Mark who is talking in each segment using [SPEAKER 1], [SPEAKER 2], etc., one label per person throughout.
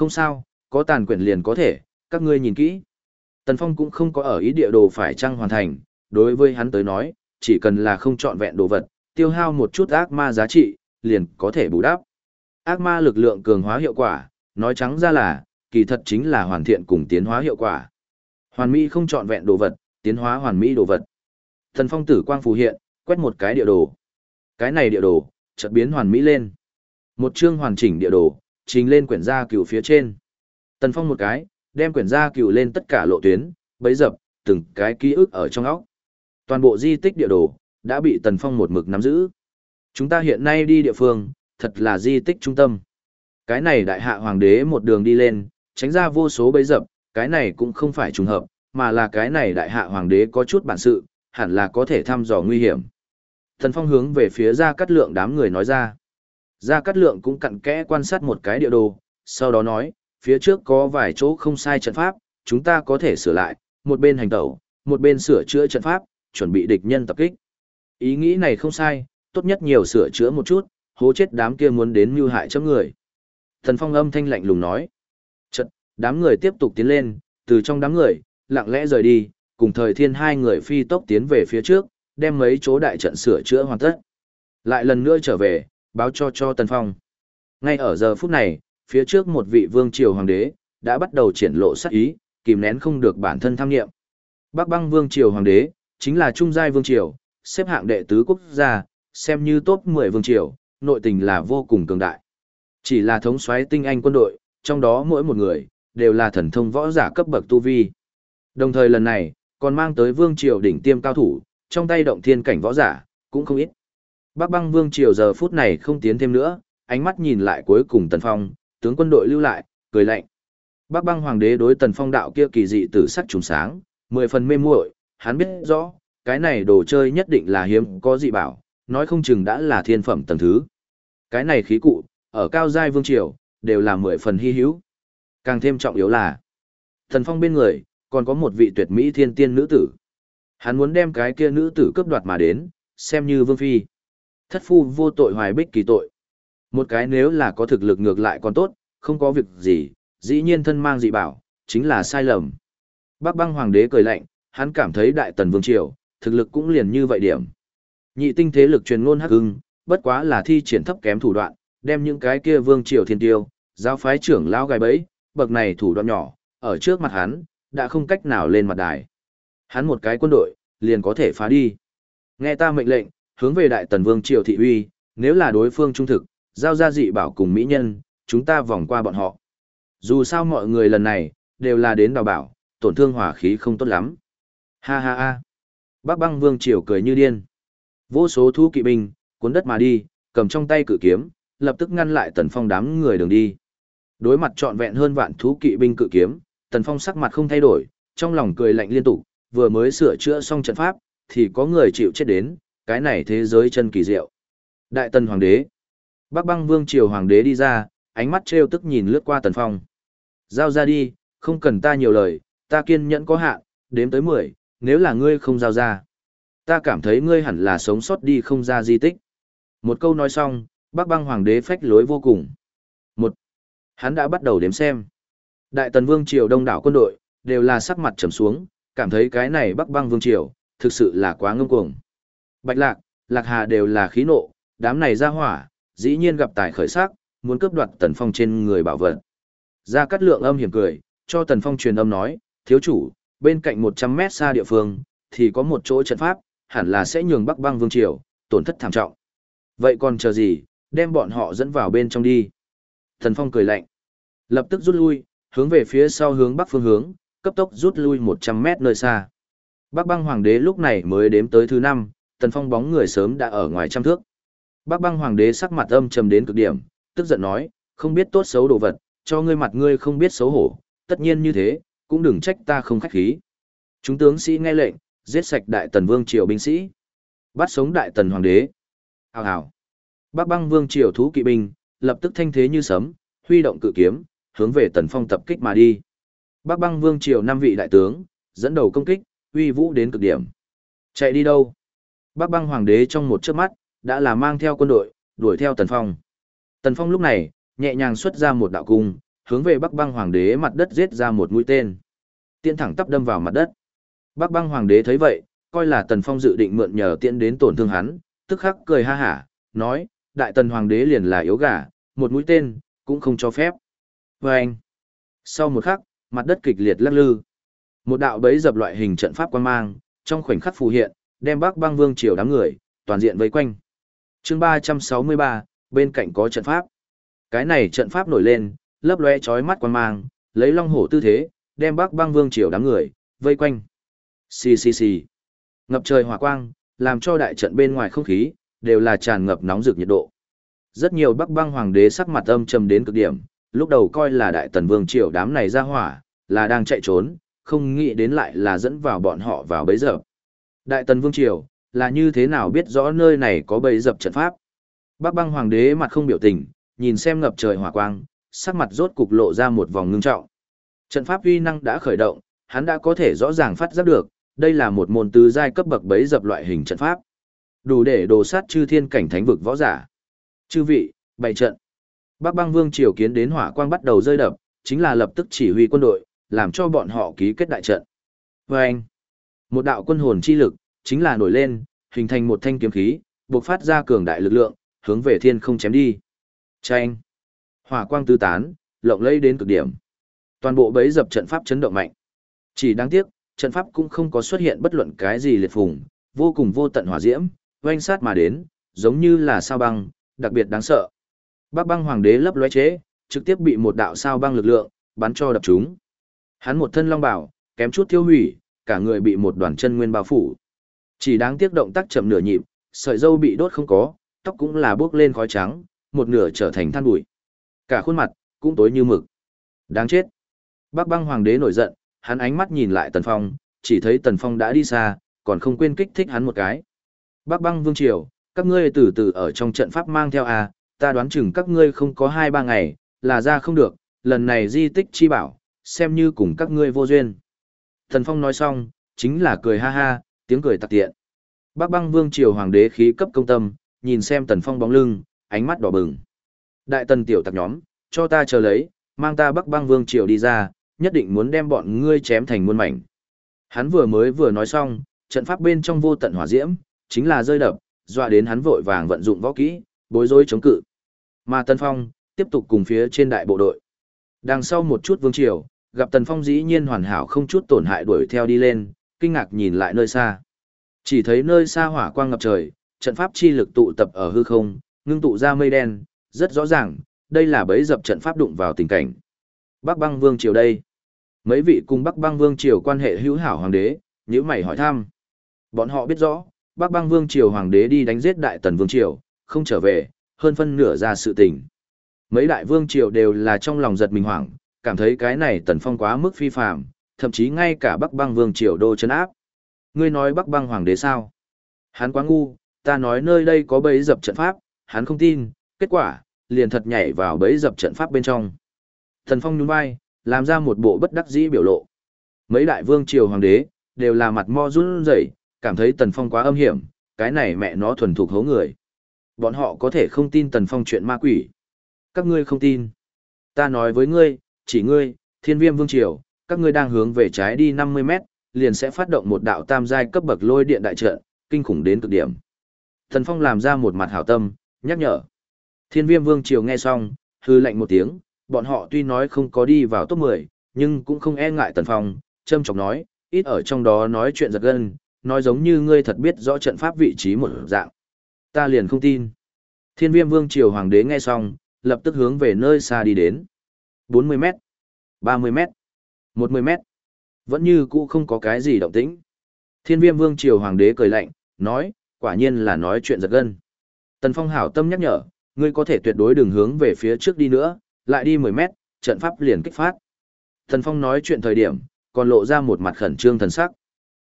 [SPEAKER 1] Không sao, có tàn quyển liền có thể, các ngươi nhìn kỹ. Tần Phong cũng không có ở ý địa đồ phải trăng hoàn thành, đối với hắn tới nói, chỉ cần là không trọn vẹn đồ vật, tiêu hao một chút ác ma giá trị, liền có thể bù đắp. Ác ma lực lượng cường hóa hiệu quả, nói trắng ra là, kỳ thật chính là hoàn thiện cùng tiến hóa hiệu quả. Hoàn mỹ không trọn vẹn đồ vật, tiến hóa hoàn mỹ đồ vật. Thần phong tử quang phù hiện, quét một cái địa đồ. Cái này địa đồ, chợt biến hoàn mỹ lên. Một chương hoàn chỉnh địa đồ, trình lên quyển gia cửu phía trên. Tần phong một cái, đem quyển gia cửu lên tất cả lộ tuyến, bấy dập, từng cái ký ức ở trong óc. Toàn bộ di tích địa đồ, đã bị tần phong một mực nắm giữ. Chúng ta hiện nay đi địa phương, thật là di tích trung tâm. Cái này đại hạ hoàng đế một đường đi lên, tránh ra vô số bấy dập, cái này cũng không phải trùng hợp, mà là cái này đại hạ hoàng đế có chút bản sự, hẳn là có thể thăm dò nguy hiểm. tần Phong hướng về phía ra cắt Lượng đám người nói ra. Gia Cát Lượng cũng cặn kẽ quan sát một cái địa đồ, sau đó nói, phía trước có vài chỗ không sai trận pháp, chúng ta có thể sửa lại, một bên hành tẩu, một bên sửa chữa trận pháp, chuẩn bị địch nhân tập kích. Ý nghĩ này không sai, tốt nhất nhiều sửa chữa một chút, hố chết đám kia muốn đến mưu hại chấm người. Thần Phong âm thanh lạnh lùng nói. Trận, đám người tiếp tục tiến lên, từ trong đám người, lặng lẽ rời đi, cùng thời thiên hai người phi tốc tiến về phía trước, đem mấy chỗ đại trận sửa chữa hoàn tất. Lại lần nữa trở về, báo cho cho Tần Phong. Ngay ở giờ phút này, phía trước một vị vương triều hoàng đế, đã bắt đầu triển lộ sát ý, kìm nén không được bản thân tham nghiệm. Bắc băng vương triều hoàng đế, chính là trung giai vương triều, xếp hạng đệ tứ quốc gia, xem như top 10 vương triều, nội tình là vô cùng cường đại. Chỉ là thống soái tinh anh quân đội, trong đó mỗi một người, đều là thần thông võ giả cấp bậc tu vi. Đồng thời lần này, còn mang tới vương triều đỉnh tiêm cao thủ, trong tay động thiên cảnh võ giả, cũng không ít. Bắc băng vương triều giờ phút này không tiến thêm nữa, ánh mắt nhìn lại cuối cùng tần phong, tướng quân đội lưu lại, cười lạnh. Bắc băng hoàng đế đối tần phong đạo kia kỳ dị tử sắc trùng sáng, mười phần mê muội, hắn biết rõ, cái này đồ chơi nhất định là hiếm có dị bảo, nói không chừng đã là thiên phẩm tầng thứ. Cái này khí cụ, ở cao giai vương triều, đều là mười phần hy hữu. Càng thêm trọng yếu là, Tần phong bên người, còn có một vị tuyệt mỹ thiên tiên nữ tử. Hắn muốn đem cái kia nữ tử cướp đoạt mà đến, xem như vương phi. Thất phu vô tội hoài bích kỳ tội. Một cái nếu là có thực lực ngược lại còn tốt, không có việc gì, dĩ nhiên thân mang dị bảo, chính là sai lầm. Bác băng hoàng đế cười lạnh, hắn cảm thấy đại tần vương triều, thực lực cũng liền như vậy điểm. Nhị tinh thế lực truyền ngôn hắc hưng, bất quá là thi triển thấp kém thủ đoạn, đem những cái kia vương triều thiên tiêu, giáo phái trưởng lao gai bẫy, bậc này thủ đoạn nhỏ, ở trước mặt hắn, đã không cách nào lên mặt đài. Hắn một cái quân đội, liền có thể phá đi. Nghe ta mệnh lệnh, hướng về đại tần vương triều thị uy, nếu là đối phương trung thực, giao ra dị bảo cùng mỹ nhân, chúng ta vòng qua bọn họ. Dù sao mọi người lần này, đều là đến đào bảo, tổn thương hỏa khí không tốt lắm. Ha ha ha. Bác băng vương triều cười như điên. Vô số thú kỵ binh, cuốn đất mà đi, cầm trong tay cự kiếm, lập tức ngăn lại tần phong đám người đường đi. Đối mặt trọn vẹn hơn vạn thú kỵ binh cự kiếm, tần phong sắc mặt không thay đổi, trong lòng cười lạnh liên tục, vừa mới sửa chữa xong trận pháp, thì có người chịu chết đến, cái này thế giới chân kỳ diệu. Đại tần hoàng đế, Bắc băng vương triều hoàng đế đi ra, ánh mắt trêu tức nhìn lướt qua tần phong. Giao ra đi, không cần ta nhiều lời, ta kiên nhẫn có hạn, đếm tới 10, nếu là ngươi không giao ra. Ta cảm thấy ngươi hẳn là sống sót đi không ra di tích. Một câu nói xong, Bắc băng hoàng đế phách lối vô cùng. Một, hắn đã bắt đầu đếm xem. Đại tần vương triều đông đảo quân đội, đều là sắc mặt trầm xuống, cảm thấy cái này Bắc băng vương triều, thực sự là quá ngông cuồng. Bạch lạc, lạc hà đều là khí nộ, đám này ra hỏa, dĩ nhiên gặp tài khởi sắc, muốn cướp đoạt tần phong trên người bảo vật. Ra cát lượng âm hiểm cười, cho tần phong truyền âm nói, thiếu chủ, bên cạnh 100 mét xa địa phương, thì có một chỗ trận pháp, hẳn là sẽ nhường Bắc băng vương triều, tổn thất thảm trọng. Vậy còn chờ gì, đem bọn họ dẫn vào bên trong đi. Tần phong cười lạnh, lập tức rút lui, hướng về phía sau hướng bắc phương hướng, cấp tốc rút lui 100 mét nơi xa. Bắc băng hoàng đế lúc này mới đếm tới thứ 5, tần phong bóng người sớm đã ở ngoài trăm thước. bác băng hoàng đế sắc mặt âm trầm đến cực điểm, tức giận nói, không biết tốt xấu đồ vật, cho ngươi mặt ngươi không biết xấu hổ, tất nhiên như thế, cũng đừng trách ta không khách khí. Chúng tướng sĩ nghe lệnh, giết sạch đại tần vương triều binh sĩ. Bắt sống đại tần hoàng đế. Hào hào. bác băng vương triều thú kỵ binh, lập tức thanh thế như sấm, huy động cự kiếm, hướng về tần phong tập kích mà đi. bác băng vương triều năm vị đại tướng, dẫn đầu công kích, uy vũ đến cực điểm. Chạy đi đâu? Bắc băng hoàng đế trong một chớp mắt, đã là mang theo quân đội, đuổi theo tần phong. Tần phong lúc này, nhẹ nhàng xuất ra một đạo cung, hướng về Bắc Băng Hoàng đế mặt đất giết ra một mũi tên. Tiễn thẳng tắp đâm vào mặt đất. Bắc Băng Hoàng đế thấy vậy, coi là Tần Phong dự định mượn nhờ tiễn đến tổn thương hắn, tức khắc cười ha hả, nói, Đại Tần Hoàng đế liền là yếu gà, một mũi tên, cũng không cho phép. Vâng! anh, sau một khắc, mặt đất kịch liệt lắc lư. Một đạo bấy dập loại hình trận pháp quan mang, trong khoảnh khắc phù hiện, đem Bắc Băng Vương triều đám người, toàn diện vây quanh. Chương 363, bên cạnh có trận pháp. Cái này trận pháp nổi lên, lấp lóe chói mắt quan mang, lấy long hổ tư thế, đem Bắc Băng Vương triều đám người vây quanh. Xì xì xì. Ngập trời hỏa quang, làm cho đại trận bên ngoài không khí đều là tràn ngập nóng rực nhiệt độ. Rất nhiều Bắc Băng hoàng đế sắc mặt âm trầm đến cực điểm, lúc đầu coi là đại tần vương triều đám này ra hỏa, là đang chạy trốn, không nghĩ đến lại là dẫn vào bọn họ vào bấy giờ. Đại tần vương triều, là như thế nào biết rõ nơi này có bầy dập trận pháp. Bắc băng hoàng đế mặt không biểu tình, nhìn xem ngập trời hỏa quang, sắc mặt rốt cục lộ ra một vòng ngưng trọng. Trận pháp uy năng đã khởi động, hắn đã có thể rõ ràng phát giác được, đây là một môn tứ giai cấp bậc bấy dập loại hình trận pháp. Đủ để đồ sát chư thiên cảnh thánh vực võ giả. Chư vị, bày trận. Bắc băng vương triều kiến đến hỏa quang bắt đầu rơi đập, chính là lập tức chỉ huy quân đội, làm cho bọn họ ký kết đại trận. Vâng anh, một đạo quân hồn chi lực, chính là nổi lên, hình thành một thanh kiếm khí, bộc phát ra cường đại lực lượng, hướng về thiên không chém đi. Chanh! Hỏa quang tứ tán, lộng lẫy đến cực điểm. Toàn bộ bấy dập trận pháp chấn động mạnh. Chỉ đáng tiếc, trận pháp cũng không có xuất hiện bất luận cái gì liệt phùng, vô cùng vô tận hỏa diễm, oanh sát mà đến, giống như là sao băng, đặc biệt đáng sợ. Bắc băng hoàng đế lấp lóe chế, trực tiếp bị một đạo sao băng lực lượng, bắn cho đập trúng. Hắn một thân long bảo, kém chút tiêu hủy, cả người bị một đoàn chân nguyên bao phủ. Chỉ đáng tiếc động tác chậm nửa nhịp, sợi dâu bị đốt không có, tóc cũng là bước lên khói trắng, một nửa trở thành than bụi. Cả khuôn mặt cũng tối như mực. Đáng chết. Bác Băng hoàng đế nổi giận, hắn ánh mắt nhìn lại Tần Phong, chỉ thấy Tần Phong đã đi xa, còn không quên kích thích hắn một cái. Bác Băng vương triều, các ngươi từ từ ở trong trận pháp mang theo à, ta đoán chừng các ngươi không có hai ba ngày, là ra không được, lần này di tích chi bảo, xem như cùng các ngươi vô duyên. Thần Phong nói xong, chính là cười ha ha, tiếng cười tặc tiện. Bác băng vương triều hoàng đế khí cấp công tâm, nhìn xem Tần Phong bóng lưng, ánh mắt đỏ bừng. Đại tần tiểu tặc nhóm, cho ta chờ lấy, mang ta bắc băng vương triều đi ra, nhất định muốn đem bọn ngươi chém thành muôn mảnh. Hắn vừa mới vừa nói xong, trận pháp bên trong vô tận hỏa diễm, chính là rơi đập, dọa đến hắn vội vàng vận dụng võ kỹ, bối rối chống cự. Mà Tần Phong, tiếp tục cùng phía trên đại bộ đội. Đằng sau một chút vương triều, gặp Tần Phong dĩ nhiên hoàn hảo không chút tổn hại đuổi theo đi lên, kinh ngạc nhìn lại nơi xa. Chỉ thấy nơi xa hỏa quang ngập trời, trận pháp chi lực tụ tập ở hư không, ngưng tụ ra mây đen, rất rõ ràng, đây là bấy dập trận pháp đụng vào tình cảnh. Bắc băng vương triều đây. Mấy vị cùng Bắc băng vương triều quan hệ hữu hảo hoàng đế, nhữ mày hỏi thăm. Bọn họ biết rõ, Bắc băng vương triều hoàng đế đi đánh giết đại tần vương triều, không trở về, hơn phân nửa ra sự tình. Mấy đại vương triều đều là trong lòng giật mình hoảng, cảm thấy cái này tần phong quá mức phi phạm, thậm chí ngay cả Bắc băng vương triều đô chấn áp. Ngươi nói Bắc băng hoàng đế sao? Hắn quá ngu, ta nói nơi đây có bẫy dập trận pháp, hắn không tin, kết quả, liền thật nhảy vào bẫy dập trận pháp bên trong. Thần Phong nhún vai, làm ra một bộ bất đắc dĩ biểu lộ. Mấy đại vương triều hoàng đế, đều là mặt mo run rẩy, cảm thấy Tần Phong quá âm hiểm, cái này mẹ nó thuần thục hố người. Bọn họ có thể không tin Tần Phong chuyện ma quỷ. Các ngươi không tin. Ta nói với ngươi, chỉ ngươi, thiên viêm vương triều, các ngươi đang hướng về trái đi 50 mét, liền sẽ phát động một đạo tam giai cấp bậc lôi điện đại trận, kinh khủng đến cực điểm. Thần Phong làm ra một mặt hảo tâm, nhắc nhở. Thiên Viêm Vương triều nghe xong, hư lạnh một tiếng, bọn họ tuy nói không có đi vào top 10, nhưng cũng không e ngại Tần Phong, châm chọc nói, ít ở trong đó nói chuyện giật gân, nói giống như ngươi thật biết rõ trận pháp vị trí một dạng. Ta liền không tin. Thiên Viêm Vương triều hoàng đế nghe xong, lập tức hướng về nơi xa đi đến. 40 mét, 30 mét, 10 mét. Vẫn như cũ không có cái gì động tĩnh. Thiên viêm vương triều hoàng đế cười lạnh, nói, quả nhiên là nói chuyện giật gân. Tần Phong hảo tâm nhắc nhở, ngươi có thể tuyệt đối đừng hướng về phía trước đi nữa, lại đi 10 mét, trận pháp liền kích phát. Tần Phong nói chuyện thời điểm, còn lộ ra một mặt khẩn trương thần sắc.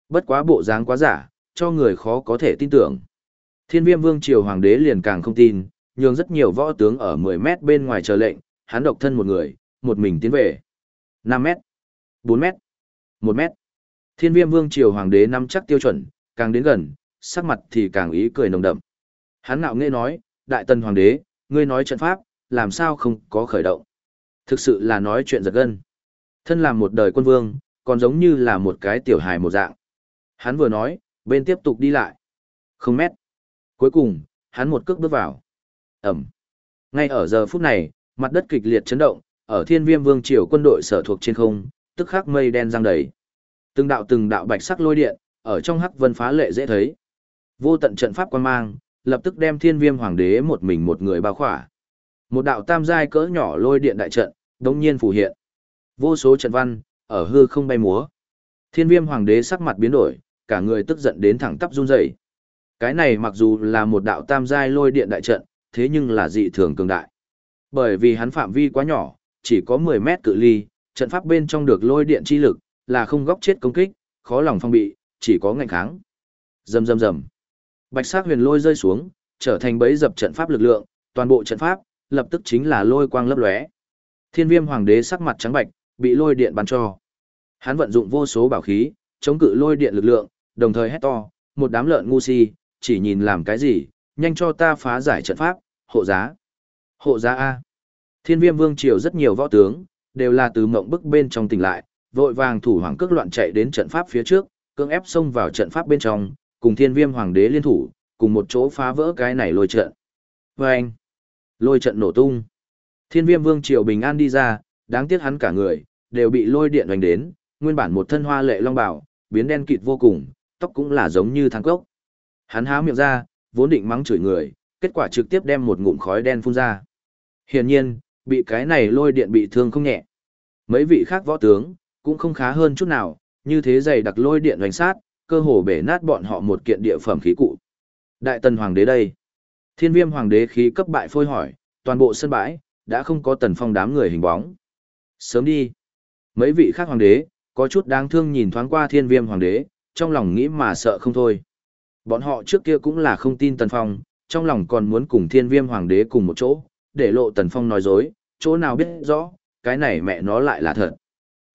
[SPEAKER 1] Bất quá bộ dáng quá giả, cho người khó có thể tin tưởng. Thiên viêm vương triều hoàng đế liền càng không tin, nhường rất nhiều võ tướng ở 10 mét bên ngoài chờ lệnh, hắn độc thân một người, một mình tiến về. 5 mét, 4 mét, một mét. Thiên viêm vương triều hoàng đế nắm chắc tiêu chuẩn, càng đến gần, sắc mặt thì càng ý cười nồng đậm. Hắn ngạo nghễ nói, đại tần hoàng đế, ngươi nói trận pháp, làm sao không có khởi động. Thực sự là nói chuyện giật gân. Thân làm một đời quân vương, còn giống như là một cái tiểu hài một dạng. Hắn vừa nói, bên tiếp tục đi lại. Không mét. Cuối cùng, hắn một cước bước vào. Ẩm. Ngay ở giờ phút này, mặt đất kịch liệt chấn động, ở thiên viêm vương triều quân đội sở thuộc trên không, tức khắc mây đen giăng đầy. Từng đạo từng đạo bạch sắc lôi điện, ở trong hắc vân phá lệ dễ thấy. Vô tận trận pháp quan mang, lập tức đem thiên viêm hoàng đế một mình một người bao khỏa. Một đạo tam giai cỡ nhỏ lôi điện đại trận, đống nhiên phù hiện. Vô số trận văn, ở hư không bay múa. Thiên viêm hoàng đế sắc mặt biến đổi, cả người tức giận đến thẳng tắp run rẩy. Cái này mặc dù là một đạo tam giai lôi điện đại trận, thế nhưng là dị thường cường đại. Bởi vì hắn phạm vi quá nhỏ, chỉ có 10 mét cự ly, trận pháp bên trong được lôi điện chi lực, là không góc chết công kích, khó lòng phong bị, chỉ có ngạnh kháng. Rầm rầm rầm. Bạch sắc huyền lôi rơi xuống, trở thành bẫy dập trận pháp lực lượng, toàn bộ trận pháp lập tức chính là lôi quang lấp lóe. Thiên Viêm Hoàng đế sắc mặt trắng bạch, bị lôi điện bắn cho. Hắn vận dụng vô số bảo khí, chống cự lôi điện lực lượng, đồng thời hét to, một đám lợn ngu si, chỉ nhìn làm cái gì, nhanh cho ta phá giải trận pháp, hộ giá. Hộ giá A. Thiên viêm vương triều rất nhiều võ tướng, đều là từ mộng bức bên trong tỉnh lại, vội vàng thủ hoàng cước loạn chạy đến trận pháp phía trước, cưỡng ép xông vào trận pháp bên trong, cùng thiên viêm hoàng đế liên thủ, cùng một chỗ phá vỡ cái này lôi trận. Và anh, lôi trận nổ tung. Thiên viêm vương triều bình an đi ra, đáng tiếc hắn cả người, đều bị lôi điện đánh đến, nguyên bản một thân hoa lệ long bảo, biến đen kịt vô cùng, tóc cũng là giống như thang cốc. Hắn há miệng ra, vốn định mắng chửi người, kết quả trực tiếp đem một ngụm khói đen phun ra. Hiển nhiên, bị cái này lôi điện bị thương không nhẹ. Mấy vị khác võ tướng, cũng không khá hơn chút nào, như thế dày đặc lôi điện hoành sát, cơ hồ bể nát bọn họ một kiện địa phẩm khí cụ. Đại tần hoàng đế đây. Thiên viêm hoàng đế khí cấp bại phôi hỏi, toàn bộ sân bãi, đã không có tần phong đám người hình bóng. Sớm đi. Mấy vị khác hoàng đế, có chút đáng thương nhìn thoáng qua thiên viêm hoàng đế, trong lòng nghĩ mà sợ không thôi. Bọn họ trước kia cũng là không tin tần phong, trong lòng còn muốn cùng thiên viêm hoàng đế cùng một chỗ, để lộ tần phong nói dối, chỗ nào biết rõ, cái này mẹ nó lại là thật.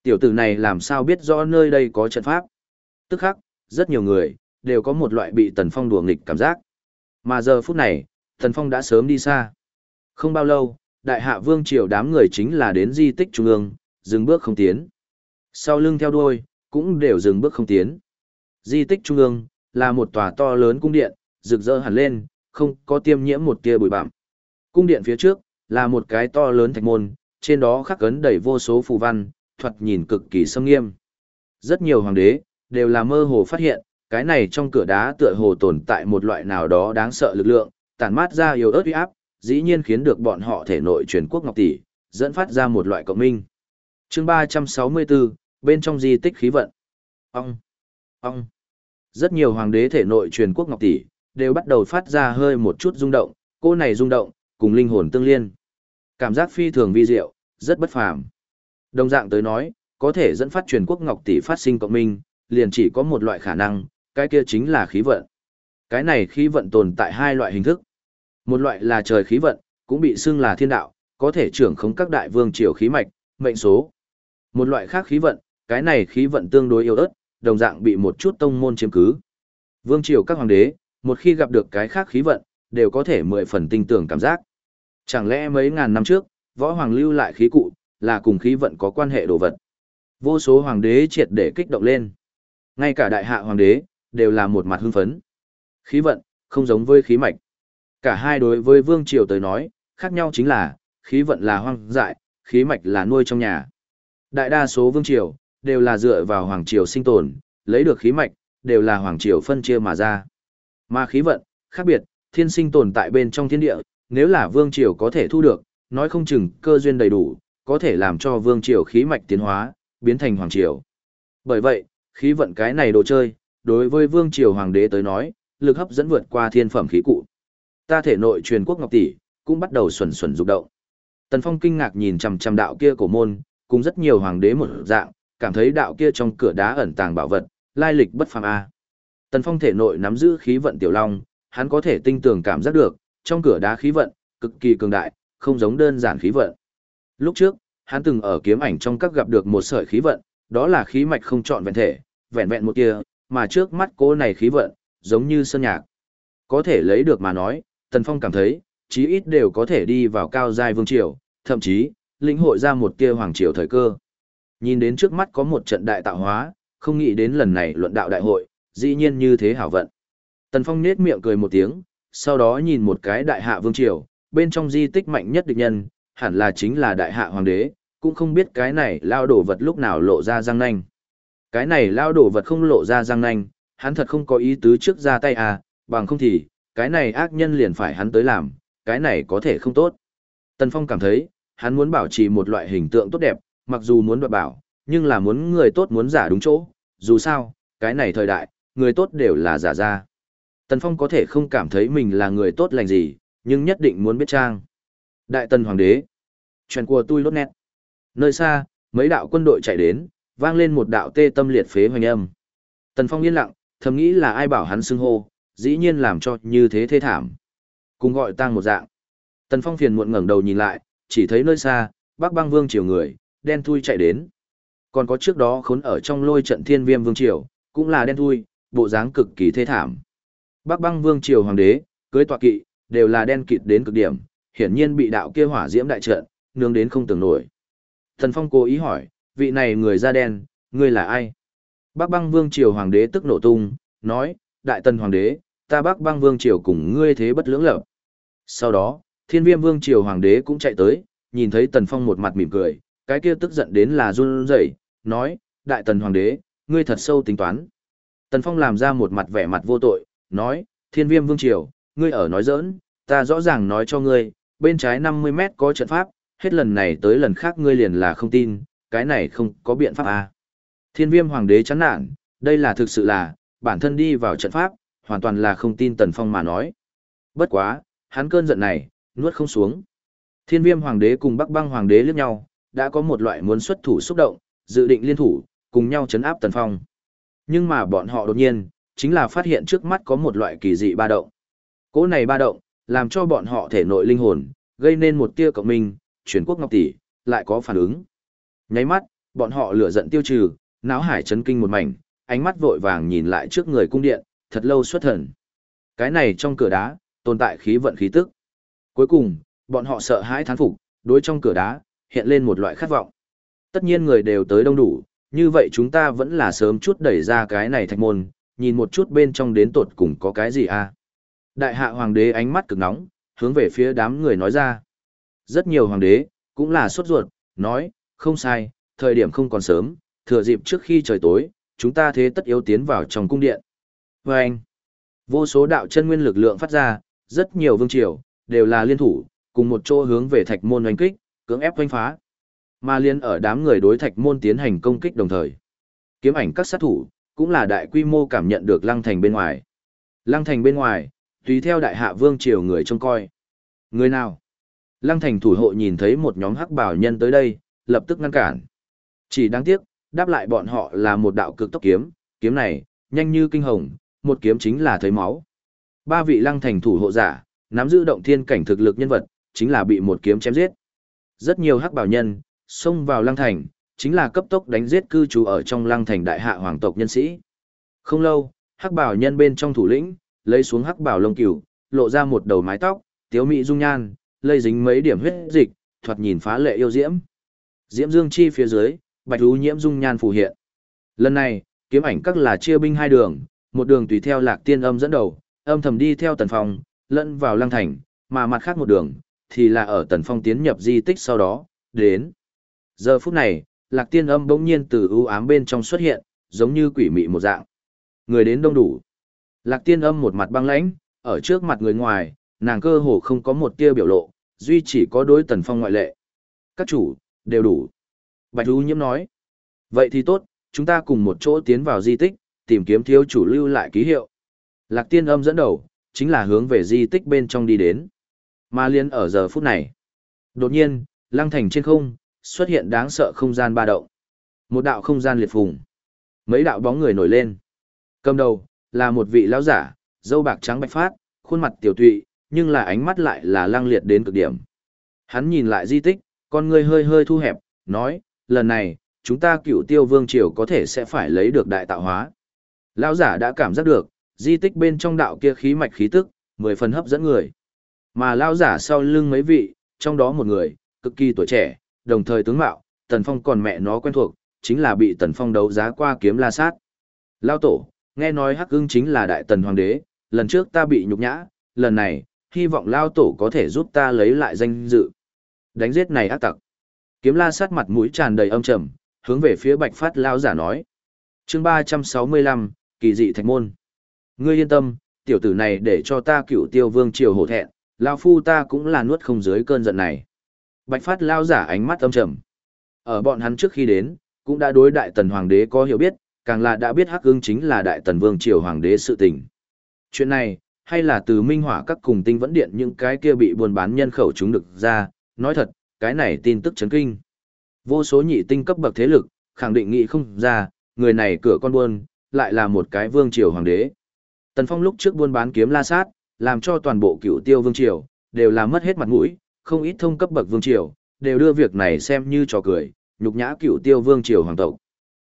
[SPEAKER 1] Tiểu tử này làm sao biết rõ nơi đây có trận pháp. Tức khắc, rất nhiều người, đều có một loại bị tần phong đùa nghịch cảm giác. Mà giờ phút này, tần phong đã sớm đi xa. Không bao lâu, đại hạ vương triều đám người chính là đến di tích trung ương, dừng bước không tiến. Sau lưng theo đuôi, cũng đều dừng bước không tiến. Di tích trung ương, là một tòa to lớn cung điện, rực rỡ hẳn lên, không có tiêm nhiễm một tia bụi bặm. Cung điện phía trước, là một cái to lớn thạch môn, trên đó khắc cấn đầy vô số phù văn, thuật nhìn cực kỳ sâm nghiêm. Rất nhiều hoàng đế, đều là mơ hồ phát hiện, cái này trong cửa đá tựa hồ tồn tại một loại nào đó đáng sợ lực lượng, tản mát ra yếu ớt uy áp, dĩ nhiên khiến được bọn họ thể nội truyền quốc ngọc tỷ, dẫn phát ra một loại cộng minh. Chương 364, bên trong di tích khí vận. Ông, ông. Rất nhiều hoàng đế thể nội truyền quốc ngọc tỷ, đều bắt đầu phát ra hơi một chút rung động, cô này rung động, cùng linh hồn tương liên. Cảm giác phi thường vi diệu, rất bất phàm. Đồng dạng tới nói, có thể dẫn phát truyền quốc ngọc tỷ phát sinh cộng minh, liền chỉ có một loại khả năng, cái kia chính là khí vận. Cái này khí vận tồn tại hai loại hình thức. Một loại là trời khí vận, cũng bị xưng là thiên đạo, có thể trưởng khống các đại vương triều khí mạch, mệnh số. Một loại khác khí vận, cái này khí vận tương đối yếu ớt, đồng dạng bị một chút tông môn chiếm cứ. Vương triều các hoàng đế, một khi gặp được cái khác khí vận, đều có thể mười phần tinh tưởng cảm giác. Chẳng lẽ mấy ngàn năm trước, võ hoàng lưu lại khí cụ, là cùng khí vận có quan hệ đồ vật. Vô số hoàng đế triệt để kích động lên. Ngay cả đại hạ hoàng đế, đều là một mặt hưng phấn. Khí vận, không giống với khí mạch. Cả hai đối với vương triều tới nói, khác nhau chính là, khí vận là hoang dại, khí mạch là nuôi trong nhà. Đại đa số vương triều, đều là dựa vào hoàng triều sinh tồn, lấy được khí mạch, đều là hoàng triều phân chia mà ra. Mà khí vận, khác biệt, thiên sinh tồn tại bên trong thiên địa, nếu là vương triều có thể thu được, nói không chừng cơ duyên đầy đủ, có thể làm cho vương triều khí mạch tiến hóa, biến thành hoàng triều. Bởi vậy, khí vận cái này đồ chơi, đối với vương triều hoàng đế tới nói, lực hấp dẫn vượt qua thiên phẩm khí cụ. Ta thể nội truyền quốc ngọc tỷ, cũng bắt đầu xuẩn xuẩn rụng động. Tần Phong kinh ngạc nhìn chằm chằm đạo kia cổ môn, cùng rất nhiều hoàng đế một dạng, cảm thấy đạo kia trong cửa đá ẩn tàng bảo vật, lai lịch bất phàm a. Tần Phong thể nội nắm giữ khí vận tiểu long, hắn có thể tinh tường cảm giác được, trong cửa đá khí vận cực kỳ cường đại, không giống đơn giản khí vận. Lúc trước, hắn từng ở kiếm ảnh trong các gặp được một sợi khí vận, đó là khí mạch không chọn vẹn thể, vẹn vẹn một kia, mà trước mắt cô này khí vận, giống như sơn nhạc. Có thể lấy được mà nói, Tần Phong cảm thấy, chí ít đều có thể đi vào cao giai vương triều, thậm chí, lĩnh hội ra một tia hoàng triều thời cơ. Nhìn đến trước mắt có một trận đại tạo hóa, không nghĩ đến lần này luận đạo đại hội, dĩ nhiên như thế hảo vận. Tần Phong nết miệng cười một tiếng, sau đó nhìn một cái đại hạ vương triều, bên trong di tích mạnh nhất địch nhân, hẳn là chính là đại hạ hoàng đế, cũng không biết cái này lao đổ vật lúc nào lộ ra răng nanh. Cái này lao đổ vật không lộ ra răng nanh, hắn thật không có ý tứ trước ra tay à, bằng không thì, cái này ác nhân liền phải hắn tới làm, cái này có thể không tốt. Tần Phong cảm thấy, hắn muốn bảo trì một loại hình tượng tốt đẹp, mặc dù muốn đoạt bảo, nhưng là muốn người tốt muốn giả đúng chỗ, dù sao, cái này thời đại, người tốt đều là giả ra. Tần Phong có thể không cảm thấy mình là người tốt lành gì, nhưng nhất định muốn biết trang. Đại Tần Hoàng đế. Chuyện của tôi lốt nét. Nơi xa, mấy đạo quân đội chạy đến, vang lên một đạo tê tâm liệt phế hoành âm. Tần Phong yên lặng, thầm nghĩ là ai bảo hắn xưng hô, dĩ nhiên làm cho như thế thê thảm. Cùng gọi tang một dạng. Tần Phong phiền muộn ngẩng đầu nhìn lại, chỉ thấy nơi xa, Bắc Băng Vương triều người, đen thui chạy đến. Còn có trước đó khốn ở trong lôi trận Thiên Viêm Vương triều, cũng là đen thui, bộ dáng cực kỳ thê thảm. Bắc Băng Vương triều hoàng đế, cưới tọa kỵ, đều là đen kịt đến cực điểm, hiển nhiên bị đạo kia hỏa diễm đại trận, nướng đến không tưởng nổi. Thần Phong cố ý hỏi, vị này người da đen, ngươi là ai? Bắc băng vương triều hoàng đế tức nổ tung, nói, đại tần hoàng đế, ta bắc băng vương triều cùng ngươi thế bất lưỡng lập. Sau đó, thiên viêm vương triều hoàng đế cũng chạy tới, nhìn thấy tần phong một mặt mỉm cười, cái kia tức giận đến là run rẩy, nói, đại tần hoàng đế, ngươi thật sâu tính toán. Tần phong làm ra một mặt vẻ mặt vô tội, nói, thiên viêm vương triều, ngươi ở nói giỡn, ta rõ ràng nói cho ngươi, bên trái 50 mét có trận pháp, hết lần này tới lần khác ngươi liền là không tin, cái này không có biện pháp à. Thiên viêm hoàng đế chán nản, đây là thực sự là, bản thân đi vào trận pháp, hoàn toàn là không tin Tần Phong mà nói. Bất quá, hắn cơn giận này, nuốt không xuống. Thiên viêm hoàng đế cùng Bắc băng hoàng đế liếc nhau, đã có một loại muốn xuất thủ xúc động, dự định liên thủ, cùng nhau chấn áp Tần Phong. Nhưng mà bọn họ đột nhiên, chính là phát hiện trước mắt có một loại kỳ dị ba động. Cỗ này ba động, làm cho bọn họ thể nội linh hồn, gây nên một tia cộng minh, chuyển quốc ngọc tỷ, lại có phản ứng. Nháy mắt, bọn họ lửa giận tiêu trừ, náo hải chấn kinh một mảnh, ánh mắt vội vàng nhìn lại trước người cung điện, thật lâu xuất thần. Cái này trong cửa đá, tồn tại khí vận khí tức. Cuối cùng, bọn họ sợ hãi thán phục, đối trong cửa đá, hiện lên một loại khát vọng. Tất nhiên người đều tới đông đủ, như vậy chúng ta vẫn là sớm chút đẩy ra cái này thạch môn, nhìn một chút bên trong đến tột cùng có cái gì à? Đại hạ hoàng đế ánh mắt cực nóng, hướng về phía đám người nói ra. Rất nhiều hoàng đế, cũng là sốt ruột, nói, không sai, thời điểm không còn sớm, thừa dịp trước khi trời tối, chúng ta thế tất yếu tiến vào trong cung điện. Và anh, vô số đạo chân nguyên lực lượng phát ra, rất nhiều vương triều, đều là liên thủ, cùng một chỗ hướng về thạch môn oanh kích, cưỡng ép oanh phá. Mà liên ở đám người đối thạch môn tiến hành công kích đồng thời. Kiếm ảnh các sát thủ, cũng là đại quy mô cảm nhận được lăng thành bên ngoài. Lăng thành bên ngoài, tùy theo đại hạ vương triều người trông coi. Người nào? Lăng thành thủ hộ nhìn thấy một nhóm hắc bảo nhân tới đây, lập tức ngăn cản. Chỉ đáng tiếc, đáp lại bọn họ là một đạo cực tốc kiếm, kiếm này, nhanh như kinh hồng, một kiếm chính là thấy máu. Ba vị lăng thành thủ hộ giả, nắm giữ động thiên cảnh thực lực nhân vật, chính là bị một kiếm chém giết. Rất nhiều hắc bảo nhân, xông vào lăng thành, chính là cấp tốc đánh giết cư trú ở trong lăng thành đại hạ hoàng tộc nhân sĩ. Không lâu, hắc bảo nhân bên trong thủ lĩnh, lấy xuống hắc bảo lông cừu, lộ ra một đầu mái tóc, tiếu mị dung nhan, lây dính mấy điểm huyết dịch, thoạt nhìn phá lệ yêu diễm. Diễm Dương chi phía dưới, bạch thú nhiễm dung nhan phù hiện. Lần này, kiếm ảnh các là chia binh hai đường, một đường tùy theo lạc tiên âm dẫn đầu, âm thầm đi theo tần phong, lẫn vào lăng thành, mà mặt khác một đường, thì là ở tần phong tiến nhập di tích sau đó, đến. Giờ phút này, lạc tiên âm bỗng nhiên từ ưu ám bên trong xuất hiện, giống như quỷ mị một dạng. Người đến đông đủ. Lạc tiên âm một mặt băng lãnh, ở trước mặt người ngoài, nàng cơ hồ không có một tia biểu lộ, duy chỉ có đối tần phong ngoại lệ. Các chủ, đều đủ. Bạch Ú Nhiễm nói. Vậy thì tốt, chúng ta cùng một chỗ tiến vào di tích, tìm kiếm thiếu chủ lưu lại ký hiệu. Lạc tiên âm dẫn đầu, chính là hướng về di tích bên trong đi đến. Ma liên ở giờ phút này. Đột nhiên, lăng thành trên không, xuất hiện đáng sợ không gian ba động. Một đạo không gian liệt phùng. Mấy đạo bóng người nổi lên. Cầm đầu, là một vị lão giả, dâu bạc trắng bạch phát, khuôn mặt tiểu tụy, nhưng là ánh mắt lại là lăng liệt đến cực điểm. Hắn nhìn lại di tích, con người hơi hơi thu hẹp, nói, lần này, chúng ta cựu tiêu vương triều có thể sẽ phải lấy được đại tạo hóa. Lão giả đã cảm giác được, di tích bên trong đạo kia khí mạch khí tức, mười phần hấp dẫn người. Mà lão giả sau lưng mấy vị, trong đó một người, cực kỳ tuổi trẻ, đồng thời tướng mạo, Tần Phong còn mẹ nó quen thuộc, chính là bị Tần Phong đấu giá qua kiếm la sát. Lao tổ, nghe nói Hắc ưng chính là đại tần hoàng đế, lần trước ta bị nhục nhã, lần này, hy vọng Lao tổ có thể giúp ta lấy lại danh dự. Đánh giết này ác tặc. Kiếm la sát mặt mũi tràn đầy âm trầm, hướng về phía bạch phát Lao giả nói. chương ba trăm sáu mươi lăm kỳ dị thạch môn. Ngươi yên tâm, tiểu tử này để cho ta cựu tiêu vương triều hổ thẹn, Lao phu ta cũng là nuốt không dưới cơn giận này. Bạch phát Lao giả ánh mắt âm trầm. Ở bọn hắn trước khi đến, cũng đã đối đại tần hoàng đế có hiểu biết, càng là đã biết hắc ưng chính là đại tần vương triều hoàng đế sự tình. Chuyện này, hay là từ minh hỏa các cùng tinh vẫn điện những cái kia bị buôn bán nhân khẩu chúng được ra, nói thật, cái này tin tức chấn kinh. Vô số nhị tinh cấp bậc thế lực, khẳng định nghị không ra, người này cửa con buôn, lại là một cái vương triều hoàng đế. Tần Phong lúc trước buôn bán kiếm la sát, làm cho toàn bộ cựu tiêu vương triều, đều là mất hết mặt mũi, không ít thông cấp bậc vương triều, đều đưa việc này xem như trò cười, nhục nhã cựu tiêu vương triều hoàng tộc.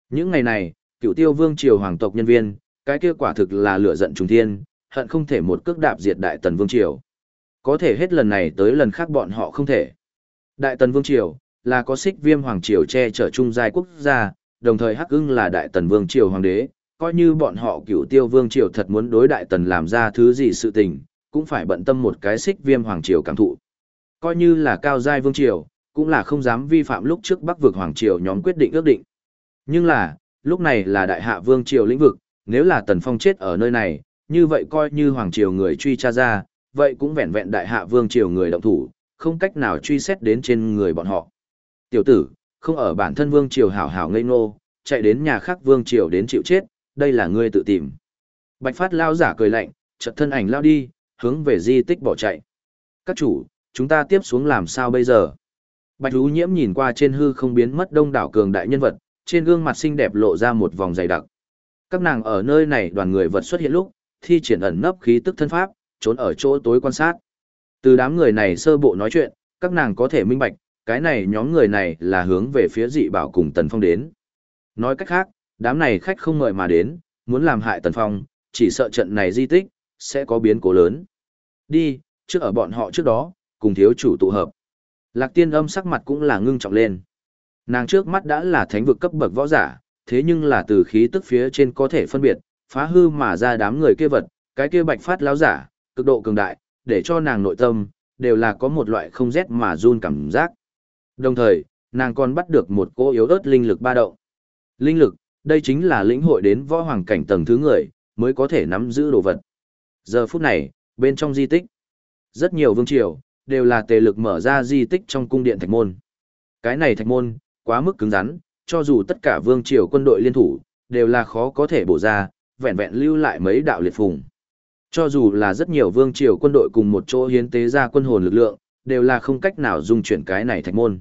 [SPEAKER 1] Những ngày này, cựu tiêu vương triều hoàng tộc nhân viên, cái kia quả thực là lửa giận trùng thiên, hận không thể một cước đạp diệt đại tần vương triều. Có thể hết lần này tới lần khác bọn họ không thể. Đại tần vương triều, là có xích viêm hoàng triều che chở trung giai quốc gia, đồng thời hắc ưng là đại tần vương triều hoàng đế, coi như bọn họ cựu tiêu vương triều thật muốn đối đại tần làm ra thứ gì sự tình, cũng phải bận tâm một cái xích viêm hoàng triều cảm thụ. Coi như là cao giai vương triều, cũng là không dám vi phạm lúc trước Bắc vực Hoàng Triều nhóm quyết định ước định. Nhưng là, lúc này là đại hạ Vương Triều lĩnh vực, nếu là Tần Phong chết ở nơi này, như vậy coi như Hoàng Triều người truy tra ra, vậy cũng vẹn vẹn đại hạ Vương Triều người động thủ, không cách nào truy xét đến trên người bọn họ. Tiểu tử, không ở bản thân Vương Triều hảo hảo ngây ngô, chạy đến nhà khác Vương Triều đến chịu chết, đây là ngươi tự tìm. Bạch Phát lao giả cười lạnh, chợt thân ảnh lao đi, hướng về di tích bỏ chạy. Các chủ, chúng ta tiếp xuống làm sao bây giờ? Bạch Hú Nhiễm nhìn qua trên hư không biến mất đông đảo cường đại nhân vật, trên gương mặt xinh đẹp lộ ra một vòng dày đặc. Các nàng ở nơi này đoàn người vật xuất hiện lúc, thi triển ẩn nấp khí tức thân pháp, trốn ở chỗ tối quan sát. Từ đám người này sơ bộ nói chuyện, các nàng có thể minh bạch, cái này nhóm người này là hướng về phía dị bảo cùng Tần Phong đến. Nói cách khác, đám này khách không mời mà đến, muốn làm hại Tần Phong, chỉ sợ trận này di tích, sẽ có biến cố lớn. Đi, trước ở bọn họ trước đó, cùng thiếu chủ tụ hợp. Lạc tiên âm sắc mặt cũng là ngưng trọng lên. Nàng trước mắt đã là thánh vực cấp bậc võ giả, thế nhưng là từ khí tức phía trên có thể phân biệt, phá hư mà ra đám người kia vật, cái kia bạch phát lão giả, cực độ cường đại, để cho nàng nội tâm, đều là có một loại không rét mà run cảm giác. Đồng thời, nàng còn bắt được một cô yếu ớt linh lực ba động. Linh lực, đây chính là lĩnh hội đến võ hoàng cảnh tầng thứ người, mới có thể nắm giữ đồ vật. Giờ phút này, bên trong di tích, rất nhiều vương triều, đều là tề lực mở ra di tích trong cung điện thạch môn. Cái này thạch môn, quá mức cứng rắn, cho dù tất cả vương triều quân đội liên thủ, đều là khó có thể bổ ra, vẹn vẹn lưu lại mấy đạo liệt phùng. Cho dù là rất nhiều vương triều quân đội cùng một chỗ hiến tế ra quân hồn lực lượng, đều là không cách nào dung chuyển cái này thạch môn.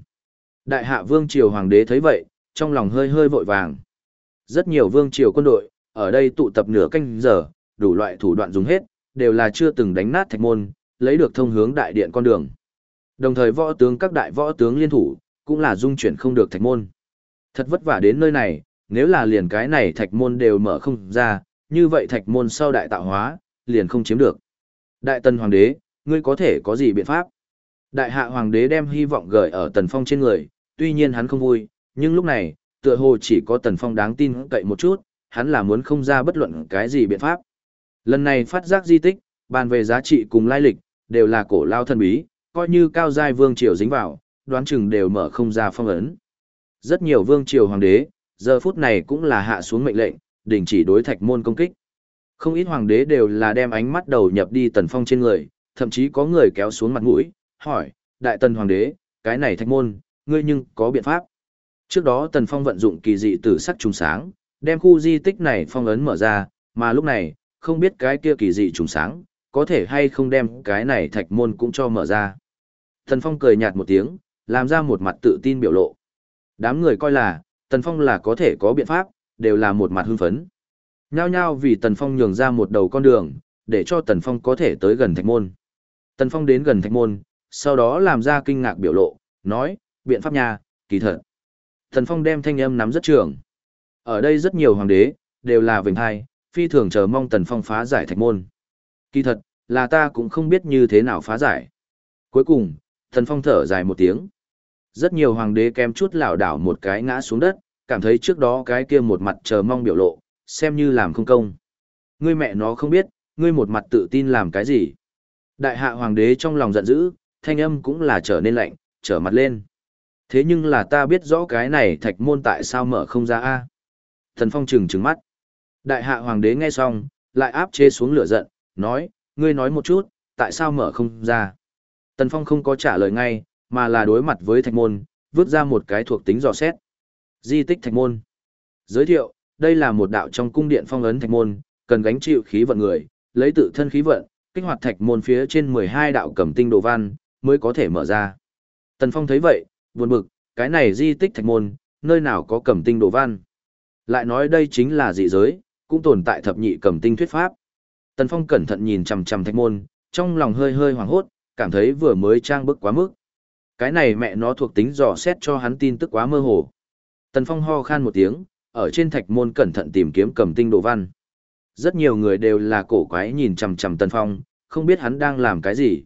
[SPEAKER 1] Đại hạ vương triều hoàng đế thấy vậy, trong lòng hơi hơi vội vàng. Rất nhiều vương triều quân đội, ở đây tụ tập nửa canh giờ, đủ loại thủ đoạn dùng hết, đều là chưa từng đánh nát thạch môn, lấy được thông hướng đại điện con đường. Đồng thời võ tướng các đại võ tướng liên thủ, cũng là dung chuyển không được thạch môn. Thật vất vả đến nơi này, nếu là liền cái này thạch môn đều mở không ra, như vậy thạch môn sau đại tạo hóa, liền không chiếm được. Đại tần hoàng đế, ngươi có thể có gì biện pháp? Đại hạ hoàng đế đem hy vọng gửi ở tần phong trên người, tuy nhiên hắn không vui, nhưng lúc này, tựa hồ chỉ có tần phong đáng tin cậy một chút, hắn là muốn không ra bất luận cái gì biện pháp. Lần này phát giác di tích, bàn về giá trị cùng lai lịch, đều là cổ lao thân bí, coi như cao giai vương triều dính vào, đoán chừng đều mở không ra phong ấn. Rất nhiều vương triều hoàng đế, giờ phút này cũng là hạ xuống mệnh lệnh, đình chỉ đối thạch môn công kích. Không ít hoàng đế đều là đem ánh mắt đầu nhập đi tần phong trên người, thậm chí có người kéo xuống mặt mũi, hỏi, đại tần hoàng đế, cái này thạch môn, ngươi nhưng có biện pháp. Trước đó tần phong vận dụng kỳ dị tử sắc trùng sáng, đem khu di tích này phong ấn mở ra, mà lúc này, không biết cái kia kỳ dị trùng sáng, có thể hay không đem cái này thạch môn cũng cho mở ra. Tần Phong cười nhạt một tiếng, làm ra một mặt tự tin biểu lộ. Đám người coi là, Tần Phong là có thể có biện pháp, đều là một mặt hưng phấn. Nhao nhao vì Tần Phong nhường ra một đầu con đường, để cho Tần Phong có thể tới gần thạch môn. Tần Phong đến gần thạch môn, sau đó làm ra kinh ngạc biểu lộ, nói, biện pháp nhà, kỳ thật. Tần Phong đem thanh âm nắm rất trường. Ở đây rất nhiều hoàng đế, đều là vinh hai, phi thường chờ mong Tần Phong phá giải thạch môn. Kỳ thật, là ta cũng không biết như thế nào phá giải. Cuối cùng, Thần Phong thở dài một tiếng. Rất nhiều hoàng đế kém chút lảo đảo một cái ngã xuống đất, cảm thấy trước đó cái kia một mặt chờ mong biểu lộ, xem như làm không công. Ngươi mẹ nó không biết, ngươi một mặt tự tin làm cái gì. Đại hạ hoàng đế trong lòng giận dữ, thanh âm cũng là trở nên lạnh, trở mặt lên. Thế nhưng là ta biết rõ cái này thạch môn tại sao mở không ra a Thần phong trừng trừng mắt. Đại hạ hoàng đế nghe xong, lại áp chế xuống lửa giận, nói, ngươi nói một chút, tại sao mở không ra. Tần phong không có trả lời ngay, mà là đối mặt với thạch môn, vứt ra một cái thuộc tính dò xét. Di tích thạch môn. Giới thiệu, đây là một đạo trong cung điện phong ấn thạch môn, cần gánh chịu khí vận người, lấy tự thân khí vận, kích hoạt thạch môn phía trên 12 đạo cẩm tinh đồ văn, mới có thể mở ra. Tần Phong thấy vậy, buồn bực, cái này di tích thạch môn, nơi nào có cẩm tinh đồ văn. Lại nói đây chính là dị giới, cũng tồn tại thập nhị cẩm tinh thuyết pháp. Tần Phong cẩn thận nhìn chằm chằm thạch môn, trong lòng hơi hơi hoảng hốt, cảm thấy vừa mới trang bức quá mức. Cái này mẹ nó thuộc tính dò xét cho hắn tin tức quá mơ hồ. Tần Phong ho khan một tiếng, ở trên thạch môn cẩn thận tìm kiếm cầm tinh đồ văn. Rất nhiều người đều là cổ quái nhìn chằm chằm Tần Phong, không biết hắn đang làm cái gì.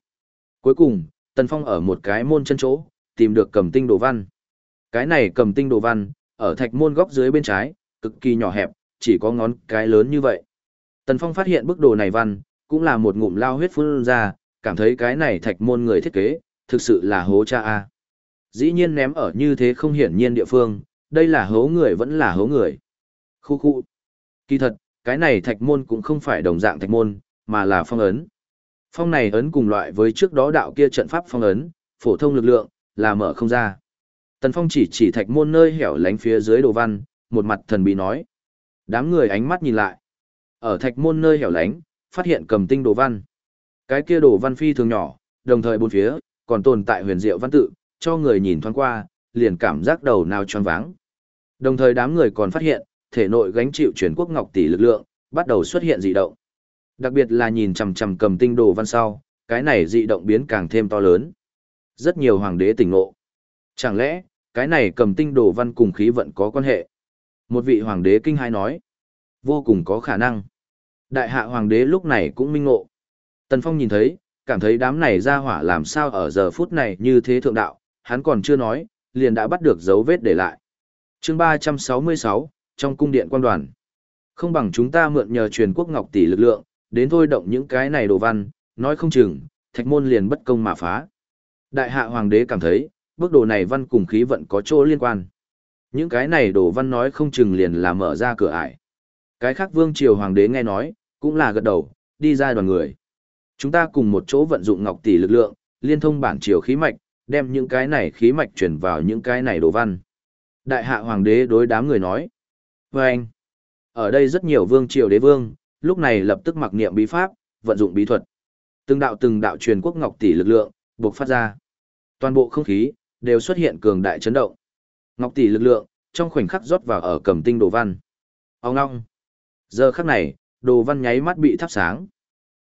[SPEAKER 1] Cuối cùng, Tần Phong ở một cái môn chân chỗ, tìm được cầm tinh đồ văn. Cái này cầm tinh đồ văn, ở thạch môn góc dưới bên trái, cực kỳ nhỏ hẹp, chỉ có ngón cái lớn như vậy. Tần Phong phát hiện bức đồ này văn, cũng là một ngụm lao huyết phun ra, cảm thấy cái này thạch môn người thiết kế, thực sự là hố cha a. Dĩ nhiên ném ở như thế không hiển nhiên địa phương, đây là hố người vẫn là hố người. Khu khu. Kỳ thật, cái này thạch môn cũng không phải đồng dạng thạch môn, mà là phong ấn. Phong này ấn cùng loại với trước đó đạo kia trận pháp phong ấn, phổ thông lực lượng, là mở không ra. Tần Phong chỉ chỉ thạch môn nơi hẻo lánh phía dưới đồ văn, một mặt thần bí nói. Đám người ánh mắt nhìn lại. Ở thạch môn nơi hẻo lánh, phát hiện cầm tinh đồ văn. Cái kia đồ văn phi thường nhỏ, đồng thời bốn phía, còn tồn tại huyền diệu văn tự, cho người nhìn thoáng qua, liền cảm giác đầu nào tròn váng. Đồng thời đám người còn phát hiện, thể nội gánh chịu chuyển quốc ngọc tỷ lực lượng, bắt đầu xuất hiện dị động. Đặc biệt là nhìn chằm chằm cầm tinh đồ văn sau, cái này dị động biến càng thêm to lớn. Rất nhiều hoàng đế tỉnh ngộ. Chẳng lẽ, cái này cầm tinh đồ văn cùng khí vận có quan hệ? Một vị hoàng đế kinh hai nói. Vô cùng có khả năng. Đại hạ hoàng đế lúc này cũng minh ngộ. Tần Phong nhìn thấy, cảm thấy đám này ra hỏa làm sao ở giờ phút này như thế thượng đạo, hắn còn chưa nói, liền đã bắt được dấu vết để lại. chương 366, trong cung điện quan đoàn. Không bằng chúng ta mượn nhờ truyền quốc ngọc tỷ lực lượng, đến thôi động những cái này đồ văn, nói không chừng, thạch môn liền bất công mà phá. Đại hạ hoàng đế cảm thấy, bước đồ này văn cùng khí vận có chỗ liên quan. Những cái này đồ văn nói không chừng liền là mở ra cửa ải. Cái khác vương triều hoàng đế nghe nói, cũng là gật đầu, đi ra đoàn người. Chúng ta cùng một chỗ vận dụng ngọc tỷ lực lượng, liên thông bản triều khí mạch, đem những cái này khí mạch chuyển vào những cái này đồ văn. Đại hạ hoàng đế đối đám người nói. Và anh, ở đây rất nhiều vương triều đế vương, lúc này lập tức mặc niệm bí pháp, vận dụng bí thuật. Từng đạo từng đạo truyền quốc ngọc tỷ lực lượng, buộc phát ra. Toàn bộ không khí, đều xuất hiện cường đại chấn động. Ngọc tỷ lực lượng, trong khoảnh khắc rót vào ở cầm tinh đồ văn. Ông ngong. Giờ khắc này, đồ văn nháy mắt bị thắp sáng.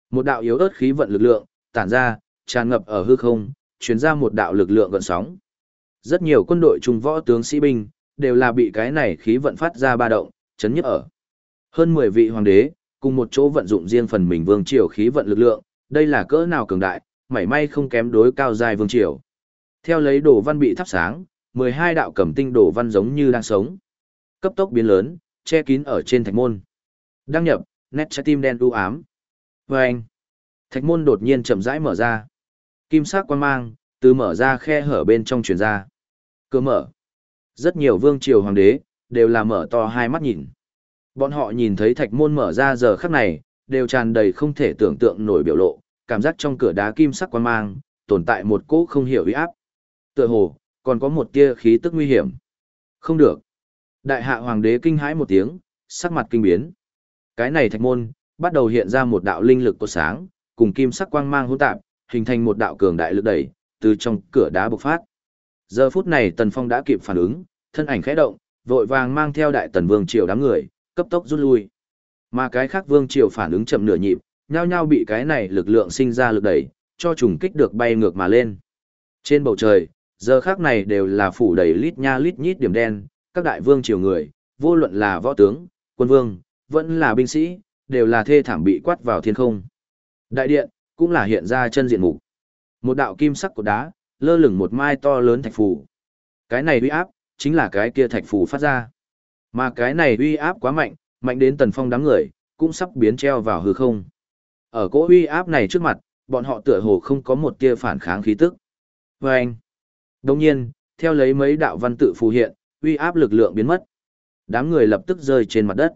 [SPEAKER 1] Một đạo yếu ớt khí vận lực lượng, tản ra, tràn ngập ở hư không, truyền ra một đạo lực lượng gợn sóng. Rất nhiều quân đội trung võ tướng sĩ binh, đều là bị cái này khí vận phát ra ba động, chấn nhức ở. Hơn 10 vị hoàng đế, cùng một chỗ vận dụng riêng phần mình vương triều khí vận lực lượng, đây là cỡ nào cường đại, mảy may không kém đối cao dài vương triều. Theo lấy đồ văn bị thắp sáng, 12 đạo cẩm tinh đồ văn giống như đang sống. Cấp tốc biến lớn, che kín ở trên thạch môn. Đăng nhập, nét trái tim đen u ám. Và anh, thạch môn đột nhiên chậm rãi mở ra. Kim sắc quan mang, từ mở ra khe hở bên trong truyền ra. Cửa mở. Rất nhiều vương triều hoàng đế, đều là mở to hai mắt nhìn. Bọn họ nhìn thấy thạch môn mở ra giờ khắc này, đều tràn đầy không thể tưởng tượng nổi biểu lộ, cảm giác trong cửa đá kim sắc quan mang, tồn tại một cỗ không hiểu uy áp. Tựa hồ, còn có một tia khí tức nguy hiểm. Không được. Đại hạ hoàng đế kinh hãi một tiếng, sắc mặt kinh biến. Cái này thạch môn, bắt đầu hiện ra một đạo linh lực của sáng, cùng kim sắc quang mang hỗn tạp, hình thành một đạo cường đại lực đẩy, từ trong cửa đá bộc phát. Giờ phút này Tần Phong đã kịp phản ứng, thân ảnh khẽ động, vội vàng mang theo đại tần vương triều đám người, cấp tốc rút lui. Mà cái khác vương triều phản ứng chậm nửa nhịp, nhao nhao bị cái này lực lượng sinh ra lực đẩy, cho trùng kích được bay ngược mà lên. Trên bầu trời, giờ khác này đều là phủ đầy lít nha lít nhít điểm đen, các đại vương triều người, vô luận là võ tướng, quân vương, vẫn là binh sĩ, đều là thê thảm bị quát vào thiên không. Đại điện, cũng là hiện ra chân diện mục. Một đạo kim sắc của đá, lơ lửng một mai to lớn thạch phù. Cái này uy áp, chính là cái kia thạch phù phát ra. Mà cái này uy áp quá mạnh, mạnh đến tần phong đám người, cũng sắp biến treo vào hư không. Ở cỗ uy áp này trước mặt, bọn họ tựa hồ không có một tia phản kháng khí tức. Và anh, đồng nhiên, theo lấy mấy đạo văn tự phù hiện, uy áp lực lượng biến mất. Đám người lập tức rơi trên mặt đất.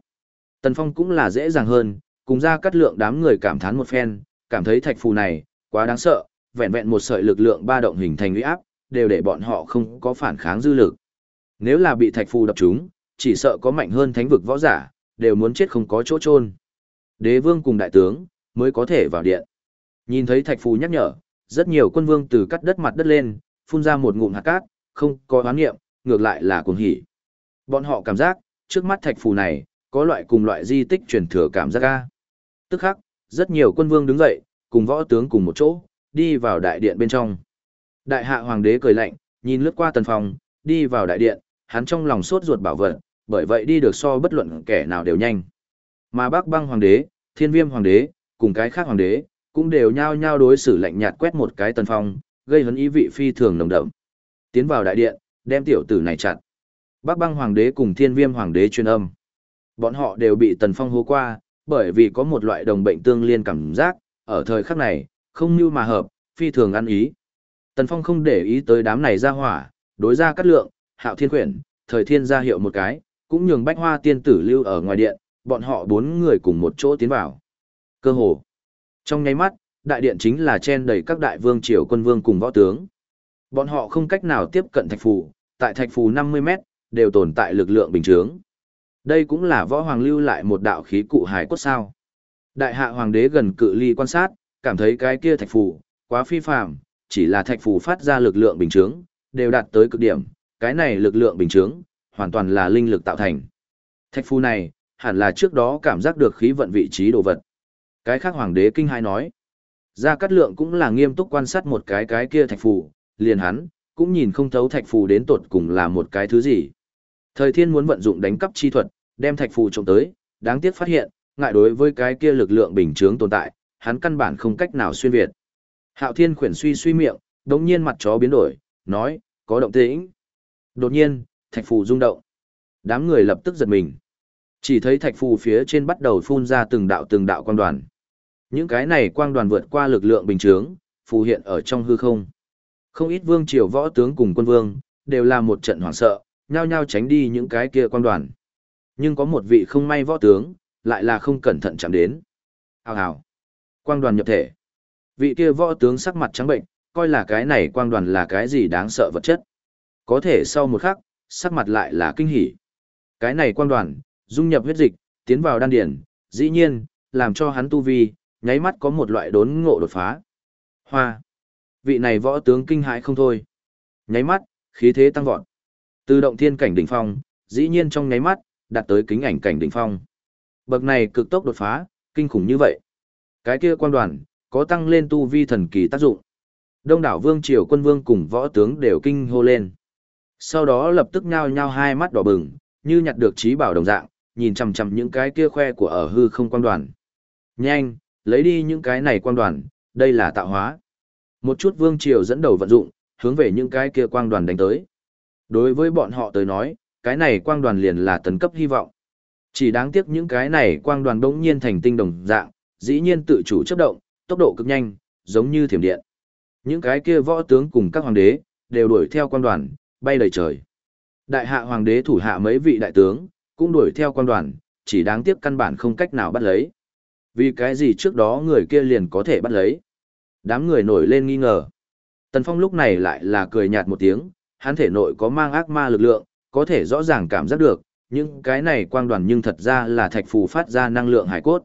[SPEAKER 1] Tần Phong cũng là dễ dàng hơn, cùng ra cắt lượng đám người cảm thán một phen, cảm thấy thạch phù này, quá đáng sợ, vẹn vẹn một sợi lực lượng ba động hình thành uy áp, đều để bọn họ không có phản kháng dư lực. Nếu là bị thạch phù đập chúng, chỉ sợ có mạnh hơn thánh vực võ giả, đều muốn chết không có chỗ chôn. Đế vương cùng đại tướng, mới có thể vào điện. Nhìn thấy thạch phù nhắc nhở, rất nhiều quân vương từ cắt đất mặt đất lên, phun ra một ngụm hạt cát, không có hoán nghiệm, ngược lại là cuồng hỉ. Bọn họ cảm giác, trước mắt thạch phù này, có loại cùng loại di tích truyền thừa cảm giác ga. Tức khắc, rất nhiều quân vương đứng dậy, cùng võ tướng cùng một chỗ, đi vào đại điện bên trong. Đại hạ hoàng đế cười lạnh, nhìn lướt qua tần phòng, đi vào đại điện, hắn trong lòng sốt ruột bảo vật, bởi vậy đi được so bất luận kẻ nào đều nhanh. Mà Bắc Băng hoàng đế, Thiên Viêm hoàng đế, cùng cái khác hoàng đế, cũng đều nhao nhao đối xử lạnh nhạt quét một cái tần phong, gây hấn ý vị phi thường nồng đậm. Tiến vào đại điện, đem tiểu tử này chặn. Bắc Băng hoàng đế cùng Thiên Viêm hoàng đế truyền âm. Bọn họ đều bị tần phong hố qua, bởi vì có một loại đồng bệnh tương liên cảm giác, ở thời khắc này, không như mà hợp, phi thường ăn ý. Tần Phong không để ý tới đám này ra hỏa, đối ra cắt lượng, hạo thiên quyển, thời thiên ra hiệu một cái, cũng nhường bách hoa tiên tử lưu ở ngoài điện, bọn họ bốn người cùng một chỗ tiến vào. Cơ hồ. Trong nháy mắt, đại điện chính là chen đầy các đại vương triều quân vương cùng võ tướng. Bọn họ không cách nào tiếp cận thạch phù, tại thạch phù 50 mét, đều tồn tại lực lượng bình chướng. Đây cũng là võ hoàng lưu lại một đạo khí cụ hải cốt sao. Đại hạ hoàng đế gần cự ly quan sát, cảm thấy cái kia thạch phù, quá phi phàm, chỉ là thạch phù phát ra lực lượng bình chướng, đều đạt tới cực điểm, cái này lực lượng bình chướng, hoàn toàn là linh lực tạo thành. Thạch phù này, hẳn là trước đó cảm giác được khí vận vị trí đồ vật. Cái khác hoàng đế kinh hai nói. Gia Cát Lượng cũng là nghiêm túc quan sát một cái cái kia thạch phù, liền hắn, cũng nhìn không thấu thạch phù đến tột cùng là một cái thứ gì. Thời thiên muốn vận dụng đánh cắp chi thuật, đem thạch phù trộm tới, đáng tiếc phát hiện, ngại đối với cái kia lực lượng bình chướng tồn tại, hắn căn bản không cách nào xuyên việt. Hạo Thiên khuyển suy suy miệng, đống nhiên mặt chó biến đổi, nói, có động tĩnh. Đột nhiên, thạch phù rung động. Đám người lập tức giật mình. Chỉ thấy thạch phù phía trên bắt đầu phun ra từng đạo từng đạo quang đoàn. Những cái này quang đoàn vượt qua lực lượng bình chướng, phù hiện ở trong hư không. Không ít vương triều võ tướng cùng quân vương, đều là một trận hoảng sợ, nhao nhao tránh đi những cái kia quang đoàn. Nhưng có một vị không may võ tướng, lại là không cẩn thận chạm đến. Hào hào. Quang đoàn nhập thể. Vị kia võ tướng sắc mặt trắng bệnh, coi là cái này quang đoàn là cái gì đáng sợ vật chất. Có thể sau một khắc, sắc mặt lại là kinh hỉ. Cái này quang đoàn, dung nhập huyết dịch, tiến vào đan điển, dĩ nhiên, làm cho hắn tu vi, nháy mắt có một loại đốn ngộ đột phá. Hoa. Vị này võ tướng kinh hãi không thôi. Nháy mắt, khí thế tăng vọt. Từ động thiên cảnh đỉnh phong, dĩ nhiên trong nháy mắt, đạt tới kính ảnh cảnh đỉnh phong. Bậc này cực tốc đột phá, kinh khủng như vậy. Cái kia quan đoàn, có tăng lên tu vi thần kỳ tác dụng. Đông đảo vương triều quân vương cùng võ tướng đều kinh hô lên. Sau đó lập tức nhao nhao hai mắt đỏ bừng, như nhặt được trí bảo đồng dạng, nhìn chằm chằm những cái kia khoe của ở hư không quan đoàn. Nhanh, lấy đi những cái này quan đoàn, đây là tạo hóa. Một chút vương triều dẫn đầu vận dụng, hướng về những cái kia quang đoàn đánh tới. Đối với bọn họ tới nói, cái này quang đoàn liền là tấn cấp hy vọng. Chỉ đáng tiếc những cái này quang đoàn bỗng nhiên thành tinh đồng dạng, dĩ nhiên tự chủ chấp động, tốc độ cực nhanh, giống như thiểm điện. Những cái kia võ tướng cùng các hoàng đế, đều đuổi theo quang đoàn, bay đầy trời. Đại hạ hoàng đế thủ hạ mấy vị đại tướng, cũng đuổi theo quang đoàn, chỉ đáng tiếc căn bản không cách nào bắt lấy. Vì cái gì trước đó người kia liền có thể bắt lấy. Đám người nổi lên nghi ngờ. Tần Phong lúc này lại là cười nhạt một tiếng, hắn thể nội có mang ác ma lực lượng, có thể rõ ràng cảm giác được, những cái này quang đoàn nhưng thật ra là thạch phù phát ra năng lượng hải cốt.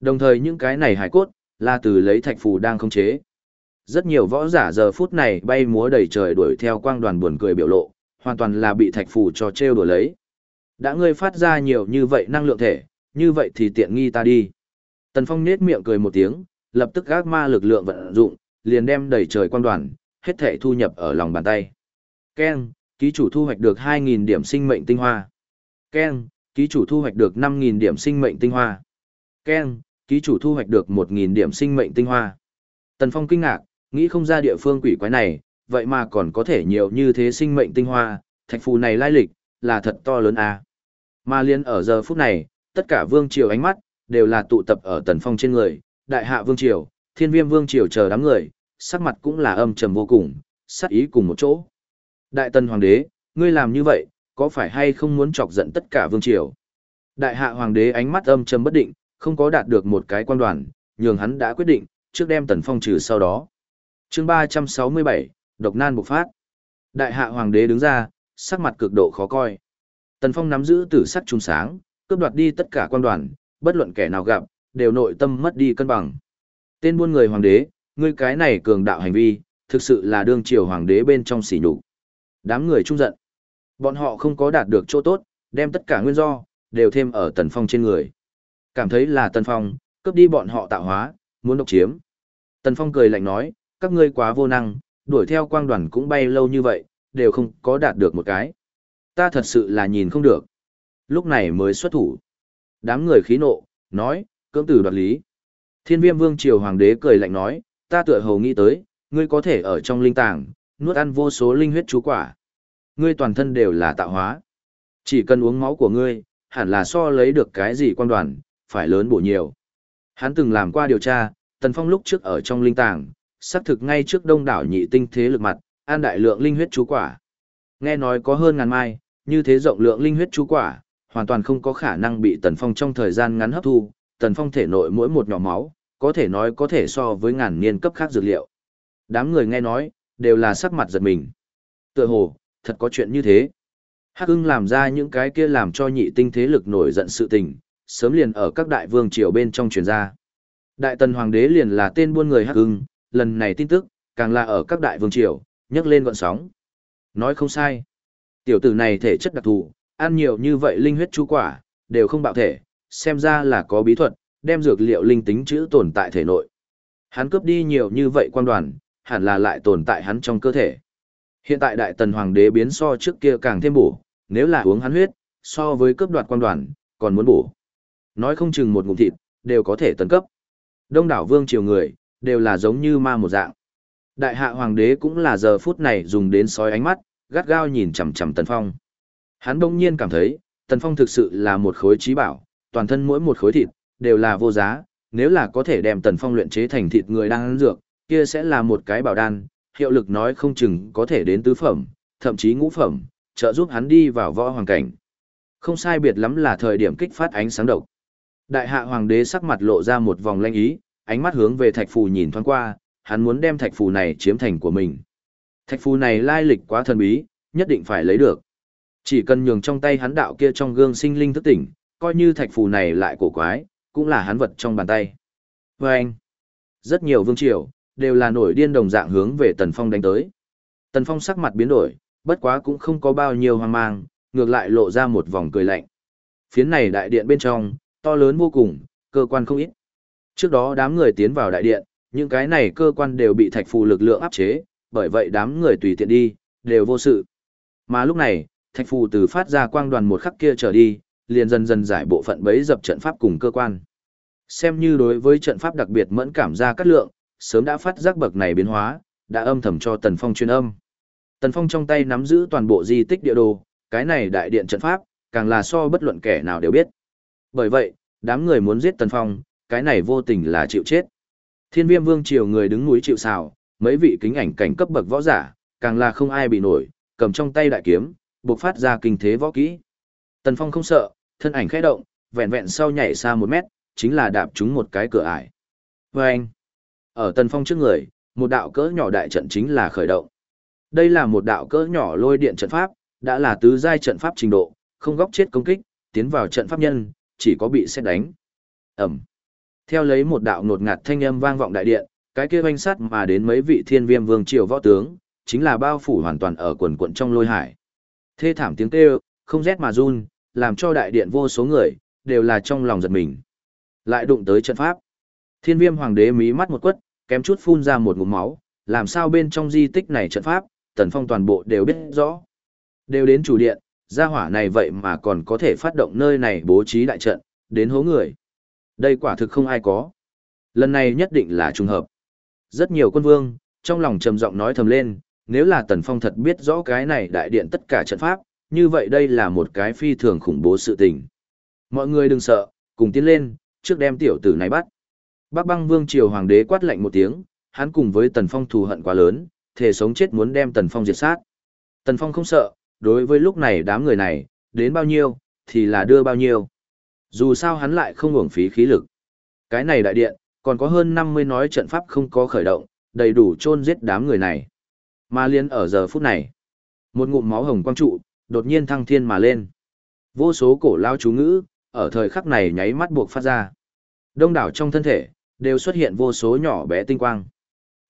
[SPEAKER 1] Đồng thời những cái này hải cốt, là từ lấy thạch phù đang không chế. Rất nhiều võ giả giờ phút này bay múa đầy trời đuổi theo quang đoàn buồn cười biểu lộ, hoàn toàn là bị thạch phù cho trêu đùa lấy. Đã ngươi phát ra nhiều như vậy năng lượng thể, như vậy thì tiện nghi ta đi. Tần Phong nết miệng cười một tiếng, lập tức gác ma lực lượng vận dụng, liền đem đầy trời quang đoàn, hết thể thu nhập ở lòng bàn tay. Ken, ký chủ thu hoạch được 2.000 điểm sinh mệnh tinh hoa. Ken, ký chủ thu hoạch được 5.000 điểm sinh mệnh tinh hoa. Ken, ký chủ thu hoạch được 1.000 điểm sinh mệnh tinh hoa. Tần Phong kinh ngạc, nghĩ không ra địa phương quỷ quái này, vậy mà còn có thể nhiều như thế sinh mệnh tinh hoa, thạch phù này lai lịch, là thật to lớn à. Mà liên ở giờ phút này, tất cả vương triều ánh mắt, đều là tụ tập ở tần phong trên người, đại hạ vương triều, thiên viêm vương triều chờ đám người, sắc mặt cũng là âm trầm vô cùng, sắc ý cùng một chỗ. Đại tần hoàng đế, ngươi làm như vậy, có phải hay không muốn chọc giận tất cả vương triều? Đại hạ hoàng đế ánh mắt âm trầm bất định, không có đạt được một cái quan đoàn, nhường hắn đã quyết định, trước đem tần phong trừ sau đó. chương 367, độc nan bộc phát. Đại hạ hoàng đế đứng ra, sắc mặt cực độ khó coi. Tần phong nắm giữ tử sắc trung sáng, cướp đoạt đi tất cả quan đoàn, bất luận kẻ nào gặp, đều nội tâm mất đi cân bằng. Tên buôn người hoàng đế, ngươi cái này cường đạo hành vi, thực sự là đương triều hoàng đế bên trong sỉ nhục. Đám người trung giận. Bọn họ không có đạt được chỗ tốt, đem tất cả nguyên do, đều thêm ở Tần Phong trên người. Cảm thấy là Tần Phong, cướp đi bọn họ tạo hóa, muốn độc chiếm. Tần Phong cười lạnh nói, các ngươi quá vô năng, đuổi theo quang đoàn cũng bay lâu như vậy, đều không có đạt được một cái. Ta thật sự là nhìn không được. Lúc này mới xuất thủ. Đám người khí nộ, nói, cưỡng tử đoạt lý. Thiên viêm vương triều hoàng đế cười lạnh nói, ta tựa hồ nghĩ tới, ngươi có thể ở trong linh tàng, nuốt ăn vô số linh huyết chú quả. Ngươi toàn thân đều là tạo hóa. Chỉ cần uống máu của ngươi, hẳn là so lấy được cái gì quan đoàn, phải lớn bổ nhiều. Hắn từng làm qua điều tra, Tần Phong lúc trước ở trong linh tàng, xác thực ngay trước đông đảo nhị tinh thế lực mặt, an đại lượng linh huyết chú quả. Nghe nói có hơn ngàn mai, như thế rộng lượng linh huyết chú quả, hoàn toàn không có khả năng bị Tần Phong trong thời gian ngắn hấp thu, Tần Phong thể nội mỗi một nhỏ máu, có thể nói có thể so với ngàn niên cấp khác dược liệu. Đám người nghe nói, đều là sắc mặt giật mình. Tựa hồ, thật có chuyện như thế. Hắc ưng làm ra những cái kia làm cho nhị tinh thế lực nổi giận sự tình, sớm liền ở các đại vương triều bên trong truyền ra. Đại tần hoàng đế liền là tên buôn người Hắc ưng, lần này tin tức, càng là ở các đại vương triều, nhấc lên gọn sóng. Nói không sai. Tiểu tử này thể chất đặc thù, ăn nhiều như vậy linh huyết chú quả, đều không bạo thể, xem ra là có bí thuật, đem dược liệu linh tính chữ tồn tại thể nội. Hắn cướp đi nhiều như vậy quan đoàn, hẳn là lại tồn tại hắn trong cơ thể. Hiện tại đại tần hoàng đế biến so trước kia càng thêm bổ, nếu là uống hắn huyết, so với cướp đoạt quan đoàn, còn muốn bổ. Nói không chừng một ngụm thịt, đều có thể tấn cấp. Đông đảo vương triều người, đều là giống như ma một dạng. Đại hạ hoàng đế cũng là giờ phút này dùng đến sói ánh mắt, gắt gao nhìn chằm chằm Tần Phong. Hắn bỗng nhiên cảm thấy, Tần Phong thực sự là một khối trí bảo, toàn thân mỗi một khối thịt, đều là vô giá, nếu là có thể đem Tần Phong luyện chế thành thịt người đang ăn dược, kia sẽ là một cái bảo đan, hiệu lực nói không chừng có thể đến tứ phẩm, thậm chí ngũ phẩm, trợ giúp hắn đi vào võ hoàng cảnh. Không sai biệt lắm là thời điểm kích phát ánh sáng độc. Đại hạ hoàng đế sắc mặt lộ ra một vòng lanh ý, ánh mắt hướng về thạch phù nhìn thoáng qua, hắn muốn đem thạch phù này chiếm thành của mình. Thạch phù này lai lịch quá thần bí, nhất định phải lấy được. Chỉ cần nhường trong tay hắn đạo kia trong gương sinh linh thức tỉnh, coi như thạch phù này lại cổ quái, cũng là hắn vật trong bàn tay. Và anh, rất nhiều vương triều, đều là nổi điên đồng dạng hướng về Tần Phong đánh tới. Tần Phong sắc mặt biến đổi, bất quá cũng không có bao nhiêu hoang mang, ngược lại lộ ra một vòng cười lạnh. Phiến này đại điện bên trong, to lớn vô cùng, cơ quan không ít. Trước đó đám người tiến vào đại điện, những cái này cơ quan đều bị thạch phù lực lượng áp chế, bởi vậy đám người tùy tiện đi, đều vô sự. Mà lúc này, thạch phù từ phát ra quang đoàn một khắc kia trở đi, liền dần dần giải bộ phận bấy dập trận pháp cùng cơ quan. Xem như đối với trận pháp đặc biệt mẫn cảm ra cắt lượng, sớm đã phát giác bậc này biến hóa, đã âm thầm cho Tần Phong chuyên âm. Tần Phong trong tay nắm giữ toàn bộ di tích địa đồ, cái này đại điện trận pháp, càng là so bất luận kẻ nào đều biết. Bởi vậy, đám người muốn giết Tần Phong, cái này vô tình là chịu chết. Thiên viêm vương triều người đứng núi chịu sào, mấy vị kính ảnh cảnh cấp bậc võ giả, càng là không ai bị nổi, cầm trong tay đại kiếm, bộc phát ra kinh thế võ kỹ. Tần Phong không sợ, thân ảnh khẽ động, vẹn vẹn sau nhảy xa một mét, chính là đạp trúng một cái cửa ải. Và anh, ở Tần Phong trước người, một đạo cỡ nhỏ đại trận chính là khởi động. Đây là một đạo cỡ nhỏ lôi điện trận pháp, đã là tứ giai trận pháp trình độ, không góc chết công kích, tiến vào trận pháp nhân, chỉ có bị xét đánh. Ẩm. Theo lấy một đạo nột ngạt thanh âm vang vọng đại điện, cái kia oanh sát mà đến mấy vị thiên viêm vương triều võ tướng, chính là bao phủ hoàn toàn ở quần quận trong lôi hải. Thê thảm tiếng kêu, không rét mà run, làm cho đại điện vô số người, đều là trong lòng giật mình. Lại đụng tới trận pháp. Thiên viêm hoàng đế mí mắt một quất, kém chút phun ra một ngụm máu, làm sao bên trong di tích này trận pháp, tần phong toàn bộ đều biết rõ. Đều đến chủ điện, gia hỏa này vậy mà còn có thể phát động nơi này bố trí đại trận, đến hố người. Đây quả thực không ai có. Lần này nhất định là trùng hợp. Rất nhiều quân vương, trong lòng trầm giọng nói thầm lên, nếu là Tần Phong thật biết rõ cái này đại điện tất cả trận pháp, như vậy đây là một cái phi thường khủng bố sự tình. Mọi người đừng sợ, cùng tiến lên, trước đem tiểu tử này bắt. Bắc băng vương triều hoàng đế quát lạnh một tiếng, hắn cùng với Tần Phong thù hận quá lớn, thể sống chết muốn đem Tần Phong diệt sát. Tần Phong không sợ, đối với lúc này đám người này, đến bao nhiêu, thì là đưa bao nhiêu. Dù sao hắn lại không uổng phí khí lực. Cái này đại điện, còn có hơn 50 nói trận pháp không có khởi động, đầy đủ chôn giết đám người này. Mà liên ở giờ phút này, một ngụm máu hồng quang trụ, đột nhiên thăng thiên mà lên. Vô số cổ lao chú ngữ, ở thời khắc này nháy mắt buộc phát ra. Đông đảo trong thân thể, đều xuất hiện vô số nhỏ bé tinh quang.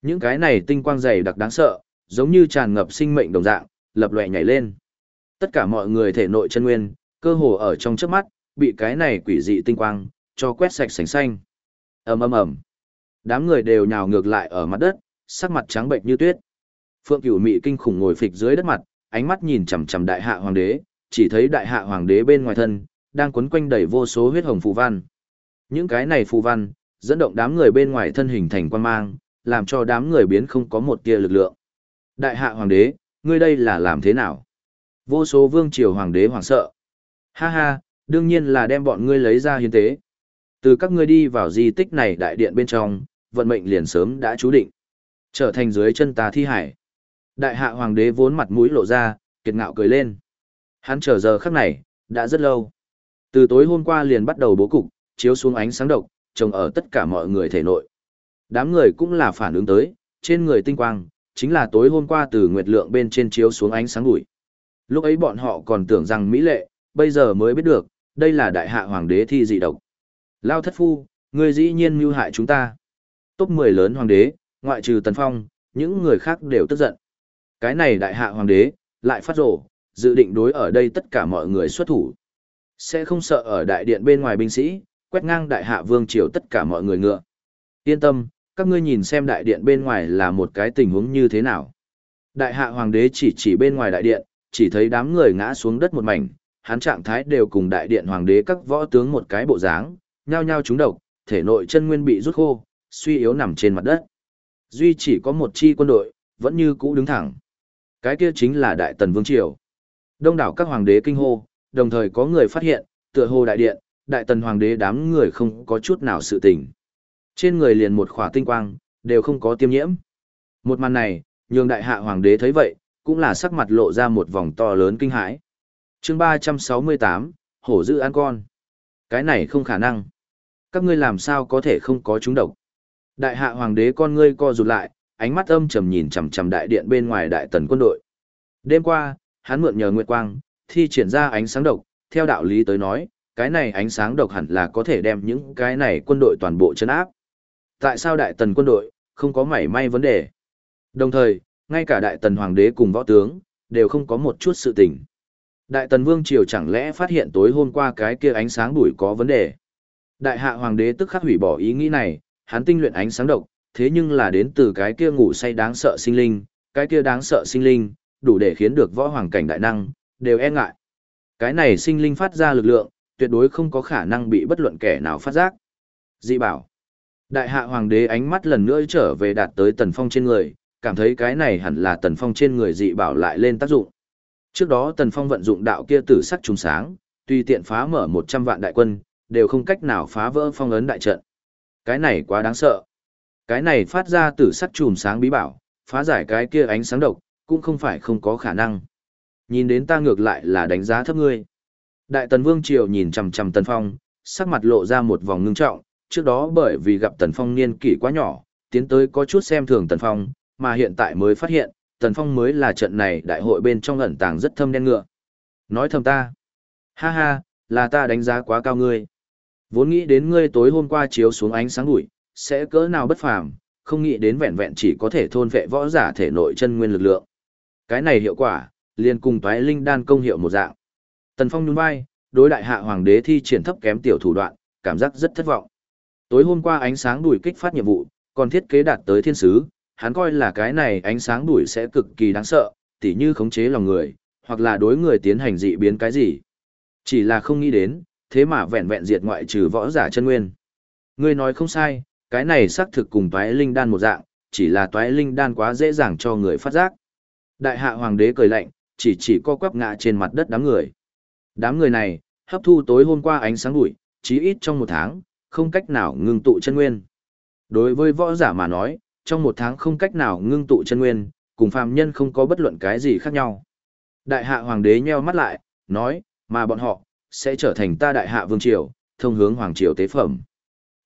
[SPEAKER 1] Những cái này tinh quang dày đặc đáng sợ, giống như tràn ngập sinh mệnh đồng dạng, lập lòe nhảy lên. Tất cả mọi người thể nội chân nguyên, cơ hồ ở trong chớp mắt, bị cái này quỷ dị tinh quang, cho quét sạch sành xanh. ầm ầm ầm, Đám người đều nhào ngược lại ở mặt đất, sắc mặt trắng bệnh như tuyết. Phượng Cửu Mị kinh khủng ngồi phịch dưới đất mặt, ánh mắt nhìn chằm chằm đại hạ hoàng đế, chỉ thấy đại hạ hoàng đế bên ngoài thân, đang quấn quanh đầy vô số huyết hồng phù văn. Những cái này phù văn, dẫn động đám người bên ngoài thân hình thành quan mang, làm cho đám người biến không có một tia lực lượng. Đại hạ hoàng đế, ngươi đây là làm thế nào? Vô số vương triều hoàng đế hoảng sợ. Ha ha, đương nhiên là đem bọn ngươi lấy ra hiến tế. Từ các ngươi đi vào di tích này đại điện bên trong, vận mệnh liền sớm đã chú định. Trở thành dưới chân ta thi hải. Đại hạ hoàng đế vốn mặt mũi lộ ra, kiệt ngạo cười lên. Hắn chờ giờ khắc này, đã rất lâu. Từ tối hôm qua liền bắt đầu bố cục, chiếu xuống ánh sáng độc, trồng ở tất cả mọi người thể nội. Đám người cũng là phản ứng tới, trên người tinh quang, chính là tối hôm qua từ nguyệt lượng bên trên chiếu xuống ánh sáng bụi. Lúc ấy bọn họ còn tưởng rằng mỹ lệ, bây giờ mới biết được, đây là đại hạ hoàng đế thi dị độc. Lao thất phu, người dĩ nhiên mưu hại chúng ta. Top 10 lớn hoàng đế, ngoại trừ Tần Phong, những người khác đều tức giận. Cái này đại hạ hoàng đế, lại phát rổ, dự định đối ở đây tất cả mọi người xuất thủ. Sẽ không sợ ở đại điện bên ngoài binh sĩ, quét ngang đại hạ vương triều tất cả mọi người ngựa. Yên tâm, các ngươi nhìn xem đại điện bên ngoài là một cái tình huống như thế nào. Đại hạ hoàng đế chỉ chỉ bên ngoài đại điện, chỉ thấy đám người ngã xuống đất một mảnh, hắn trạng thái đều cùng đại điện hoàng đế các võ tướng một cái bộ dáng, nhao nhao trúng độc, thể nội chân nguyên bị rút khô, suy yếu nằm trên mặt đất. Duy chỉ có một chi quân đội, vẫn như cũ đứng thẳng. Cái kia chính là Đại Tần Vương Triều. Đông đảo các hoàng đế kinh hô, đồng thời có người phát hiện, tựa hồ đại điện, Đại Tần Hoàng đế đám người không có chút nào sự tình. Trên người liền một khỏa tinh quang, đều không có tiêm nhiễm. Một màn này, nhường đại hạ hoàng đế thấy vậy, cũng là sắc mặt lộ ra một vòng to lớn kinh hãi. chương 368, hổ dữ ăn con. Cái này không khả năng. Các ngươi làm sao có thể không có chúng độc. Đại hạ hoàng đế con ngươi co rụt lại, ánh mắt âm trầm nhìn chằm chằm đại điện bên ngoài đại tần quân đội. Đêm qua, hắn mượn nhờ nguyệt quang, thi triển ra ánh sáng độc, theo đạo lý tới nói, cái này ánh sáng độc hẳn là có thể đem những cái này quân đội toàn bộ chấn áp. Tại sao đại tần quân đội không có mảy may vấn đề? Đồng thời, ngay cả đại tần hoàng đế cùng võ tướng đều không có một chút sự tình. Đại tần vương triều chẳng lẽ phát hiện tối hôm qua cái kia ánh sáng bụi có vấn đề? Đại hạ hoàng đế tức khắc hủy bỏ ý nghĩ này, hắn tinh luyện ánh sáng độc, thế nhưng là đến từ cái kia ngủ say đáng sợ sinh linh, cái kia đáng sợ sinh linh, đủ để khiến được võ hoàng cảnh đại năng, đều e ngại. Cái này sinh linh phát ra lực lượng, tuyệt đối không có khả năng bị bất luận kẻ nào phát giác. Dị bảo. Đại hạ hoàng đế ánh mắt lần nữa trở về đạt tới tần phong trên người, cảm thấy cái này hẳn là tần phong trên người dị bảo lại lên tác dụng. Trước đó tần phong vận dụng đạo kia tử sắc trùng sáng, tuy tiện phá mở 100 vạn đại quân, đều không cách nào phá vỡ phong ấn đại trận. Cái này quá đáng sợ. Cái này phát ra tử sắc trùm sáng bí bảo, phá giải cái kia ánh sáng độc, cũng không phải không có khả năng. Nhìn đến ta ngược lại là đánh giá thấp ngươi. Đại tần vương triều nhìn chằm chằm tần phong, sắc mặt lộ ra một vòng ngưng trọng, trước đó bởi vì gặp tần phong niên kỷ quá nhỏ, tiến tới có chút xem thường tần phong, mà hiện tại mới phát hiện, tần phong mới là trận này đại hội bên trong ẩn tàng rất thâm đen ngựa. Nói thầm ta. Ha ha, là ta đánh giá quá cao ngươi. Vốn nghĩ đến ngươi tối hôm qua chiếu xuống ánh sáng đuổi, sẽ cỡ nào bất phàm, không nghĩ đến vẹn vẹn chỉ có thể thôn vệ võ giả thể nội chân nguyên lực lượng. Cái này hiệu quả, liền cùng toái linh đan công hiệu một dạng. Tần Phong nhún vai, đối đại hạ hoàng đế thi triển thấp kém tiểu thủ đoạn, cảm giác rất thất vọng. Tối hôm qua ánh sáng đuổi kích phát nhiệm vụ, còn thiết kế đạt tới thiên sứ, hắn coi là cái này ánh sáng đuổi sẽ cực kỳ đáng sợ, tỉ như khống chế lòng người, hoặc là đối người tiến hành dị biến cái gì. Chỉ là không nghĩ đến, thế mà vẹn vẹn diệt ngoại trừ võ giả chân nguyên. Ngươi nói không sai, cái này xác thực cùng toái linh đan một dạng, chỉ là toái linh đan quá dễ dàng cho người phát giác. Đại hạ hoàng đế cười lạnh, chỉ chỉ co quắp ngã trên mặt đất đám người. Đám người này, hấp thu tối hôm qua ánh sáng bụi, chí ít trong một tháng, không cách nào ngưng tụ chân nguyên. Đối với võ giả mà nói, trong một tháng không cách nào ngưng tụ chân nguyên, cùng phàm nhân không có bất luận cái gì khác nhau. Đại hạ hoàng đế nheo mắt lại, nói, mà bọn họ, sẽ trở thành ta đại hạ vương triều, thông hướng hoàng triều tế phẩm.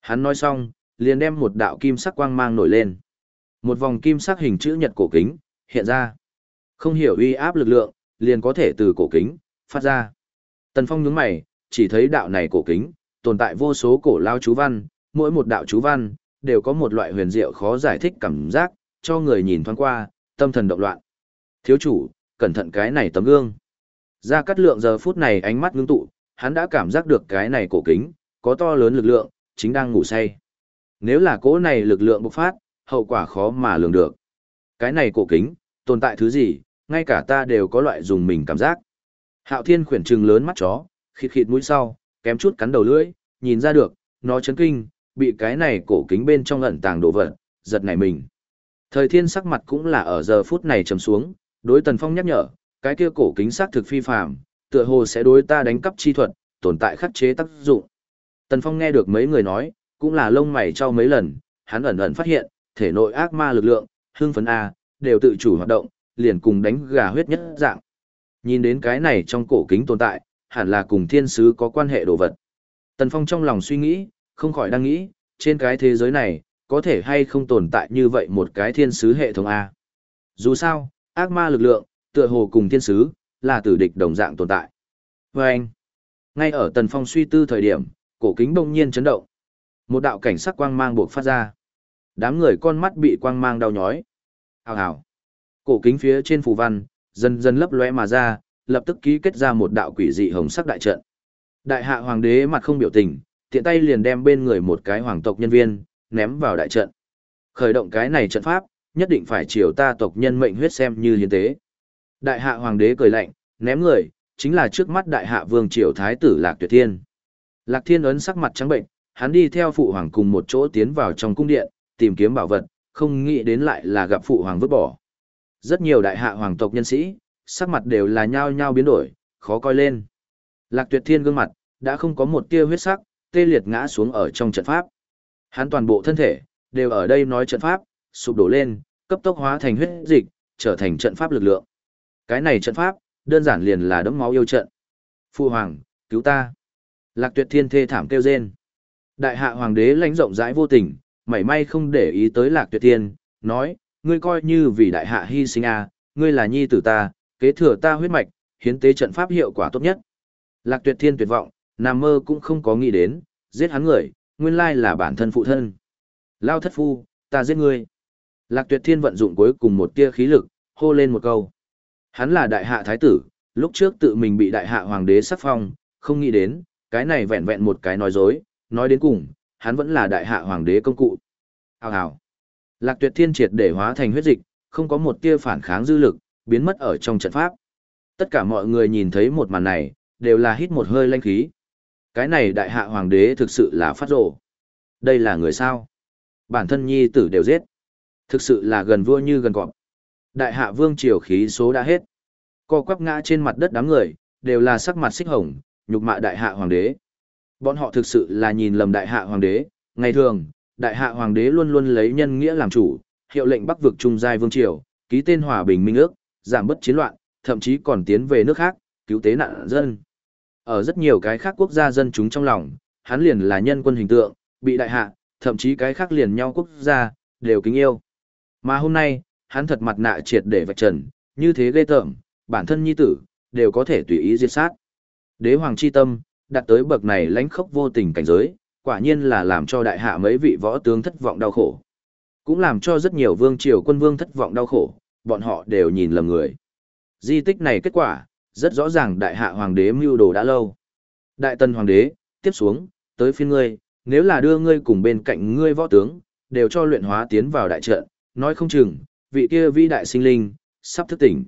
[SPEAKER 1] Hắn nói xong, liền đem một đạo kim sắc quang mang nổi lên. Một vòng kim sắc hình chữ nhật cổ kính, hiện ra. Không hiểu uy áp lực lượng, liền có thể từ cổ kính, phát ra. Tần Phong nhướng mày, chỉ thấy đạo này cổ kính, tồn tại vô số cổ lao chú văn, mỗi một đạo chú văn, đều có một loại huyền diệu khó giải thích cảm giác, cho người nhìn thoáng qua, tâm thần động loạn. Thiếu chủ, cẩn thận cái này tấm gương. Ra cát lượng giờ phút này ánh mắt ngưng tụ, hắn đã cảm giác được cái này cổ kính, có to lớn lực lượng, chính đang ngủ say. Nếu là cỗ này lực lượng bộc phát, hậu quả khó mà lường được. Cái này cổ kính, tồn tại thứ gì, ngay cả ta đều có loại dùng mình cảm giác. Hạo Thiên khuyển trừng lớn mắt chó, khịt khịt mũi sau, kém chút cắn đầu lưỡi, nhìn ra được, nó chấn kinh, bị cái này cổ kính bên trong ẩn tàng đồ vật, giật nảy mình. Thời thiên sắc mặt cũng là ở giờ phút này trầm xuống, đối Tần Phong nhắc nhở, cái kia cổ kính xác thực phi phàm, tựa hồ sẽ đối ta đánh cắp chi thuật, tồn tại khắc chế tác dụng. Tần Phong nghe được mấy người nói, cũng là lông mày trao mấy lần, hắn ẩn ẩn phát hiện, thể nội ác ma lực lượng, hương phấn A, đều tự chủ hoạt động, liền cùng đánh gà huyết nhất dạng. Nhìn đến cái này trong cổ kính tồn tại, hẳn là cùng thiên sứ có quan hệ đồ vật. Tần Phong trong lòng suy nghĩ, không khỏi đang nghĩ, trên cái thế giới này, có thể hay không tồn tại như vậy một cái thiên sứ hệ thống A. Dù sao, ác ma lực lượng, tựa hồ cùng thiên sứ, là tử địch đồng dạng tồn tại. Và anh, ngay ở Tần Phong suy tư thời điểm, cổ kính bỗng nhiên chấn động. Một đạo cảnh sắc quang mang buộc phát ra. Đám người con mắt bị quang mang đau nhói. Hào hào. Cổ kính phía trên phù văn, dần dần lấp lóe mà ra, lập tức ký kết ra một đạo quỷ dị hồng sắc đại trận. Đại hạ hoàng đế mặt không biểu tình, tiện tay liền đem bên người một cái hoàng tộc nhân viên, ném vào đại trận. Khởi động cái này trận pháp, nhất định phải chiều ta tộc nhân mệnh huyết xem như hiến tế. Đại hạ hoàng đế cười lạnh, ném người, chính là trước mắt đại hạ vương triều thái tử Lạc Tuyệt Thiên. Lạc Thiên ấn sắc mặt trắng bệnh, hắn đi theo phụ hoàng cùng một chỗ tiến vào trong cung điện, tìm kiếm bảo vật, không nghĩ đến lại là gặp phụ hoàng vứt bỏ. Rất nhiều đại hạ hoàng tộc nhân sĩ, sắc mặt đều là nhao nhao biến đổi, khó coi lên. Lạc Tuyệt Thiên gương mặt đã không có một tia huyết sắc, tê liệt ngã xuống ở trong trận pháp. Hắn toàn bộ thân thể đều ở đây nói trận pháp, sụp đổ lên, cấp tốc hóa thành huyết dịch, trở thành trận pháp lực lượng. Cái này trận pháp, đơn giản liền là đấm máu yêu trận. Phu hoàng, cứu ta. Lạc Tuyệt Thiên thê thảm kêu rên. Đại hạ hoàng đế lãnh rộng rãi vô tình, mảy may không để ý tới Lạc Tuyệt Thiên, nói, ngươi coi như vì đại hạ hy sinh a, ngươi là nhi tử ta, kế thừa ta huyết mạch, hiến tế trận pháp hiệu quả tốt nhất. Lạc Tuyệt Thiên tuyệt vọng, nằm mơ cũng không có nghĩ đến, giết hắn người, nguyên lai là bản thân phụ thân. Lao thất phu, ta giết ngươi. Lạc Tuyệt Thiên vận dụng cuối cùng một tia khí lực, hô lên một câu. Hắn là đại hạ thái tử, lúc trước tự mình bị đại hạ hoàng đế sắc phong, không nghĩ đến, cái này vẹn vẹn một cái nói dối, nói đến cùng, hắn vẫn là đại hạ hoàng đế công cụ. Hào hào. Lạc tuyệt thiên triệt để hóa thành huyết dịch, không có một tia phản kháng dư lực, biến mất ở trong trận pháp. Tất cả mọi người nhìn thấy một màn này, đều là hít một hơi lanh khí. Cái này đại hạ hoàng đế thực sự là phát rộ. Đây là người sao? Bản thân nhi tử đều giết. Thực sự là gần vua như gần cọp. Đại hạ vương triều khí số đã hết. Co quắp ngã trên mặt đất đám người, đều là sắc mặt xích hồng, nhục mạ đại hạ hoàng đế. Bọn họ thực sự là nhìn lầm đại hạ hoàng đế, ngày thường, đại hạ hoàng đế luôn luôn lấy nhân nghĩa làm chủ, hiệu lệnh bắc vực trung giai vương triều, ký tên hòa bình minh ước, giảm bớt chiến loạn, thậm chí còn tiến về nước khác, cứu tế nạn dân. Ở rất nhiều cái khác quốc gia dân chúng trong lòng, hắn liền là nhân quân hình tượng, bị đại hạ, thậm chí cái khác liền nhau quốc gia, đều kính yêu. Mà hôm nay, hắn thật mặt nạ triệt để vạch trần, như thế ghê tởm, bản thân nhi tử, đều có thể tùy ý diệt sát. Đế hoàng chi tâm, đặt tới bậc này lãnh khốc vô tình cảnh giới, quả nhiên là làm cho đại hạ mấy vị võ tướng thất vọng đau khổ. Cũng làm cho rất nhiều vương triều quân vương thất vọng đau khổ, bọn họ đều nhìn lầm người. Di tích này kết quả, rất rõ ràng đại hạ hoàng đế mưu đồ đã lâu. Đại tân hoàng đế, tiếp xuống, tới phiên ngươi, nếu là đưa ngươi cùng bên cạnh ngươi võ tướng, đều cho luyện hóa tiến vào đại trận, nói không chừng, vị kia vĩ đại sinh linh, sắp thức tỉnh.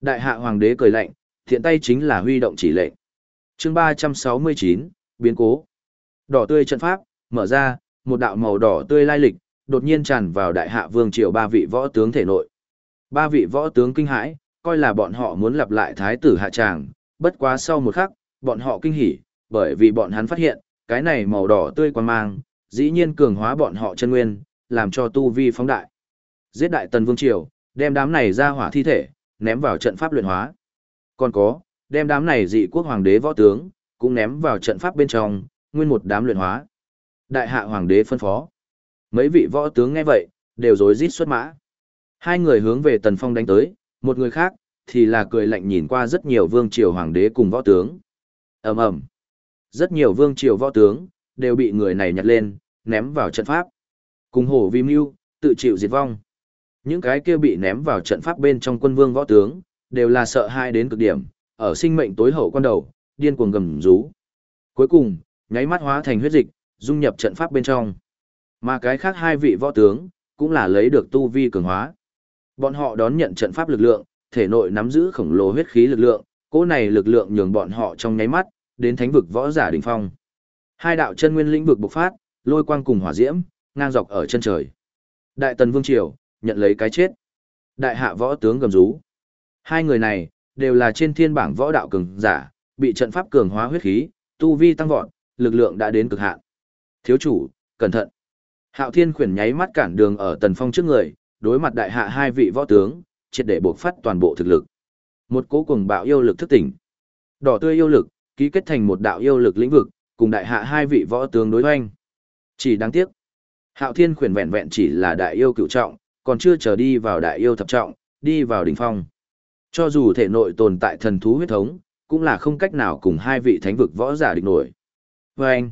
[SPEAKER 1] Đại hạ hoàng đế cười lạnh, thiện tay chính là huy động chỉ lệnh. chương 369, biến cố. Đỏ tươi trận pháp, mở ra, một đạo màu đỏ tươi lai lịch, đột nhiên tràn vào đại hạ vương triều ba vị võ tướng thể nội. Ba vị võ tướng kinh hãi, coi là bọn họ muốn lặp lại thái tử hạ tràng, bất quá sau một khắc, bọn họ kinh hỉ, bởi vì bọn hắn phát hiện, cái này màu đỏ tươi quan mang, dĩ nhiên cường hóa bọn họ chân nguyên, làm cho tu vi phóng đại. Giết đại tần vương triều, đem đám này ra hỏa thi thể, ném vào trận pháp luyện hóa. Còn có, đem đám này dị quốc hoàng đế võ tướng, cũng ném vào trận pháp bên trong, nguyên một đám luyện hóa. Đại hạ hoàng đế phân phó. Mấy vị võ tướng nghe vậy, đều rối rít xuất mã. Hai người hướng về Tần Phong đánh tới, một người khác, thì là cười lạnh nhìn qua rất nhiều vương triều hoàng đế cùng võ tướng. ầm ầm Rất nhiều vương triều võ tướng, đều bị người này nhặt lên, ném vào trận pháp. Cùng hổ vi mưu, tự chịu diệt vong. Những cái kia bị ném vào trận pháp bên trong quân vương võ tướng, đều là sợ hãi đến cực điểm, ở sinh mệnh tối hậu quan đầu, điên cuồng gầm rú. Cuối cùng, nháy mắt hóa thành huyết dịch, dung nhập trận pháp bên trong. Mà cái khác hai vị võ tướng, cũng là lấy được tu vi cường hóa. Bọn họ đón nhận trận pháp lực lượng, thể nội nắm giữ khổng lồ huyết khí lực lượng, cỗ này lực lượng nhường bọn họ trong nháy mắt, đến thánh vực võ giả đỉnh phong. Hai đạo chân nguyên lĩnh vực bộc phát, lôi quang cùng hỏa diễm, ngang dọc ở chân trời. Đại tần vương triều, nhận lấy cái chết. Đại hạ võ tướng gầm rú. Hai người này, đều là trên thiên bảng võ đạo cường giả, bị trận pháp cường hóa huyết khí, tu vi tăng vọt, lực lượng đã đến cực hạn. Thiếu chủ, cẩn thận. Hạo Thiên khuyển nháy mắt cản đường ở Tần Phong trước người, đối mặt đại hạ hai vị võ tướng, triệt để buộc phát toàn bộ thực lực. Một cố cùng bạo yêu lực thức tỉnh. Đỏ tươi yêu lực, ký kết thành một đạo yêu lực lĩnh vực, cùng đại hạ hai vị võ tướng đối hoành. Chỉ đáng tiếc, Hạo Thiên khuyển vẹn vẹn chỉ là đại yêu cựu trọng, còn chưa chờ đi vào đại yêu thập trọng, đi vào đỉnh phong. Cho dù thể nội tồn tại thần thú huyết thống, cũng là không cách nào cùng hai vị thánh vực võ giả địch nổi. Và anh,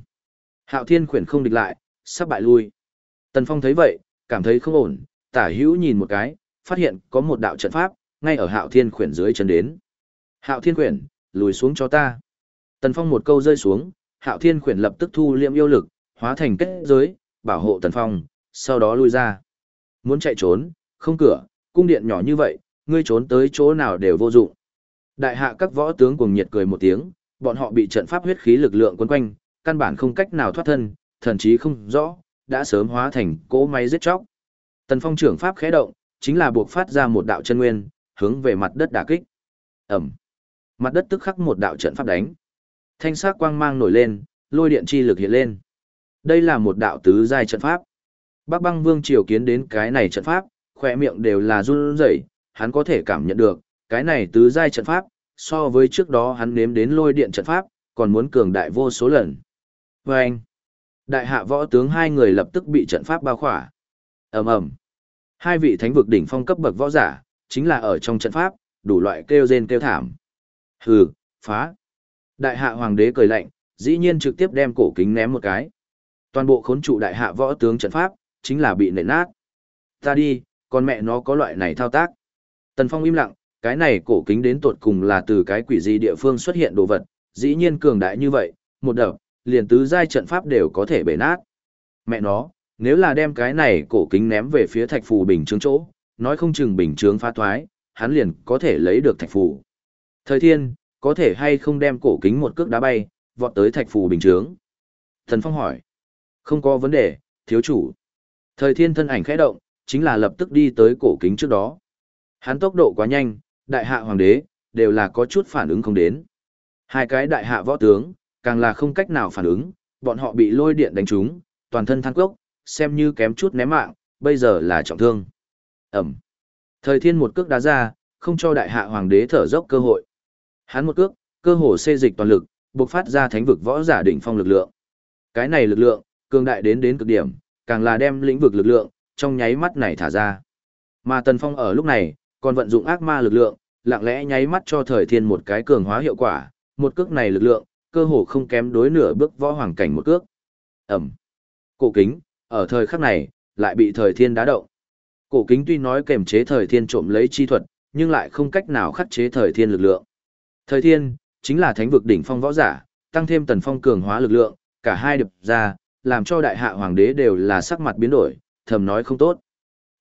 [SPEAKER 1] Hạo Thiên khuyển không địch lại, sắp bại lui. Tần Phong thấy vậy, cảm thấy không ổn, tả hữu nhìn một cái, phát hiện có một đạo trận pháp, ngay ở Hạo Thiên khuyển dưới chân đến. Hạo Thiên khuyển, lùi xuống cho ta. Tần Phong một câu rơi xuống, Hạo Thiên khuyển lập tức thu liệm yêu lực, hóa thành kết giới, bảo hộ Tần Phong, sau đó lui ra. Muốn chạy trốn, không cửa, cung điện nhỏ như vậy, ngươi trốn tới chỗ nào đều vô dụng. Đại hạ các võ tướng cùng nhiệt cười một tiếng, bọn họ bị trận pháp huyết khí lực lượng quấn quanh, căn bản không cách nào thoát thân, thần chí không rõ, đã sớm hóa thành cỗ máy giết chóc. Tần Phong trưởng pháp khẽ động, chính là buộc phát ra một đạo chân nguyên, hướng về mặt đất đả kích. Ẩm. Mặt đất tức khắc một đạo trận pháp đánh. Thanh sắc quang mang nổi lên, lôi điện chi lực hiện lên. Đây là một đạo tứ giai trận pháp. Bắc Băng Vương triều kiến đến cái này trận pháp, khỏe miệng đều là run rẩy, hắn có thể cảm nhận được, cái này tứ giai trận pháp, so với trước đó hắn nếm đến lôi điện trận pháp, còn muốn cường đại vô số lần. Và anh, đại hạ võ tướng hai người lập tức bị trận pháp bao khỏa. ầm ầm, hai vị thánh vực đỉnh phong cấp bậc võ giả, chính là ở trong trận pháp, đủ loại kêu rên kêu thảm. Hừ, phá. Đại hạ hoàng đế cười lạnh, dĩ nhiên trực tiếp đem cổ kính ném một cái. Toàn bộ khốn trụ đại hạ võ tướng trận pháp, chính là bị nện nát. Ta đi, con mẹ nó có loại này thao tác. Tần Phong im lặng, cái này cổ kính đến tột cùng là từ cái quỷ gì địa phương xuất hiện đồ vật, dĩ nhiên cường đại như vậy, một đợt, liền tứ giai trận pháp đều có thể bể nát. Mẹ nó, nếu là đem cái này cổ kính ném về phía thạch phù bình trướng chỗ, nói không chừng bình trướng phá thoái, hắn liền có thể lấy được thạch phù. Thời thiên, có thể hay không đem cổ kính một cước đá bay, vọt tới thạch phù bình trướng? Thần Phong hỏi. Không có vấn đề, thiếu chủ. Thời thiên thân ảnh khẽ động, chính là lập tức đi tới cổ kính trước đó. Hắn tốc độ quá nhanh, đại hạ hoàng đế, đều là có chút phản ứng không đến. Hai cái đại hạ võ tướng, càng là không cách nào phản ứng, bọn họ bị lôi điện đánh trúng, toàn thân thăng cốc, xem như kém chút ném mạng, bây giờ là trọng thương. Ẩm. Thời thiên một cước đá ra, không cho đại hạ hoàng đế thở dốc cơ hội. Hắn một cước, cơ hồ xê dịch toàn lực, bộc phát ra thánh vực võ giả đỉnh phong lực lượng. Cái này lực lượng, cường đại đến đến cực điểm, càng là đem lĩnh vực lực lượng, trong nháy mắt này thả ra. Mà Tần Phong ở lúc này, còn vận dụng ác ma lực lượng, lặng lẽ nháy mắt cho thời thiên một cái cường hóa hiệu quả, một cước này lực lượng, cơ hồ không kém đối nửa bước võ hoàng cảnh một cước. Ẩm. Cổ kính, ở thời khắc này, lại bị thời thiên đá động. Cổ kính tuy nói kềm chế thời thiên trộm lấy chi thuật, nhưng lại không cách nào khắc chế thời thiên lực lượng. Thời thiên, chính là thánh vực đỉnh phong võ giả, tăng thêm tần phong cường hóa lực lượng, cả hai đập ra, làm cho đại hạ hoàng đế đều là sắc mặt biến đổi, thầm nói không tốt.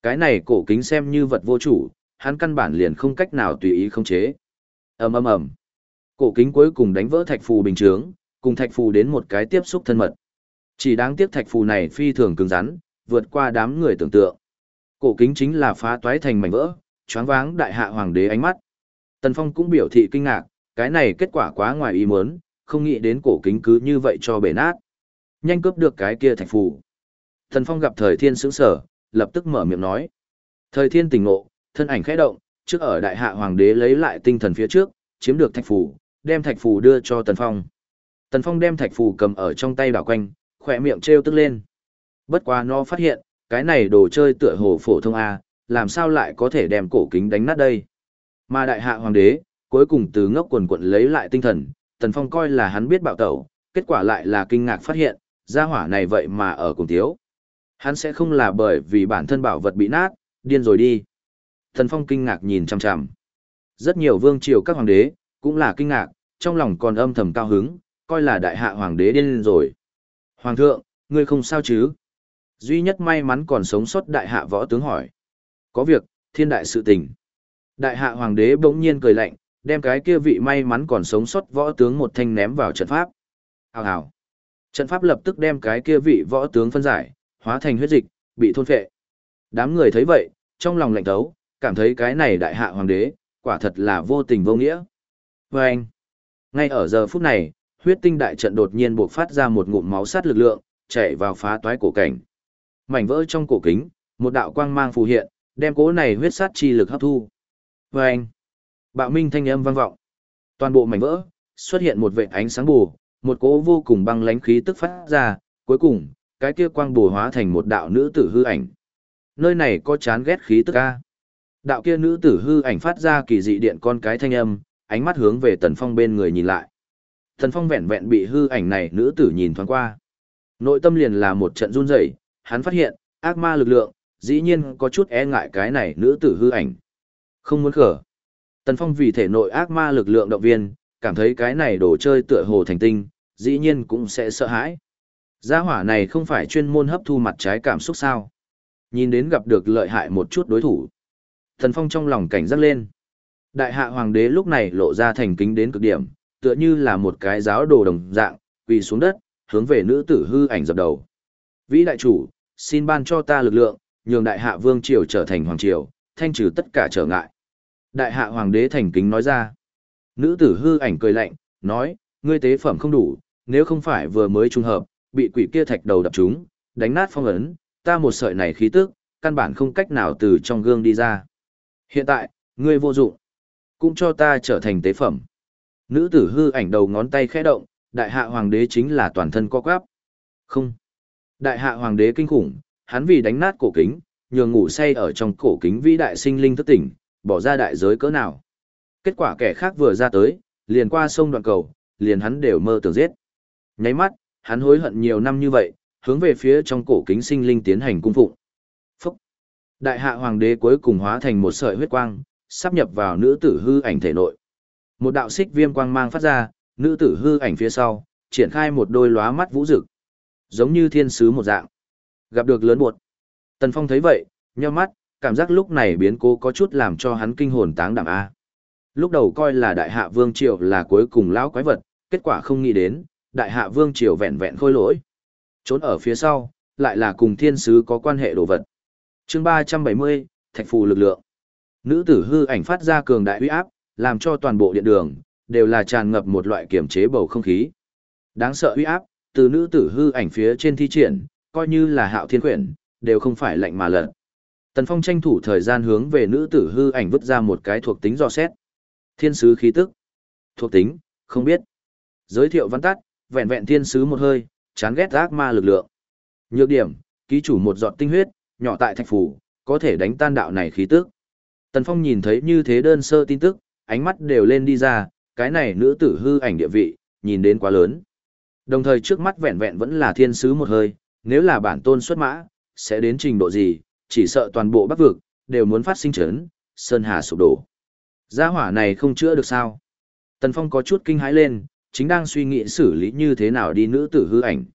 [SPEAKER 1] Cái này cổ kính xem như vật vô chủ, hắn căn bản liền không cách nào tùy ý khống chế. ầm ầm ầm, cổ kính cuối cùng đánh vỡ thạch phù bình chướng, cùng thạch phù đến một cái tiếp xúc thân mật. Chỉ đáng tiếc thạch phù này phi thường cứng rắn, vượt qua đám người tưởng tượng. Cổ kính chính là phá toái thành mảnh vỡ, choáng váng đại hạ hoàng đế ánh mắt. Tần Phong cũng biểu thị kinh ngạc, cái này kết quả quá ngoài ý muốn, không nghĩ đến cổ kính cứ như vậy cho bể nát. Nhanh cướp được cái kia thạch phù. Tần Phong gặp thời thiên sững sở, lập tức mở miệng nói. Thời thiên tỉnh ngộ, thân ảnh khẽ động, trước ở đại hạ hoàng đế lấy lại tinh thần phía trước, chiếm được thạch phù, đem thạch phù đưa cho Tần Phong. Tần Phong đem thạch phù cầm ở trong tay đảo quanh, khỏe miệng trêu tức lên. Bất quá nó phát hiện, cái này đồ chơi tựa hồ phổ thông A, làm sao lại có thể đem cổ kính đánh nát đây. Mà đại hạ hoàng đế, cuối cùng từ ngốc quần quận lấy lại tinh thần, Tần Phong coi là hắn biết bạo tẩu, kết quả lại là kinh ngạc phát hiện, gia hỏa này vậy mà ở cùng thiếu. Hắn sẽ không là bởi vì bản thân bảo vật bị nát, điên rồi đi. Tần Phong kinh ngạc nhìn chằm chằm. Rất nhiều vương triều các hoàng đế, cũng là kinh ngạc, trong lòng còn âm thầm cao hứng, coi là đại hạ hoàng đế điên rồi. Hoàng thượng, ngươi không sao chứ? Duy nhất may mắn còn sống sót đại hạ võ tướng hỏi. Có việc, thiên đại sự tình. Đại hạ hoàng đế bỗng nhiên cười lạnh, đem cái kia vị may mắn còn sống sót võ tướng một thanh ném vào trận pháp. Hào hào. Trận pháp lập tức đem cái kia vị võ tướng phân giải, hóa thành huyết dịch, bị thôn phệ. Đám người thấy vậy, trong lòng lạnh thấu, cảm thấy cái này đại hạ hoàng đế, quả thật là vô tình vô nghĩa. Và anh, ngay ở giờ phút này, huyết tinh đại trận đột nhiên buộc phát ra một ngụm máu sát lực lượng, chạy vào phá toái cổ cảnh. Mảnh vỡ trong cổ kính, một đạo quang mang phù hiện, đem cố này huyết sát chi lực hấp thu. Vâng! bạo minh thanh âm vang vọng. Toàn bộ mảnh vỡ, xuất hiện một vệt ánh sáng bù, một cỗ vô cùng băng lãnh khí tức phát ra, cuối cùng, cái kia quang bù hóa thành một đạo nữ tử hư ảnh. Nơi này có chán ghét khí tức a. Đạo kia nữ tử hư ảnh phát ra kỳ dị điện con cái thanh âm, ánh mắt hướng về Tần Phong bên người nhìn lại. Tần Phong vẹn vẹn bị hư ảnh này nữ tử nhìn thoáng qua. Nội tâm liền là một trận run rẩy, hắn phát hiện, ác ma lực lượng, dĩ nhiên có chút e ngại cái này nữ tử hư ảnh. Không muốn khở. Tần Phong vì thể nội ác ma lực lượng động viên, cảm thấy cái này đồ chơi tựa hồ thành tinh, dĩ nhiên cũng sẽ sợ hãi. Gia hỏa này không phải chuyên môn hấp thu mặt trái cảm xúc sao. Nhìn đến gặp được lợi hại một chút đối thủ. Thần Phong trong lòng cảnh giác lên. Đại hạ hoàng đế lúc này lộ ra thành kính đến cực điểm, tựa như là một cái giáo đồ đồng dạng, quỳ xuống đất, hướng về nữ tử hư ảnh dập đầu. Vĩ đại chủ, xin ban cho ta lực lượng, nhường đại hạ vương triều trở thành hoàng triều, thanh trừ tất cả trở ngại. Đại hạ hoàng đế thành kính nói ra. Nữ tử hư ảnh cười lạnh, nói, ngươi tế phẩm không đủ, nếu không phải vừa mới trùng hợp, bị quỷ kia thạch đầu đập trúng, đánh nát phong ấn, ta một sợi này khí tức, căn bản không cách nào từ trong gương đi ra. Hiện tại, ngươi vô dụng, cũng cho ta trở thành tế phẩm. Nữ tử hư ảnh đầu ngón tay khẽ động, đại hạ hoàng đế chính là toàn thân co quắp. Không. Đại hạ hoàng đế kinh khủng, hắn vì đánh nát cổ kính, nhường ngủ say ở trong cổ kính vĩ đại sinh linh thức tỉnh, bỏ ra đại giới cỡ nào. Kết quả kẻ khác vừa ra tới, liền qua sông đoạn cầu, liền hắn đều mơ tưởng giết. Nháy mắt, hắn hối hận nhiều năm như vậy, hướng về phía trong cổ kính sinh linh tiến hành cung phụng. Phúc! Đại hạ hoàng đế cuối cùng hóa thành một sợi huyết quang, sắp nhập vào nữ tử hư ảnh thể nội. Một đạo xích viêm quang mang phát ra, nữ tử hư ảnh phía sau, triển khai một đôi lóa mắt vũ rực. Giống như thiên sứ một dạng. Gặp được lớn buột, Tần Phong thấy vậy, nheo mắt, cảm giác lúc này biến cố có chút làm cho hắn kinh hồn táng đảm A. Lúc đầu coi là đại hạ vương triều là cuối cùng lão quái vật, kết quả không nghĩ đến, đại hạ vương triều vẹn vẹn khôi lỗi. Trốn ở phía sau, lại là cùng thiên sứ có quan hệ đồ vật. chương ba trăm bảy mươi Thạch Phù lực lượng. Nữ tử hư ảnh phát ra cường đại uy áp, làm cho toàn bộ điện đường, đều là tràn ngập một loại kiểm chế bầu không khí. Đáng sợ uy áp, từ nữ tử hư ảnh phía trên thi triển, coi như là hạo thiên quyển, đều không phải lạnh mà lật. Tần Phong tranh thủ thời gian hướng về nữ tử hư ảnh vứt ra một cái thuộc tính dò xét. Thiên sứ khí tức. Thuộc tính, không biết. Giới thiệu văn tắt, vẹn vẹn thiên sứ một hơi, chán ghét ác ma lực lượng. Nhược điểm, ký chủ một giọt tinh huyết, nhỏ tại thạch phủ, có thể đánh tan đạo này khí tức. Tần Phong nhìn thấy như thế đơn sơ tin tức, ánh mắt đều lên đi ra, cái này nữ tử hư ảnh địa vị, nhìn đến quá lớn. Đồng thời trước mắt vẹn vẹn vẫn là thiên sứ một hơi, nếu là bản tôn xuất mã, sẽ đến trình độ gì, chỉ sợ toàn bộ bắc vực, đều muốn phát sinh chấn, sơn hà sụp đổ. Gia hỏa này không chữa được sao? Tần Phong có chút kinh hãi lên, chính đang suy nghĩ xử lý như thế nào đi nữ tử hư ảnh.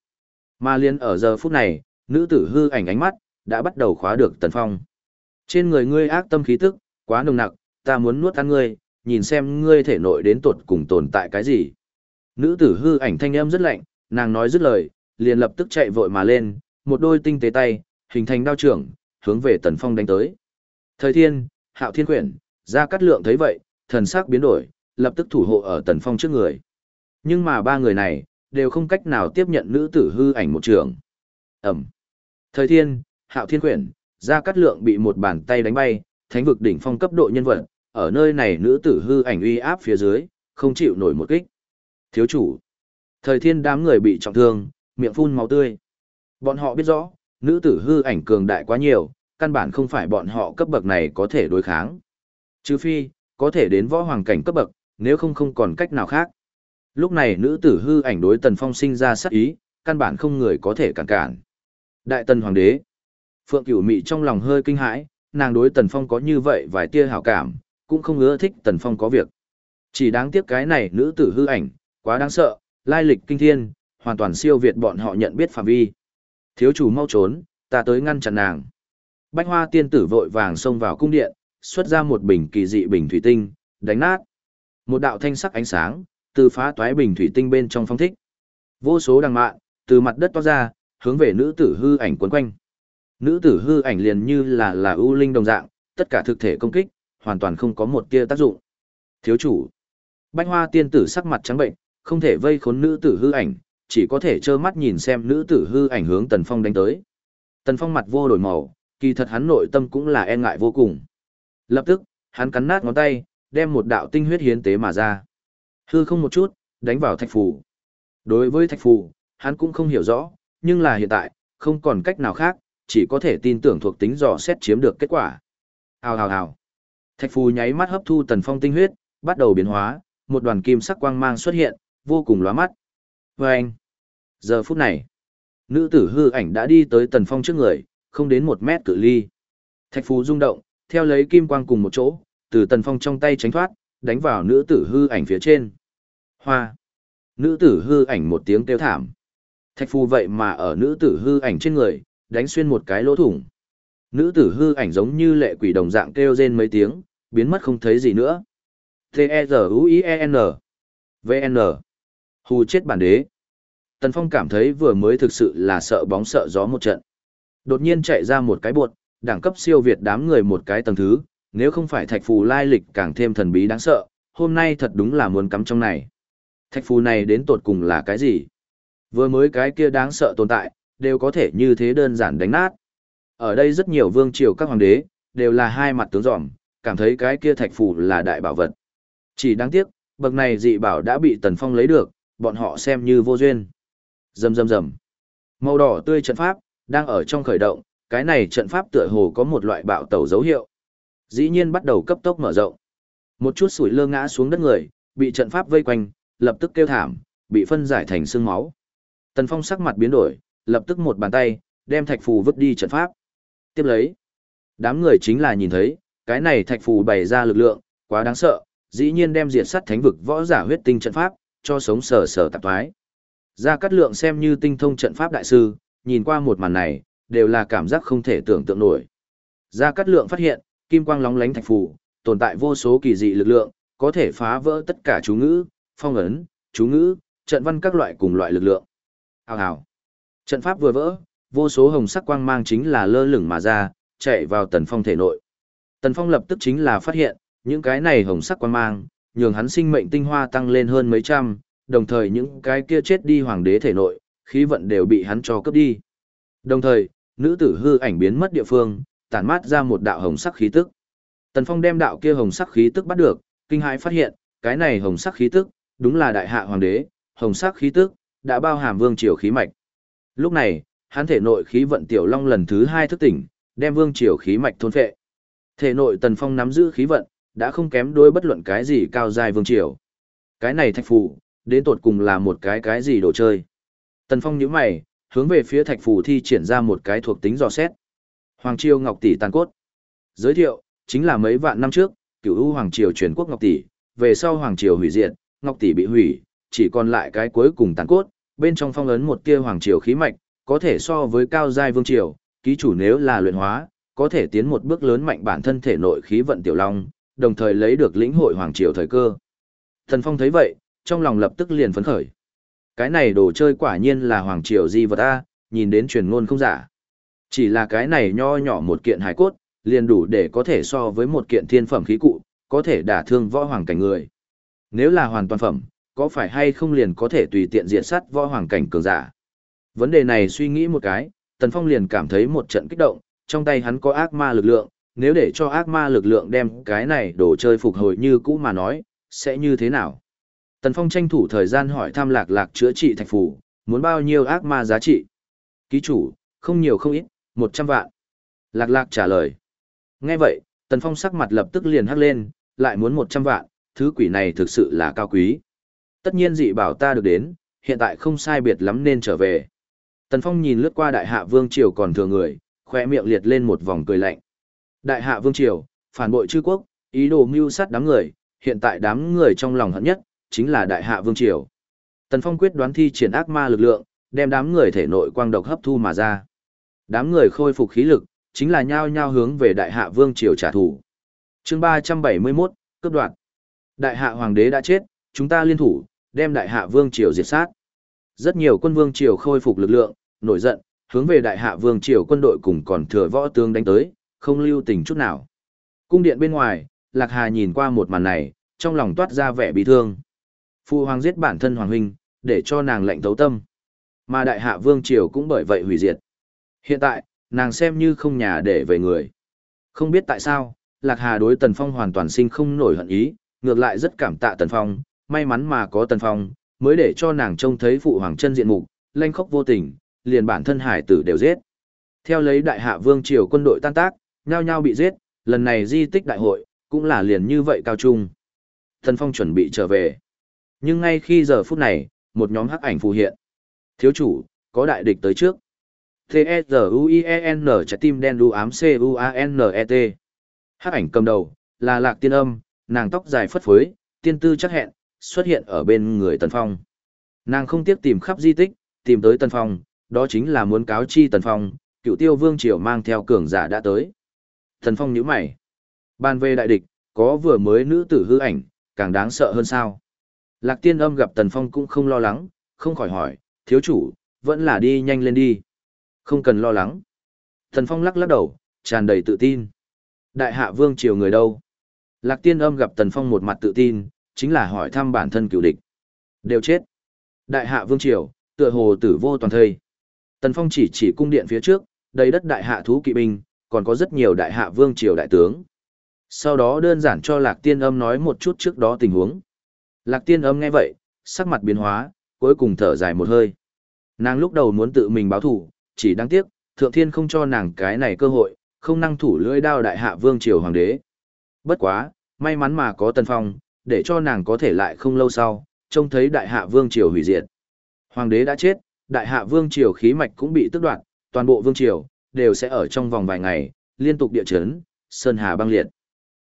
[SPEAKER 1] Mà liên ở giờ phút này, nữ tử hư ảnh ánh mắt, đã bắt đầu khóa được Tần Phong. Trên người ngươi ác tâm khí tức, quá nồng nặc, ta muốn nuốt ăn ngươi, nhìn xem ngươi thể nội đến tuột cùng tồn tại cái gì. Nữ tử hư ảnh thanh âm rất lạnh, nàng nói dứt lời, liền lập tức chạy vội mà lên, một đôi tinh tế tay, hình thành đao trưởng, hướng về Tần Phong đánh tới. Thời thiên, Hạo Thiên Quyển, Gia Cát Lượng thấy vậy, thần sắc biến đổi, lập tức thủ hộ ở Tần Phong trước người. Nhưng mà ba người này, đều không cách nào tiếp nhận nữ tử hư ảnh một trường. Ẩm. Thời thiên, Hạo Thiên Quyển, Gia Cát Lượng bị một bàn tay đánh bay, thánh vực đỉnh phong cấp độ nhân vật, ở nơi này nữ tử hư ảnh uy áp phía dưới, không chịu nổi một kích. Thiếu chủ. Thời thiên đám người bị trọng thương, miệng phun máu tươi. Bọn họ biết rõ, nữ tử hư ảnh cường đại quá nhiều, căn bản không phải bọn họ cấp bậc này có thể đối kháng. Trừ phi, có thể đến võ hoàng cảnh cấp bậc, nếu không không còn cách nào khác. Lúc này nữ tử hư ảnh đối tần phong sinh ra sát ý, căn bản không người có thể cản cản. Đại tần hoàng đế. Phượng cửu mị trong lòng hơi kinh hãi, nàng đối tần phong có như vậy vài tia hảo cảm, cũng không ưa thích tần phong có việc. Chỉ đáng tiếc cái này nữ tử hư ảnh, quá đáng sợ, lai lịch kinh thiên, hoàn toàn siêu việt bọn họ nhận biết phạm vi. Thiếu chủ mau trốn, ta tới ngăn chặn nàng. Bách hoa tiên tử vội vàng xông vào cung điện, xuất ra một bình kỳ dị bình thủy tinh, đánh nát. Một đạo thanh sắc ánh sáng, từ phá toái bình thủy tinh bên trong phong thích. Vô số đằng mạn, từ mặt đất to ra, hướng về nữ tử hư ảnh quấn quanh. Nữ tử hư ảnh liền như là là ưu linh đồng dạng, tất cả thực thể công kích, hoàn toàn không có một tia tác dụng. Thiếu chủ. Bách hoa tiên tử sắc mặt trắng bệnh, không thể vây khốn nữ tử hư ảnh, chỉ có thể trơ mắt nhìn xem nữ tử hư ảnh hướng Tần Phong đánh tới. Tần Phong mặt vô đổi màu, kỳ thật hắn nội tâm cũng là e ngại vô cùng. Lập tức, hắn cắn nát ngón tay, đem một đạo tinh huyết hiến tế mà ra. Hư không một chút, đánh vào thạch phù. Đối với thạch phù, hắn cũng không hiểu rõ, nhưng là hiện tại, không còn cách nào khác, chỉ có thể tin tưởng thuộc tính dò xét chiếm được kết quả. Hào hào hào. Thạch phù nháy mắt hấp thu tần phong tinh huyết, bắt đầu biến hóa, một đoàn kim sắc quang mang xuất hiện, vô cùng lóa mắt. Và anh, giờ phút này, nữ tử hư ảnh đã đi tới tần phong trước người, không đến một mét cự ly. Thạch phù rung động, theo lấy kim quang cùng một chỗ, từ tần phong trong tay tránh thoát, đánh vào nữ tử hư ảnh phía trên. Hoa. Nữ tử hư ảnh một tiếng kêu thảm. Thạch phù vậy mà ở nữ tử hư ảnh trên người, đánh xuyên một cái lỗ thủng. Nữ tử hư ảnh giống như lệ quỷ đồng dạng kêu rên mấy tiếng, biến mất không thấy gì nữa. T-E-Z-U-I-E-N V-N Hù chết bản đế. Tần Phong cảm thấy vừa mới thực sự là sợ bóng sợ gió một trận. Đột nhiên chạy ra một cái buột, đẳng cấp siêu việt đám người một cái tầng thứ, nếu không phải thạch phù lai lịch càng thêm thần bí đáng sợ, hôm nay thật đúng là muốn cắm trong này. Thạch phù này đến tột cùng là cái gì? Vừa mới cái kia đáng sợ tồn tại, đều có thể như thế đơn giản đánh nát. Ở đây rất nhiều vương triều các hoàng đế, đều là hai mặt tướng dòm, cảm thấy cái kia thạch phù là đại bảo vật. Chỉ đáng tiếc, bậc này dị bảo đã bị Tần Phong lấy được, bọn họ xem như vô duyên. Rầm rầm rầm. Màu đỏ tươi trận pháp đang ở trong khởi động, cái này trận pháp tựa hồ có một loại bạo tẩu dấu hiệu. Dĩ nhiên bắt đầu cấp tốc mở rộng. Một chút sủi lơ ngã xuống đất người, bị trận pháp vây quanh, lập tức kêu thảm, bị phân giải thành xương máu. Tần Phong sắc mặt biến đổi, lập tức một bàn tay, đem thạch phù vứt đi trận pháp. Tiếp lấy, đám người chính là nhìn thấy, cái này thạch phù bày ra lực lượng, quá đáng sợ, dĩ nhiên đem diệt sát thánh vực võ giả huyết tinh trận pháp, cho sống sờ sờ tạp thoái. Gia Cát Lượng xem như tinh thông trận pháp đại sư, nhìn qua một màn này, đều là cảm giác không thể tưởng tượng nổi. Gia Cát Lượng phát hiện, kim quang lóng lánh thạch phù, tồn tại vô số kỳ dị lực lượng, có thể phá vỡ tất cả chú ngữ, phong ấn, chú ngữ, trận văn các loại cùng loại lực lượng. Hào hào. Trận pháp vừa vỡ, vô số hồng sắc quang mang chính là lơ lửng mà ra, chạy vào tần phong thể nội. Tần phong lập tức chính là phát hiện, những cái này hồng sắc quang mang, nhường hắn sinh mệnh tinh hoa tăng lên hơn mấy trăm, đồng thời những cái kia chết đi hoàng đế thể nội, khí vận đều bị hắn cho cướp đi. Đồng thời, nữ tử hư ảnh biến mất địa phương, tản mát ra một đạo hồng sắc khí tức. Tần Phong đem đạo kia hồng sắc khí tức bắt được, kinh hãi phát hiện, cái này hồng sắc khí tức, đúng là đại hạ hoàng đế, hồng sắc khí tức đã bao hàm vương triều khí mạch. Lúc này, hắn thể nội khí vận tiểu long lần thứ hai thức tỉnh, đem vương triều khí mạch thôn phệ. Thể nội Tần Phong nắm giữ khí vận, đã không kém đôi bất luận cái gì cao dài vương triều. Cái này thạch phù, đến tột cùng là một cái cái gì đồ chơi. Tần Phong nhíu mày, hướng về phía thạch phù thi triển ra một cái thuộc tính dò xét. Hoàng Triều Ngọc Tỷ tàn cốt. Giới thiệu, chính là mấy vạn năm trước, cửu u Hoàng Triều truyền quốc Ngọc Tỷ, về sau Hoàng Triều hủy diệt, Ngọc Tỷ bị hủy, chỉ còn lại cái cuối cùng tàn cốt, bên trong phong ấn một tia Hoàng Triều khí mạch, có thể so với cao giai vương triều, ký chủ nếu là luyện hóa, có thể tiến một bước lớn mạnh bản thân thể nội khí vận tiểu long, đồng thời lấy được lĩnh hội Hoàng Triều thời cơ. Thần Phong thấy vậy, trong lòng lập tức liền phấn khởi. Cái này đồ chơi quả nhiên là Hoàng Triều di vật A, nhìn đến truyền ngôn không giả. Chỉ là cái này nho nhỏ một kiện hài cốt, liền đủ để có thể so với một kiện thiên phẩm khí cụ, có thể đả thương võ hoàng cảnh người. Nếu là hoàn toàn phẩm, có phải hay không liền có thể tùy tiện diệt sát võ hoàng cảnh cường giả. Vấn đề này suy nghĩ một cái, Tần Phong liền cảm thấy một trận kích động, trong tay hắn có ác ma lực lượng, nếu để cho ác ma lực lượng đem cái này đồ chơi phục hồi như cũ mà nói, sẽ như thế nào? Tần Phong tranh thủ thời gian hỏi thăm lạc lạc chữa trị thạch phủ, muốn bao nhiêu ác ma giá trị? Ký chủ, không nhiều không ít, 100 vạn. Lạc lạc trả lời. Nghe vậy, Tần Phong sắc mặt lập tức liền hắc lên, lại muốn 100 vạn, thứ quỷ này thực sự là cao quý. Tất nhiên dị bảo ta được đến, hiện tại không sai biệt lắm nên trở về. Tần Phong nhìn lướt qua đại hạ vương triều còn thừa người, khoe miệng liệt lên một vòng cười lạnh. Đại hạ vương triều, phản bội chư quốc, ý đồ mưu sát đám người, hiện tại đám người trong lòng hận nhất, chính là đại hạ vương triều. Tần Phong quyết đoán thi triển ác ma lực lượng, đem đám người thể nội quang độc hấp thu mà ra. Đám người khôi phục khí lực, chính là nhao nhao hướng về đại hạ vương triều trả thù. Chương 371, cướp đoạt. Đại hạ hoàng đế đã chết, chúng ta liên thủ, đem đại hạ vương triều diệt sát. Rất nhiều quân vương triều khôi phục lực lượng, nổi giận, hướng về đại hạ vương triều quân đội cùng còn thừa võ tướng đánh tới, không lưu tình chút nào. Cung điện bên ngoài, Lạc Hà nhìn qua một màn này, trong lòng toát ra vẻ bị thương. Phu hoàng giết bản thân hoàng huynh, để cho nàng lệnh thấu tâm. Mà đại hạ vương triều cũng bởi vậy hủy diệt. Hiện tại, nàng xem như không nhà để về người. Không biết tại sao, Lạc Hà đối Tần Phong hoàn toàn sinh không nổi hận ý, ngược lại rất cảm tạ Tần Phong, may mắn mà có Tần Phong, mới để cho nàng trông thấy phụ hoàng chân diện mục, lanh khóc vô tình, liền bản thân hải tử đều giết. Theo lấy đại hạ vương triều quân đội tan tác, nhao nhao bị giết, lần này di tích đại hội, cũng là liền như vậy cao trung. Tần Phong chuẩn bị trở về. Nhưng ngay khi giờ phút này, một nhóm hắc ảnh phù hiện. Thiếu chủ, có đại địch tới trước. T-E-Z-U-I-E-N trái tim đen đu ám C-U-A-N-E-T. Hắc ảnh cầm đầu, là lạc tiên âm, nàng tóc dài phất phới, tiên tư chắc hẹn, xuất hiện ở bên người Tần Phong. Nàng không tiếc tìm khắp di tích, tìm tới Tần Phong, đó chính là muốn cáo chi Tần Phong, cựu tiêu vương triều mang theo cường giả đã tới. Tần Phong nhíu mày. Ban về đại địch, có vừa mới nữ tử hư ảnh, càng đáng sợ hơn sao. Lạc tiên âm gặp Tần Phong cũng không lo lắng, không khỏi hỏi, thiếu chủ, vẫn là đi nhanh lên đi. Không cần lo lắng. Tần Phong lắc lắc đầu, tràn đầy tự tin. Đại hạ vương triều người đâu? Lạc tiên âm gặp Tần Phong một mặt tự tin, chính là hỏi thăm bản thân cựu địch. Đều chết. Đại hạ vương triều, tựa hồ tử vô toàn thây. Tần Phong chỉ chỉ cung điện phía trước, đầy đất đại hạ thú kỵ binh, còn có rất nhiều đại hạ vương triều đại tướng. Sau đó đơn giản cho Lạc Tiên Âm nói một chút trước đó tình huống. Lạc Tiên Âm nghe vậy, sắc mặt biến hóa, cuối cùng thở dài một hơi. Nàng lúc đầu muốn tự mình báo thủ, chỉ đáng tiếc, Thượng Thiên không cho nàng cái này cơ hội, không năng thủ lưỡi đao đại hạ vương triều hoàng đế. Bất quá, may mắn mà có Tần Phong, để cho nàng có thể lại không lâu sau, trông thấy đại hạ vương triều hủy diệt. Hoàng đế đã chết, đại hạ vương triều khí mạch cũng bị tước đoạt, toàn bộ vương triều đều sẽ ở trong vòng vài ngày liên tục địa chấn, sơn hà băng liệt.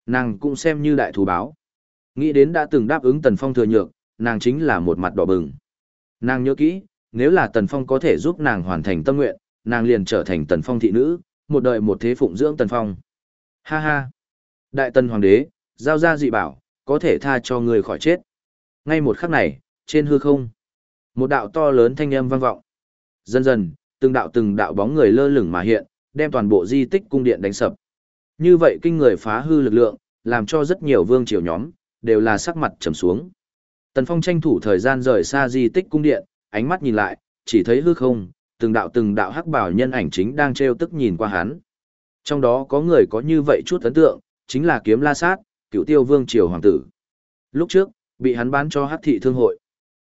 [SPEAKER 1] Nàng cũng xem như đại thú báo. Nghĩ đến đã từng đáp ứng Tần Phong thừa nhược, nàng chính là một mặt đỏ bừng. Nàng nhớ kỹ, nếu là Tần Phong có thể giúp nàng hoàn thành tâm nguyện, nàng liền trở thành Tần Phong thị nữ, một đời một thế phụng dưỡng Tần Phong. Ha ha! Đại Tần Hoàng đế, giao ra dị bảo, có thể tha cho người khỏi chết. Ngay một khắc này, trên hư không, một đạo to lớn thanh âm vang vọng. Dần dần, từng đạo từng đạo bóng người lơ lửng mà hiện, đem toàn bộ di tích cung điện đánh sập. Như vậy kinh người phá hư lực lượng, làm cho rất nhiều vương triều nhóm, đều là sắc mặt trầm xuống. Tần Phong tranh thủ thời gian rời xa di tích cung điện, ánh mắt nhìn lại, chỉ thấy hư không, từng đạo từng đạo hắc bảo nhân ảnh chính đang treo tức nhìn qua hắn. Trong đó có người có như vậy chút ấn tượng, chính là kiếm la sát, cựu tiêu vương triều hoàng tử. Lúc trước, bị hắn bán cho hắc thị thương hội.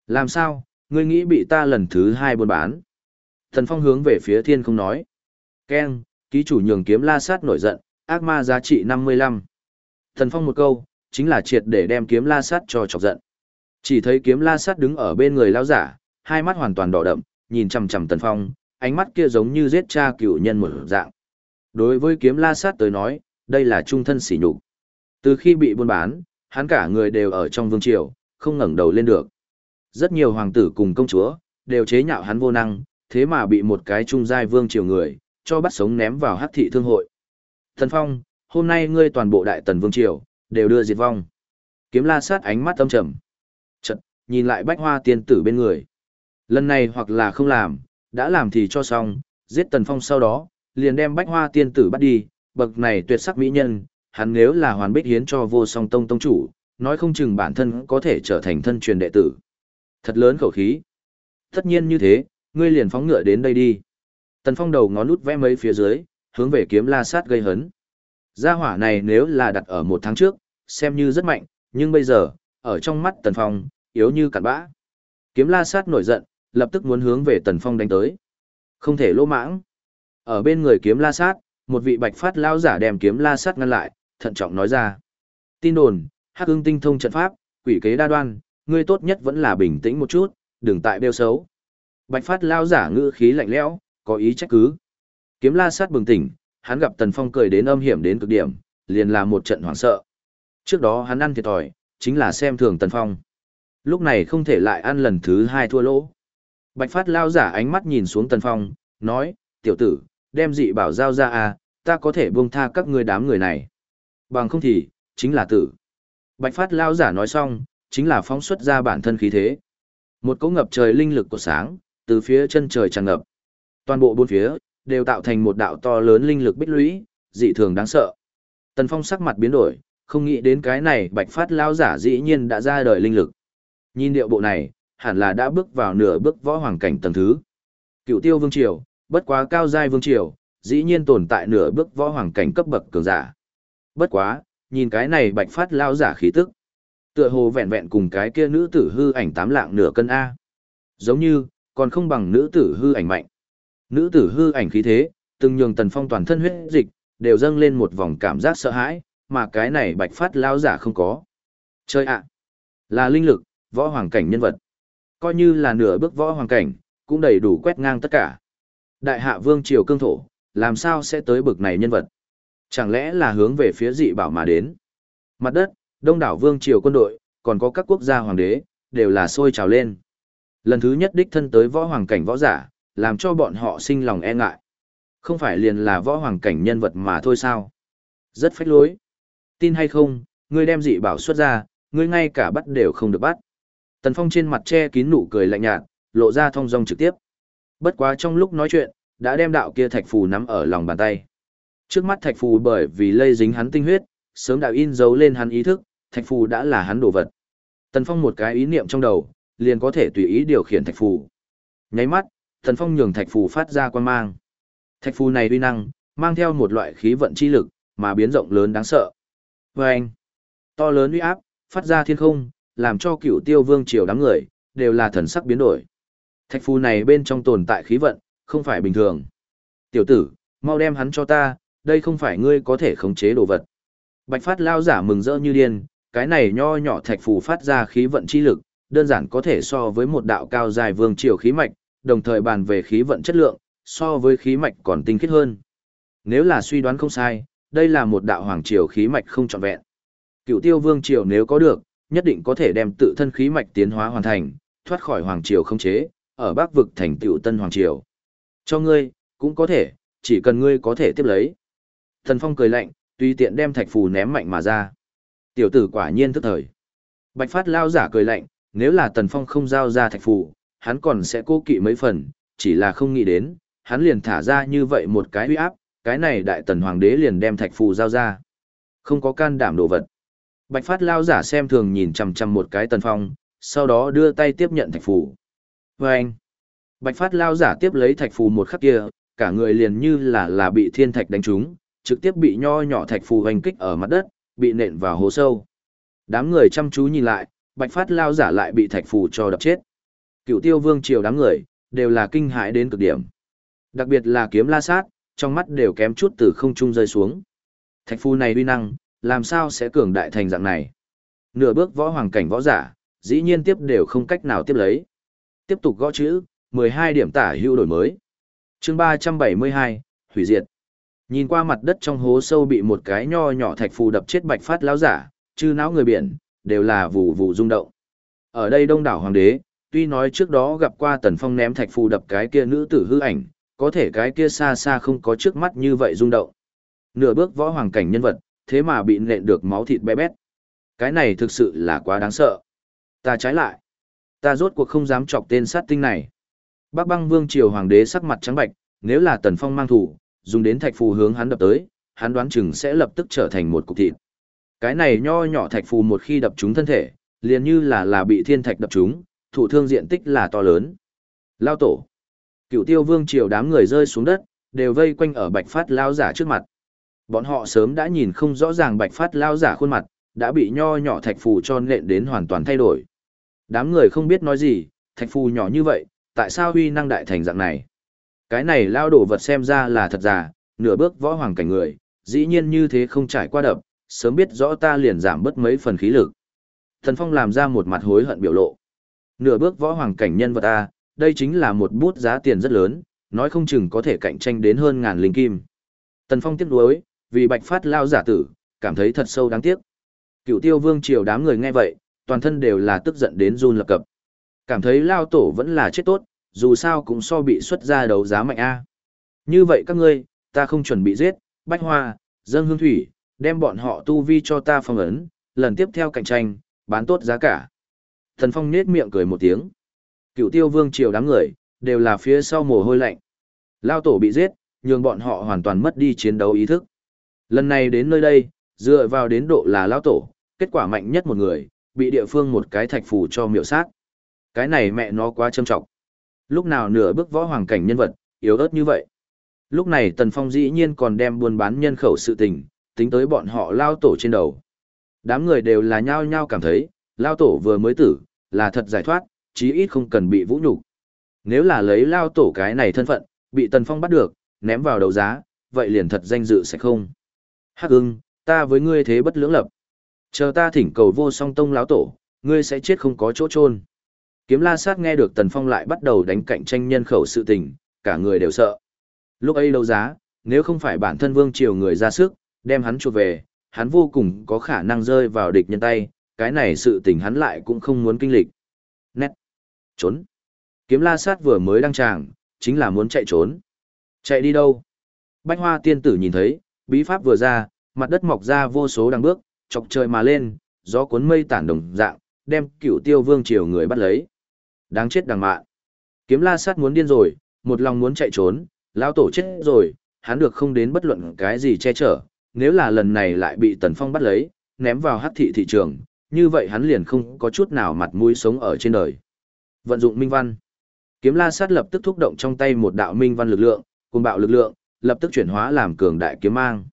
[SPEAKER 1] Làm sao, ngươi nghĩ bị ta lần thứ hai buôn bán? Thần Phong hướng về phía thiên không nói. Ken, ký chủ nhường kiếm la sát nổi giận, ác ma giá trị 55. Thần Phong một câu, chính là triệt để đem kiếm la sát cho chọc giận. Chỉ thấy kiếm la sát đứng ở bên người lao giả, hai mắt hoàn toàn đỏ đậm, nhìn chằm chằm Tần Phong, ánh mắt kia giống như giết cha cựu nhân một dạng. Đối với kiếm la sát tới nói, đây là trung thân sỉ nhục. Từ khi bị buôn bán, hắn cả người đều ở trong vương triều, không ngẩng đầu lên được. Rất nhiều hoàng tử cùng công chúa, đều chế nhạo hắn vô năng, thế mà bị một cái trung giai vương triều người, cho bắt sống ném vào hắc thị thương hội. Thần Phong, hôm nay ngươi toàn bộ đại tần vương triều, đều đưa diệt vong. Kiếm la sát ánh mắt âm trầm. Chật, nhìn lại bách hoa tiên tử bên người. Lần này hoặc là không làm, đã làm thì cho xong, giết tần phong sau đó, liền đem bách hoa tiên tử bắt đi, bậc này tuyệt sắc mỹ nhân, hắn nếu là hoàn bích hiến cho vô song tông tông chủ, nói không chừng bản thân có thể trở thành thân truyền đệ tử. Thật lớn khẩu khí. Tất nhiên như thế, ngươi liền phóng ngựa đến đây đi. Tần Phong đầu ngón nút vẽ mấy phía dưới, hướng về kiếm la sát gây hấn. Gia hỏa này nếu là đặt ở một tháng trước, xem như rất mạnh, nhưng bây giờ, ở trong mắt Tần Phong, yếu như cặn bã. Kiếm la sát nổi giận, lập tức muốn hướng về Tần Phong đánh tới. Không thể lỗ mãng. Ở bên người kiếm la sát, một vị bạch phát lao giả đem kiếm la sát ngăn lại, thận trọng nói ra. Tin đồn, hắc ưng tinh thông trận pháp, quỷ kế đa đoan, ngươi tốt nhất vẫn là bình tĩnh một chút, đừng tại đeo xấu. Bạch phát lao giả ngữ khí lạnh lẽo, có ý trách cứ. Kiếm la sát bừng tỉnh, hắn gặp Tần Phong cười đến âm hiểm đến cực điểm, liền là một trận hoảng sợ. Trước đó hắn ăn thiệt thòi, chính là xem thường Tần Phong. Lúc này không thể lại ăn lần thứ hai thua lỗ. Bạch phát lao giả ánh mắt nhìn xuống Tần Phong, nói, tiểu tử, đem dị bảo giao ra à, ta có thể buông tha các ngươi đám người này. Bằng không thì, chính là tử. Bạch phát lao giả nói xong, chính là phóng xuất ra bản thân khí thế. Một cỗ ngập trời linh lực của sáng, từ phía chân trời tràn ngập. Toàn bộ bốn phía, đều tạo thành một đạo to lớn linh lực bích lũy, dị thường đáng sợ. Tần Phong sắc mặt biến đổi, không nghĩ đến cái này bạch phát lao giả dĩ nhiên đã ra đời linh lực. Nhìn điệu bộ này, hẳn là đã bước vào nửa bước võ hoàng cảnh tầng thứ. Cựu tiêu vương triều, bất quá cao giai vương triều, dĩ nhiên tồn tại nửa bước võ hoàng cảnh cấp bậc cường giả. Bất quá, nhìn cái này bạch phát lao giả khí tức. Tựa hồ vẹn vẹn cùng cái kia nữ tử hư ảnh tám lạng nửa cân A. Giống như, còn không bằng nữ tử hư ảnh mạnh. Nữ tử hư ảnh khí thế, từng nhường tần phong toàn thân huyết dịch, đều dâng lên một vòng cảm giác sợ hãi, mà cái này bạch phát lao giả không có. Chơi ạ! là linh lực, võ hoàng cảnh nhân vật. Coi như là nửa bước võ hoàng cảnh, cũng đầy đủ quét ngang tất cả. Đại hạ vương triều cương thổ, làm sao sẽ tới bực này nhân vật? Chẳng lẽ là hướng về phía dị bảo mà đến? Mặt đất, đông đảo vương triều quân đội, còn có các quốc gia hoàng đế, đều là sôi trào lên. Lần thứ nhất đích thân tới võ hoàng cảnh võ giả, làm cho bọn họ sinh lòng e ngại. Không phải liền là võ hoàng cảnh nhân vật mà thôi sao? Rất phách lối. Tin hay không, ngươi đem dị bảo xuất ra, ngươi ngay cả bắt đều không được bắt. Tần Phong trên mặt che kín nụ cười lạnh nhạt, lộ ra thông dong trực tiếp. Bất quá trong lúc nói chuyện, đã đem đạo kia thạch phù nắm ở lòng bàn tay. Trước mắt thạch phù bởi vì lây dính hắn tinh huyết, sớm đã in dấu lên hắn ý thức, thạch phù đã là hắn đồ vật. Tần Phong một cái ý niệm trong đầu, liền có thể tùy ý điều khiển thạch phù. Nháy mắt, Tần Phong nhường thạch phù phát ra quan mang. Thạch phù này uy năng, mang theo một loại khí vận chi lực, mà biến rộng lớn đáng sợ. Và anh, to lớn uy áp, phát ra thiên không, làm cho cựu tiêu vương triều đám người, đều là thần sắc biến đổi. Thạch phù này bên trong tồn tại khí vận, không phải bình thường. Tiểu tử, mau đem hắn cho ta, đây không phải ngươi có thể khống chế đồ vật. Bạch phát lao giả mừng rỡ như điên, cái này nho nhỏ thạch phù phát ra khí vận chi lực, đơn giản có thể so với một đạo cao dài vương triều khí mạch, đồng thời bàn về khí vận chất lượng, so với khí mạch còn tinh khiết hơn. Nếu là suy đoán không sai, đây là một đạo hoàng triều khí mạch không trọn vẹn. Cựu tiêu vương triều nếu có được, nhất định có thể đem tự thân khí mạch tiến hóa hoàn thành, thoát khỏi hoàng triều không chế, ở bắc vực thành tựu tân hoàng triều. Cho ngươi, cũng có thể, chỉ cần ngươi có thể tiếp lấy. Thần Phong cười lạnh, tùy tiện đem thạch phù ném mạnh mà ra. Tiểu tử quả nhiên thức thời. Bạch Phát lao giả cười lạnh, nếu là Tần Phong không giao ra thạch phù, hắn còn sẽ cố kỵ mấy phần, chỉ là không nghĩ đến, hắn liền thả ra như vậy một cái uy áp, cái này đại tần hoàng đế liền đem thạch phù giao ra. Không có can đảm đồ vật. Bạch Phát lao giả xem thường nhìn chằm chằm một cái Tần Phong, sau đó đưa tay tiếp nhận thạch phù. Và anh, Bạch Phát lao giả tiếp lấy thạch phù một khắc kia, cả người liền như là là bị thiên thạch đánh trúng, trực tiếp bị nho nhỏ thạch phù hành kích ở mặt đất, bị nện vào hố sâu. Đám người chăm chú nhìn lại, Bạch Phát lao giả lại bị thạch phù cho đập chết. Cựu Tiêu Vương triều đám người đều là kinh hãi đến cực điểm. Đặc biệt là kiếm la sát, trong mắt đều kém chút từ không trung rơi xuống. Thạch phù này uy năng, làm sao sẽ cường đại thành dạng này? Nửa bước võ hoàng cảnh võ giả, dĩ nhiên tiếp đều không cách nào tiếp lấy. Tiếp tục gõ chữ, 12 điểm tả hữu đổi mới. chương 372, hủy diệt. Nhìn qua mặt đất trong hố sâu bị một cái nho nhỏ thạch phù đập chết bạch phát lão giả, chư não người biển, đều là vù vù rung động. Ở đây đông đảo hoàng đế, tuy nói trước đó gặp qua tần phong ném thạch phù đập cái kia nữ tử hư ảnh, có thể cái kia xa xa không có trước mắt như vậy rung động. Nửa bước võ hoàng cảnh nhân vật, thế mà bị nện được máu thịt bé bét. Cái này thực sự là quá đáng sợ. Ta trái lại. Ta rốt cuộc không dám chọc tên sát tinh này. Bác băng vương triều hoàng đế sắc mặt trắng bạch, nếu là tần phong mang thủ, dùng đến thạch phù hướng hắn đập tới, hắn đoán chừng sẽ lập tức trở thành một cục thịt. Cái này nho nhỏ thạch phù một khi đập trúng thân thể, liền như là là bị thiên thạch đập trúng, thụ thương diện tích là to lớn. Lao tổ. Cựu tiêu vương triều đám người rơi xuống đất, đều vây quanh ở bạch phát lao giả trước mặt. Bọn họ sớm đã nhìn không rõ ràng bạch phát lao giả khuôn mặt, đã bị nho nhỏ thạch phù cho nện đến hoàn toàn thay đổi. Đám người không biết nói gì, thạch phù nhỏ như vậy, tại sao huy năng đại thành dạng này? Cái này lao đổ vật xem ra là thật giả, nửa bước võ hoàng cảnh người, dĩ nhiên như thế không trải qua đập, sớm biết rõ ta liền giảm bớt mấy phần khí lực. Thần Phong làm ra một mặt hối hận biểu lộ. Nửa bước võ hoàng cảnh nhân vật ta, đây chính là một bút giá tiền rất lớn, nói không chừng có thể cạnh tranh đến hơn ngàn linh kim. Tần Phong tiếc nuối, vì Bạch Phát lao giả tử, cảm thấy thật sâu đáng tiếc. Cựu Tiêu Vương triều đám người nghe vậy, toàn thân đều là tức giận đến run lập cập. Cảm thấy lao tổ vẫn là chết tốt, dù sao cũng so bị xuất ra đấu giá mạnh a. Như vậy các ngươi, ta không chuẩn bị giết, bách hoa, dâng hương thủy, đem bọn họ tu vi cho ta phong ấn, lần tiếp theo cạnh tranh, bán tốt giá cả. Thần Phong nết miệng cười một tiếng. Cựu tiêu vương triều đám người, đều là phía sau mồ hôi lạnh. Lao tổ bị giết, nhường bọn họ hoàn toàn mất đi chiến đấu ý thức. Lần này đến nơi đây, dựa vào đến độ là Lao tổ, kết quả mạnh nhất một người, bị địa phương một cái thạch phù cho miệu sát. Cái này mẹ nó quá châm trọng. Lúc nào nửa bước võ hoàng cảnh nhân vật, yếu ớt như vậy. Lúc này Tần Phong dĩ nhiên còn đem buôn bán nhân khẩu sự tình, tính tới bọn họ lao tổ trên đầu. Đám người đều là nhao nhao cảm thấy, lao tổ vừa mới tử, là thật giải thoát, chí ít không cần bị vũ nhục. Nếu là lấy lao tổ cái này thân phận, bị Tần Phong bắt được, ném vào đấu giá, vậy liền thật danh dự sẽ không. Hắc ưng, ta với ngươi thế bất lưỡng lập. Chờ ta thỉnh cầu vô song tông lão tổ, ngươi sẽ chết không có chỗ chôn. Kiếm la sát nghe được Tần Phong lại bắt đầu đánh cạnh tranh nhân khẩu sự tình, cả người đều sợ. Lúc ấy đấu giá, nếu không phải bản thân vương triều người ra sức, đem hắn chuột về, hắn vô cùng có khả năng rơi vào địch nhân tay, cái này sự tình hắn lại cũng không muốn kinh lịch. Nét. Trốn. Kiếm la sát vừa mới đăng tràng, chính là muốn chạy trốn. Chạy đi đâu? Bách hoa tiên tử nhìn thấy, bí pháp vừa ra, mặt đất mọc ra vô số đằng bước, chọc trời mà lên, gió cuốn mây tản đồng dạng, đem cửu tiêu vương triều người bắt lấy. Đáng chết đằng mạn. Kiếm la sát muốn điên rồi, một lòng muốn chạy trốn, lão tổ chết rồi, hắn được không đến bất luận cái gì che chở, nếu là lần này lại bị Tần Phong bắt lấy, ném vào hắc thị thị trường, như vậy hắn liền không có chút nào mặt mũi sống ở trên đời. Vận dụng minh văn. Kiếm La Sát lập tức thúc động trong tay một đạo minh văn lực lượng, cùng bạo lực lượng, lập tức chuyển hóa làm cường đại kiếm mang.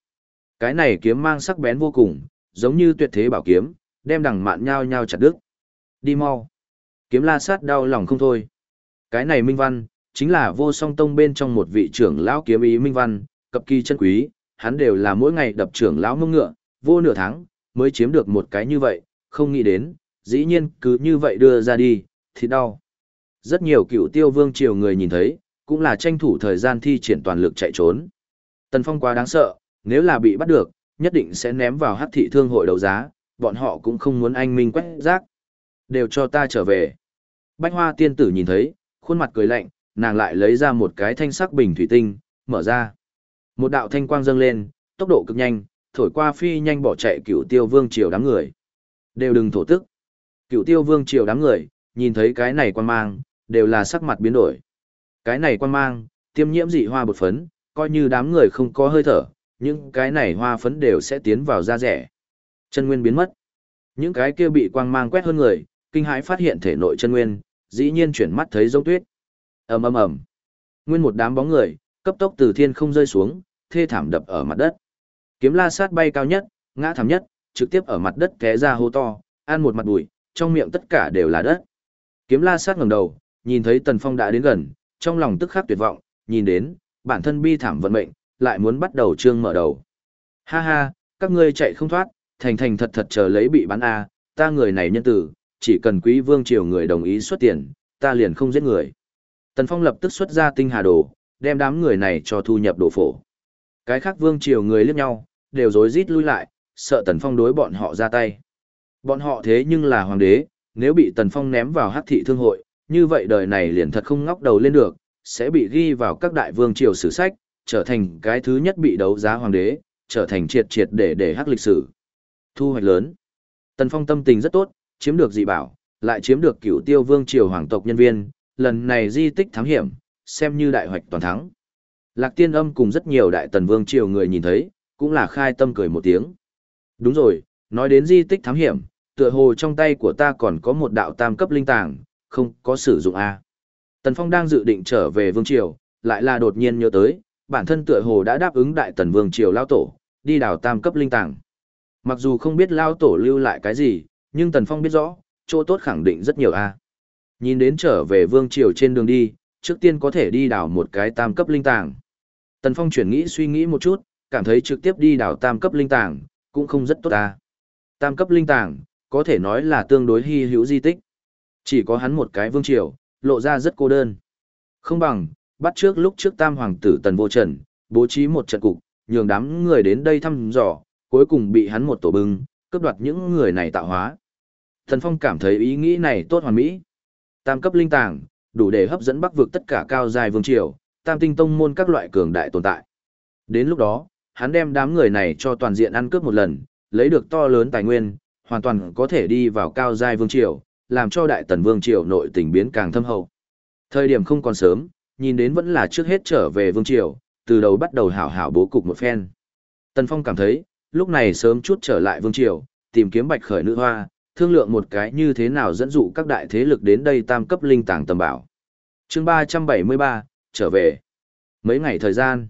[SPEAKER 1] Cái này kiếm mang sắc bén vô cùng, giống như tuyệt thế bảo kiếm, đem đằng mạn nhau nhau chặt đứt. Đi mau. Kiếm La Sát đau lòng không thôi. Cái này minh văn, chính là vô song tông bên trong một vị trưởng lão kiếm ý minh văn, cập kỳ chân quý, hắn đều là mỗi ngày đập trưởng lão mông ngựa, vô nửa tháng, mới chiếm được một cái như vậy, không nghĩ đến, dĩ nhiên cứ như vậy đưa ra đi, thì đau. Rất nhiều cựu tiêu vương triều người nhìn thấy, cũng là tranh thủ thời gian thi triển toàn lực chạy trốn. Tần Phong quá đáng sợ, nếu là bị bắt được, nhất định sẽ ném vào hắc thị thương hội đấu giá, bọn họ cũng không muốn anh minh quét rác. Đều cho ta trở về. Bách hoa tiên tử nhìn thấy, khuôn mặt cười lạnh, nàng lại lấy ra một cái thanh sắc bình thủy tinh, mở ra. Một đạo thanh quang dâng lên, tốc độ cực nhanh, thổi qua phi nhanh bỏ chạy cựu tiêu vương triều đám người. Đều đừng thổ tức. Cựu tiêu vương triều đám người, nhìn thấy cái này quan mang, đều là sắc mặt biến đổi. Cái này quan mang, tiêm nhiễm dị hoa bột phấn, coi như đám người không có hơi thở, những cái này hoa phấn đều sẽ tiến vào da rẻ. Chân nguyên biến mất. Những cái kia bị quang mang quét hơn người, kinh hãi phát hiện thể nội chân nguyên, dĩ nhiên chuyển mắt thấy giống tuyết. ầm ầm ầm. Nguyên một đám bóng người, cấp tốc từ thiên không rơi xuống, thê thảm đập ở mặt đất. Kiếm la sát bay cao nhất, ngã thảm nhất, trực tiếp ở mặt đất té ra hô to, ăn một mặt bụi, trong miệng tất cả đều là đất. Kiếm la sát ngẩng đầu, nhìn thấy Tần Phong đã đến gần, trong lòng tức khắc tuyệt vọng, nhìn đến, bản thân bi thảm vận mệnh, lại muốn bắt đầu trương mở đầu. Ha ha, các ngươi chạy không thoát, thành thành thật thật chờ lấy bị bắn a, ta người này nhân tử, chỉ cần quý vương triều người đồng ý xuất tiền, ta liền không giết người. Tần Phong lập tức xuất ra tinh hà đồ, đem đám người này cho thu nhập đồ phổ. Cái khác vương triều người liếc nhau, đều rối rít lui lại, sợ Tần Phong đối bọn họ ra tay. Bọn họ thế nhưng là hoàng đế, nếu bị Tần Phong ném vào hắc thị thương hội, như vậy đời này liền thật không ngóc đầu lên được, sẽ bị ghi vào các đại vương triều sử sách, trở thành cái thứ nhất bị đấu giá hoàng đế, trở thành triệt triệt để để hắc lịch sử. Thu hoạch lớn. Tần Phong tâm tình rất tốt, chiếm được dị bảo, lại chiếm được cửu tiêu vương triều hoàng tộc nhân viên, lần này di tích thám hiểm, xem như đại hoạch toàn thắng. Lạc tiên âm cùng rất nhiều đại tần vương triều người nhìn thấy, cũng là khai tâm cười một tiếng. Đúng rồi, nói đến di tích thám hiểm, tựa hồ trong tay của ta còn có một đạo tam cấp linh tàng, không có sử dụng A. Tần Phong đang dự định trở về Vương Triều, lại là đột nhiên nhớ tới, bản thân tựa hồ đã đáp ứng Đại Tần Vương Triều Lao Tổ, đi đào tam cấp linh tàng. Mặc dù không biết Lao Tổ lưu lại cái gì, nhưng Tần Phong biết rõ, chỗ tốt khẳng định rất nhiều A. Nhìn đến trở về Vương Triều trên đường đi, trước tiên có thể đi đào một cái tam cấp linh tàng. Tần Phong chuyển nghĩ suy nghĩ một chút, cảm thấy trực tiếp đi đào tam cấp linh tàng, cũng không rất tốt ta. Tam cấp linh tàng, có thể nói là tương đối hy hữu di tích. Chỉ có hắn một cái vương triều, lộ ra rất cô đơn. Không bằng, bắt trước lúc trước tam hoàng tử tần vô trần, bố trí một trận cục, nhường đám người đến đây thăm dò, cuối cùng bị hắn một tổ bưng, cướp đoạt những người này tạo hóa. Thần Phong cảm thấy ý nghĩ này tốt hoàn mỹ. Tam cấp linh tàng, đủ để hấp dẫn bắc vực tất cả cao dài vương triều, tam tinh tông môn các loại cường đại tồn tại. Đến lúc đó, hắn đem đám người này cho toàn diện ăn cướp một lần, lấy được to lớn tài nguyên, hoàn toàn có thể đi vào cao giai vương triều, làm cho đại tần vương triều nội tình biến càng thâm hậu. Thời điểm không còn sớm, nhìn đến vẫn là trước hết trở về vương triều, từ đầu bắt đầu hảo hảo bố cục một phen. Tần Phong cảm thấy, lúc này sớm chút trở lại vương triều, tìm kiếm bạch khởi nữ hoa, thương lượng một cái như thế nào dẫn dụ các đại thế lực đến đây tam cấp linh tàng tầm bảo. chương 373, trở về. Mấy ngày thời gian,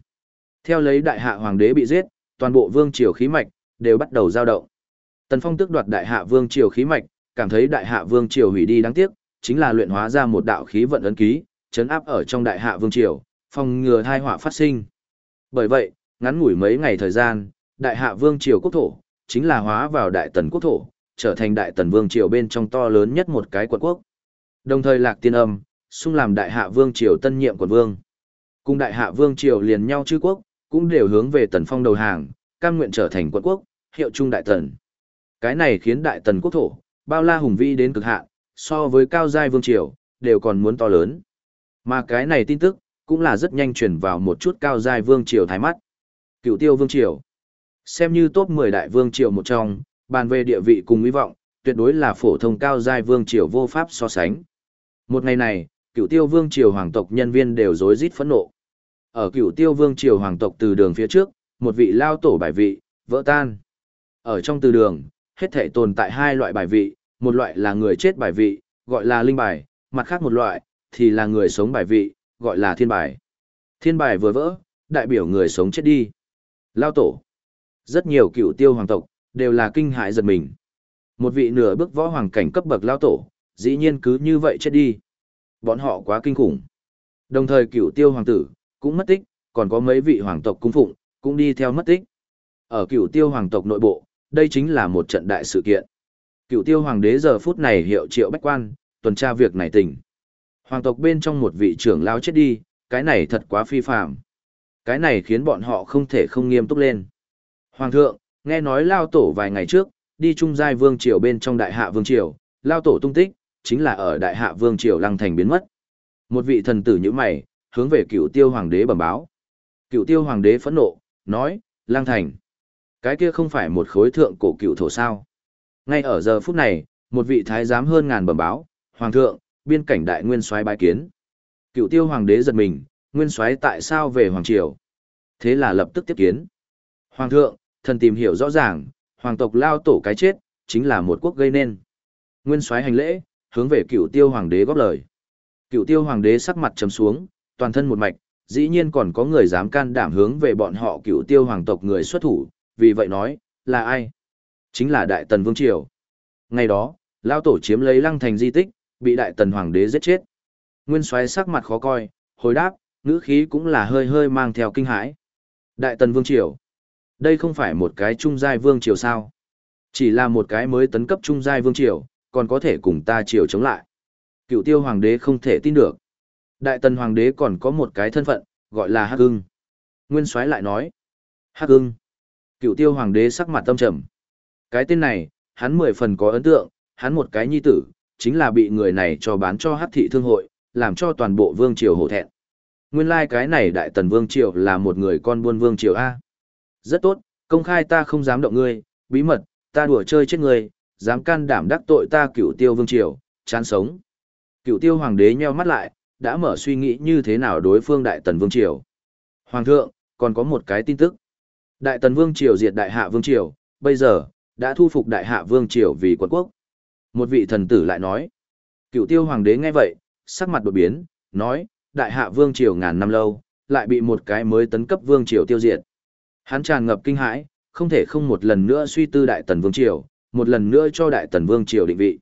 [SPEAKER 1] theo lấy đại hạ hoàng đế bị giết, toàn bộ vương triều khí mạch, đều bắt đầu dao động. Tần Phong tức đoạt đại hạ vương triều khí mạch, cảm thấy đại hạ vương triều hủy đi đáng tiếc, chính là luyện hóa ra một đạo khí vận ấn ký, chấn áp ở trong đại hạ vương triều, phòng ngừa tai họa phát sinh. Bởi vậy, ngắn ngủi mấy ngày thời gian, đại hạ vương triều quốc thổ, chính là hóa vào đại tần quốc thổ, trở thành đại tần vương triều bên trong to lớn nhất một cái quận quốc. Đồng thời lạc tiên âm, xung làm đại hạ vương triều tân nhiệm quận vương. Cùng đại hạ vương triều liền nhau chư quốc, cũng đều hướng về tần phong đầu hàng, cam nguyện trở thành quận quốc, hiệu trung đại tần. Cái này khiến đại tần quốc thổ, bao la hùng vĩ đến cực hạn, so với cao giai vương triều, đều còn muốn to lớn. Mà cái này tin tức, cũng là rất nhanh truyền vào một chút cao giai vương triều thái mắt. Cựu tiêu vương triều, xem như top 10 đại vương triều một trong, bàn về địa vị cùng hy vọng, tuyệt đối là phổ thông cao giai vương triều vô pháp so sánh. Một ngày này, cựu tiêu vương triều hoàng tộc nhân viên đều rối rít phẫn nộ. Ở cựu tiêu vương triều hoàng tộc từ đường phía trước, một vị lao tổ bài vị, vỡ tan. Ở trong từ đường, hết thể tồn tại hai loại bài vị, một loại là người chết bài vị, gọi là linh bài, mặt khác một loại, thì là người sống bài vị, gọi là thiên bài. Thiên bài vừa vỡ, đại biểu người sống chết đi. Lao tổ. Rất nhiều cựu tiêu hoàng tộc, đều là kinh hại giật mình. Một vị nửa bước võ hoàng cảnh cấp bậc lao tổ, dĩ nhiên cứ như vậy chết đi. Bọn họ quá kinh khủng. Đồng thời cựu tiêu hoàng tử, cũng mất tích, còn có mấy vị hoàng tộc cung phụng, cũng đi theo mất tích. Ở cựu tiêu hoàng tộc nội bộ, đây chính là một trận đại sự kiện. Cựu tiêu hoàng đế giờ phút này hiệu triệu bách quan, tuần tra việc này tỉnh. Hoàng tộc bên trong một vị trưởng lao chết đi, cái này thật quá phi phạm. Cái này khiến bọn họ không thể không nghiêm túc lên. Hoàng thượng, nghe nói lao tổ vài ngày trước, đi trung giai vương triều bên trong đại hạ vương triều, lao tổ tung tích, chính là ở đại hạ vương triều lăng thành biến mất. Một vị thần tử như mày, hướng về cựu tiêu hoàng đế bẩm báo. Cựu tiêu hoàng đế phẫn nộ, nói, lăng thành. Cái kia không phải một khối thượng cổ cựu thổ sao. Ngay ở giờ phút này, một vị thái giám hơn ngàn bẩm báo, hoàng thượng, biên cảnh đại nguyên soái bái kiến. Cựu tiêu hoàng đế giật mình, nguyên soái tại sao về hoàng triều? Thế là lập tức tiếp kiến. Hoàng thượng, thần tìm hiểu rõ ràng, hoàng tộc lao tổ cái chết, chính là một quốc gây nên. Nguyên soái hành lễ, hướng về cựu tiêu hoàng đế góp lời. Cựu tiêu hoàng đế sắc mặt trầm xuống, toàn thân một mạch, dĩ nhiên còn có người dám can đảm hướng về bọn họ cựu tiêu hoàng tộc người xuất thủ, vì vậy nói, là ai? Chính là Đại Tần Vương Triều. Ngày đó, Lao Tổ chiếm lấy lăng thành di tích, bị Đại Tần Hoàng đế giết chết. Nguyên soái sắc mặt khó coi, hồi đáp, ngữ khí cũng là hơi hơi mang theo kinh hãi. Đại Tần Vương Triều. Đây không phải một cái trung giai Vương Triều sao? Chỉ là một cái mới tấn cấp trung giai Vương Triều, còn có thể cùng ta triều chống lại. Cựu tiêu hoàng đế không thể tin được. Đại tần hoàng đế còn có một cái thân phận, gọi là Hắc Ưng. Nguyên soái lại nói, Hắc Ưng. Cựu tiêu hoàng đế sắc mặt tâm trầm. Cái tên này, hắn mười phần có ấn tượng, hắn một cái nhi tử, chính là bị người này cho bán cho Hắc thị thương hội, làm cho toàn bộ vương triều hổ thẹn. Nguyên lai like cái này đại tần vương triều là một người con buôn vương triều A. Rất tốt, công khai ta không dám động ngươi, bí mật, ta đùa chơi chết ngươi, dám can đảm đắc tội ta cựu tiêu vương triều, chán sống. Cựu tiêu hoàng đế nheo mắt lại, đã mở suy nghĩ như thế nào đối phương đại tần vương triều. Hoàng thượng, còn có một cái tin tức. Đại tần vương triều diệt đại hạ vương triều, bây giờ, đã thu phục đại hạ vương triều vì quận quốc. Một vị thần tử lại nói, cựu tiêu hoàng đế nghe vậy, sắc mặt đột biến, nói, đại hạ vương triều ngàn năm lâu, lại bị một cái mới tấn cấp vương triều tiêu diệt. Hắn tràn ngập kinh hãi, không thể không một lần nữa suy tư đại tần vương triều, một lần nữa cho đại tần vương triều định vị.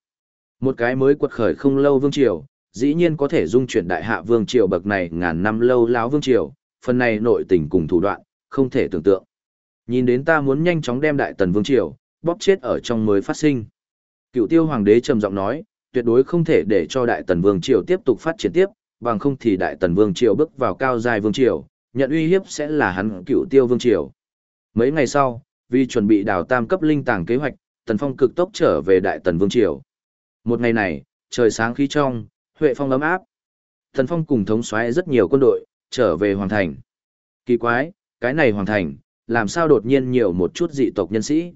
[SPEAKER 1] Một cái mới quật khởi không lâu vương triều, dĩ nhiên có thể dung chuyển đại hạ vương triều bậc này ngàn năm lâu láo vương triều, phần này nội tình cùng thủ đoạn, không thể tưởng tượng. Nhìn đến ta muốn nhanh chóng đem đại tần vương triều, bóp chết ở trong mới phát sinh. Cựu tiêu hoàng đế trầm giọng nói, tuyệt đối không thể để cho đại tần vương triều tiếp tục phát triển tiếp, bằng không thì đại tần vương triều bước vào cao dài vương triều, nhận uy hiếp sẽ là hắn cựu tiêu vương triều. Mấy ngày sau, vì chuẩn bị đào tam cấp linh tàng kế hoạch, tần phong cực tốc trở về đại tần vương triều. Một ngày này, trời sáng khí trong, huệ phong ấm áp. Tần phong cùng thống soái rất nhiều quân đội, trở về hoàng thành. Kỳ quái, cái này hoàng thành, làm sao đột nhiên nhiều một chút dị tộc nhân sĩ.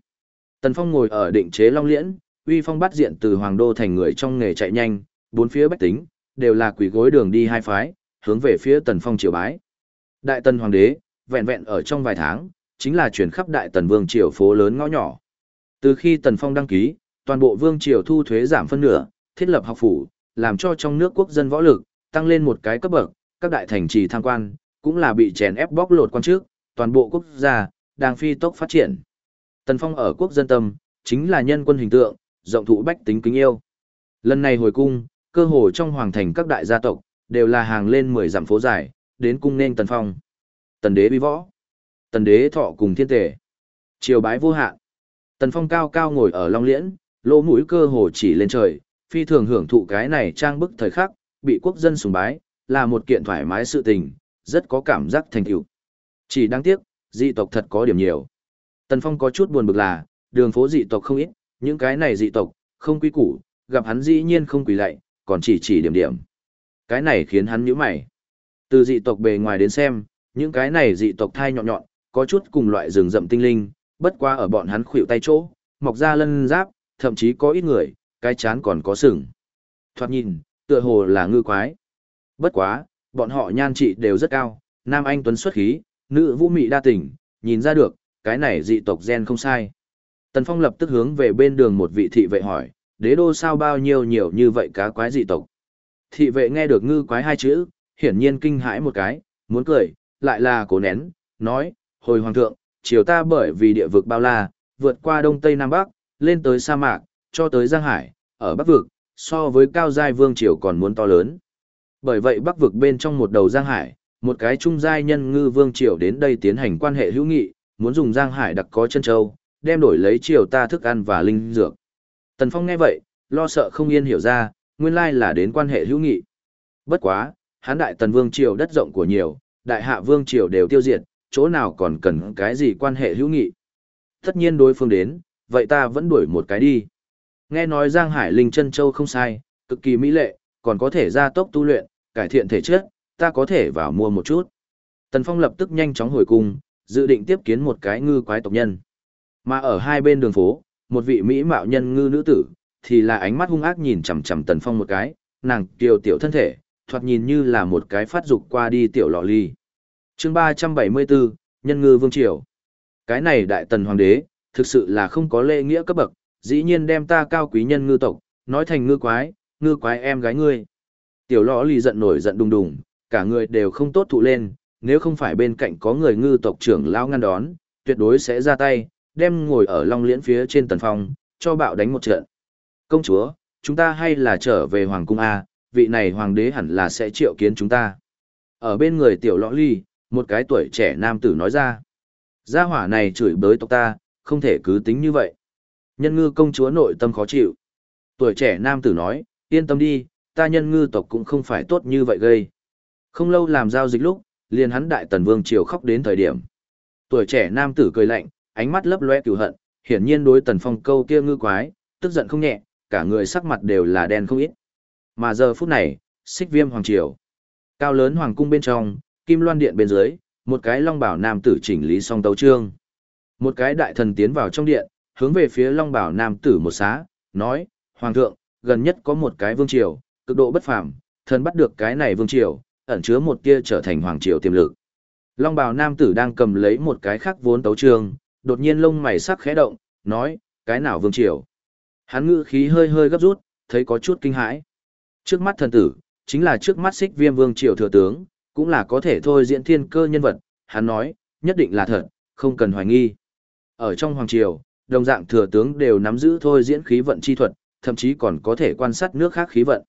[SPEAKER 1] Tần phong ngồi ở định chế long liễn, uy phong bắt diện từ hoàng đô thành người trong nghề chạy nhanh, bốn phía bách tính, đều là quỷ gối đường đi hai phái, hướng về phía tần phong triều bái. Đại tần hoàng đế, vẹn vẹn ở trong vài tháng, chính là chuyển khắp đại tần vương triều phố lớn ngõ nhỏ. Từ khi tần phong đăng ký, toàn bộ vương triều thu thuế giảm phân nửa, thiết lập học phủ, làm cho trong nước quốc dân võ lực, tăng lên một cái cấp bậc, các đại thành trì tham quan, cũng là bị chèn ép bóc lột quan trước, toàn bộ quốc gia, đang phi tốc phát triển. Tần Phong ở quốc dân tâm, chính là nhân quân hình tượng, rộng thụ bách tính kính yêu. Lần này hồi cung, cơ hồ trong hoàng thành các đại gia tộc, đều là hàng lên 10 dặm phố dài, đến cung nên Tần Phong. Tần đế bi võ. Tần đế thọ cùng thiên tể. Triều bái vô hạn. Tần Phong cao cao ngồi ở Long Liễn, lỗ mũi cơ hồ chỉ lên trời, phi thường hưởng thụ cái này trang bức thời khắc, bị quốc dân sùng bái, là một kiện thoải mái sự tình, rất có cảm giác thành tựu. Chỉ đáng tiếc, dị tộc thật có điểm nhiều. Tần Phong có chút buồn bực là, đường phố dị tộc không ít, những cái này dị tộc, không quý củ, gặp hắn dĩ nhiên không quỳ lạy, còn chỉ chỉ điểm điểm. Cái này khiến hắn nhíu mày. Từ dị tộc bề ngoài đến xem, những cái này dị tộc thai nhọn nhọn, có chút cùng loại rừng rậm tinh linh, bất qua ở bọn hắn khuỵu tay chỗ, mọc ra lân giáp, thậm chí có ít người, cái chán còn có sừng. Thoạt nhìn, tựa hồ là ngư quái. Bất quá, bọn họ nhan trị đều rất cao, nam anh tuấn xuất khí, nữ vũ mị đa tình, nhìn ra được, cái này dị tộc gen không sai. Tần Phong lập tức hướng về bên đường một vị thị vệ hỏi, đế đô sao bao nhiêu nhiều như vậy cá quái dị tộc. Thị vệ nghe được ngư quái hai chữ, hiển nhiên kinh hãi một cái, muốn cười, lại là cố nén, nói, hồi hoàng thượng, chiều ta bởi vì địa vực bao la, vượt qua đông tây nam bắc, lên tới sa mạc, cho tới Giang Hải, ở bắc vực, so với cao giai vương triều còn muốn to lớn. Bởi vậy bắc vực bên trong một đầu Giang Hải, một cái trung giai nhân ngư vương triều đến đây tiến hành quan hệ hữu nghị, muốn dùng Giang Hải đặc có chân châu, đem đổi lấy triều ta thức ăn và linh dược. Tần Phong nghe vậy, lo sợ không yên hiểu ra, nguyên lai là đến quan hệ hữu nghị. Bất quá, hán đại tần vương triều đất rộng của nhiều, đại hạ vương triều đều tiêu diệt, chỗ nào còn cần cái gì quan hệ hữu nghị. Tất nhiên đối phương đến, vậy ta vẫn đuổi một cái đi. Nghe nói Giang Hải Linh chân châu không sai, cực kỳ mỹ lệ, còn có thể gia tốc tu luyện, cải thiện thể chất, ta có thể vào mua một chút. Tần Phong lập tức nhanh chóng hồi cung, dự định tiếp kiến một cái ngư quái tộc nhân. Mà ở hai bên đường phố, một vị mỹ mạo nhân ngư nữ tử, thì là ánh mắt hung ác nhìn chằm chằm Tần Phong một cái, nàng kiều tiểu thân thể, thoạt nhìn như là một cái phát dục qua đi tiểu lọ ly. Chương 374, Nhân ngư vương triều. Cái này đại tần hoàng đế, thực sự là không có lễ nghĩa cấp bậc, dĩ nhiên đem ta cao quý nhân ngư tộc, nói thành ngư quái, ngư quái em gái ngươi. Tiểu lọ ly giận nổi giận đùng đùng, cả người đều không tốt thụ lên, nếu không phải bên cạnh có người ngư tộc trưởng lao ngăn đón, tuyệt đối sẽ ra tay, đem ngồi ở long liễn phía trên tần phong, cho bạo đánh một trận. Công chúa, chúng ta hay là trở về hoàng cung A, vị này hoàng đế hẳn là sẽ triệu kiến chúng ta. Ở bên người tiểu lõ ly, một cái tuổi trẻ nam tử nói ra. Gia hỏa này chửi bới tộc ta, không thể cứ tính như vậy. Nhân ngư công chúa nội tâm khó chịu. Tuổi trẻ nam tử nói, yên tâm đi, ta nhân ngư tộc cũng không phải tốt như vậy gây. Không lâu làm giao dịch lúc, liền hắn đại tần vương triều khóc đến thời điểm. Tuổi trẻ nam tử cười lạnh, ánh mắt lấp loe cửu hận, hiển nhiên đối tần phong câu kia ngư quái, tức giận không nhẹ, cả người sắc mặt đều là đen không ít. Mà giờ phút này, xích viêm hoàng triều. Cao lớn hoàng cung bên trong, kim loan điện bên dưới, một cái long bảo nam tử chỉnh lý song tấu trương. Một cái đại thần tiến vào trong điện, hướng về phía long bảo nam tử một xá, nói, Hoàng thượng, gần nhất có một cái vương triều, cực độ bất phàm, thần bắt được cái này vương triều, ẩn chứa một tia trở thành hoàng triều tiềm lực. Long bào nam tử đang cầm lấy một cái khác vốn tấu trường, đột nhiên lông mày sắc khẽ động, nói, cái nào vương triều. Hắn ngữ khí hơi hơi gấp rút, thấy có chút kinh hãi. Trước mắt thần tử, chính là trước mắt xích viêm vương triều thừa tướng, cũng là có thể thôi diễn thiên cơ nhân vật, hắn nói, nhất định là thật, không cần hoài nghi. Ở trong hoàng triều, đồng dạng thừa tướng đều nắm giữ thôi diễn khí vận chi thuật, thậm chí còn có thể quan sát nước khác khí vận.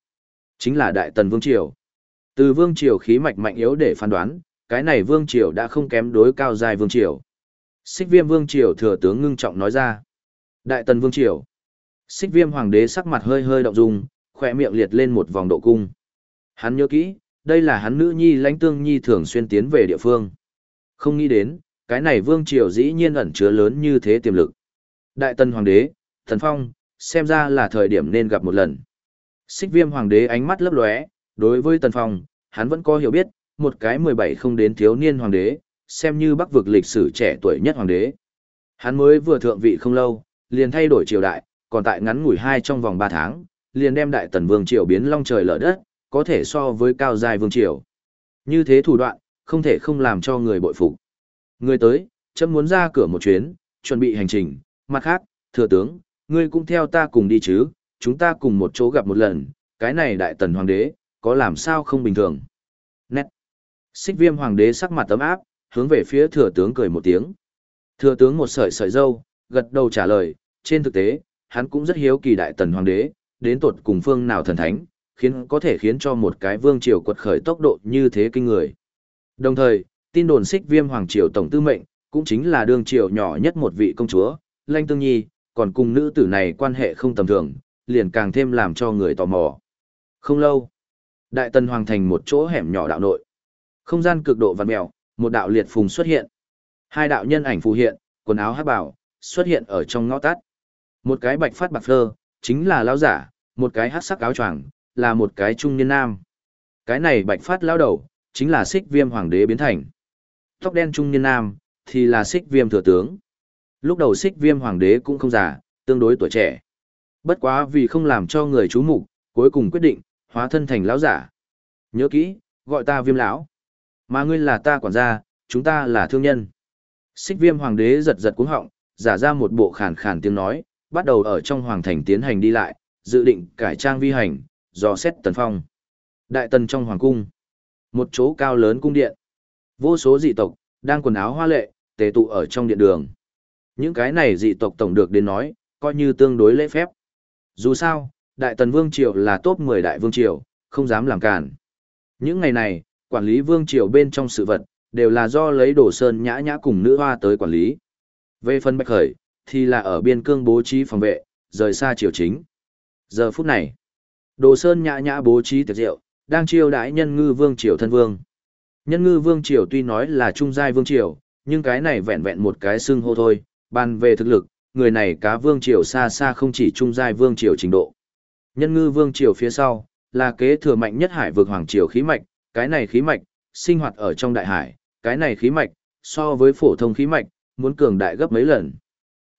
[SPEAKER 1] Chính là đại tần vương triều. Từ vương triều khí mạch mạnh yếu để phán đoán, cái này vương triều đã không kém đối cao dài vương triều. Xích viêm vương triều thừa tướng ngưng trọng nói ra. Đại tần vương triều. Xích viêm hoàng đế sắc mặt hơi hơi động dung, khỏe miệng liệt lên một vòng độ cung. Hắn nhớ kỹ, đây là hắn nữ nhi lãnh tương nhi thường xuyên tiến về địa phương. Không nghĩ đến, cái này vương triều dĩ nhiên ẩn chứa lớn như thế tiềm lực. Đại tần hoàng đế, thần phong, xem ra là thời điểm nên gặp một lần. Xích viêm hoàng đế ánh mắt lấp lóe, đối với tần phong, hắn vẫn có hiểu biết, một cái 17 không đến thiếu niên hoàng đế, xem như bắc vực lịch sử trẻ tuổi nhất hoàng đế. Hắn mới vừa thượng vị không lâu, liền thay đổi triều đại, còn tại ngắn ngủi hai trong vòng ba tháng, liền đem đại tần vương triều biến long trời lở đất, có thể so với cao dài vương triều. Như thế thủ đoạn, không thể không làm cho người bội phục. Người tới, chấm muốn ra cửa một chuyến, chuẩn bị hành trình, mặt khác, thừa tướng, ngươi cũng theo ta cùng đi chứ, chúng ta cùng một chỗ gặp một lần, cái này đại tần hoàng đế, có làm sao không bình thường. Nét. Xích viêm hoàng đế sắc mặt tấm áp, hướng về phía thừa tướng cười một tiếng. Thừa tướng một sợi sợi dâu, gật đầu trả lời, trên thực tế, hắn cũng rất hiếu kỳ đại tần hoàng đế, đến tột cùng phương nào thần thánh, khiến có thể khiến cho một cái vương triều quật khởi tốc độ như thế kinh người. Đồng thời, tin đồn xích viêm hoàng triều tổng tư mệnh, cũng chính là đương triều nhỏ nhất một vị công chúa, Lanh Tương Nhi, còn cùng nữ tử này quan hệ không tầm thường, liền càng thêm làm cho người tò mò. Không lâu, đại tần hoàng thành một chỗ hẻm nhỏ đạo nội. Không gian cực độ vặn mèo, một đạo liệt phùng xuất hiện. Hai đạo nhân ảnh phù hiện, quần áo hắc bảo, xuất hiện ở trong ngõ tắt. Một cái bạch phát bạc phơ, chính là lão giả, một cái hắc sắc áo choàng, là một cái trung niên nam. Cái này bạch phát lão đầu, chính là xích viêm hoàng đế biến thành. Tóc đen trung niên nam, thì là xích viêm thừa tướng. Lúc đầu xích viêm hoàng đế cũng không già, tương đối tuổi trẻ. Bất quá vì không làm cho người chú mục, cuối cùng quyết định, hóa thân thành lão giả. Nhớ kỹ, gọi ta viêm lão. Mà ngươi là ta quản gia, chúng ta là thương nhân. Xích viêm hoàng đế giật giật cuống họng, giả ra một bộ khàn khàn tiếng nói, bắt đầu ở trong hoàng thành tiến hành đi lại, dự định cải trang vi hành, dò xét tần phong. Đại tần trong hoàng cung. Một chỗ cao lớn cung điện. Vô số dị tộc, đang quần áo hoa lệ, tề tụ ở trong điện đường. Những cái này dị tộc tổng được đến nói, coi như tương đối lễ phép. Dù sao, Đại Tần Vương Triều là top 10 đại vương triều, không dám làm cản. Những ngày này, quản lý vương triều bên trong sự vật, đều là do lấy đồ sơn nhã nhã cùng nữ hoa tới quản lý. Về phần bạch khởi, thì là ở biên cương bố trí phòng vệ, rời xa triều chính. Giờ phút này, đồ sơn nhã nhã bố trí tiệc rượu, đang chiêu đãi nhân ngư vương triều thân vương. Nhân ngư vương triều tuy nói là trung giai vương triều, nhưng cái này vẹn vẹn một cái xưng hô thôi, bàn về thực lực, người này cá vương triều xa xa không chỉ trung giai vương triều trình độ. Nhân ngư vương triều phía sau, là kế thừa mạnh nhất hải vực hoàng triều khí mạch, cái này khí mạch, sinh hoạt ở trong đại hải, cái này khí mạch, so với phổ thông khí mạch, muốn cường đại gấp mấy lần.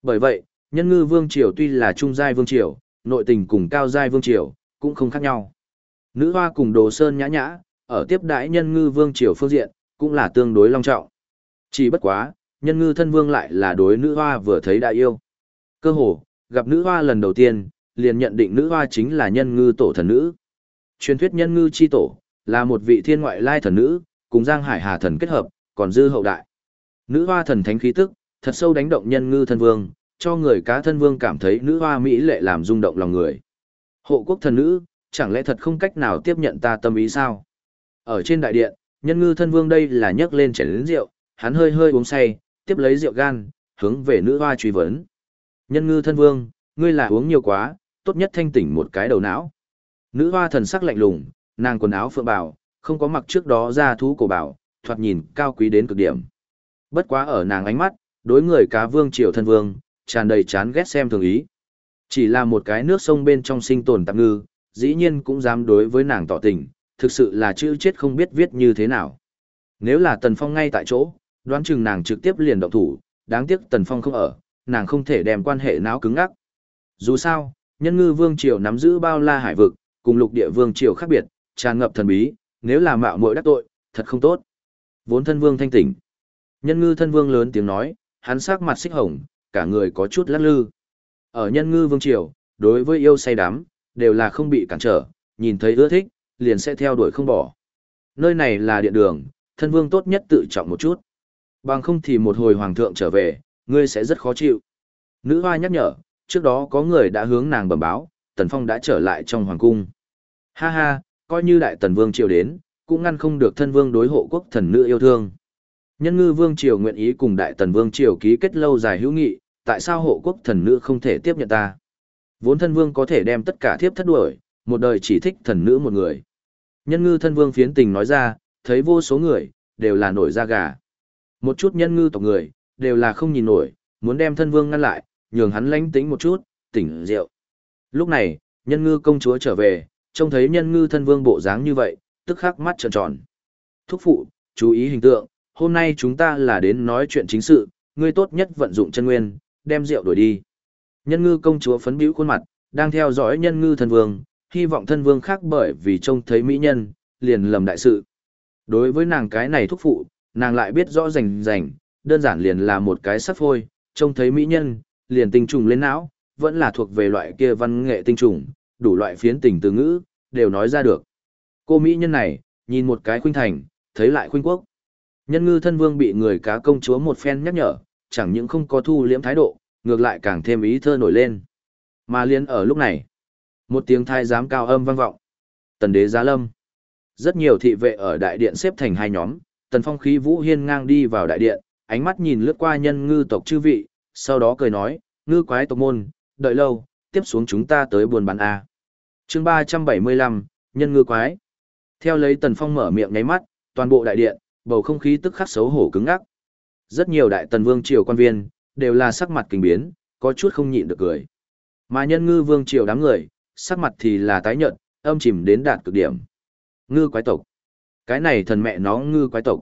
[SPEAKER 1] Bởi vậy, nhân ngư vương triều tuy là trung giai vương triều, nội tình cùng cao giai vương triều, cũng không khác nhau. Nữ hoa cùng đồ sơn nhã nhã, ở tiếp đãi nhân ngư vương triều phương diện, cũng là tương đối long trọng. Chỉ bất quá, nhân ngư thân vương lại là đối nữ hoa vừa thấy đã yêu. Cơ hồ, gặp nữ hoa lần đầu tiên, liền nhận định nữ hoa chính là nhân ngư tổ thần nữ. Truyền thuyết nhân ngư chi tổ, là một vị thiên ngoại lai thần nữ, cùng Giang Hải Hà thần kết hợp, còn dư hậu đại. Nữ hoa thần thánh khí tức, thật sâu đánh động nhân ngư thân vương, cho người cá thân vương cảm thấy nữ hoa mỹ lệ làm rung động lòng người. Hộ quốc thần nữ, chẳng lẽ thật không cách nào tiếp nhận ta tâm ý sao? Ở trên đại điện, nhân ngư thân vương đây là nhấc lên chén lớn rượu, hắn hơi hơi uống say, tiếp lấy rượu gan, hướng về nữ hoa truy vấn. Nhân ngư thân vương, ngươi là uống nhiều quá, tốt nhất thanh tỉnh một cái đầu não. Nữ hoa thần sắc lạnh lùng, nàng quần áo phượng bào, không có mặc trước đó ra thú cổ bảo, thoạt nhìn cao quý đến cực điểm. Bất quá ở nàng ánh mắt, đối người cá vương triều thân vương, tràn đầy chán ghét xem thường ý. Chỉ là một cái nước sông bên trong sinh tồn tạm ngư, dĩ nhiên cũng dám đối với nàng tỏ tình, thực sự là chữ chết không biết viết như thế nào. Nếu là Tần Phong ngay tại chỗ, đoán chừng nàng trực tiếp liền động thủ, đáng tiếc Tần Phong không ở, nàng không thể đem quan hệ náo cứng ngắc. Dù sao, nhân ngư vương triều nắm giữ bao la hải vực, cùng lục địa vương triều khác biệt, tràn ngập thần bí, nếu là mạo muội đắc tội, thật không tốt. Vốn thân vương thanh tỉnh. Nhân ngư thân vương lớn tiếng nói, hắn sắc mặt xích hồng, cả người có chút lắc lư. Ở nhân ngư vương triều, đối với yêu say đắm, đều là không bị cản trở, nhìn thấy ưa thích, liền sẽ theo đuổi không bỏ. Nơi này là điện đường, thân vương tốt nhất tự trọng một chút. Bằng không thì một hồi hoàng thượng trở về, ngươi sẽ rất khó chịu. Nữ hoa nhắc nhở, trước đó có người đã hướng nàng bẩm báo, Tần Phong đã trở lại trong hoàng cung. Ha ha, coi như đại tần vương triều đến, cũng ngăn không được thân vương đối hộ quốc thần nữ yêu thương. Nhân ngư vương triều nguyện ý cùng đại tần vương triều ký kết lâu dài hữu nghị, tại sao hộ quốc thần nữ không thể tiếp nhận ta? Vốn thân vương có thể đem tất cả thiếp thất đuổi, một đời chỉ thích thần nữ một người. Nhân ngư thân vương phiến tình nói ra, thấy vô số người, đều là nổi da gà. Một chút nhân ngư tộc người, đều là không nhìn nổi, muốn đem thân vương ngăn lại, nhường hắn lánh tính một chút, tỉnh rượu. Lúc này, nhân ngư công chúa trở về, trông thấy nhân ngư thân vương bộ dáng như vậy, tức khắc mắt tròn tròn. Thúc phụ, chú ý hình tượng, hôm nay chúng ta là đến nói chuyện chính sự, ngươi tốt nhất vận dụng chân nguyên, đem rượu đổi đi. Nhân ngư công chúa phấn bĩu khuôn mặt, đang theo dõi nhân ngư thân vương, hy vọng thân vương khác bởi vì trông thấy mỹ nhân, liền lầm đại sự. Đối với nàng cái này thúc phụ, nàng lại biết rõ rành rành, đơn giản liền là một cái sắp phôi, trông thấy mỹ nhân, liền tinh trùng lên não, vẫn là thuộc về loại kia văn nghệ tinh trùng, đủ loại phiến tình từ ngữ, đều nói ra được. Cô mỹ nhân này, nhìn một cái khuynh thành, thấy lại khuynh quốc. Nhân ngư thân vương bị người cá công chúa một phen nhắc nhở, chẳng những không có thu liễm thái độ, ngược lại càng thêm ý thơ nổi lên. Mà liên ở lúc này, một tiếng thai giám cao âm vang vọng. Tần đế giá lâm. Rất nhiều thị vệ ở đại điện xếp thành hai nhóm, tần phong khí vũ hiên ngang đi vào đại điện, ánh mắt nhìn lướt qua nhân ngư tộc chư vị, sau đó cười nói, ngư quái tộc môn, đợi lâu, tiếp xuống chúng ta tới buồn bán A. chương ba trăm bảy mươi lăm nhân ngư quái. Theo lấy tần phong mở miệng nháy mắt, toàn bộ đại điện, bầu không khí tức khắc xấu hổ cứng ngắc. Rất nhiều đại tần vương triều quan viên, đều là sắc mặt kinh biến, có chút không nhịn được cười. Mà nhân ngư vương triều đám người, sắc mặt thì là tái nhợt, âm chìm đến đạt cực điểm. Ngư quái tộc. Cái này thần mẹ nó ngư quái tộc.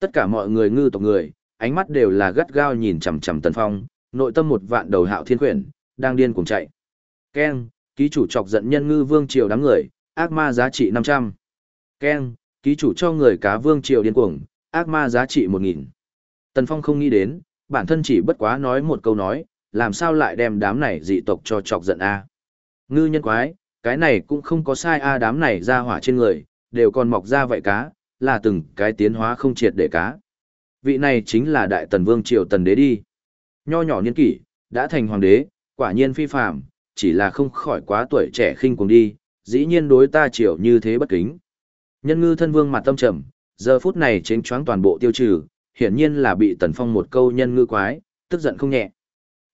[SPEAKER 1] Tất cả mọi người ngư tộc người, ánh mắt đều là gắt gao nhìn chằm chằm Tần Phong, nội tâm một vạn đầu hạo thiên quyển, đang điên cuồng chạy. Ken, ký chủ chọc giận nhân ngư vương triều đám người, ác ma giá trị 500. Ken, ký chủ cho người cá vương triều điên cuồng, ác ma giá trị 1000. Tần Phong không nghĩ đến, bản thân chỉ bất quá nói một câu nói, làm sao lại đem đám này dị tộc cho chọc giận a? Ngư nhân quái, cái này cũng không có sai a đám này ra hỏa trên người, đều còn mọc ra vậy cá, là từng cái tiến hóa không triệt để cá. Vị này chính là đại tần vương triều tần đế đi. Nho nhỏ niên kỷ, đã thành hoàng đế, quả nhiên phi phạm, chỉ là không khỏi quá tuổi trẻ khinh cuồng đi, dĩ nhiên đối ta triều như thế bất kính. Nhân ngư thân vương mặt tâm trầm, giờ phút này chính choáng toàn bộ tiêu trừ, hiển nhiên là bị tần phong một câu nhân ngư quái, tức giận không nhẹ.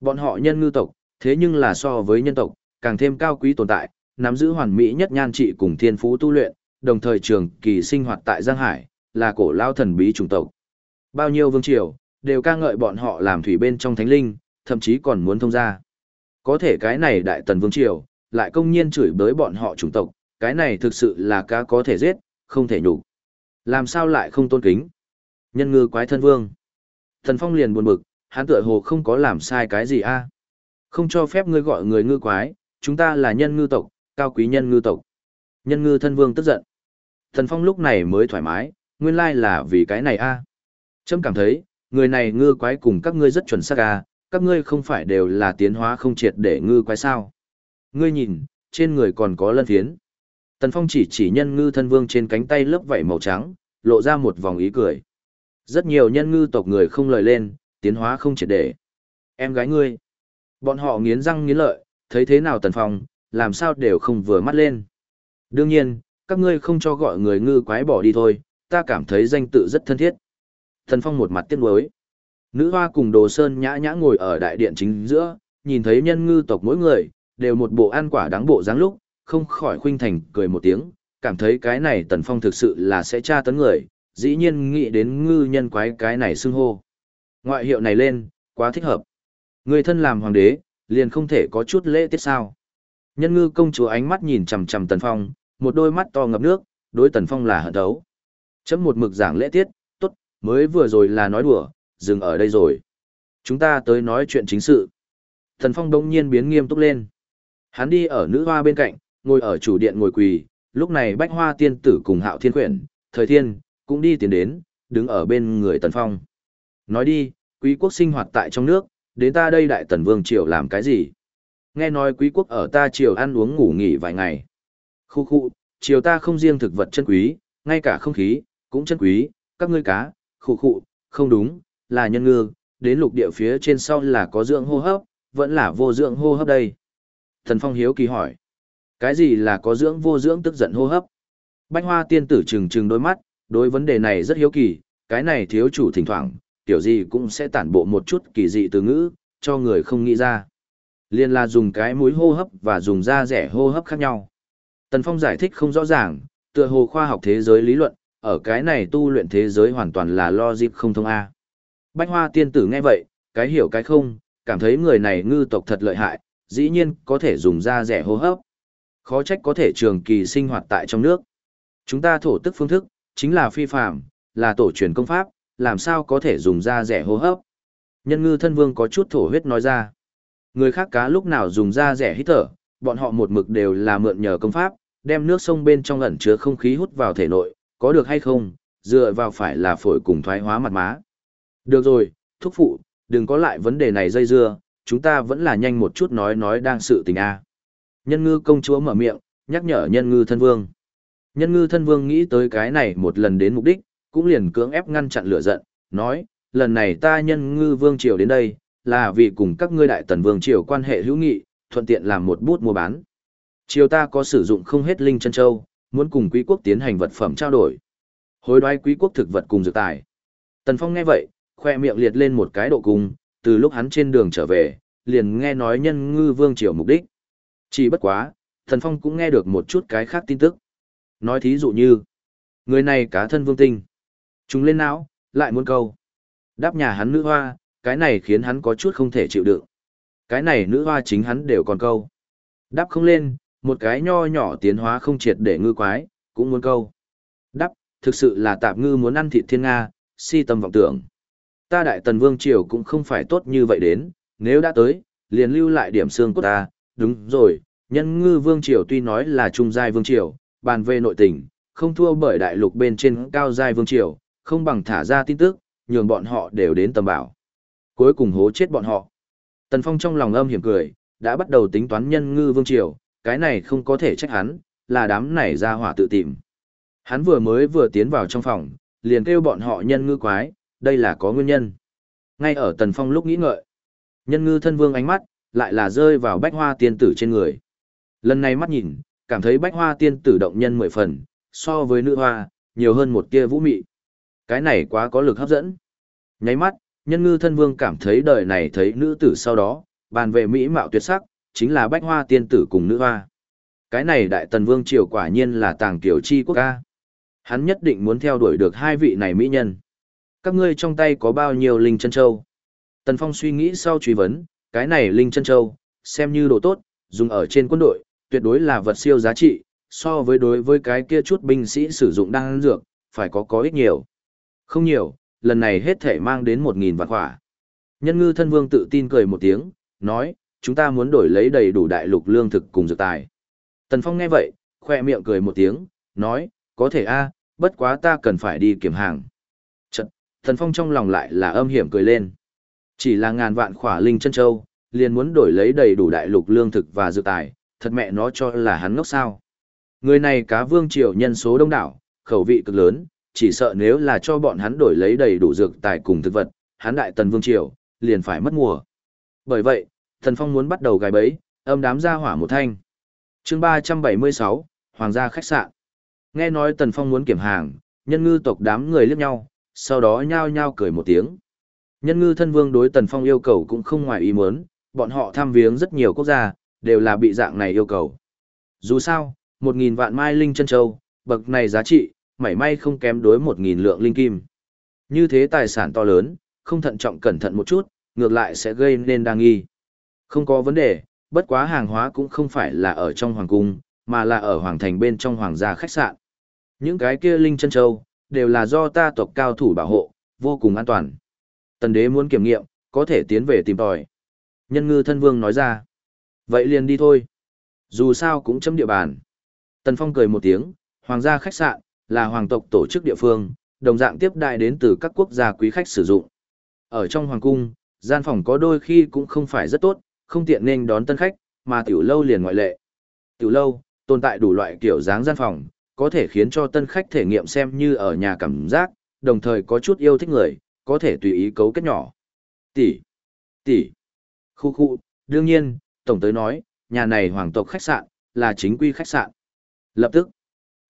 [SPEAKER 1] Bọn họ nhân ngư tộc, thế nhưng là so với nhân tộc, càng thêm cao quý tồn tại, nắm giữ hoàn mỹ nhất nhan trị cùng thiên phú tu luyện, đồng thời trường kỳ sinh hoạt tại Giang Hải, là cổ lao thần bí chủng tộc. Bao nhiêu vương triều, đều ca ngợi bọn họ làm thủy bên trong thánh linh, thậm chí còn muốn thông ra. Có thể cái này đại tần vương triều, lại công nhiên chửi bới bọn họ chủng tộc, cái này thực sự là cá có thể giết, không thể nhục. Làm sao lại không tôn kính? Nhân ngư quái thân vương. Thần Phong liền buồn bực, hắn tựa hồ không có làm sai cái gì a Không cho phép ngươi gọi người ngư quái, chúng ta là nhân ngư tộc, cao quý nhân ngư tộc. Nhân ngư thân vương tức giận. Thần Phong lúc này mới thoải mái, nguyên lai là vì cái này a Trâm cảm thấy, người này ngư quái cùng các ngươi rất chuẩn xác a các ngươi không phải đều là tiến hóa không triệt để ngư quái sao. Ngươi nhìn, trên người còn có lân phiến. Tần Phong chỉ chỉ nhân ngư thân vương trên cánh tay lớp vảy màu trắng, lộ ra một vòng ý cười. Rất nhiều nhân ngư tộc người không lời lên, tiến hóa không triệt để. Em gái ngươi. Bọn họ nghiến răng nghiến lợi, thấy thế nào Tần Phong, làm sao đều không vừa mắt lên. Đương nhiên, các ngươi không cho gọi người ngư quái bỏ đi thôi, ta cảm thấy danh tự rất thân thiết. Tần Phong một mặt tiếc nuối. Nữ hoa cùng Đồ Sơn nhã nhã ngồi ở đại điện chính giữa, nhìn thấy nhân ngư tộc mỗi người, đều một bộ ăn quả đáng bộ dáng lúc, không khỏi khuynh thành cười một tiếng, cảm thấy cái này Tần Phong thực sự là sẽ tra tấn người, dĩ nhiên nghĩ đến ngư nhân quái cái này xưng hô. Ngoại hiệu này lên, quá thích hợp. Người thân làm hoàng đế, liền không thể có chút lễ tiết sao. Nhân ngư công chúa ánh mắt nhìn chằm chằm Tần Phong, một đôi mắt to ngập nước, đối Tần Phong là hận thấu. Chấm một mực giảng lễ tiết, tốt, mới vừa rồi là nói đùa, dừng ở đây rồi. Chúng ta tới nói chuyện chính sự. Tần Phong đông nhiên biến nghiêm túc lên. Hắn đi ở nữ hoa bên cạnh, ngồi ở chủ điện ngồi quỳ, lúc này bách hoa tiên tử cùng hạo thiên quyển, thời thiên, cũng đi tiến đến, đứng ở bên người Tần Phong. Nói đi, quý quốc sinh hoạt tại trong nước, đến ta đây đại tần vương triều làm cái gì? Nghe nói quý quốc ở ta triều ăn uống ngủ nghỉ vài ngày. Khu khu, triều ta không riêng thực vật chân quý, ngay cả không khí, cũng chân quý, các ngươi cá, khu khu, không đúng, là nhân ngư, đến lục địa phía trên sau là có dưỡng hô hấp, vẫn là vô dưỡng hô hấp đây. Thần Phong hiếu kỳ hỏi, cái gì là có dưỡng vô dưỡng tức giận hô hấp? Bách hoa tiên tử trừng trừng đôi mắt, đối vấn đề này rất hiếu kỳ, cái này thiếu chủ thỉnh thoảng, kiểu gì cũng sẽ tản bộ một chút kỳ dị từ ngữ, cho người không nghĩ ra. Liên là dùng cái mũi hô hấp và dùng da rẻ hô hấp khác nhau. Tần Phong giải thích không rõ ràng, tựa hồ khoa học thế giới lý luận, ở cái này tu luyện thế giới hoàn toàn là logic không thông A. Bách hoa tiên tử nghe vậy, cái hiểu cái không, cảm thấy người này ngư tộc thật lợi hại, dĩ nhiên có thể dùng da rẻ hô hấp. Khó trách có thể trường kỳ sinh hoạt tại trong nước. Chúng ta thổ tức phương thức, chính là phi phạm, là tổ truyền công pháp, làm sao có thể dùng da rẻ hô hấp. Nhân ngư thân vương có chút thổ huyết nói ra. Người khác cá lúc nào dùng da rẻ hít thở, bọn họ một mực đều là mượn nhờ công pháp, đem nước sông bên trong ẩn chứa không khí hút vào thể nội, có được hay không, dựa vào phải là phổi cùng thoái hóa mặt má. Được rồi, thúc phụ, đừng có lại vấn đề này dây dưa, chúng ta vẫn là nhanh một chút nói nói đang sự tình a. Nhân ngư công chúa mở miệng, nhắc nhở nhân ngư thân vương. Nhân ngư thân vương nghĩ tới cái này một lần đến mục đích, cũng liền cưỡng ép ngăn chặn lửa giận, nói, lần này ta nhân ngư vương triều đến đây, là vì cùng các ngươi đại tần vương triều quan hệ hữu nghị, thuận tiện làm một bút mua bán. Triều ta có sử dụng không hết linh chân châu, muốn cùng quý quốc tiến hành vật phẩm trao đổi. Hối đoái quý quốc thực vật cùng dược tài. Tần Phong nghe vậy, khoe miệng liệt lên một cái độ cung, từ lúc hắn trên đường trở về, liền nghe nói nhân ngư vương triều mục đích. Chỉ bất quá, Tần Phong cũng nghe được một chút cái khác tin tức. Nói thí dụ như, người này cá thân vương tinh. Chúng lên não, lại muốn câu. Đáp nhà hắn nữ hoa, cái này khiến hắn có chút không thể chịu đựng. Cái này nữ hoa chính hắn đều còn câu. Đáp không lên, một cái nho nhỏ tiến hóa không triệt để ngư quái, cũng muốn câu. Đáp, thực sự là tạp ngư muốn ăn thịt thiên Nga, si tâm vọng tưởng. Ta đại tần vương triều cũng không phải tốt như vậy đến, nếu đã tới, liền lưu lại điểm xương của ta, đúng rồi, nhân ngư vương triều tuy nói là trung giai vương triều, bàn về nội tình, không thua bởi đại lục bên trên cao giai vương triều, không bằng thả ra tin tức, nhường bọn họ đều đến tầm bảo. Cuối cùng hố chết bọn họ. Tần Phong trong lòng âm hiểm cười, đã bắt đầu tính toán nhân ngư vương triều, cái này không có thể trách hắn, là đám này ra hỏa tự tìm. Hắn vừa mới vừa tiến vào trong phòng, liền kêu bọn họ nhân ngư quái, đây là có nguyên nhân. Ngay ở Tần Phong lúc nghĩ ngợi, nhân ngư thân vương ánh mắt, lại là rơi vào bách hoa tiên tử trên người. Lần này mắt nhìn, cảm thấy bách hoa tiên tử động nhân mười phần, so với nữ hoa, nhiều hơn một tia vũ mị. Cái này quá có lực hấp dẫn. Nháy mắt, nhân ngư thân vương cảm thấy đời này thấy nữ tử sau đó, bàn về mỹ mạo tuyệt sắc, chính là bách hoa tiên tử cùng nữ hoa. Cái này đại tần vương triều quả nhiên là tàng tiểu chi quốc ca. Hắn nhất định muốn theo đuổi được hai vị này mỹ nhân. Các ngươi trong tay có bao nhiêu linh chân châu? Tần Phong suy nghĩ sau truy vấn, cái này linh chân châu, xem như đồ tốt, dùng ở trên quân đội, tuyệt đối là vật siêu giá trị, so với đối với cái kia chút binh sĩ sử dụng đan dược, phải có có ít nhiều. Không nhiều, lần này hết thể mang đến một nghìn vạn khỏa. Nhân ngư thân vương tự tin cười một tiếng, nói, chúng ta muốn đổi lấy đầy đủ đại lục lương thực cùng dược tài. Tần Phong nghe vậy, khoe miệng cười một tiếng, nói, có thể a, bất quá ta cần phải đi kiểm hàng. Chật, Tần Phong trong lòng lại là âm hiểm cười lên. Chỉ là ngàn vạn khỏa linh chân châu, liền muốn đổi lấy đầy đủ đại lục lương thực và dược tài, thật mẹ nó cho là hắn ngốc sao. Người này cá vương triều nhân số đông đảo, khẩu vị cực lớn, chỉ sợ nếu là cho bọn hắn đổi lấy đầy đủ dược tài cùng thực vật, hắn đại tần vương triều, liền phải mất mùa. Bởi vậy, thần phong muốn bắt đầu gài bẫy, âm đám ra hỏa một thanh. chương 376, Hoàng gia khách sạn. Nghe nói tần phong muốn kiểm hàng, nhân ngư tộc đám người liếc nhau, sau đó nhao nhao cười một tiếng. Nhân ngư thân vương đối tần phong yêu cầu cũng không ngoài ý muốn, bọn họ tham viếng rất nhiều quốc gia, đều là bị dạng này yêu cầu. Dù sao, một nghìn vạn mai linh chân châu, bậc này giá trị, mảy may không kém đối một nghìn lượng linh kim. Như thế tài sản to lớn, không thận trọng cẩn thận một chút, ngược lại sẽ gây nên đa nghi. Không có vấn đề, bất quá hàng hóa cũng không phải là ở trong hoàng cung, mà là ở hoàng thành bên trong hoàng gia khách sạn. Những cái kia linh chân châu, đều là do ta tộc cao thủ bảo hộ, vô cùng an toàn. Tần đế muốn kiểm nghiệm, có thể tiến về tìm tòi. Nhân ngư thân vương nói ra. Vậy liền đi thôi. Dù sao cũng chấm địa bàn. Tần Phong cười một tiếng, hoàng gia khách sạn, là hoàng tộc tổ chức địa phương, đồng dạng tiếp đại đến từ các quốc gia quý khách sử dụng. Ở trong hoàng cung, gian phòng có đôi khi cũng không phải rất tốt, không tiện nên đón tân khách, mà tiểu lâu liền ngoại lệ. Tiểu lâu, tồn tại đủ loại kiểu dáng gian phòng, có thể khiến cho tân khách thể nghiệm xem như ở nhà cảm giác, đồng thời có chút yêu thích người, có thể tùy ý cấu kết nhỏ. Tỷ, tỷ, khu khu, đương nhiên, tổng tới nói, nhà này hoàng tộc khách sạn, là chính quy khách sạn. Lập tức,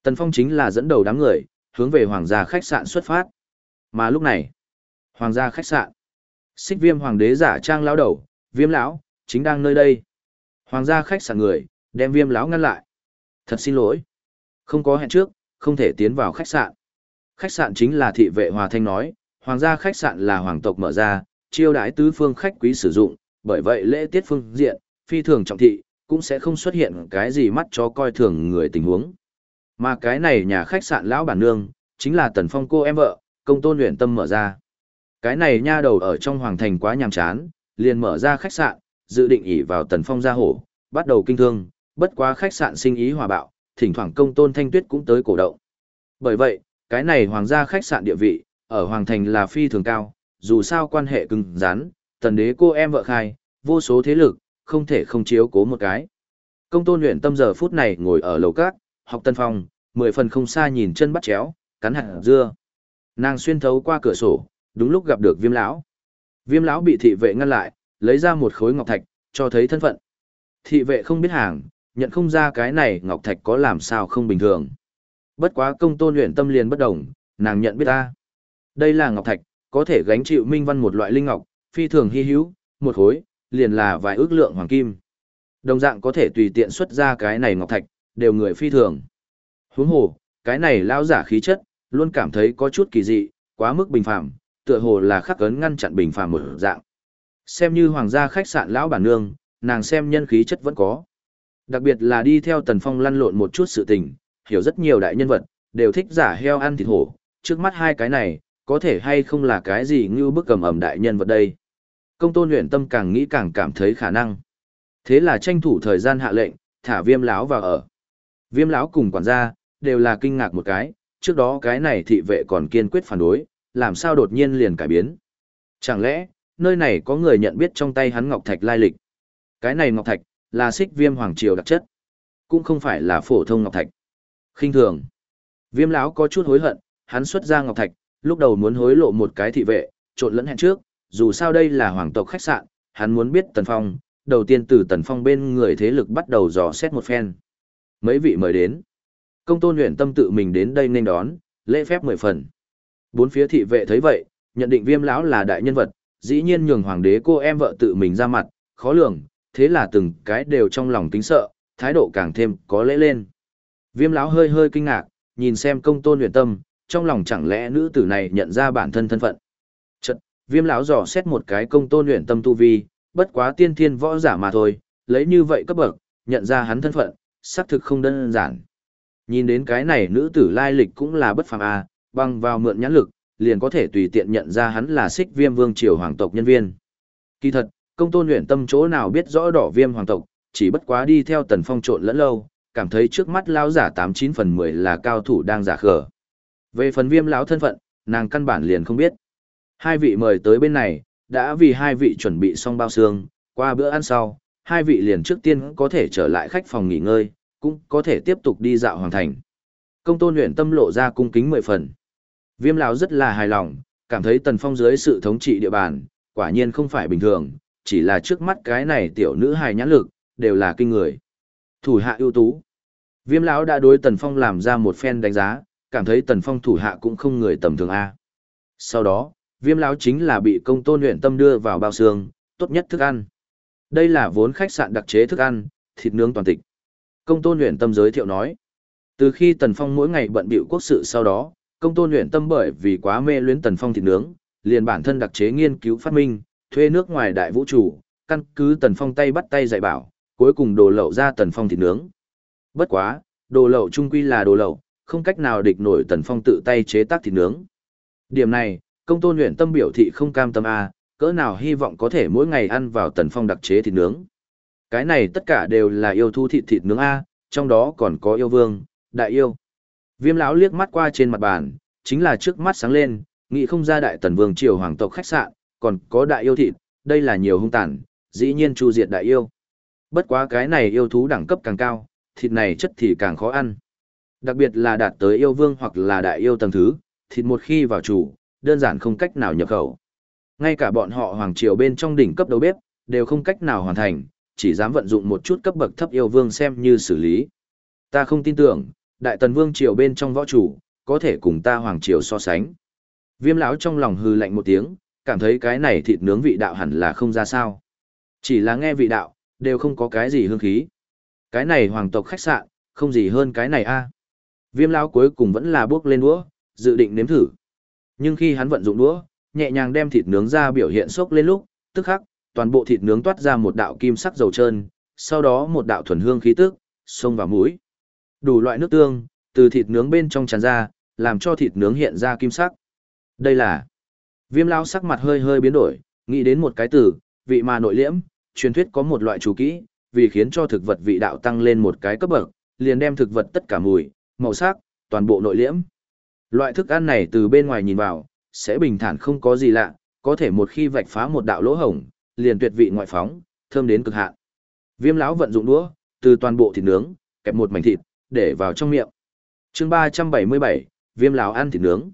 [SPEAKER 1] Tần Phong chính là dẫn đầu đám người, hướng về hoàng gia khách sạn xuất phát. Mà lúc này, hoàng gia khách sạn, xích viêm hoàng đế giả trang lão đầu, viêm lão, chính đang nơi đây. Hoàng gia khách sạn người, đem viêm lão ngăn lại. Thật xin lỗi. Không có hẹn trước, không thể tiến vào khách sạn. Khách sạn chính là thị vệ Hòa Thanh nói, hoàng gia khách sạn là hoàng tộc mở ra, chiêu đãi tứ phương khách quý sử dụng, bởi vậy lễ tiết phương diện, phi thường trọng thị, cũng sẽ không xuất hiện cái gì mắt cho coi thường người tình huống. Mà cái này nhà khách sạn lão bản nương, chính là tần phong cô em vợ, công tôn luyện tâm mở ra. Cái này nha đầu ở trong hoàng thành quá nhàm chán, liền mở ra khách sạn, dự định ỉ vào tần phong gia hổ, bắt đầu kinh thương, bất quá khách sạn sinh ý hòa bạo, thỉnh thoảng công tôn thanh tuyết cũng tới cổ động. Bởi vậy, cái này hoàng gia khách sạn địa vị, ở hoàng thành là phi thường cao, dù sao quan hệ cứng rắn, tần đế cô em vợ khai, vô số thế lực, không thể không chiếu cố một cái. Công tôn luyện tâm giờ phút này ngồi ở lầu cát, học tân phong, mười phần không xa nhìn chân bắt chéo, cắn hạt dưa. Nàng xuyên thấu qua cửa sổ, đúng lúc gặp được viêm lão. Viêm lão bị thị vệ ngăn lại, lấy ra một khối ngọc thạch, cho thấy thân phận. Thị vệ không biết hàng, nhận không ra cái này ngọc thạch có làm sao không bình thường. Bất quá công tôn luyện tâm liền bất đồng, nàng nhận biết ta. Đây là ngọc thạch, có thể gánh chịu minh văn một loại linh ngọc, phi thường hy hữu, một khối, liền là vài ước lượng hoàng kim. Đồng dạng có thể tùy tiện xuất ra cái này ngọc thạch, đều người phi thường. Huống hồ, cái này lão giả khí chất, luôn cảm thấy có chút kỳ dị, quá mức bình phàm, tựa hồ là khắc cấn ngăn chặn bình phàm một dạng. Xem như hoàng gia khách sạn lão bản nương, nàng xem nhân khí chất vẫn có. Đặc biệt là đi theo Tần Phong lăn lộn một chút sự tình, hiểu rất nhiều đại nhân vật, đều thích giả heo ăn thịt hổ, trước mắt hai cái này, có thể hay không là cái gì như bức cầm ẩm đại nhân vật đây. Công tôn luyện tâm càng nghĩ càng cảm thấy khả năng. Thế là tranh thủ thời gian hạ lệnh, thả viêm lão vào ở. Viêm lão cùng quản gia, đều là kinh ngạc một cái, trước đó cái này thị vệ còn kiên quyết phản đối, làm sao đột nhiên liền cải biến. Chẳng lẽ, nơi này có người nhận biết trong tay hắn Ngọc Thạch lai lịch. Cái này Ngọc Thạch, là xích viêm hoàng triều đặc chất, cũng không phải là phổ thông Ngọc Thạch. khinh thường. Viêm lão có chút hối hận, hắn xuất ra Ngọc Thạch, lúc đầu muốn hối lộ một cái thị vệ, trộn lẫn hẹn trước, dù sao đây là hoàng tộc khách sạn, hắn muốn biết Tần Phong, đầu tiên từ Tần Phong bên người thế lực bắt đầu dò xét một phen. Mấy vị mời đến. Công tôn luyện tâm tự mình đến đây nên đón, lễ phép mười phần. Bốn phía thị vệ thấy vậy, nhận định viêm lão là đại nhân vật, dĩ nhiên nhường hoàng đế cô em vợ tự mình ra mặt, khó lường, thế là từng cái đều trong lòng kính sợ, thái độ càng thêm có lễ lên. Viêm lão hơi hơi kinh ngạc, nhìn xem công tôn luyện tâm, trong lòng chẳng lẽ nữ tử này nhận ra bản thân thân phận. Viêm lão dò xét một cái công tôn luyện tâm tu vi, bất quá tiên thiên võ giả mà thôi, lấy như vậy cấp bậc, nhận ra hắn thân phận, xác thực không đơn giản. Nhìn đến cái này nữ tử lai lịch cũng là bất phàm a, à, bằng vào mượn nhãn lực, liền có thể tùy tiện nhận ra hắn là xích viêm vương triều hoàng tộc nhân viên. Kỳ thật, công tôn luyện tâm chỗ nào biết rõ đỏ viêm hoàng tộc, chỉ bất quá đi theo tần phong trộn lẫn lâu, cảm thấy trước mắt lão giả tám chín phần mười là cao thủ đang giả khờ. Về phần viêm lão thân phận, nàng căn bản liền không biết. Hai vị mời tới bên này, đã vì hai vị chuẩn bị xong bao xương, qua bữa ăn sau, hai vị liền trước tiên có thể trở lại khách phòng nghỉ ngơi, cũng có thể tiếp tục đi dạo hoàng thành. Công tôn luyện tâm lộ ra cung kính mười phần. Viêm lão rất là hài lòng, cảm thấy tần phong dưới sự thống trị địa bàn, quả nhiên không phải bình thường, chỉ là trước mắt cái này tiểu nữ hài nhãn lực, đều là kinh người. Thủ hạ ưu tú. Viêm lão đã đối Tần Phong làm ra một phen đánh giá, cảm thấy Tần Phong thủ hạ cũng không người tầm thường a. Sau đó, Viêm lão chính là bị công tôn luyện tâm đưa vào bao xương, tốt nhất thức ăn. Đây là vốn khách sạn đặc chế thức ăn, thịt nướng toàn tịch. Công tôn luyện tâm giới thiệu nói. Từ khi Tần Phong mỗi ngày bận bịu quốc sự sau đó, công tôn luyện tâm bởi vì quá mê luyến Tần Phong thịt nướng, liền bản thân đặc chế nghiên cứu phát minh, thuê nước ngoài đại vũ trụ, căn cứ Tần Phong tay bắt tay dạy bảo, cuối cùng đồ lậu ra Tần Phong thịt nướng. Bất quá, đồ lậu trung quy là đồ lậu, không cách nào địch nổi Tần Phong tự tay chế tác thịt nướng. Điểm này, công tôn luyện tâm biểu thị không cam tâm a, cỡ nào hy vọng có thể mỗi ngày ăn vào Tần Phong đặc chế thịt nướng. Cái này tất cả đều là yêu thu thịt thịt nướng a, trong đó còn có yêu vương, đại yêu. Viêm lão liếc mắt qua trên mặt bàn, chính là trước mắt sáng lên, nghĩ không ra đại tần vương triều hoàng tộc khách sạn, còn có đại yêu thịt, đây là nhiều hung tàn, dĩ nhiên chu diệt đại yêu. Bất quá cái này yêu thú đẳng cấp càng cao, thịt này chất thì càng khó ăn. Đặc biệt là đạt tới yêu vương hoặc là đại yêu tầng thứ, thịt một khi vào chủ, đơn giản không cách nào nhập khẩu. Ngay cả bọn họ hoàng triều bên trong đỉnh cấp đầu bếp, đều không cách nào hoàn thành, chỉ dám vận dụng một chút cấp bậc thấp yêu vương xem như xử lý. Ta không tin tưởng, đại tần vương triều bên trong võ chủ, có thể cùng ta hoàng triều so sánh. Viêm lão trong lòng hư lạnh một tiếng, cảm thấy cái này thịt nướng vị đạo hẳn là không ra sao. Chỉ là nghe vị đạo, đều không có cái gì hương khí. Cái này hoàng tộc khách sạn, không gì hơn cái này a. Viêm lão cuối cùng vẫn là bước lên đũa, dự định nếm thử. Nhưng khi hắn vận dụng đũa, nhẹ nhàng đem thịt nướng ra biểu hiện sốc lên lúc, tức khắc, toàn bộ thịt nướng toát ra một đạo kim sắc dầu trơn, sau đó một đạo thuần hương khí tức, xông vào mũi. Đủ loại nước tương, từ thịt nướng bên trong tràn ra, làm cho thịt nướng hiện ra kim sắc. Đây là Viêm lao sắc mặt hơi hơi biến đổi, nghĩ đến một cái từ, vị mà nội liễm, truyền thuyết có một loại chủ kỹ, vì khiến cho thực vật vị đạo tăng lên một cái cấp bậc, liền đem thực vật tất cả mùi, màu sắc, toàn bộ nội liễm. Loại thức ăn này từ bên ngoài nhìn vào, sẽ bình thản không có gì lạ, có thể một khi vạch phá một đạo lỗ hổng, liền tuyệt vị ngoại phóng, thơm đến cực hạn. Viêm lão vận dụng đũa, từ toàn bộ thịt nướng, kẹp một mảnh thịt, để vào trong miệng. Chương 377, Viêm lão ăn thịt nướng.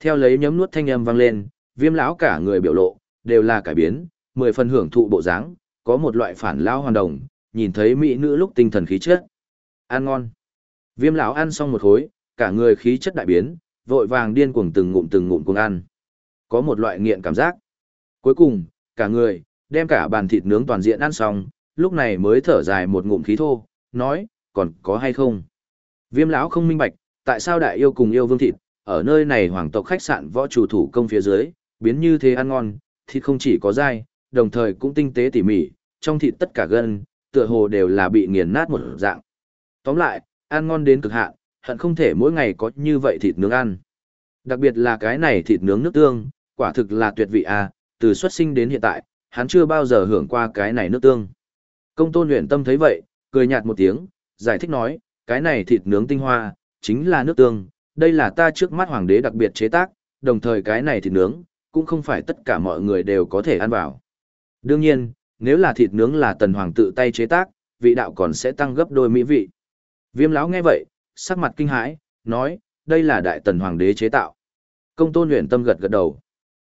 [SPEAKER 1] Theo lấy nhấm nuốt thanh âm vang lên, Viêm lão cả người biểu lộ đều là cải biến, mười phần hưởng thụ bộ dáng, có một loại phản lão hoàn đồng, nhìn thấy mỹ nữ lúc tinh thần khí chất. Ăn ngon. Viêm lão ăn xong một khối, cả người khí chất đại biến, vội vàng điên cuồng từng ngụm từng ngụm cuồng ăn. Có một loại nghiện cảm giác. Cuối cùng, cả người, đem cả bàn thịt nướng toàn diện ăn xong, lúc này mới thở dài một ngụm khí thô, nói, còn có hay không? Viêm lão không minh bạch, tại sao đại yêu cùng yêu vương thịt, ở nơi này hoàng tộc khách sạn võ chủ thủ công phía dưới, biến như thế ăn ngon, thịt không chỉ có dai, đồng thời cũng tinh tế tỉ mỉ, trong thịt tất cả gân, tựa hồ đều là bị nghiền nát một dạng. Tóm lại, ăn ngon đến cực hạn, hận không thể mỗi ngày có như vậy thịt nướng ăn. Đặc biệt là cái này thịt nướng nước tương, quả thực là tuyệt vị à, từ xuất sinh đến hiện tại, hắn chưa bao giờ hưởng qua cái này nước tương. Công tôn luyện tâm thấy vậy, cười nhạt một tiếng, giải thích nói, cái này thịt nướng tinh hoa, chính là nước tương, đây là ta trước mắt hoàng đế đặc biệt chế tác, đồng thời cái này thịt nướng, cũng không phải tất cả mọi người đều có thể ăn vào. Đương nhiên, nếu là thịt nướng là tần hoàng tự tay chế tác, vị đạo còn sẽ tăng gấp đôi mỹ vị. Viêm lão nghe vậy, sắc mặt kinh hãi, nói, đây là đại tần hoàng đế chế tạo. Công tôn luyện tâm gật gật đầu.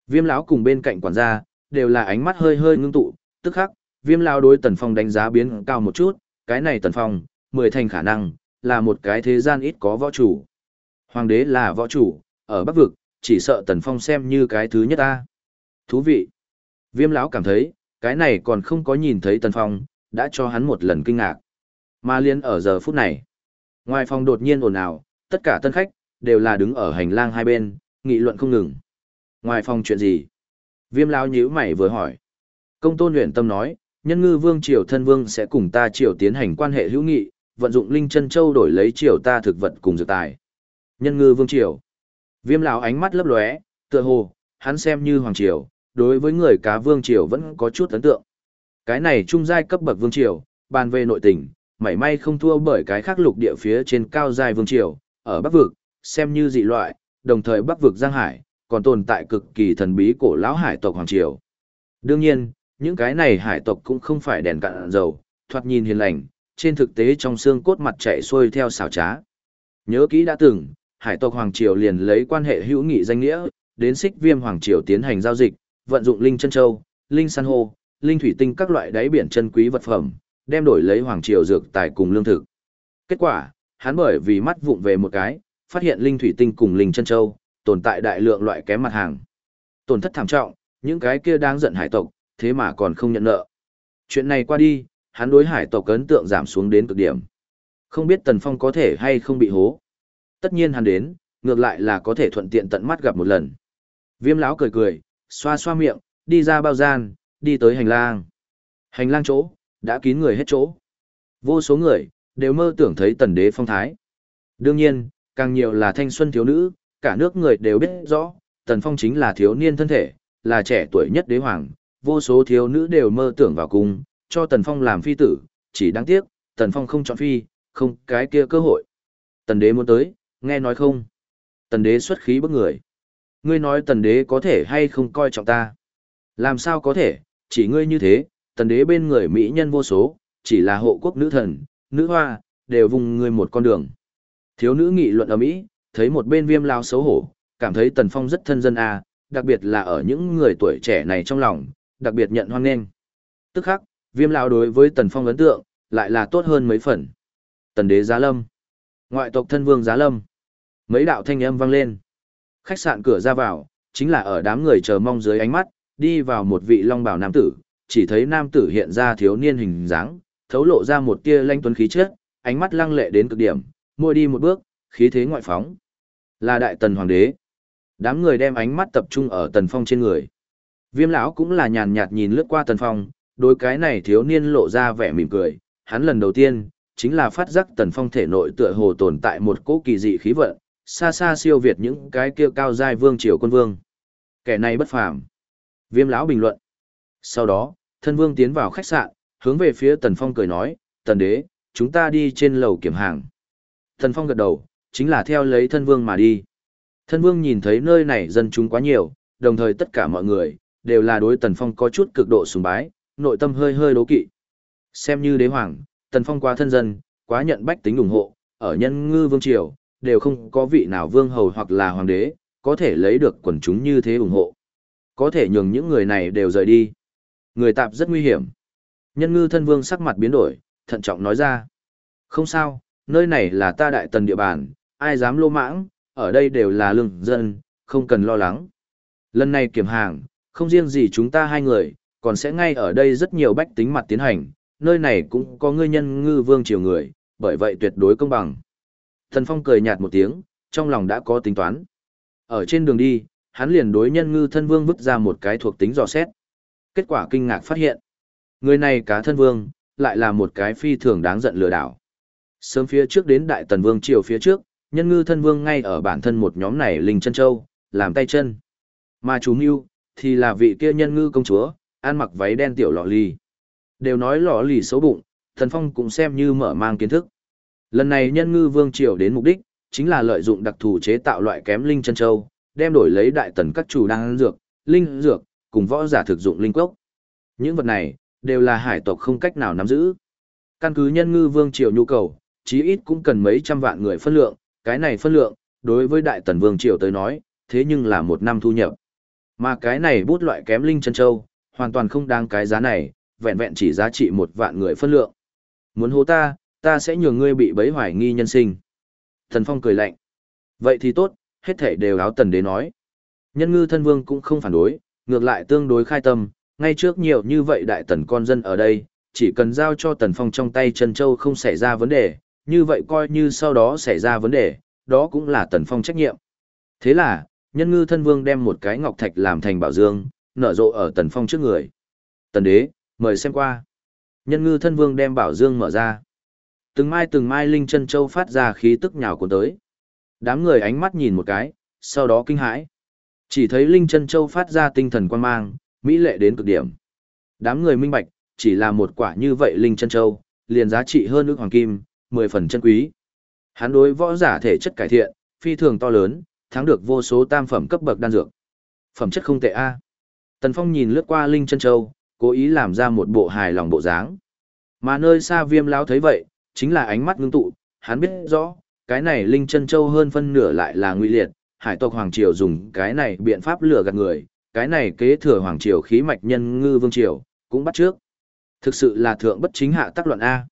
[SPEAKER 1] Viêm lão cùng bên cạnh quản gia, đều là ánh mắt hơi hơi ngưng tụ, tức khắc, viêm lão đối tần phong đánh giá biến cao một chút, cái này tần phong, mười thành khả năng, là một cái thế gian ít có võ chủ. Hoàng đế là võ chủ, ở Bắc Vực, chỉ sợ Tần Phong xem như cái thứ nhất ta. Thú vị. Viêm lão cảm thấy, cái này còn không có nhìn thấy Tần Phong, đã cho hắn một lần kinh ngạc. Mà liên ở giờ phút này. Ngoài phòng đột nhiên ồn ào, tất cả tân khách, đều là đứng ở hành lang hai bên, nghị luận không ngừng. Ngoài phòng chuyện gì? Viêm lão nhíu mày vừa hỏi. Công tôn luyện tâm nói, nhân ngư vương triều thân vương sẽ cùng ta triều tiến hành quan hệ hữu nghị, vận dụng linh chân châu đổi lấy triều ta thực vật cùng dược tài. Nhân ngư vương triều. Viêm lão ánh mắt lấp lóe, tựa hồ, hắn xem như hoàng triều, đối với người cá vương triều vẫn có chút ấn tượng. Cái này trung giai cấp bậc vương triều, bàn về nội tình, mảy may không thua bởi cái khác lục địa phía trên cao dài vương triều, ở Bắc vực, xem như dị loại, đồng thời Bắc vực Giang Hải, còn tồn tại cực kỳ thần bí cổ lão hải tộc hoàng triều. Đương nhiên, những cái này hải tộc cũng không phải đèn cạn dầu, thoạt nhìn hiền lành, trên thực tế trong xương cốt mặt chạy xuôi theo xảo trá. Nhớ kỹ đã từng, hải tộc Hoàng Triều liền lấy quan hệ hữu nghị danh nghĩa, đến xích viêm Hoàng Triều tiến hành giao dịch, vận dụng linh chân châu, linh san hô, linh thủy tinh các loại đáy biển chân quý vật phẩm, đem đổi lấy Hoàng Triều dược tài cùng lương thực. Kết quả, hắn bởi vì mắt vụng về một cái, phát hiện linh thủy tinh cùng linh chân châu, tồn tại đại lượng loại kém mặt hàng. Tổn thất thảm trọng, những cái kia đáng giận hải tộc, thế mà còn không nhận nợ. Chuyện này qua đi, hắn đối hải tộc ấn tượng giảm xuống đến cực điểm. Không biết Tần Phong có thể hay không bị hố. Tất nhiên hắn đến, ngược lại là có thể thuận tiện tận mắt gặp một lần. Viêm lão cười cười, xoa xoa miệng, đi ra bao gian, đi tới hành lang. Hành lang chỗ, đã kín người hết chỗ. Vô số người, đều mơ tưởng thấy tần đế phong thái. Đương nhiên, càng nhiều là thanh xuân thiếu nữ, cả nước người đều biết rõ, tần phong chính là thiếu niên thân thể, là trẻ tuổi nhất đế hoàng. Vô số thiếu nữ đều mơ tưởng vào cung, cho tần phong làm phi tử, chỉ đáng tiếc, tần phong không chọn phi, không cái kia cơ hội. Tần đế muốn tới, Nghe nói không? Tần đế xuất khí bức người. Ngươi nói tần đế có thể hay không coi trọng ta? Làm sao có thể, chỉ ngươi như thế, tần đế bên người mỹ nhân vô số, chỉ là hộ quốc nữ thần, nữ hoa, đều vùng người một con đường. Thiếu nữ nghị luận ở Mỹ, thấy một bên viêm lao xấu hổ, cảm thấy tần phong rất thân dân a đặc biệt là ở những người tuổi trẻ này trong lòng, đặc biệt nhận hoan nghênh. Tức khắc, viêm lao đối với tần phong ấn tượng, lại là tốt hơn mấy phần. Tần đế giá lâm, ngoại tộc thân vương giá lâm, mấy đạo thanh âm vang lên. Khách sạn cửa ra vào, chính là ở đám người chờ mong dưới ánh mắt, đi vào một vị long bảo nam tử, chỉ thấy nam tử hiện ra thiếu niên hình dáng, thấu lộ ra một tia lanh tuấn khí chất, ánh mắt lăng lệ đến cực điểm, môi đi một bước, khí thế ngoại phóng. Là đại tần hoàng đế. Đám người đem ánh mắt tập trung ở tần phong trên người. Viêm lão cũng là nhàn nhạt nhìn lướt qua tần phong, đối cái này thiếu niên lộ ra vẻ mỉm cười, hắn lần đầu tiên, chính là phát giác tần phong thể nội tựa hồ tồn tại một cỗ kỳ dị khí vận, xa xa siêu việt những cái kia cao giai vương triều quân vương. Kẻ này bất phàm. Viêm lão bình luận. Sau đó, thân vương tiến vào khách sạn, hướng về phía tần phong cười nói, tần đế, chúng ta đi trên lầu kiểm hàng. Tần phong gật đầu, chính là theo lấy thân vương mà đi. Thân vương nhìn thấy nơi này dân chúng quá nhiều, đồng thời tất cả mọi người, đều là đối tần phong có chút cực độ sùng bái, nội tâm hơi hơi đố kỵ. Xem như đế hoàng, tần phong quá thân dân, quá nhận bách tính ủng hộ, ở nhân ngư vương triều, đều không có vị nào vương hầu hoặc là hoàng đế, có thể lấy được quần chúng như thế ủng hộ. Có thể nhường những người này đều rời đi. Người tạp rất nguy hiểm. Nhân ngư thân vương sắc mặt biến đổi, thận trọng nói ra. Không sao, nơi này là ta đại tần địa bàn, ai dám lô mãng, ở đây đều là lương dân, không cần lo lắng. Lần này kiểm hàng, không riêng gì chúng ta hai người, còn sẽ ngay ở đây rất nhiều bách tính mặt tiến hành, nơi này cũng có ngươi nhân ngư vương triều người, bởi vậy tuyệt đối công bằng. Thần Phong cười nhạt một tiếng, trong lòng đã có tính toán. Ở trên đường đi, hắn liền đối nhân ngư thân vương vứt ra một cái thuộc tính dò xét. Kết quả kinh ngạc phát hiện. Người này cá thân vương, lại là một cái phi thường đáng giận lừa đảo. Sớm phía trước đến Đại Tần Vương triều phía trước, nhân ngư thân vương ngay ở bản thân một nhóm này linh chân châu, làm tay chân. Mà chú Mưu, thì là vị kia nhân ngư công chúa, ăn mặc váy đen tiểu lọ lì. Đều nói lọ lì xấu bụng, thần phong cũng xem như mở mang kiến thức. Lần này nhân ngư vương triều đến mục đích, chính là lợi dụng đặc thù chế tạo loại kém linh chân châu, đem đổi lấy đại tần các chủ đang dược, linh dược, cùng võ giả thực dụng linh cốc. Những vật này, đều là hải tộc không cách nào nắm giữ. Căn cứ nhân ngư vương triều nhu cầu, chí ít cũng cần mấy trăm vạn người phân lượng, cái này phân lượng, đối với đại tần vương triều tới nói, thế nhưng là một năm thu nhập. Mà cái này bút loại kém linh chân châu, hoàn toàn không đáng cái giá này, vẹn vẹn chỉ giá trị một vạn người phân lượng. Muốn hố ta, ta sẽ nhường ngươi bị bấy hoài nghi nhân sinh. Thần Phong cười lạnh. Vậy thì tốt, hết thể đều áo tần đế nói. Nhân ngư thân vương cũng không phản đối, ngược lại tương đối khai tâm, ngay trước nhiều như vậy đại tần con dân ở đây, chỉ cần giao cho tần phong trong tay Trần Châu không xảy ra vấn đề, như vậy coi như sau đó xảy ra vấn đề, đó cũng là tần phong trách nhiệm. Thế là, nhân ngư thân vương đem một cái ngọc thạch làm thành bảo dương, nở rộ ở tần phong trước người. Tần đế, mời xem qua. Nhân ngư thân vương đem bảo dương mở ra. Từng mai từng mai linh chân châu phát ra khí tức nhào cuốn tới. Đám người ánh mắt nhìn một cái, sau đó kinh hãi. Chỉ thấy linh chân châu phát ra tinh thần quan mang, mỹ lệ đến cực điểm. Đám người minh bạch, chỉ là một quả như vậy linh chân châu, liền giá trị hơn ước hoàng kim, mười phần chân quý. Hắn đối võ giả thể chất cải thiện, phi thường to lớn, thắng được vô số tam phẩm cấp bậc đan dược. Phẩm chất không tệ a. Tần Phong nhìn lướt qua linh chân châu, cố ý làm ra một bộ hài lòng bộ dáng. Mà nơi xa Viêm lão thấy vậy, chính là ánh mắt ngưng tụ, hắn biết rõ, cái này linh chân châu hơn phân nửa lại là nguy liệt, hải tộc hoàng triều dùng cái này biện pháp lừa gạt người, cái này kế thừa hoàng triều khí mạch nhân ngư vương triều, cũng bắt trước. Thực sự là thượng bất chính hạ tác luận A.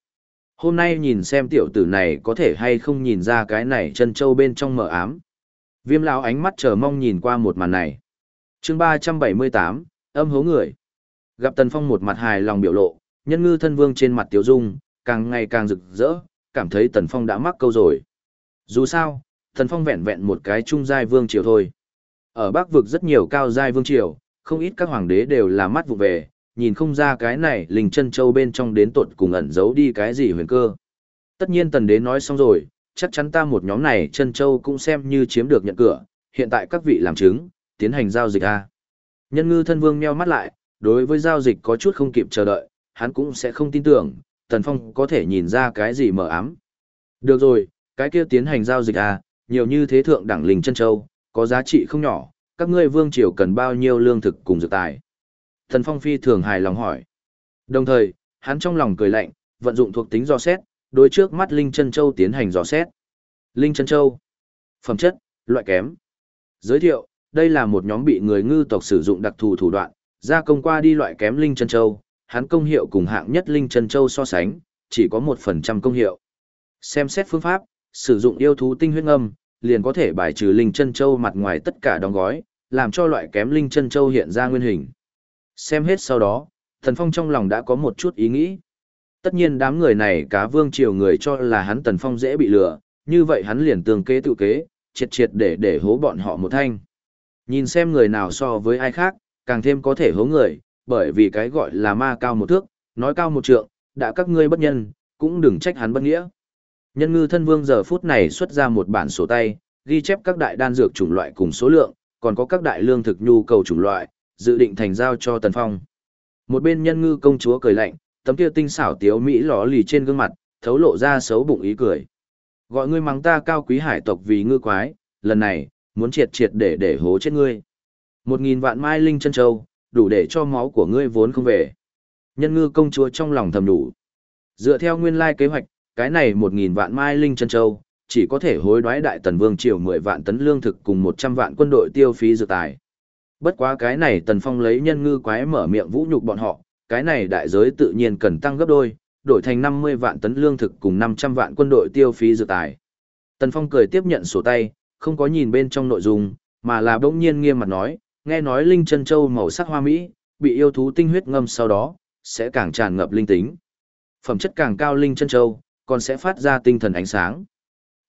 [SPEAKER 1] Hôm nay nhìn xem tiểu tử này có thể hay không nhìn ra cái này chân châu bên trong mờ ám. Viêm lão ánh mắt chờ mong nhìn qua một màn này. chương ba trăm bảy mươi tám âm hố người. Gặp Tần Phong một mặt hài lòng biểu lộ, nhân ngư thân vương trên mặt tiểu dung, càng ngày càng rực rỡ, cảm thấy Tần Phong đã mắc câu rồi. Dù sao, Thần Phong vẹn vẹn một cái trung giai vương triều thôi. Ở Bắc vực rất nhiều cao giai vương triều, không ít các hoàng đế đều là mắt vụ về, nhìn không ra cái này linh chân châu bên trong đến tột cùng ẩn giấu đi cái gì huyền cơ. Tất nhiên tần đế nói xong rồi, chắc chắn ta một nhóm này chân châu cũng xem như chiếm được nhận cửa, hiện tại các vị làm chứng, tiến hành giao dịch a. Nhân ngư thân vương meo mắt lại, đối với giao dịch có chút không kịp chờ đợi, hắn cũng sẽ không tin tưởng, tần phong có thể nhìn ra cái gì mờ ám. Được rồi, cái kia tiến hành giao dịch a, nhiều như thế thượng đẳng linh chân châu, có giá trị không nhỏ, các ngươi vương triều cần bao nhiêu lương thực cùng dược tài. Thần Phong phi thường hài lòng hỏi. Đồng thời, hắn trong lòng cười lạnh, vận dụng thuộc tính dò xét, đối trước mắt Linh Chân Châu tiến hành dò xét. Linh Chân Châu. Phẩm chất, loại kém. Giới thiệu, đây là một nhóm bị người ngư tộc sử dụng đặc thù thủ đoạn, gia công qua đi loại kém Linh Chân Châu, hắn công hiệu cùng hạng nhất Linh Chân Châu so sánh, chỉ có 1% công hiệu. Xem xét phương pháp, sử dụng yêu thú tinh huyết ngâm, liền có thể bài trừ Linh Chân Châu mặt ngoài tất cả đóng gói, làm cho loại kém Linh Chân Châu hiện ra nguyên hình. Xem hết sau đó, Thần Phong trong lòng đã có một chút ý nghĩ. Tất nhiên đám người này cá vương triều người cho là hắn Tần Phong dễ bị lừa, như vậy hắn liền tương kế tự kế, triệt triệt để để hố bọn họ một thanh. Nhìn xem người nào so với ai khác, càng thêm có thể hố người, bởi vì cái gọi là ma cao một thước, nói cao một trượng, đã các ngươi bất nhân, cũng đừng trách hắn bất nghĩa. Nhân ngư thân vương giờ phút này xuất ra một bản sổ tay, ghi chép các đại đan dược chủng loại cùng số lượng, còn có các đại lương thực nhu cầu chủng loại, dự định thành giao cho Tần Phong. Một bên nhân ngư công chúa cười lạnh, tấm kia tinh xảo tiếu mỹ ló lì trên gương mặt, thấu lộ ra xấu bụng ý cười. Gọi ngươi mắng ta cao quý hải tộc vì ngư quái, lần này, muốn triệt triệt để để hố chết ngươi. Một nghìn vạn mai linh chân châu, đủ để cho máu của ngươi vốn không về. Nhân ngư công chúa trong lòng thầm đủ. Dựa theo nguyên lai kế hoạch, cái này một nghìn vạn mai linh chân châu, chỉ có thể hối đoái đại tần vương triều mười vạn tấn lương thực cùng một trăm vạn quân đội tiêu phí dự tài. Bất quá cái này tần phong lấy nhân ngư quái mở miệng vũ nhục bọn họ, cái này đại giới tự nhiên cần tăng gấp đôi, đổi thành năm mươi vạn tấn lương thực cùng năm trăm vạn quân đội tiêu phí dự tài. Tần phong cười tiếp nhận sổ tay, không có nhìn bên trong nội dung, mà là bỗng nhiên nghiêm mặt nói, nghe nói linh chân châu màu sắc hoa mỹ, bị yêu thú tinh huyết ngâm sau đó, sẽ càng tràn ngập linh tính. Phẩm chất càng cao linh chân châu, còn sẽ phát ra tinh thần ánh sáng.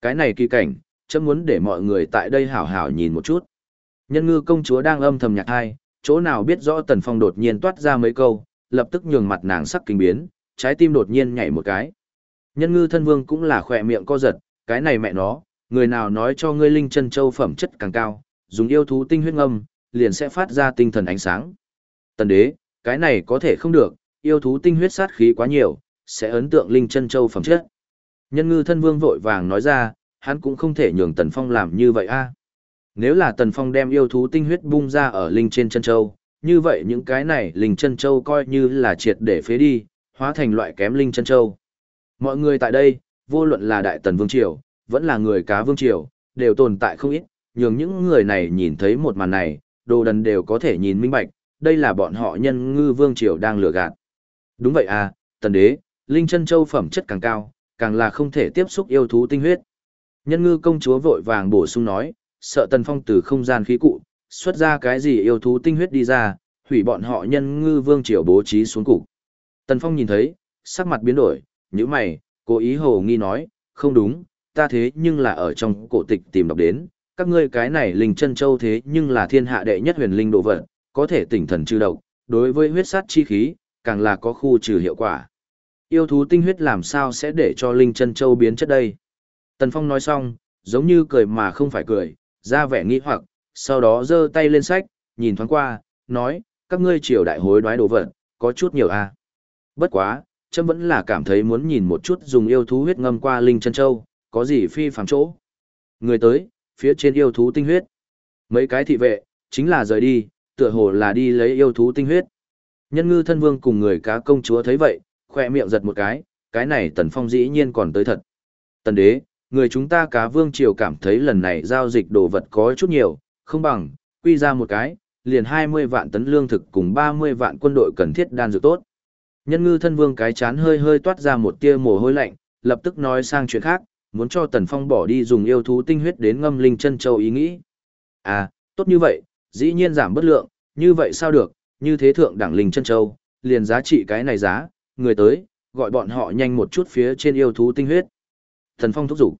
[SPEAKER 1] Cái này kỳ cảnh, chấm muốn để mọi người tại đây hảo hảo nhìn một chút. Nhân ngư công chúa đang âm thầm nhạc hai, chỗ nào biết rõ tần phong đột nhiên toát ra mấy câu, lập tức nhường mặt nàng sắc kinh biến, trái tim đột nhiên nhảy một cái. Nhân ngư thân vương cũng là khỏe miệng co giật, cái này mẹ nó, người nào nói cho ngươi linh chân châu phẩm chất càng cao, dùng yêu thú tinh huyết ngâm, liền sẽ phát ra tinh thần ánh sáng. Tần đế, cái này có thể không được, yêu thú tinh huyết sát khí quá nhiều, sẽ ấn tượng linh chân châu phẩm chất. Nhân ngư thân vương vội vàng nói ra, hắn cũng không thể nhường Tần Phong làm như vậy a. Nếu là Tần Phong đem yêu thú tinh huyết bung ra ở linh trên chân châu, như vậy những cái này linh chân châu coi như là triệt để phế đi, hóa thành loại kém linh chân châu. Mọi người tại đây, vô luận là Đại Tần Vương Triều, vẫn là người cá Vương Triều, đều tồn tại không ít, nhường những người này nhìn thấy một màn này, đồ đần đều có thể nhìn minh bạch, đây là bọn họ nhân ngư Vương Triều đang lừa gạt. Đúng vậy à, Tần Đế, linh chân châu phẩm chất càng cao, càng là không thể tiếp xúc yêu thú tinh huyết. Nhân ngư công chúa vội vàng bổ sung nói, sợ Tần Phong từ không gian khí cụ, xuất ra cái gì yêu thú tinh huyết đi ra, hủy bọn họ nhân ngư vương triều bố trí xuống cục. Tần Phong nhìn thấy, sắc mặt biến đổi, những mày, cố ý hồ nghi nói, không đúng, ta thế nhưng là ở trong cổ tịch tìm đọc đến, các ngươi cái này linh chân châu thế nhưng là thiên hạ đệ nhất huyền linh đồ vật, có thể tỉnh thần trừ độc, đối với huyết sát chi khí, càng là có khu trừ hiệu quả. Yêu thú tinh huyết làm sao sẽ để cho linh chân châu biến chất đây? Tần Phong nói xong, giống như cười mà không phải cười, ra vẻ nghi hoặc, sau đó giơ tay lên sách, nhìn thoáng qua, nói, các ngươi triều đại hối đoái đồ vật, có chút nhiều a. À. Bất quá, trâm vẫn là cảm thấy muốn nhìn một chút dùng yêu thú huyết ngâm qua linh chân châu, có gì phi phàm chỗ. Người tới, phía trên yêu thú tinh huyết. Mấy cái thị vệ, chính là rời đi, tựa hồ là đi lấy yêu thú tinh huyết. Nhân ngư thân vương cùng người cá công chúa thấy vậy, khoe miệng giật một cái, cái này tần phong dĩ nhiên còn tới thật. Tần đế, người chúng ta cá vương triều cảm thấy lần này giao dịch đồ vật có chút nhiều, không bằng, quy ra một cái, liền 20 vạn tấn lương thực cùng 30 vạn quân đội cần thiết đan dược tốt. Nhân ngư thân vương cái chán hơi hơi toát ra một tia mồ hôi lạnh, lập tức nói sang chuyện khác, muốn cho Tần Phong bỏ đi dùng yêu thú tinh huyết đến ngâm linh chân châu ý nghĩ. À, tốt như vậy, dĩ nhiên giảm bất lượng, như vậy sao được, như thế thượng đẳng linh chân châu, liền giá trị cái này giá, người tới, gọi bọn họ nhanh một chút phía trên yêu thú tinh huyết. Tần Phong thúc giục.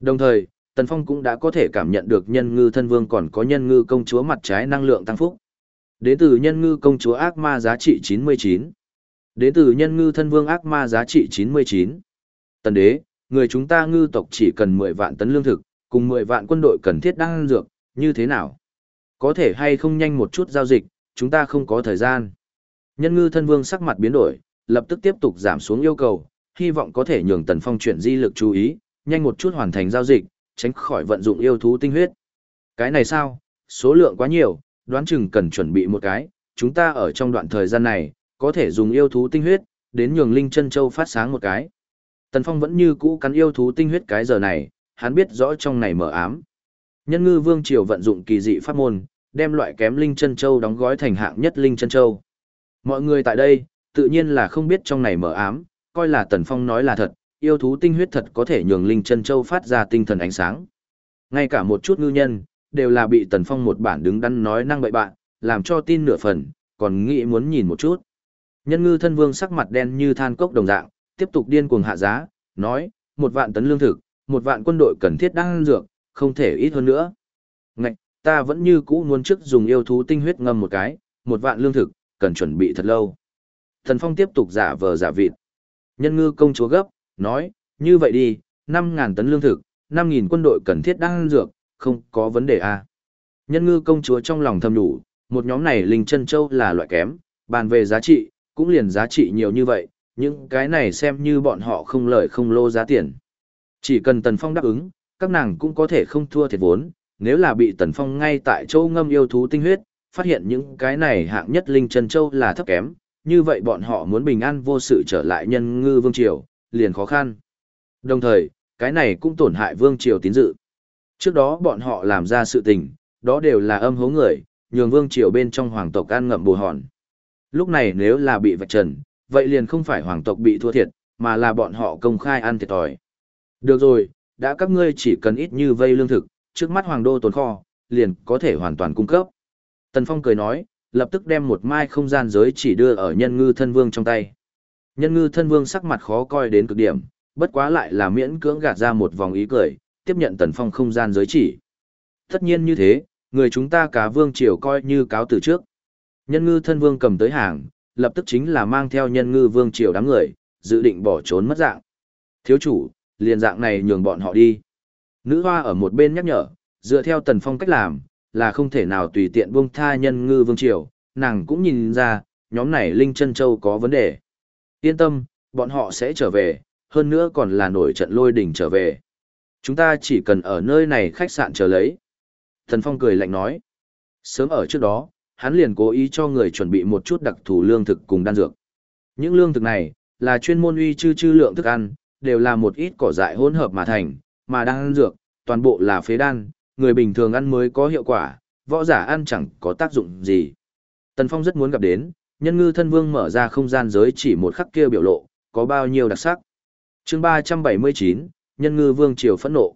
[SPEAKER 1] Đồng thời, Tần Phong cũng đã có thể cảm nhận được nhân ngư thân vương còn có nhân ngư công chúa mặt trái năng lượng tăng phúc. Đến từ nhân ngư công chúa ác ma giá trị 99. Đến từ nhân ngư thân vương ác ma giá trị 99. Tần đế, người chúng ta ngư tộc chỉ cần 10 vạn tấn lương thực, cùng 10 vạn quân đội cần thiết đang dược, như thế nào? Có thể hay không nhanh một chút giao dịch, chúng ta không có thời gian. Nhân ngư thân vương sắc mặt biến đổi, lập tức tiếp tục giảm xuống yêu cầu, hy vọng có thể nhường Tần Phong chuyển di lực chú ý, nhanh một chút hoàn thành giao dịch, tránh khỏi vận dụng yêu thú tinh huyết. Cái này sao? Số lượng quá nhiều, đoán chừng cần chuẩn bị một cái, chúng ta ở trong đoạn thời gian này, có thể dùng yêu thú tinh huyết, đến nhường Linh chân Châu phát sáng một cái. Tần Phong vẫn như cũ cắn yêu thú tinh huyết cái giờ này, hắn biết rõ trong này mở ám. Nhân ngư vương triều vận dụng kỳ dị pháp môn, đem loại kém Linh chân Châu đóng gói thành hạng nhất Linh chân Châu. Mọi người tại đây, tự nhiên là không biết trong này mở ám, coi là Tần Phong nói là thật, yêu thú tinh huyết thật có thể nhường Linh chân Châu phát ra tinh thần ánh sáng. Ngay cả một chút ngư nhân, đều là bị Tần Phong một bản đứng đắn nói năng bậy bạn, làm cho tin nửa phần, còn nghĩ muốn nhìn một chút. Nhân ngư thân vương sắc mặt đen như than cốc đồng dạng, tiếp tục điên cuồng hạ giá, nói, một vạn tấn lương thực, một vạn quân đội cần thiết đang dược, không thể ít hơn nữa. Ngạch, ta vẫn như cũ muốn trước dùng yêu thú tinh huyết ngâm một cái, một vạn lương thực, cần chuẩn bị thật lâu. Thần Phong tiếp tục giả vờ giả vịt. Nhân ngư công chúa gấp, nói, như vậy đi, 5.000 tấn lương thực, 5.000 quân đội cần thiết đang dược, không có vấn đề à. Nhân ngư công chúa trong lòng thầm đủ, một nhóm này linh chân châu là loại kém, bàn về giá trị, cũng liền giá trị nhiều như vậy, những cái này xem như bọn họ không lợi không lô giá tiền. Chỉ cần Tần Phong đáp ứng, các nàng cũng có thể không thua thiệt vốn, nếu là bị Tần Phong ngay tại châu ngâm yêu thú tinh huyết, phát hiện những cái này hạng nhất linh chân châu là thấp kém, như vậy bọn họ muốn bình an vô sự trở lại nhân ngư vương triều, liền khó khăn. Đồng thời, cái này cũng tổn hại vương triều tín dự. Trước đó bọn họ làm ra sự tình, đó đều là âm hố người, nhường vương triều bên trong hoàng tộc ăn ngậm bù hòn. Lúc này nếu là bị vạch trần, vậy liền không phải hoàng tộc bị thua thiệt, mà là bọn họ công khai ăn thiệt thòi. Được rồi, đã các ngươi chỉ cần ít như vây lương thực, trước mắt hoàng đô tồn kho, liền có thể hoàn toàn cung cấp. Tần Phong cười nói, lập tức đem một mai không gian giới chỉ đưa ở nhân ngư thân vương trong tay. Nhân ngư thân vương sắc mặt khó coi đến cực điểm, bất quá lại là miễn cưỡng gạt ra một vòng ý cười, tiếp nhận Tần Phong không gian giới chỉ. Tất nhiên như thế, người chúng ta cả vương triều coi như cáo từ trước. Nhân ngư thân vương cầm tới hàng, lập tức chính là mang theo nhân ngư vương triều đám người, dự định bỏ trốn mất dạng. Thiếu chủ, liền dạng này nhường bọn họ đi. Nữ hoa ở một bên nhắc nhở, dựa theo tần phong cách làm, là không thể nào tùy tiện buông tha nhân ngư vương triều, nàng cũng nhìn ra, nhóm này Linh chân Châu có vấn đề. Yên tâm, bọn họ sẽ trở về, hơn nữa còn là nổi trận lôi đỉnh trở về. Chúng ta chỉ cần ở nơi này khách sạn chờ lấy. Thần Phong cười lạnh nói. Sớm ở trước đó, hắn liền cố ý cho người chuẩn bị một chút đặc thù lương thực cùng đan dược. Những lương thực này, là chuyên môn uy chư chư lượng thức ăn, đều là một ít cỏ dại hỗn hợp mà thành, mà đan dược, toàn bộ là phế đan, người bình thường ăn mới có hiệu quả, võ giả ăn chẳng có tác dụng gì. Tần Phong rất muốn gặp đến, nhân ngư thân vương mở ra không gian giới chỉ một khắc kia biểu lộ, có bao nhiêu đặc sắc. chương 379, nhân ngư vương triều phẫn nộ.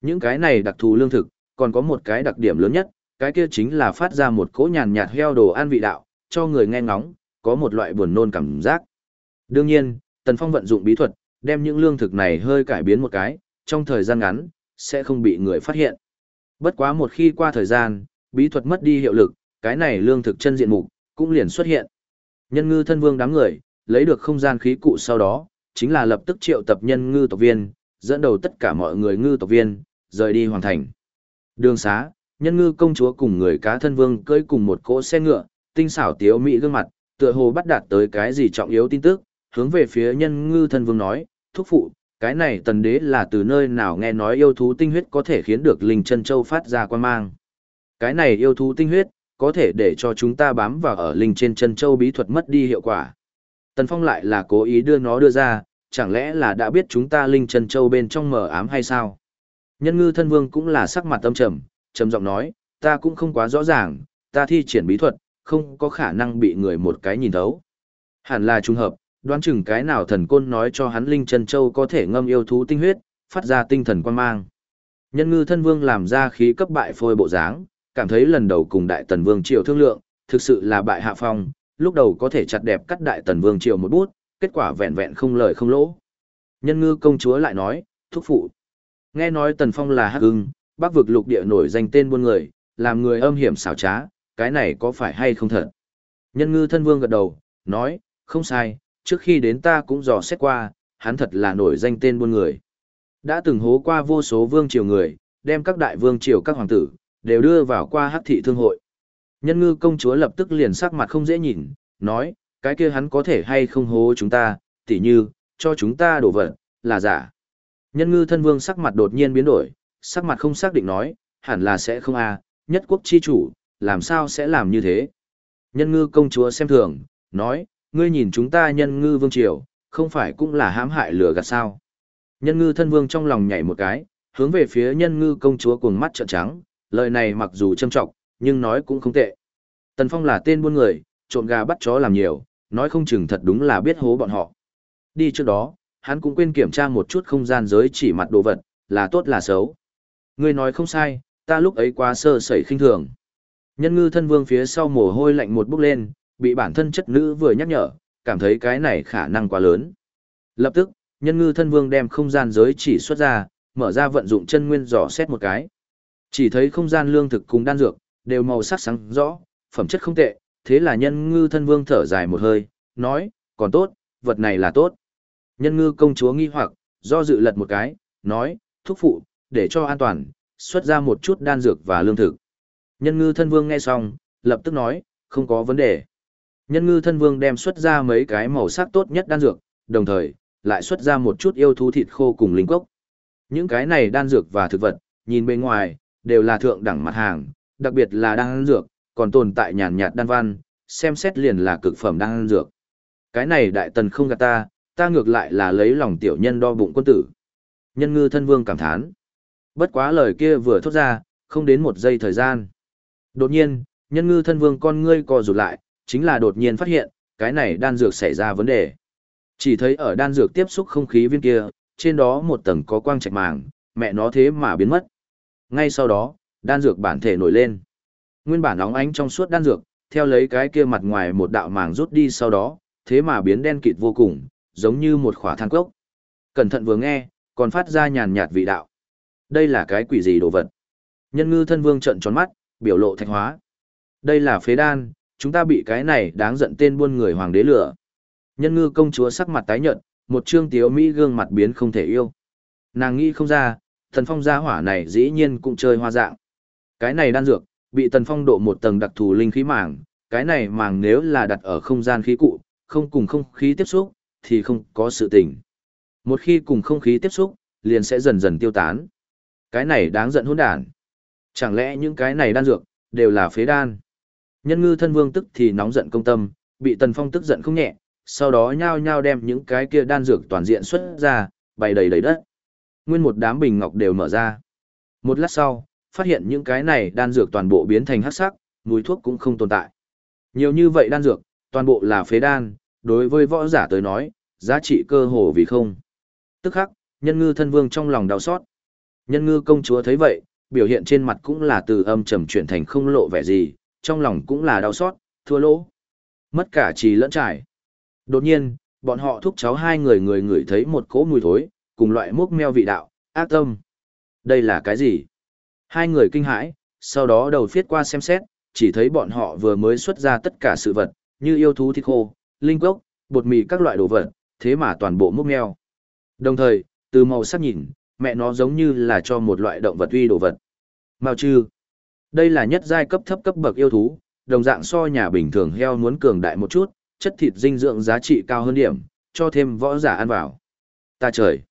[SPEAKER 1] Những cái này đặc thù lương thực, còn có một cái đặc điểm lớn nhất, cái kia chính là phát ra một cỗ nhàn nhạt heo đồ ăn vị đạo, cho người nghe ngóng, có một loại buồn nôn cảm giác. Đương nhiên, Tần Phong vận dụng bí thuật, đem những lương thực này hơi cải biến một cái, trong thời gian ngắn, sẽ không bị người phát hiện. Bất quá một khi qua thời gian, bí thuật mất đi hiệu lực, cái này lương thực chân diện mục cũng liền xuất hiện. Nhân ngư thân vương đám người, lấy được không gian khí cụ sau đó, chính là lập tức triệu tập nhân ngư tộc viên, dẫn đầu tất cả mọi người ngư tộc viên, rời đi hoàn thành. Đường xá, nhân ngư công chúa cùng người cá thân vương cưỡi cùng một cỗ xe ngựa, tinh xảo tiếu mỹ gương mặt, tựa hồ bắt đạt tới cái gì trọng yếu tin tức, hướng về phía nhân ngư thân vương nói, thúc phụ, cái này tần đế là từ nơi nào nghe nói yêu thú tinh huyết có thể khiến được linh chân châu phát ra quan mang. Cái này yêu thú tinh huyết, có thể để cho chúng ta bám vào ở linh trên chân châu bí thuật mất đi hiệu quả. Tần Phong lại là cố ý đưa nó đưa ra, chẳng lẽ là đã biết chúng ta linh chân châu bên trong mờ ám hay sao? Nhân ngư thân vương cũng là sắc mặt tâm trầm, trầm giọng nói, ta cũng không quá rõ ràng, ta thi triển bí thuật, không có khả năng bị người một cái nhìn thấu. Hẳn là trùng hợp, đoán chừng cái nào thần côn nói cho hắn Linh Chân Châu có thể ngâm yêu thú tinh huyết, phát ra tinh thần quan mang. Nhân ngư thân vương làm ra khí cấp bại phôi bộ dáng, cảm thấy lần đầu cùng đại tần vương triều thương lượng, thực sự là bại hạ phong, lúc đầu có thể chặt đẹp cắt đại tần vương triều một bút, kết quả vẹn vẹn không lời không lỗ. Nhân ngư công chúa lại nói, thúc phụ. Nghe nói tần phong là hắc ưng, bắc vực lục địa nổi danh tên buôn người, làm người âm hiểm xảo trá, cái này có phải hay không thật? Nhân ngư thân vương gật đầu, nói, không sai, trước khi đến ta cũng dò xét qua, hắn thật là nổi danh tên buôn người. Đã từng hố qua vô số vương triều người, đem các đại vương triều các hoàng tử, đều đưa vào qua hắc thị thương hội. Nhân ngư công chúa lập tức liền sắc mặt không dễ nhìn, nói, cái kia hắn có thể hay không hố chúng ta, tỉ như, cho chúng ta đổ vật, là giả. Nhân ngư thân vương sắc mặt đột nhiên biến đổi, sắc mặt không xác định nói, hẳn là sẽ không a, nhất quốc chi chủ, làm sao sẽ làm như thế. Nhân ngư công chúa xem thường, nói, ngươi nhìn chúng ta nhân ngư vương triều, không phải cũng là hãm hại lừa gạt sao. Nhân ngư thân vương trong lòng nhảy một cái, hướng về phía nhân ngư công chúa cuồng mắt trợn trắng, lời này mặc dù châm trọng, nhưng nói cũng không tệ. Tần Phong là tên buôn người, trộm gà bắt chó làm nhiều, nói không chừng thật đúng là biết hố bọn họ. Đi trước đó, hắn cũng quên kiểm tra một chút không gian giới chỉ mặt đồ vật, là tốt là xấu. Ngươi nói không sai, ta lúc ấy quá sơ sẩy khinh thường. Nhân ngư thân vương phía sau mồ hôi lạnh một bốc lên, bị bản thân chất nữ vừa nhắc nhở, cảm thấy cái này khả năng quá lớn. Lập tức, nhân ngư thân vương đem không gian giới chỉ xuất ra, mở ra vận dụng chân nguyên dò xét một cái. Chỉ thấy không gian lương thực cùng đan dược, đều màu sắc sáng rõ, phẩm chất không tệ, thế là nhân ngư thân vương thở dài một hơi, nói, còn tốt, vật này là tốt. Nhân ngư công chúa nghi hoặc, do dự lật một cái, nói, thúc phụ, để cho an toàn, xuất ra một chút đan dược và lương thực. Nhân ngư thân vương nghe xong, lập tức nói, không có vấn đề. Nhân ngư thân vương đem xuất ra mấy cái màu sắc tốt nhất đan dược, đồng thời, lại xuất ra một chút yêu thú thịt khô cùng linh cốc. Những cái này đan dược và thực vật, nhìn bên ngoài, đều là thượng đẳng mặt hàng, đặc biệt là đan dược, còn tồn tại nhàn nhạt đan văn, xem xét liền là cực phẩm đan dược. Cái này đại tần không gạt ta, ta ngược lại là lấy lòng tiểu nhân đo bụng quân tử. Nhân ngư thân vương cảm thán. Bất quá lời kia vừa thốt ra, không đến một giây thời gian. Đột nhiên, nhân ngư thân vương con ngươi co rụt lại, chính là đột nhiên phát hiện, cái này đan dược xảy ra vấn đề. Chỉ thấy ở đan dược tiếp xúc không khí viên kia, trên đó một tầng có quang trạch màng, mẹ nó thế mà biến mất. Ngay sau đó, đan dược bản thể nổi lên. Nguyên bản óng ánh trong suốt đan dược, theo lấy cái kia mặt ngoài một đạo màng rút đi sau đó, thế mà biến đen kịt vô cùng, giống như một khỏa than cốc. Cẩn thận vừa nghe, còn phát ra nhàn nhạt vị đạo. Đây là cái quỷ gì đồ vật? Nhân ngư thân vương trợn tròn mắt, biểu lộ thạch hóa. Đây là phế đan, chúng ta bị cái này đáng giận tên buôn người hoàng đế lửa. Nhân ngư công chúa sắc mặt tái nhợt, một trương tiếu mỹ gương mặt biến không thể yêu. Nàng nghĩ không ra, thần phong gia hỏa này dĩ nhiên cũng chơi hoa dạng. Cái này đan dược, bị tần phong độ một tầng đặc thù linh khí màng, cái này màng nếu là đặt ở không gian khí cụ, không cùng không khí tiếp xúc, thì không có sự tình. Một khi cùng không khí tiếp xúc, liền sẽ dần dần tiêu tán. Cái này đáng giận hỗn đản. Chẳng lẽ những cái này đan dược, đều là phế đan? Nhân ngư thân vương tức thì nóng giận công tâm, bị tần phong tức giận không nhẹ, sau đó nhao nhao đem những cái kia đan dược toàn diện xuất ra, bày đầy đầy đất. Nguyên một đám bình ngọc đều mở ra. Một lát sau, phát hiện những cái này đan dược toàn bộ biến thành hắc sắc, mùi thuốc cũng không tồn tại. Nhiều như vậy đan dược, toàn bộ là phế đan, đối với võ giả tới nói, giá trị cơ hồ vì không. Tức khắc, nhân ngư thân vương trong lòng đau xót. Nhân ngư công chúa thấy vậy, biểu hiện trên mặt cũng là từ âm trầm chuyển thành không lộ vẻ gì, trong lòng cũng là đau xót, thua lỗ. Mất cả trì lẫn trải. Đột nhiên, bọn họ thúc cháu hai người người người thấy một cỗ mùi thối, cùng loại mốc meo vị đạo, ác tâm. Đây là cái gì? Hai người kinh hãi, sau đó đầu phiết qua xem xét, chỉ thấy bọn họ vừa mới xuất ra tất cả sự vật, như yêu thú thịt khô, linh cốc, bột mì các loại đồ vật, thế mà toàn bộ mốc meo. Đồng thời, từ màu sắc nhìn, mẹ nó giống như là cho một loại động vật uy đồ vật. Mao chư. Đây là nhất giai cấp thấp cấp bậc yêu thú, đồng dạng so nhà bình thường heo muốn cường đại một chút, chất thịt dinh dưỡng giá trị cao hơn điểm, cho thêm võ giả ăn vào. Ta trời!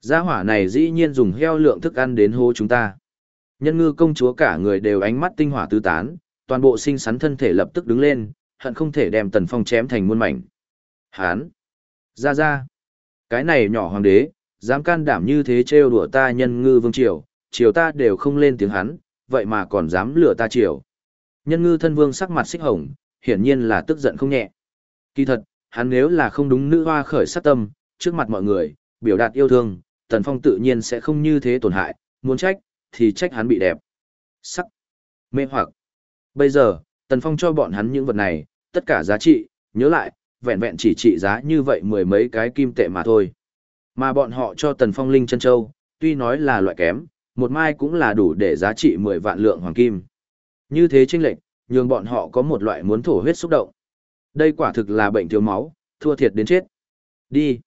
[SPEAKER 1] Gia hỏa này dĩ nhiên dùng heo lượng thức ăn đến hô chúng ta. Nhân ngư công chúa cả người đều ánh mắt tinh hỏa tứ tán, toàn bộ sinh sắn thân thể lập tức đứng lên, hận không thể đem tần phong chém thành muôn mảnh. Hán! Ra ra! Cái này nhỏ hoàng đế, dám can đảm như thế trêu đùa ta nhân ngư vương triều, triều ta đều không lên tiếng hắn, vậy mà còn dám lừa ta chiều Nhân ngư thân vương sắc mặt xích hồng, hiển nhiên là tức giận không nhẹ. Kỳ thật, hắn nếu là không đúng nữ hoa khởi sát tâm, trước mặt mọi người, biểu đạt yêu thương, Tần Phong tự nhiên sẽ không như thế tổn hại, muốn trách, thì trách hắn bị đẹp. Sắc, mê hoặc. Bây giờ, Tần Phong cho bọn hắn những vật này, tất cả giá trị, nhớ lại, vẹn vẹn chỉ trị giá như vậy mười mấy cái kim tệ mà thôi. Mà bọn họ cho Tần Phong Linh chân châu, tuy nói là loại kém, một mai cũng là đủ để giá trị 10 vạn lượng hoàng kim. Như thế chênh lệch, nhường bọn họ có một loại muốn thổ huyết xúc động. Đây quả thực là bệnh thiếu máu, thua thiệt đến chết. Đi.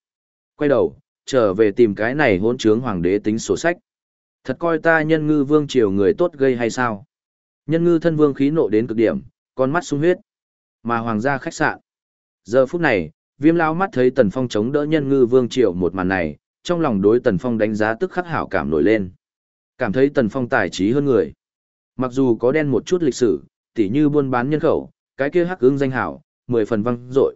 [SPEAKER 1] Quay đầu, trở về tìm cái này hỗn trướng hoàng đế tính sổ sách. Thật coi ta nhân ngư vương triều người tốt gây hay sao? Nhân ngư thân vương khí nộ đến cực điểm, con mắt sung huyết. Mà hoàng gia khách sạn. Giờ phút này, viêm lao mắt thấy tần phong chống đỡ nhân ngư vương triều một màn này, trong lòng đối tần phong đánh giá tức khắc hảo cảm nổi lên. Cảm thấy tần phong tài trí hơn người. Mặc dù có đen một chút lịch sử, tỉ như buôn bán nhân khẩu, cái kia hắc ứng danh hảo, mười phần văng dội.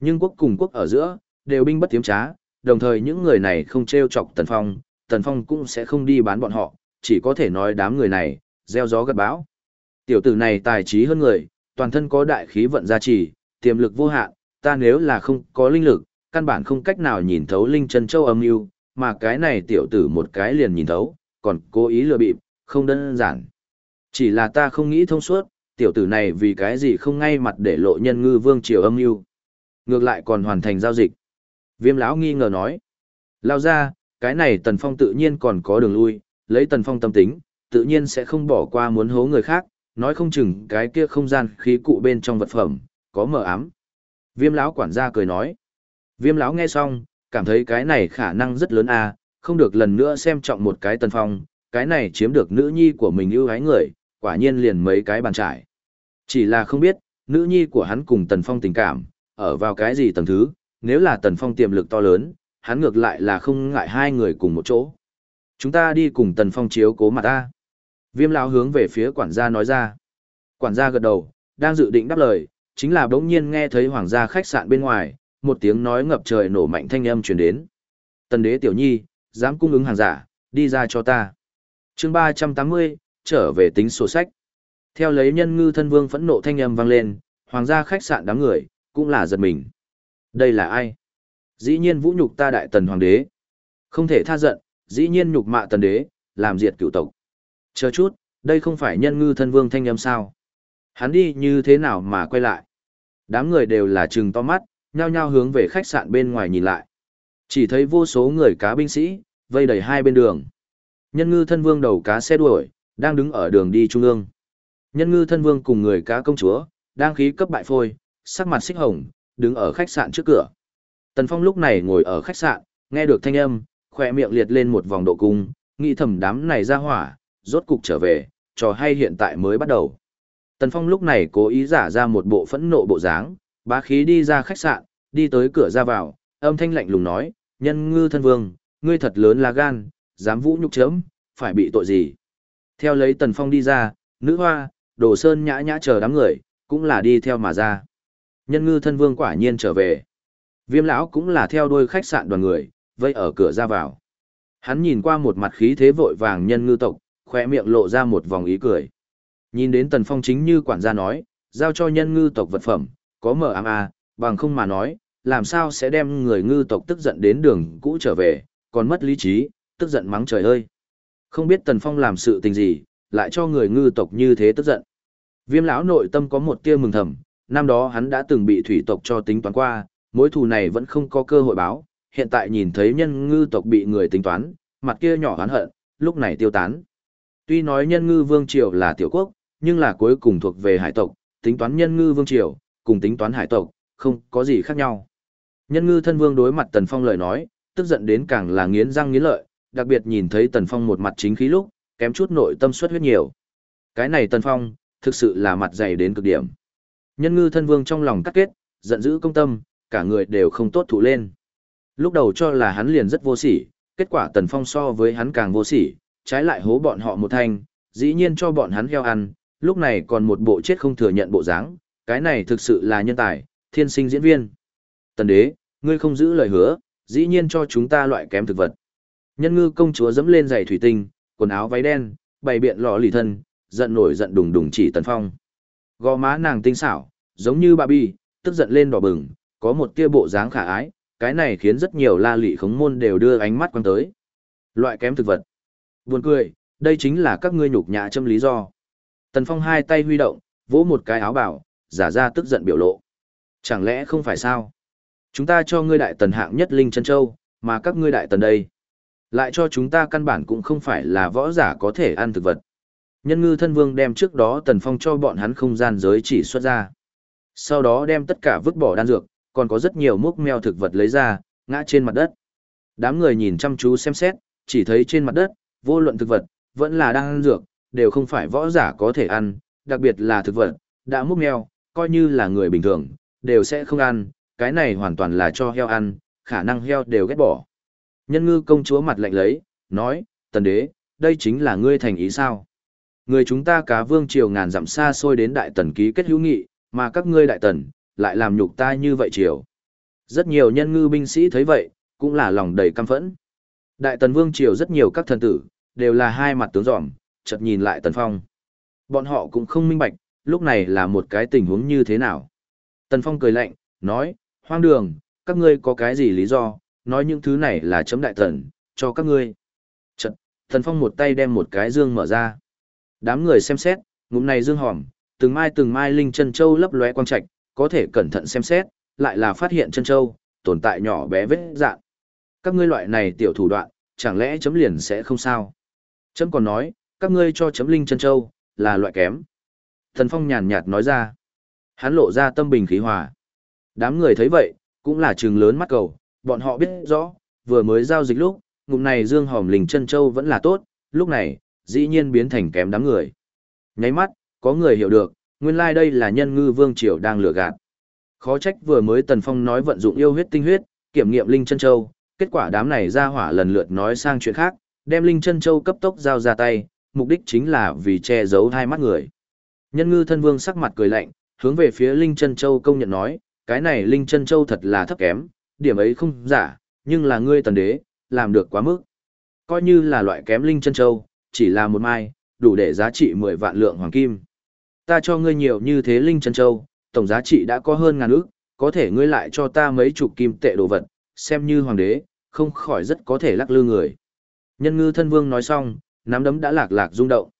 [SPEAKER 1] Nhưng quốc cùng quốc ở giữa, đều binh bất tiếm trá, đồng thời những người này không treo chọc Tần Phong, Tần Phong cũng sẽ không đi bán bọn họ, chỉ có thể nói đám người này, gieo gió gặt bão. Tiểu tử này tài trí hơn người, toàn thân có đại khí vận gia trì, tiềm lực vô hạn, ta nếu là không có linh lực, căn bản không cách nào nhìn thấu linh chân châu âm mưu, mà cái này tiểu tử một cái liền nhìn thấu, còn cố ý lừa bịp, không đơn giản. Chỉ là ta không nghĩ thông suốt, tiểu tử này vì cái gì không ngay mặt để lộ nhân ngư vương triều âm mưu. Ngược lại còn hoàn thành giao dịch. Viêm lão nghi ngờ nói. Lao ra cái này tần phong tự nhiên còn có đường lui lấy tần phong tâm tính tự nhiên sẽ không bỏ qua muốn hố người khác nói không chừng cái kia không gian khí cụ bên trong vật phẩm có mờ ám. Viêm lão quản gia cười nói. Viêm lão nghe xong cảm thấy cái này khả năng rất lớn a không được lần nữa xem trọng một cái tần phong cái này chiếm được nữ nhi của mình ưu ái người quả nhiên liền mấy cái bàn trải. Chỉ là không biết, nữ nhi của hắn cùng Tần Phong tình cảm, ở vào cái gì tầng thứ, nếu là Tần Phong tiềm lực to lớn, hắn ngược lại là không ngại hai người cùng một chỗ. Chúng ta đi cùng Tần Phong chiếu cố mặt ta. Viêm lão hướng về phía quản gia nói ra. Quản gia gật đầu, đang dự định đáp lời, chính là bỗng nhiên nghe thấy hoàng gia khách sạn bên ngoài, một tiếng nói ngập trời nổ mạnh thanh âm truyền đến. Tần đế tiểu nhi, dám cung ứng hàng giả, đi ra cho ta. chương 380, trở về tính sổ sách. Theo lấy nhân ngư thân vương phẫn nộ thanh âm vang lên, hoàng gia khách sạn đám người, cũng là giật mình. Đây là ai? Dĩ nhiên vũ nhục ta đại tần hoàng đế. Không thể tha giận, dĩ nhiên nhục mạ tần đế, làm diệt cựu tộc. Chờ chút, đây không phải nhân ngư thân vương thanh âm sao? Hắn đi như thế nào mà quay lại? Đám người đều là trừng to mắt, nhao nhao hướng về khách sạn bên ngoài nhìn lại. Chỉ thấy vô số người cá binh sĩ, vây đầy hai bên đường. Nhân ngư thân vương đầu cá xe đuổi, đang đứng ở đường đi trung ương. Nhân ngư thân vương cùng người cá công chúa, đang khí cấp bại phôi, sắc mặt xích hồng, đứng ở khách sạn trước cửa. Tần Phong lúc này ngồi ở khách sạn, nghe được thanh âm, khỏe miệng liệt lên một vòng độ cung, nghĩ thầm đám này ra hỏa, rốt cục trở về, trò hay hiện tại mới bắt đầu. Tần Phong lúc này cố ý giả ra một bộ phẫn nộ bộ dáng, bá khí đi ra khách sạn, đi tới cửa ra vào, âm thanh lạnh lùng nói, nhân ngư thân vương, ngươi thật lớn là gan, dám vũ nhục chấm, phải bị tội gì? Theo lấy Tần Phong đi ra, nữ hoa, đồ sơn nhã nhã chờ đám người, cũng là đi theo mà ra. Nhân ngư thân vương quả nhiên trở về. Viêm lão cũng là theo đuôi khách sạn đoàn người, vây ở cửa ra vào. Hắn nhìn qua một mặt khí thế vội vàng nhân ngư tộc, khỏe miệng lộ ra một vòng ý cười. Nhìn đến Tần Phong chính như quản gia nói, giao cho nhân ngư tộc vật phẩm, có mở ám a, bằng không mà nói, làm sao sẽ đem người ngư tộc tức giận đến đường cũ trở về, còn mất lý trí, tức giận mắng trời ơi. Không biết Tần Phong làm sự tình gì, lại cho người ngư tộc như thế tức giận. Viêm lão nội tâm có một tia mừng thầm, năm đó hắn đã từng bị thủy tộc cho tính toán qua, mối thù này vẫn không có cơ hội báo, hiện tại nhìn thấy nhân ngư tộc bị người tính toán, mặt kia nhỏ hắn hận, lúc này tiêu tán. Tuy nói nhân ngư vương triều là tiểu quốc, nhưng là cuối cùng thuộc về hải tộc, tính toán nhân ngư vương triều, cùng tính toán hải tộc, không có gì khác nhau. Nhân ngư thân vương đối mặt Tần Phong lời nói, tức giận đến càng là nghiến răng nghiến lợi, đặc biệt nhìn thấy Tần Phong một mặt chính khí lúc, kém chút nội tâm xuất huyết nhiều. Cái này Tần Phong, thực sự là mặt dày đến cực điểm. Nhân ngư thân vương trong lòng cắt kết, giận dữ công tâm, cả người đều không tốt thụ lên. Lúc đầu cho là hắn liền rất vô sỉ, kết quả Tần Phong so với hắn càng vô sỉ, trái lại hố bọn họ một thanh, dĩ nhiên cho bọn hắn heo ăn, lúc này còn một bộ chết không thừa nhận bộ dáng, cái này thực sự là nhân tài, thiên sinh diễn viên. Tần đế, ngươi không giữ lời hứa, dĩ nhiên cho chúng ta loại kém thực vật. Nhân ngư công chúa dẫm lên giày thủy tinh, quần áo váy đen, bày biện lọ lì thân, giận nổi giận đùng đùng chỉ Tần Phong. Gò má nàng tinh xảo, giống như bà bi, tức giận lên đỏ bừng, có một tia bộ dáng khả ái, cái này khiến rất nhiều la lị khống môn đều đưa ánh mắt quan tới. Loại kém thực vật. Buồn cười, đây chính là các ngươi nhục nhã châm lý do. Tần Phong hai tay huy động, vỗ một cái áo bảo, giả ra tức giận biểu lộ. Chẳng lẽ không phải sao? Chúng ta cho ngươi đại tần hạng nhất linh chân châu, mà các ngươi đại tần đây. Lại cho chúng ta căn bản cũng không phải là võ giả có thể ăn thực vật. Nhân ngư thân vương đem trước đó tần phong cho bọn hắn không gian giới chỉ xuất ra. Sau đó đem tất cả vứt bỏ đan dược, còn có rất nhiều múc meo thực vật lấy ra, ngã trên mặt đất. Đám người nhìn chăm chú xem xét, chỉ thấy trên mặt đất, vô luận thực vật, vẫn là đan dược, đều không phải võ giả có thể ăn, đặc biệt là thực vật, đã múc meo, coi như là người bình thường, đều sẽ không ăn, cái này hoàn toàn là cho heo ăn, khả năng heo đều ghét bỏ. Nhân ngư công chúa mặt lạnh lấy, nói, tần đế, đây chính là ngươi thành ý sao? Người chúng ta cá vương triều ngàn dặm xa xôi đến đại tần ký kết hữu nghị, Mà các ngươi đại tần, lại làm nhục ta như vậy triều. Rất nhiều nhân ngư binh sĩ thấy vậy, cũng là lòng đầy căm phẫn. Đại tần vương triều rất nhiều các thần tử, đều là hai mặt tướng giỏm, chợt nhìn lại tần phong. Bọn họ cũng không minh bạch, lúc này là một cái tình huống như thế nào. Tần phong cười lạnh, nói, hoang đường, các ngươi có cái gì lý do, nói những thứ này là chấm đại thần cho các ngươi. Trận, thần phong một tay đem một cái dương mở ra. Đám người xem xét, ngụm này dương hòm, từng mai từng mai linh chân châu lấp lóe quang trạch, có thể cẩn thận xem xét, lại là phát hiện chân châu, tồn tại nhỏ bé vết dạng. Các ngươi loại này tiểu thủ đoạn, chẳng lẽ chấm liền sẽ không sao? Chấm còn nói, các ngươi cho chấm linh chân châu, là loại kém. Thần Phong nhàn nhạt nói ra. Hắn lộ ra tâm bình khí hòa. Đám người thấy vậy, cũng là trường lớn mắt cầu, bọn họ biết rõ, vừa mới giao dịch lúc, ngụm này dương hòm linh chân châu vẫn là tốt, lúc này, dĩ nhiên biến thành kém đám người. Nháy mắt, có người hiểu được, nguyên lai like đây là nhân ngư vương triều đang lừa gạt. Khó trách vừa mới Tần Phong nói vận dụng yêu huyết tinh huyết, kiểm nghiệm linh chân châu, kết quả đám này ra hỏa lần lượt nói sang chuyện khác, đem linh chân châu cấp tốc giao ra tay, mục đích chính là vì che giấu hai mắt người. Nhân ngư thân vương sắc mặt cười lạnh, hướng về phía linh chân châu công nhận nói, cái này linh chân châu thật là thấp kém, điểm ấy không giả, nhưng là ngươi tần đế, làm được quá mức. Coi như là loại kém linh chân châu, chỉ là một mai, đủ để giá trị 10 vạn lượng hoàng kim. Ta cho ngươi nhiều như thế linh chân châu, tổng giá trị đã có hơn ngàn ức, có thể ngươi lại cho ta mấy chục kim tệ đồ vật, xem như hoàng đế, không khỏi rất có thể lắc lư người. Nhân ngư thân vương nói xong, nắm đấm đã lạc lạc rung động.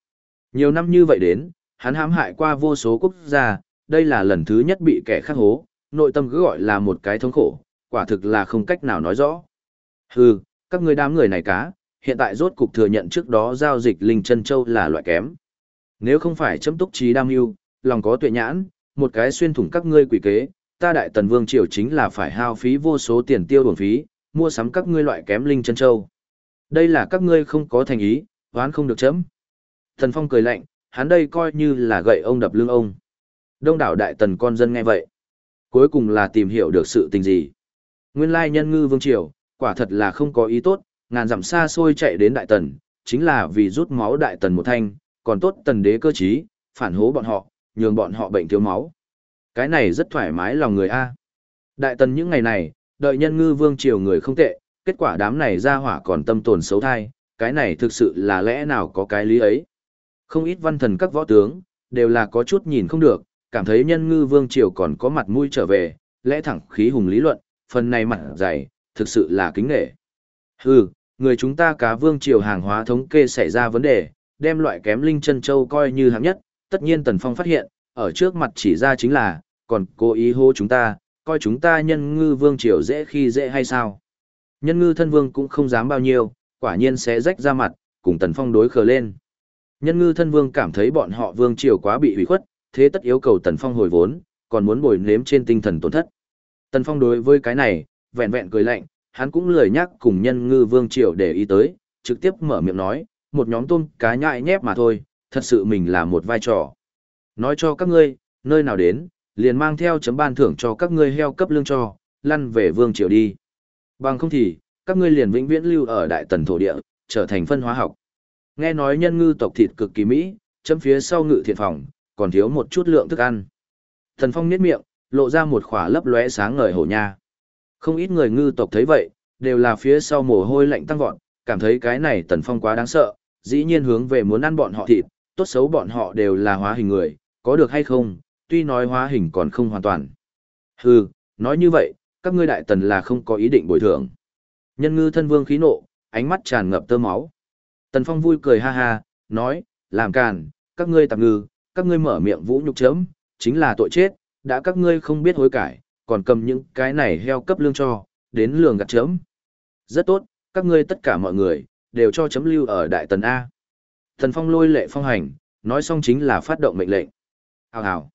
[SPEAKER 1] Nhiều năm như vậy đến, hắn hãm hại qua vô số quốc gia, đây là lần thứ nhất bị kẻ khác hố, nội tâm cứ gọi là một cái thống khổ, quả thực là không cách nào nói rõ. Hừ, các ngươi đám người này cá, hiện tại rốt cục thừa nhận trước đó giao dịch linh chân châu là loại kém. Nếu không phải chấm túc trí đam yêu, lòng có tuệ nhãn, một cái xuyên thủng các ngươi quỷ kế, ta đại tần vương triều chính là phải hao phí vô số tiền tiêu bổng phí, mua sắm các ngươi loại kém linh chân châu. Đây là các ngươi không có thành ý, oán không được chấm. Thần Phong cười lạnh, hắn đây coi như là gậy ông đập lưng ông. Đông đảo đại tần con dân nghe vậy. Cuối cùng là tìm hiểu được sự tình gì. Nguyên lai nhân ngư vương triều, quả thật là không có ý tốt, ngàn dặm xa xôi chạy đến đại tần, chính là vì rút máu đại tần một thanh, còn tốt tần đế cơ trí, phản hố bọn họ, nhường bọn họ bệnh thiếu máu. Cái này rất thoải mái lòng người A. Đại tần những ngày này, đợi nhân ngư vương triều người không tệ, kết quả đám này ra hỏa còn tâm tồn xấu thai, cái này thực sự là lẽ nào có cái lý ấy. Không ít văn thần các võ tướng, đều là có chút nhìn không được, cảm thấy nhân ngư vương triều còn có mặt mũi trở về, lẽ thẳng khí hùng lý luận, phần này mặt dày, thực sự là kính nghệ. Hừ, người chúng ta cá vương triều hàng hóa thống kê xảy ra vấn đề, đem loại kém linh chân châu coi như hạng nhất, tất nhiên Tần Phong phát hiện, ở trước mặt chỉ ra chính là, còn cố ý hô chúng ta, coi chúng ta nhân ngư vương triều dễ khi dễ hay sao. Nhân ngư thân vương cũng không dám bao nhiêu, quả nhiên sẽ rách ra mặt, cùng Tần Phong đối khờ lên. Nhân ngư thân vương cảm thấy bọn họ vương triều quá bị hủy khuất, thế tất yêu cầu Tần Phong hồi vốn, còn muốn bồi nếm trên tinh thần tổn thất. Tần Phong đối với cái này, vẹn vẹn cười lạnh, hắn cũng lười nhắc cùng nhân ngư vương triều để ý tới, trực tiếp mở miệng nói, một nhóm tôm cá nhại nhép mà thôi, thật sự mình là một vai trò. Nói cho các ngươi, nơi nào đến, liền mang theo chấm ban thưởng cho các ngươi heo cấp lương cho, lăn về vương triều đi. Bằng không thì, các ngươi liền vĩnh viễn lưu ở đại tần thổ địa, trở thành phân hóa học. Nghe nói nhân ngư tộc thịt cực kỳ mỹ, chấm phía sau ngự thiện phòng, còn thiếu một chút lượng thức ăn. Thần Phong niết miệng, lộ ra một khỏa lấp lóe sáng ngời hổ nha. Không ít người ngư tộc thấy vậy, đều là phía sau mồ hôi lạnh tăng vọt, cảm thấy cái này Tần Phong quá đáng sợ, dĩ nhiên hướng về muốn ăn bọn họ thịt, tốt xấu bọn họ đều là hóa hình người, có được hay không, tuy nói hóa hình còn không hoàn toàn. Hừ, nói như vậy, các ngươi đại tần là không có ý định bồi thường. Nhân ngư thân vương khí nộ, ánh mắt tràn ngập tơ máu. Tần Phong vui cười ha ha, nói, làm càn, các ngươi tạp ngư, các ngươi mở miệng vũ nhục chấm, chính là tội chết, đã các ngươi không biết hối cải, còn cầm những cái này heo cấp lương cho, đến lường gạt chấm. Rất tốt, các ngươi tất cả mọi người, đều cho chấm lưu ở Đại Tần A. thần Phong lôi lệ phong hành, nói xong chính là phát động mệnh lệnh. Hào hào.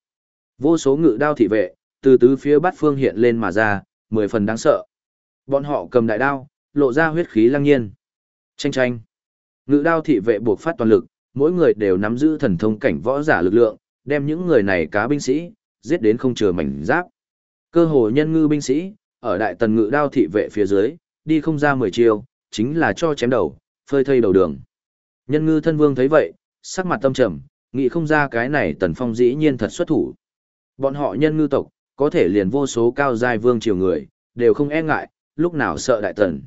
[SPEAKER 1] Vô số ngự đao thị vệ, từ tứ phía bát phương hiện lên mà ra, mười phần đáng sợ. Bọn họ cầm đại đao, lộ ra huyết khí lăng nhiên. Tranh tranh. Ngự đao thị vệ buộc phát toàn lực, mỗi người đều nắm giữ thần thông cảnh võ giả lực lượng, đem những người này cá binh sĩ, giết đến không chừa mảnh giáp. Cơ hồ nhân ngư binh sĩ, ở đại tần ngự đao thị vệ phía dưới, đi không ra mười chiều, chính là cho chém đầu, phơi thây đầu đường. Nhân ngư thân vương thấy vậy, sắc mặt tâm trầm, nghĩ không ra cái này tần phong dĩ nhiên thật xuất thủ. Bọn họ nhân ngư tộc, có thể liền vô số cao giai vương triều người, đều không e ngại, lúc nào sợ đại tần.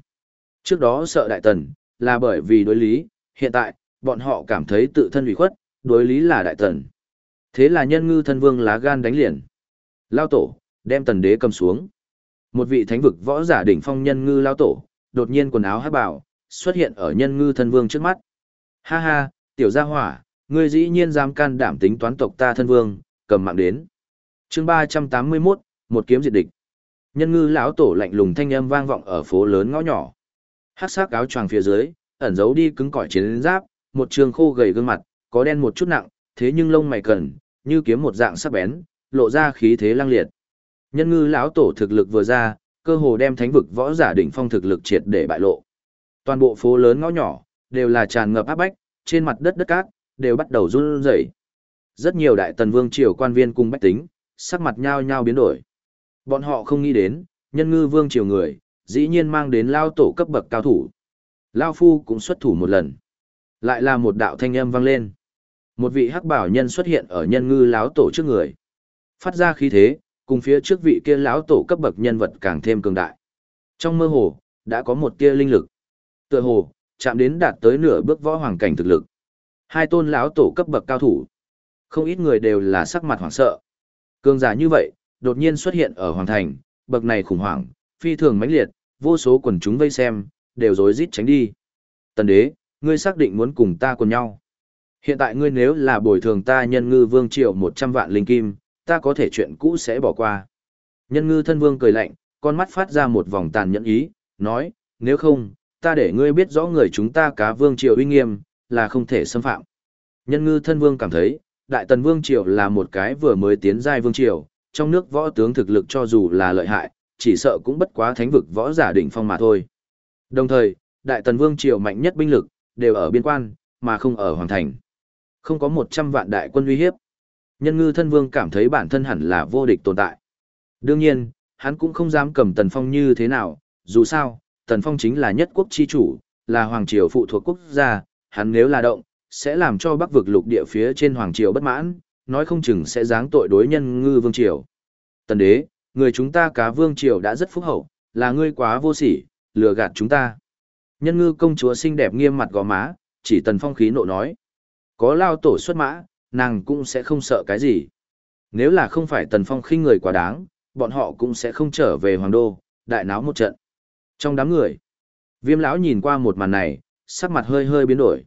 [SPEAKER 1] Trước đó sợ đại tần, là bởi vì đối lý, hiện tại, bọn họ cảm thấy tự thân ủy khuất, đối lý là đại tần. Thế là nhân ngư thân vương lá gan đánh liền. Lao tổ, đem tần đế cầm xuống. Một vị thánh vực võ giả đỉnh phong nhân ngư lao tổ, đột nhiên quần áo hát bảo, xuất hiện ở nhân ngư thân vương trước mắt. Ha ha, tiểu gia hỏa, ngươi dĩ nhiên dám can đảm tính toán tộc ta thân vương, cầm mạng đến. chương ba trăm tám mươi 381, một kiếm diệt địch. Nhân ngư lão tổ lạnh lùng thanh âm vang vọng ở phố lớn ngõ nhỏ. Hát sắc áo choàng phía dưới, ẩn giấu đi cứng cỏi chiến giáp, một trường khô gầy gương mặt, có đen một chút nặng, thế nhưng lông mày cần, như kiếm một dạng sắc bén, lộ ra khí thế lang liệt. Nhân ngư lão tổ thực lực vừa ra, cơ hồ đem thánh vực võ giả đỉnh phong thực lực triệt để bại lộ. Toàn bộ phố lớn ngõ nhỏ đều là tràn ngập áp bách, trên mặt đất đất cát đều bắt đầu run rẩy. Rất nhiều đại tần vương triều quan viên cùng bách tính, sắc mặt nhao nhao biến đổi. Bọn họ không nghĩ đến, nhân ngư vương triều người, dĩ nhiên mang đến lao tổ cấp bậc cao thủ. Lao phu cũng xuất thủ một lần. Lại là một đạo thanh âm vang lên. Một vị hắc bảo nhân xuất hiện ở nhân ngư lão tổ trước người. Phát ra khí thế, cùng phía trước vị kia lão tổ cấp bậc nhân vật càng thêm cường đại. Trong mơ hồ, đã có một tia linh lực. Tựa hồ, chạm đến đạt tới nửa bước võ hoàng cảnh thực lực. Hai tôn lão tổ cấp bậc cao thủ. Không ít người đều là sắc mặt hoảng sợ. Cường giả như vậy, đột nhiên xuất hiện ở hoàng thành, bậc này khủng hoảng, phi thường mãnh liệt, vô số quần chúng vây xem, đều rối rít tránh đi. Tần đế, ngươi xác định muốn cùng ta cùng nhau. Hiện tại ngươi nếu là bồi thường ta nhân ngư vương triệu 100 vạn linh kim, ta có thể chuyện cũ sẽ bỏ qua. Nhân ngư thân vương cười lạnh, con mắt phát ra một vòng tàn nhẫn ý, nói, nếu không, ta để ngươi biết rõ người chúng ta cá vương triều uy nghiêm, là không thể xâm phạm. Nhân ngư thân vương cảm thấy, đại tần vương triều là một cái vừa mới tiến giai vương triều, trong nước võ tướng thực lực cho dù là lợi hại, chỉ sợ cũng bất quá thánh vực võ giả đỉnh phong mà thôi. Đồng thời, đại tần vương triều mạnh nhất binh lực, đều ở biên quan, mà không ở hoàng thành. Không có 100 vạn đại quân uy hiếp. Nhân ngư thân vương cảm thấy bản thân hẳn là vô địch tồn tại. Đương nhiên, hắn cũng không dám cầm tần phong như thế nào, dù sao, tần phong chính là nhất quốc chi chủ, là hoàng triều phụ thuộc quốc gia, hắn nếu là động, sẽ làm cho bắc vực lục địa phía trên hoàng triều bất mãn, nói không chừng sẽ giáng tội đối nhân ngư vương triều. Tần đế, người chúng ta cá vương triều đã rất phúc hậu, là ngươi quá vô sỉ, lừa gạt chúng ta. Nhân ngư công chúa xinh đẹp nghiêm mặt gò má, chỉ tần phong khí nộ nói. Có lao tổ xuất mã, nàng cũng sẽ không sợ cái gì. Nếu là không phải tần phong khinh người quá đáng, bọn họ cũng sẽ không trở về hoàng đô, đại náo một trận. Trong đám người, viêm lão nhìn qua một màn này, sắc mặt hơi hơi biến đổi.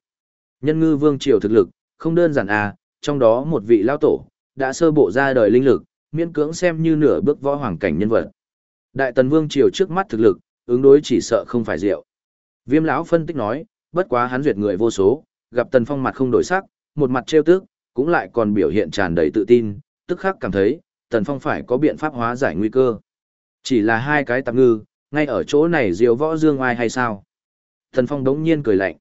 [SPEAKER 1] Nhân ngư vương triều thực lực, không đơn giản à, trong đó một vị lao tổ, đã sơ bộ ra đời linh lực, miễn cưỡng xem như nửa bước võ hoàng cảnh nhân vật. Đại tần vương triều trước mắt thực lực, ứng đối chỉ sợ không phải rượu. Viêm lão phân tích nói, bất quá hắn duyệt người vô số, gặp tần phong mặt không đổi sắc, một mặt trêu tức, cũng lại còn biểu hiện tràn đầy tự tin, tức khắc cảm thấy, tần phong phải có biện pháp hóa giải nguy cơ. Chỉ là hai cái tạp ngư, ngay ở chỗ này diều võ dương ai hay sao? Tần phong đống nhiên cười lạnh.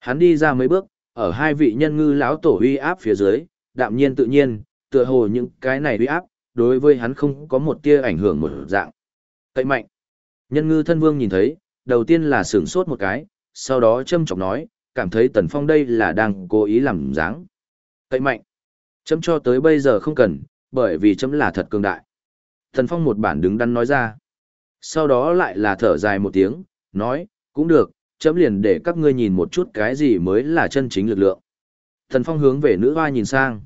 [SPEAKER 1] Hắn đi ra mấy bước, ở hai vị nhân ngư lão tổ uy áp phía dưới, đạm nhiên tự nhiên, tựa hồ những cái này uy áp, đối với hắn không có một tia ảnh hưởng một dạng. Cậy mạnh. Nhân ngư thân vương nhìn thấy, đầu tiên là sửng sốt một cái, sau đó châm chọc nói, cảm thấy tần phong đây là đang cố ý làm dáng. Cậy mạnh. Chấm cho tới bây giờ không cần, bởi vì chấm là thật cường đại. Tần phong một bản đứng đắn nói ra. Sau đó lại là thở dài một tiếng, nói, cũng được, chấm liền để các ngươi nhìn một chút cái gì mới là chân chính lực lượng. tần Phong hướng về nữ hoa nhìn sang.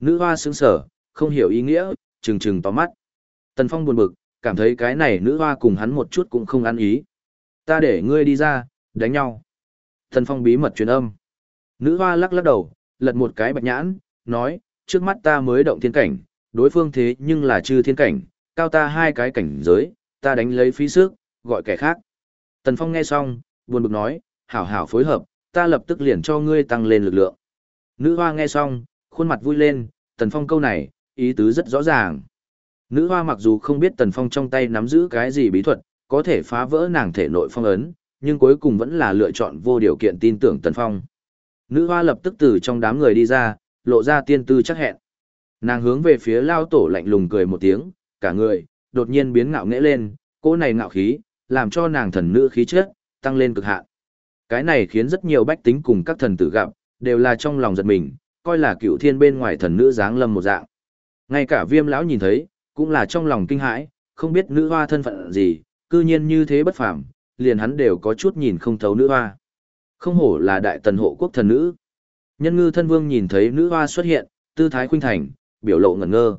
[SPEAKER 1] Nữ hoa sững sở, không hiểu ý nghĩa, trừng trừng to mắt. Tần Phong buồn bực, cảm thấy cái này nữ hoa cùng hắn một chút cũng không ăn ý. Ta để ngươi đi ra, đánh nhau. Tần Phong bí mật truyền âm. Nữ hoa lắc lắc đầu, lật một cái bạch nhãn, nói, trước mắt ta mới động thiên cảnh, đối phương thế nhưng là chư thiên cảnh, cao ta hai cái cảnh giới, ta đánh lấy phí sức, gọi kẻ khác. Tần Phong nghe xong, buồn bực nói, hảo hảo phối hợp, ta lập tức liền cho ngươi tăng lên lực lượng. Nữ hoa nghe xong, khuôn mặt vui lên, Tần Phong câu này, ý tứ rất rõ ràng. Nữ hoa mặc dù không biết Tần Phong trong tay nắm giữ cái gì bí thuật, có thể phá vỡ nàng thể nội phong ấn, nhưng cuối cùng vẫn là lựa chọn vô điều kiện tin tưởng Tần Phong. Nữ hoa lập tức từ trong đám người đi ra, lộ ra tiên tư chắc hẹn. Nàng hướng về phía lao tổ lạnh lùng cười một tiếng, cả người, đột nhiên biến ngạo nghễ lên, cỗ này ngạo khí, làm cho nàng thần nữ khí chất, tăng lên cực hạn. Cái này khiến rất nhiều bách tính cùng các thần tử gặp, đều là trong lòng giật mình, coi là cựu thiên bên ngoài thần nữ dáng lâm một dạng. Ngay cả viêm lão nhìn thấy, cũng là trong lòng kinh hãi, không biết nữ hoa thân phận gì, cư nhiên như thế bất phàm, liền hắn đều có chút nhìn không thấu nữ hoa. Không hổ là đại tần hộ quốc thần nữ. Nhân ngư thân vương nhìn thấy nữ hoa xuất hiện, tư thái khuynh thành, biểu lộ ngẩn ngơ.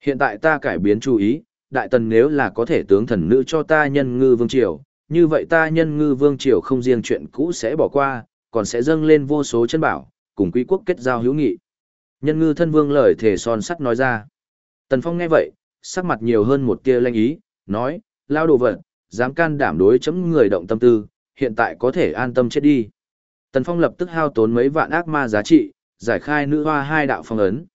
[SPEAKER 1] Hiện tại ta cải biến chú ý, đại tần nếu là có thể tướng thần nữ cho ta nhân ngư vương triều, như vậy ta nhân ngư vương triều không riêng chuyện cũ sẽ bỏ qua, còn sẽ dâng lên vô số chân bảo, cùng quý quốc kết giao hữu nghị. Nhân ngư thân vương lời thể son sắt nói ra. Tần Phong nghe vậy, sắc mặt nhiều hơn một tia lanh ý, nói, lao đồ vật, dám can đảm đối chấm người động tâm tư, hiện tại có thể an tâm chết đi. Tần Phong lập tức hao tốn mấy vạn ác ma giá trị, giải khai nữ hoa hai đạo phong ấn.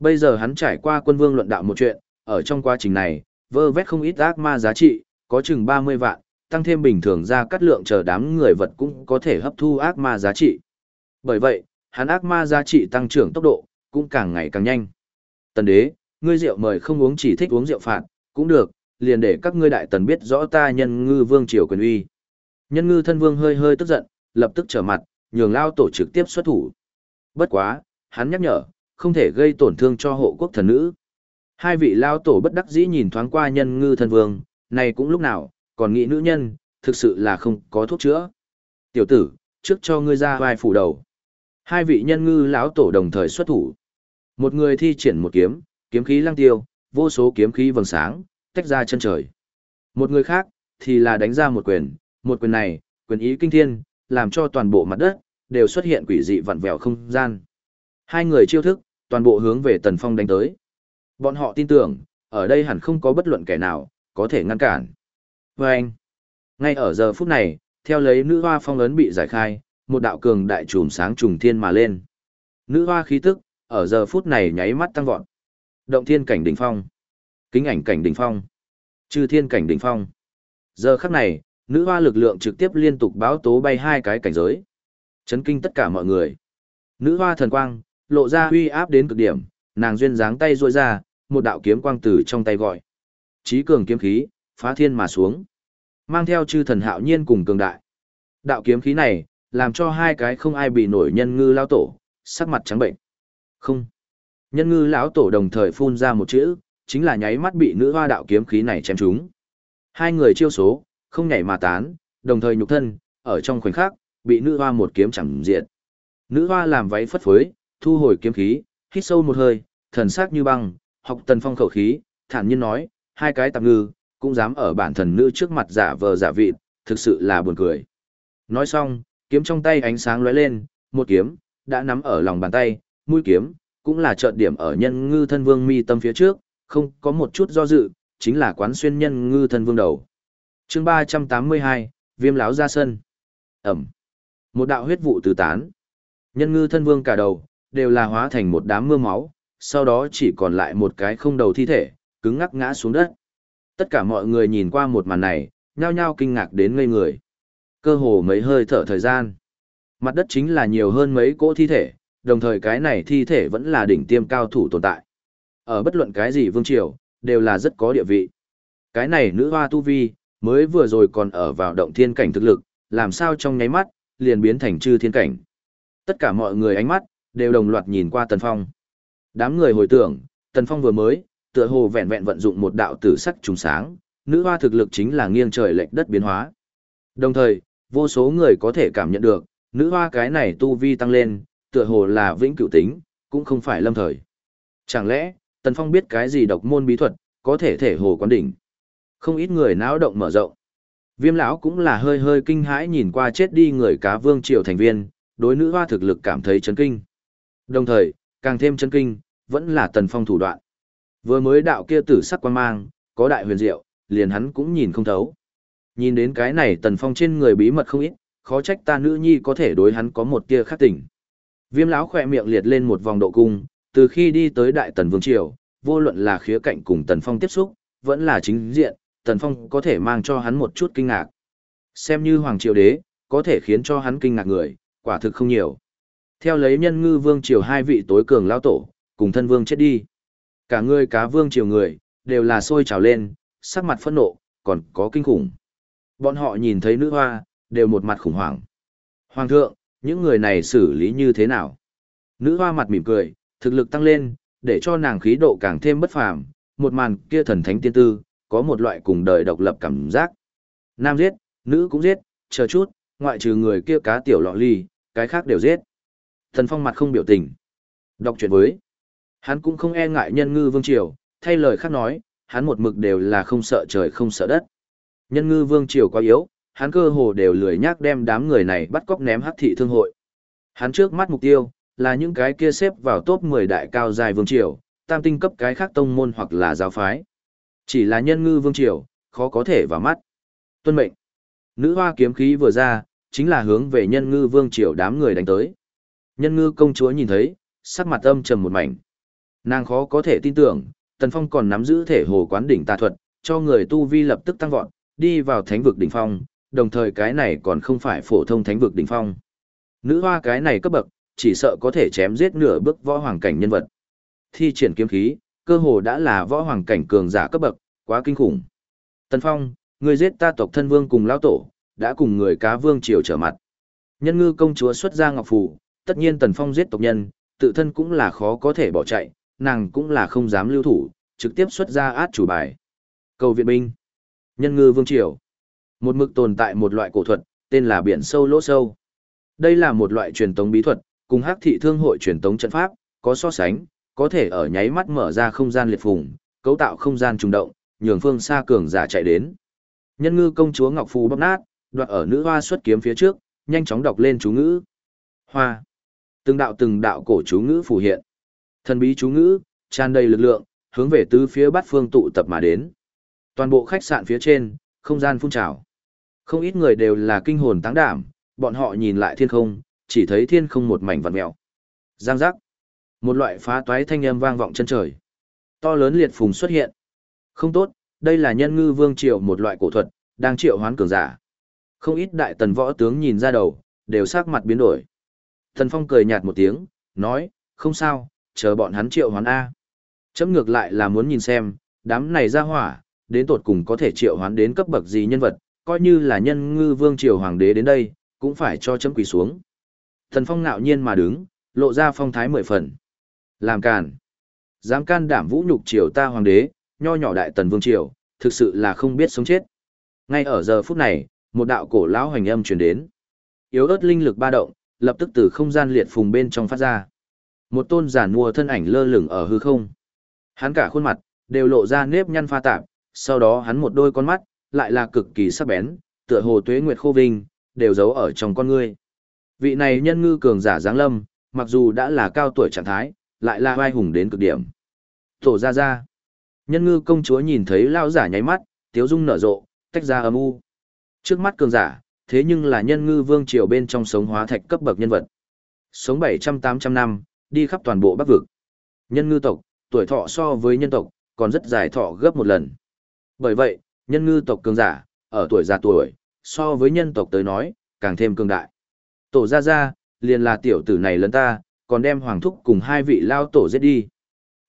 [SPEAKER 1] Bây giờ hắn trải qua quân vương luận đạo một chuyện, ở trong quá trình này, vơ vét không ít ác ma giá trị, có chừng 30 vạn, tăng thêm bình thường ra cắt lượng chờ đám người vật cũng có thể hấp thu ác ma giá trị. Bởi vậy, hắn ác ma giá trị tăng trưởng tốc độ, cũng càng ngày càng nhanh. Tần đế, ngươi rượu mời không uống chỉ thích uống rượu phạt, cũng được, liền để các ngươi đại tần biết rõ ta nhân ngư vương triều quyền uy. Nhân ngư thân vương hơi hơi tức giận, lập tức trở mặt, nhường lao tổ trực tiếp xuất thủ. Bất quá, hắn nhắc nhở, không thể gây tổn thương cho hộ quốc thần nữ. Hai vị lao tổ bất đắc dĩ nhìn thoáng qua nhân ngư thân vương, này cũng lúc nào, còn nghĩ nữ nhân, thực sự là không có thuốc chữa. Tiểu tử, trước cho ngươi ra vai phủ đầu. Hai vị nhân ngư lão tổ đồng thời xuất thủ. Một người thi triển một kiếm, kiếm khí lăng tiêu, vô số kiếm khí vầng sáng, tách ra chân trời. Một người khác, thì là đánh ra một quyền, một quyền này, quyền ý kinh thiên, làm cho toàn bộ mặt đất, đều xuất hiện quỷ dị vặn vẹo không gian. Hai người chiêu thức, toàn bộ hướng về Tần Phong đánh tới. Bọn họ tin tưởng, ở đây hẳn không có bất luận kẻ nào, có thể ngăn cản. Và anh, ngay ở giờ phút này, theo lấy nữ hoa phong ấn bị giải khai, một đạo cường đại trùm sáng trùng thiên mà lên. Nữ hoa khí tức, ở giờ phút này nháy mắt tăng vọt. Động thiên cảnh đỉnh phong, kính ảnh cảnh đỉnh phong, chư thiên cảnh đỉnh phong. Giờ khắc này, nữ hoa lực lượng trực tiếp liên tục báo tố bay hai cái cảnh giới. Chấn kinh tất cả mọi người. Nữ hoa thần quang, lộ ra uy áp đến cực điểm, nàng duyên dáng tay duỗi ra, một đạo kiếm quang từ trong tay gọi. Chí cường kiếm khí, phá thiên mà xuống. Mang theo chư thần hạo nhiên cùng cường đại. Đạo kiếm khí này, làm cho hai cái không ai bị nổi nhân ngư lao tổ, sắc mặt trắng bệnh. Không. Nhân ngư lão tổ đồng thời phun ra một chữ, chính là nháy mắt bị nữ hoa đạo kiếm khí này chém trúng. Hai người chiêu số, không nhảy mà tán, đồng thời nhục thân, ở trong khoảnh khắc, bị nữ hoa một kiếm chẳng diệt. Nữ hoa làm váy phất phới, thu hồi kiếm khí, hít sâu một hơi, thần sắc như băng, học tần phong khẩu khí, thản nhiên nói, hai cái tạp ngư, cũng dám ở bản thần nữ trước mặt giả vờ giả vị, thực sự là buồn cười. Nói xong, kiếm trong tay ánh sáng lóe lên, một kiếm, đã nắm ở lòng bàn tay, mũi kiếm, cũng là trợn điểm ở nhân ngư thân vương mi tâm phía trước, không có một chút do dự, chính là quán xuyên nhân ngư thân vương đầu. chương 382, viêm láo ra sân. Ẩm. Một đạo huyết vụ tứ tán. Nhân ngư thân vương cả đầu, đều là hóa thành một đám mưa máu, sau đó chỉ còn lại một cái không đầu thi thể, cứng ngắc ngã xuống đất. Tất cả mọi người nhìn qua một màn này, nhao nhao kinh ngạc đến ngây người. Cơ hồ mấy hơi thở thời gian. Mặt đất chính là nhiều hơn mấy cỗ thi thể, đồng thời cái này thi thể vẫn là đỉnh tiêm cao thủ tồn tại. Ở bất luận cái gì vương triều, đều là rất có địa vị. Cái này nữ hoa tu vi, mới vừa rồi còn ở vào động thiên cảnh thực lực, làm sao trong nháy mắt, liền biến thành chư thiên cảnh. Tất cả mọi người ánh mắt, đều đồng loạt nhìn qua Tần Phong. Đám người hồi tưởng, Tần Phong vừa mới, tựa hồ vẹn vẹn vận dụng một đạo tử sắc trùng sáng, nữ hoa thực lực chính là nghiêng trời lệch đất biến hóa. Đồng thời, vô số người có thể cảm nhận được, nữ hoa cái này tu vi tăng lên, tựa hồ là vĩnh cửu tính, cũng không phải lâm thời. Chẳng lẽ, Tần Phong biết cái gì độc môn bí thuật, có thể thể hồ quán đỉnh. Không ít người náo động mở rộng. Viêm lão cũng là hơi hơi kinh hãi nhìn qua chết đi người cá vương triều thành viên, đối nữ hoa thực lực cảm thấy chấn kinh. Đồng thời, càng thêm chấn kinh, vẫn là Tần Phong thủ đoạn. Vừa mới đạo kia tử sắc quan mang, có đại huyền diệu, liền hắn cũng nhìn không thấu. Nhìn đến cái này Tần Phong trên người bí mật không ít, khó trách ta nữ nhi có thể đối hắn có một tia khác tỉnh. Viêm lão khỏe miệng liệt lên một vòng độ cung, từ khi đi tới Đại Tần Vương Triều, vô luận là khía cạnh cùng Tần Phong tiếp xúc, vẫn là chính diện, Tần Phong có thể mang cho hắn một chút kinh ngạc. Xem như Hoàng Triều Đế, có thể khiến cho hắn kinh ngạc người, quả thực không nhiều. Theo lấy nhân ngư Vương Triều hai vị tối cường lao tổ, cùng thân Vương chết đi. Cả người cá Vương Triều người, đều là sôi trào lên, sắc mặt phẫn nộ, còn có kinh khủng. Bọn họ nhìn thấy nữ hoa, đều một mặt khủng hoảng. Hoàng thượng, những người này xử lý như thế nào? Nữ hoa mặt mỉm cười, thực lực tăng lên, để cho nàng khí độ càng thêm bất phàm, một màn kia thần thánh tiên tư, có một loại cùng đời độc lập cảm giác. Nam giết, nữ cũng giết, chờ chút, ngoại trừ người kia cá tiểu lọ ly, cái khác đều giết. Thần Phong mặt không biểu tình. Đọc chuyện với. Hắn cũng không e ngại nhân ngư vương triều, thay lời khác nói, hắn một mực đều là không sợ trời không sợ đất. Nhân ngư vương triều quá yếu, hắn cơ hồ đều lười nhác đem đám người này bắt cóc ném hắc thị thương hội. Hắn trước mắt mục tiêu, là những cái kia xếp vào top 10 đại cao dài vương triều, tam tinh cấp cái khác tông môn hoặc là giáo phái. Chỉ là nhân ngư vương triều, khó có thể vào mắt. Tuân mệnh. Nữ hoa kiếm khí vừa ra, chính là hướng về nhân ngư vương triều đám người đánh tới. Nhân ngư công chúa nhìn thấy, sắc mặt âm trầm một mảnh. Nàng khó có thể tin tưởng, Tần Phong còn nắm giữ thể hồ quán đỉnh tà thuật, cho người tu vi lập tức tăng vọt, đi vào thánh vực đỉnh phong, đồng thời cái này còn không phải phổ thông thánh vực đỉnh phong. Nữ hoa cái này cấp bậc, chỉ sợ có thể chém giết nửa bước võ hoàng cảnh nhân vật. Thi triển kiếm khí, cơ hồ đã là võ hoàng cảnh cường giả cấp bậc, quá kinh khủng. Tần Phong, người giết ta tộc thân vương cùng lão tổ, đã cùng người cá vương triều trở mặt. Nhân ngư công chúa xuất ra ngọc phù, tất nhiên Tần Phong giết tộc nhân, tự thân cũng là khó có thể bỏ chạy, nàng cũng là không dám lưu thủ, trực tiếp xuất ra át chủ bài. Cầu viện binh. Nhân ngư vương triều. Một mực tồn tại một loại cổ thuật, tên là biển sâu lỗ sâu. Đây là một loại truyền tống bí thuật, cùng hắc thị thương hội truyền tống trận pháp, có so sánh, có thể ở nháy mắt mở ra không gian liệt phùng, cấu tạo không gian trùng động, nhường phương xa cường giả chạy đến. Nhân ngư công chúa Ngọc Phù bóp nát, đoạt ở nữ hoa xuất kiếm phía trước, nhanh chóng đọc lên chú ngữ. Hoa. Từng đạo từng đạo cổ chú ngữ phù hiện. Thần bí chú ngữ, tràn đầy lực lượng, hướng về tứ phía bát phương tụ tập mà đến. Toàn bộ khách sạn phía trên, không gian phun trào. Không ít người đều là kinh hồn táng đảm, bọn họ nhìn lại thiên không, chỉ thấy thiên không một mảnh vặn mèo. Giang giác. Một loại phá toái thanh âm vang vọng chân trời. To lớn liệt phùng xuất hiện. Không tốt, đây là nhân ngư vương triệu một loại cổ thuật, đang triệu hoán cường giả. Không ít đại tần võ tướng nhìn ra đầu, đều sắc mặt biến đổi. Thần Phong cười nhạt một tiếng, nói, không sao, chờ bọn hắn triệu hoán A. Chấm ngược lại là muốn nhìn xem, đám này ra hỏa, đến tột cùng có thể triệu hoán đến cấp bậc gì nhân vật, coi như là nhân ngư vương triều hoàng đế đến đây, cũng phải cho chấm quỳ xuống. Thần Phong ngạo nhiên mà đứng, lộ ra phong thái mười phần. Làm càn. Dám can đảm vũ nhục triều ta hoàng đế, nho nhỏ đại tần vương triều, thực sự là không biết sống chết. Ngay ở giờ phút này, một đạo cổ lão hoành âm truyền đến. Yếu ớt linh lực ba động, lập tức từ không gian liệt phùng bên trong phát ra. Một tôn giả mua thân ảnh lơ lửng ở hư không. Hắn cả khuôn mặt, đều lộ ra nếp nhăn pha tạp, sau đó hắn một đôi con mắt, lại là cực kỳ sắc bén, tựa hồ tuế nguyệt khô vinh, đều giấu ở trong con ngươi. Vị này nhân ngư cường giả giáng lâm, mặc dù đã là cao tuổi trạng thái, lại là vai hùng đến cực điểm. Tổ ra ra. Nhân ngư công chúa nhìn thấy lao giả nháy mắt, tiếu dung nở rộ, tách ra âm u. Trước mắt cường giả, thế nhưng là nhân ngư vương triều bên trong sống hóa thạch cấp bậc nhân vật. Sống 700-800 năm, đi khắp toàn bộ bắc vực. Nhân ngư tộc, tuổi thọ so với nhân tộc, còn rất dài thọ gấp một lần. Bởi vậy, nhân ngư tộc cường giả, ở tuổi già tuổi, so với nhân tộc tới nói, càng thêm cường đại. Tổ ra ra, liền là tiểu tử này lớn ta, còn đem hoàng thúc cùng hai vị lao tổ giết đi.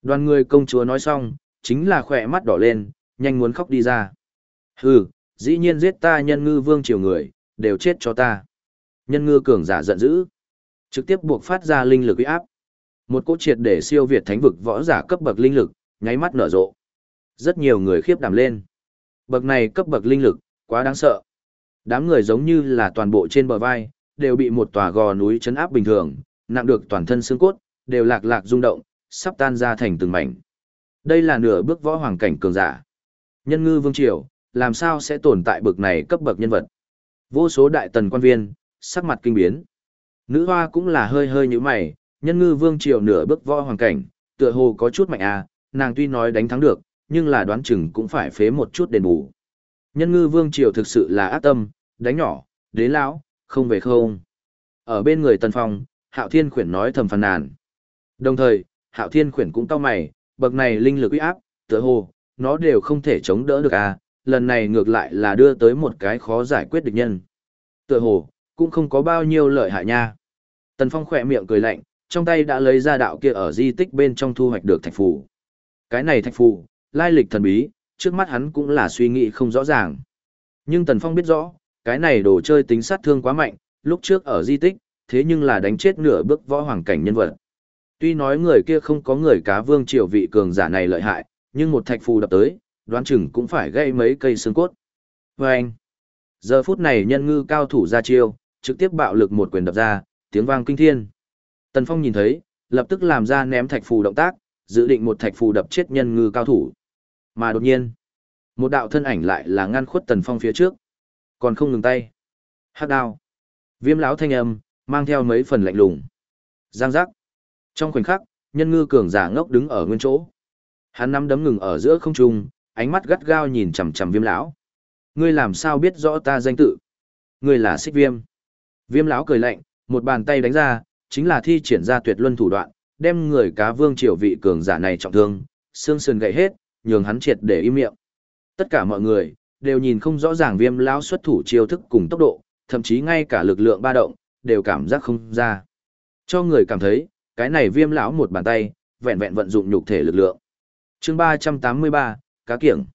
[SPEAKER 1] Đoàn người công chúa nói xong, chính là khỏe mắt đỏ lên, nhanh muốn khóc đi ra. Hừ, dĩ nhiên giết ta nhân ngư vương triều người, đều chết cho ta. Nhân ngư cường giả giận dữ, trực tiếp buộc phát ra linh lực uy áp. Một cỗ triệt để siêu việt thánh vực võ giả cấp bậc linh lực, nháy mắt nở rộ. Rất nhiều người khiếp đảm lên. Bậc này cấp bậc linh lực, quá đáng sợ. Đám người giống như là toàn bộ trên bờ vai, đều bị một tòa gò núi chấn áp bình thường, nặng được toàn thân xương cốt, đều lạc lạc rung động, sắp tan ra thành từng mảnh. Đây là nửa bước võ hoàng cảnh cường giả. Nhân ngư vương triều, làm sao sẽ tồn tại bậc này cấp bậc nhân vật. Vô số đại tần quan viên, sắc mặt kinh biến. Nữ hoa cũng là hơi hơi như mày, nhân ngư vương triều nửa bước võ hoàng cảnh, tựa hồ có chút mạnh à, nàng tuy nói đánh thắng được, nhưng là đoán chừng cũng phải phế một chút đền bù. Nhân ngư vương triều thực sự là ác tâm, đánh nhỏ, đế lão, không về không. Ở bên người tần phong, hạo thiên khuyển nói thầm phàn nàn. Đồng thời, hạo thiên khuyển cũng tao mày, bậc này linh lực uy áp, tựa hồ, nó đều không thể chống đỡ được à, lần này ngược lại là đưa tới một cái khó giải quyết địch nhân. Tựa hồ, cũng không có bao nhiêu lợi hại nha. Tần Phong khỏe miệng cười lạnh, trong tay đã lấy ra đạo kia ở di tích bên trong thu hoạch được thạch phù. Cái này thạch phù, lai lịch thần bí, trước mắt hắn cũng là suy nghĩ không rõ ràng. Nhưng Tần Phong biết rõ, cái này đồ chơi tính sát thương quá mạnh, lúc trước ở di tích, thế nhưng là đánh chết nửa bước võ hoàng cảnh nhân vật. Tuy nói người kia không có người cá vương triều vị cường giả này lợi hại, nhưng một thạch phù đập tới, đoán chừng cũng phải gây mấy cây xương cốt. Và anh, giờ phút này nhân ngư cao thủ ra chiêu, trực tiếp bạo lực một quyền đập ra, tiếng vang kinh thiên. Tần Phong nhìn thấy, lập tức làm ra ném thạch phù động tác, dự định một thạch phù đập chết nhân ngư cao thủ. Mà đột nhiên, một đạo thân ảnh lại là ngăn khuất Tần Phong phía trước, còn không ngừng tay. Hắc đao. Viêm lão thanh âm, mang theo mấy phần lạnh lùng. Giang giác. Trong khoảnh khắc, nhân ngư cường giả ngốc đứng ở nguyên chỗ. Hắn nắm đấm ngừng ở giữa không trung, ánh mắt gắt gao nhìn chằm chằm Viêm lão. Ngươi làm sao biết rõ ta danh tự? Ngươi là Xích Viêm. Viêm lão cười lạnh, một bàn tay đánh ra, chính là thi triển ra tuyệt luân thủ đoạn, đem người cá vương triều vị cường giả này trọng thương, xương sườn gãy hết, nhường hắn triệt để im miệng. Tất cả mọi người đều nhìn không rõ ràng Viêm lão xuất thủ chiêu thức cùng tốc độ, thậm chí ngay cả lực lượng ba động đều cảm giác không ra. Cho người cảm thấy, cái này Viêm lão một bàn tay, vẹn vẹn vận dụng nhục thể lực lượng. Chương 383, cá kiểng.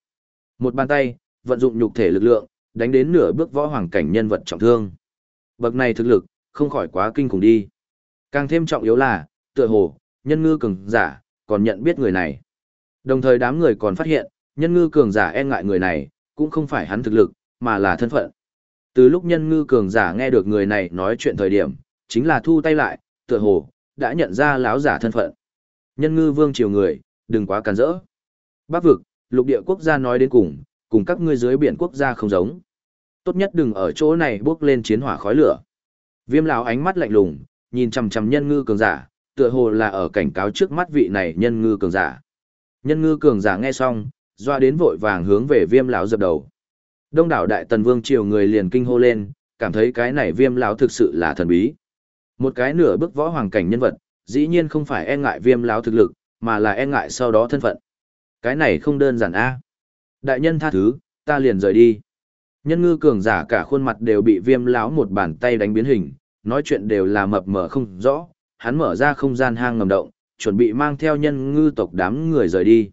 [SPEAKER 1] Một bàn tay, vận dụng nhục thể lực lượng, đánh đến nửa bước võ hoàng cảnh nhân vật trọng thương. Bậc này thực lực, không khỏi quá kinh khủng đi. Càng thêm trọng yếu là, tựa hồ, nhân ngư cường giả, còn nhận biết người này. Đồng thời đám người còn phát hiện, nhân ngư cường giả e ngại người này, cũng không phải hắn thực lực, mà là thân phận. Từ lúc nhân ngư cường giả nghe được người này nói chuyện thời điểm, chính là thu tay lại, tựa hồ, đã nhận ra lão giả thân phận. Nhân ngư vương triều người, đừng quá càn rỡ. Bắc vực, lục địa quốc gia nói đến cùng, cùng các ngươi dưới biển quốc gia không giống. Tốt nhất đừng ở chỗ này bước lên chiến hỏa khói lửa. Viêm lão ánh mắt lạnh lùng, nhìn chằm chằm nhân ngư cường giả, tựa hồ là ở cảnh cáo trước mắt vị này nhân ngư cường giả. Nhân ngư cường giả nghe xong, doa đến vội vàng hướng về viêm lão dập đầu. Đông đảo đại tần vương triều người liền kinh hô lên, cảm thấy cái này viêm lão thực sự là thần bí. Một cái nửa bước võ hoàng cảnh nhân vật, dĩ nhiên không phải e ngại viêm lão thực lực, mà là e ngại sau đó thân phận. Cái này không đơn giản a. Đại nhân tha thứ, ta liền rời đi. Nhân ngư cường giả cả khuôn mặt đều bị viêm lão một bàn tay đánh biến hình, nói chuyện đều là mập mờ không rõ, hắn mở ra không gian hang ngầm động, chuẩn bị mang theo nhân ngư tộc đám người rời đi.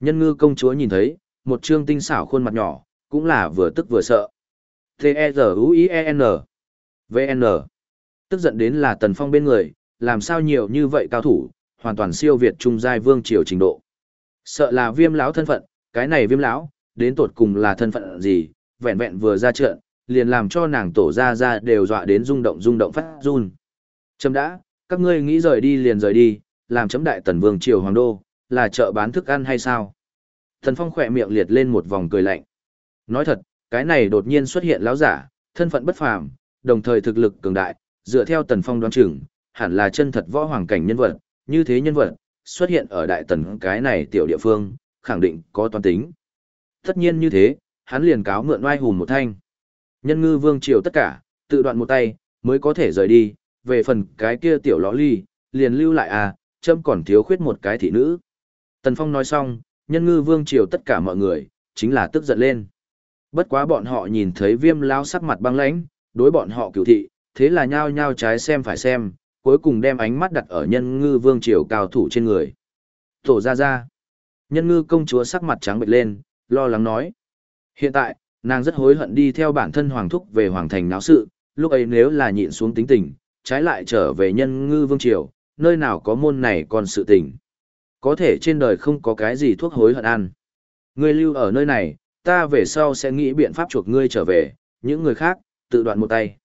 [SPEAKER 1] Nhân ngư công chúa nhìn thấy, một trương tinh xảo khuôn mặt nhỏ, cũng là vừa tức vừa sợ. T-E-Z-U-I-E-N V-N Tức giận đến là tần phong bên người, làm sao nhiều như vậy cao thủ, hoàn toàn siêu việt trung giai vương triều trình độ. Sợ là viêm lão thân phận, cái này viêm lão, đến tột cùng là thân phận gì, vẹn vẹn vừa ra trận, liền làm cho nàng tổ ra ra đều dọa đến rung động rung động phát run. Chấm đã, các ngươi nghĩ rời đi liền rời đi, làm chấm đại tần vương triều hoàng đô, là chợ bán thức ăn hay sao? Thần Phong khỏe miệng liệt lên một vòng cười lạnh. Nói thật, cái này đột nhiên xuất hiện lão giả, thân phận bất phàm, đồng thời thực lực cường đại, dựa theo Tần Phong đoán chừng, hẳn là chân thật võ hoàng cảnh nhân vật, như thế nhân vật, xuất hiện ở đại tần cái này tiểu địa phương, khẳng định có toán tính. Tất nhiên như thế, hắn liền cáo mượn oai hùng một thanh. Nhân ngư vương triều tất cả, tự đoạn một tay, mới có thể rời đi, về phần cái kia tiểu lõ ly, liền lưu lại à, châm còn thiếu khuyết một cái thị nữ. Tần Phong nói xong, nhân ngư vương triều tất cả mọi người, chính là tức giận lên. Bất quá bọn họ nhìn thấy viêm lao sắc mặt băng lãnh, đối bọn họ cửu thị, thế là nhao nhao trái xem phải xem, cuối cùng đem ánh mắt đặt ở nhân ngư vương triều cao thủ trên người. Tổ ra ra. Nhân ngư công chúa sắc mặt trắng bệch lên, lo lắng nói. Hiện tại, nàng rất hối hận đi theo bản thân hoàng thúc về hoàng thành náo sự, lúc ấy nếu là nhịn xuống tính tình, trái lại trở về nhân ngư vương triều, nơi nào có môn này còn sự tình. Có thể trên đời không có cái gì thuốc hối hận ăn. Ngươi lưu ở nơi này, ta về sau sẽ nghĩ biện pháp chuộc ngươi trở về, những người khác, tự đoạn một tay.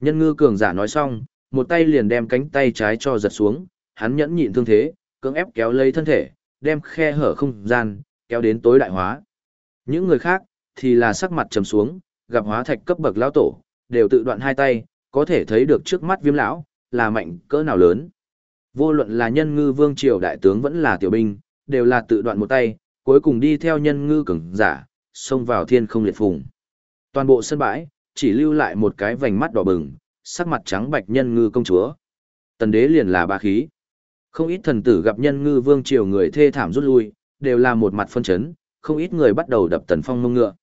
[SPEAKER 1] Nhân ngư cường giả nói xong, một tay liền đem cánh tay trái cho giật xuống, hắn nhẫn nhịn thương thế, cưỡng ép kéo lấy thân thể, đem khe hở không gian, kéo đến tối đại hóa. Những người khác, thì là sắc mặt trầm xuống, gặp hóa thạch cấp bậc lão tổ, đều tự đoạn hai tay, có thể thấy được trước mắt viêm lão, là mạnh cỡ nào lớn. Vô luận là nhân ngư vương triều đại tướng vẫn là tiểu binh, đều là tự đoạn một tay, cuối cùng đi theo nhân ngư cường giả, xông vào thiên không liệt phùng. Toàn bộ sân bãi, chỉ lưu lại một cái vành mắt đỏ bừng, sắc mặt trắng bạch nhân ngư công chúa. Tần đế liền là ba khí. Không ít thần tử gặp nhân ngư vương triều người thê thảm rút lui, đều là một mặt phân chấn, không ít người bắt đầu đập tần phong mông ngựa.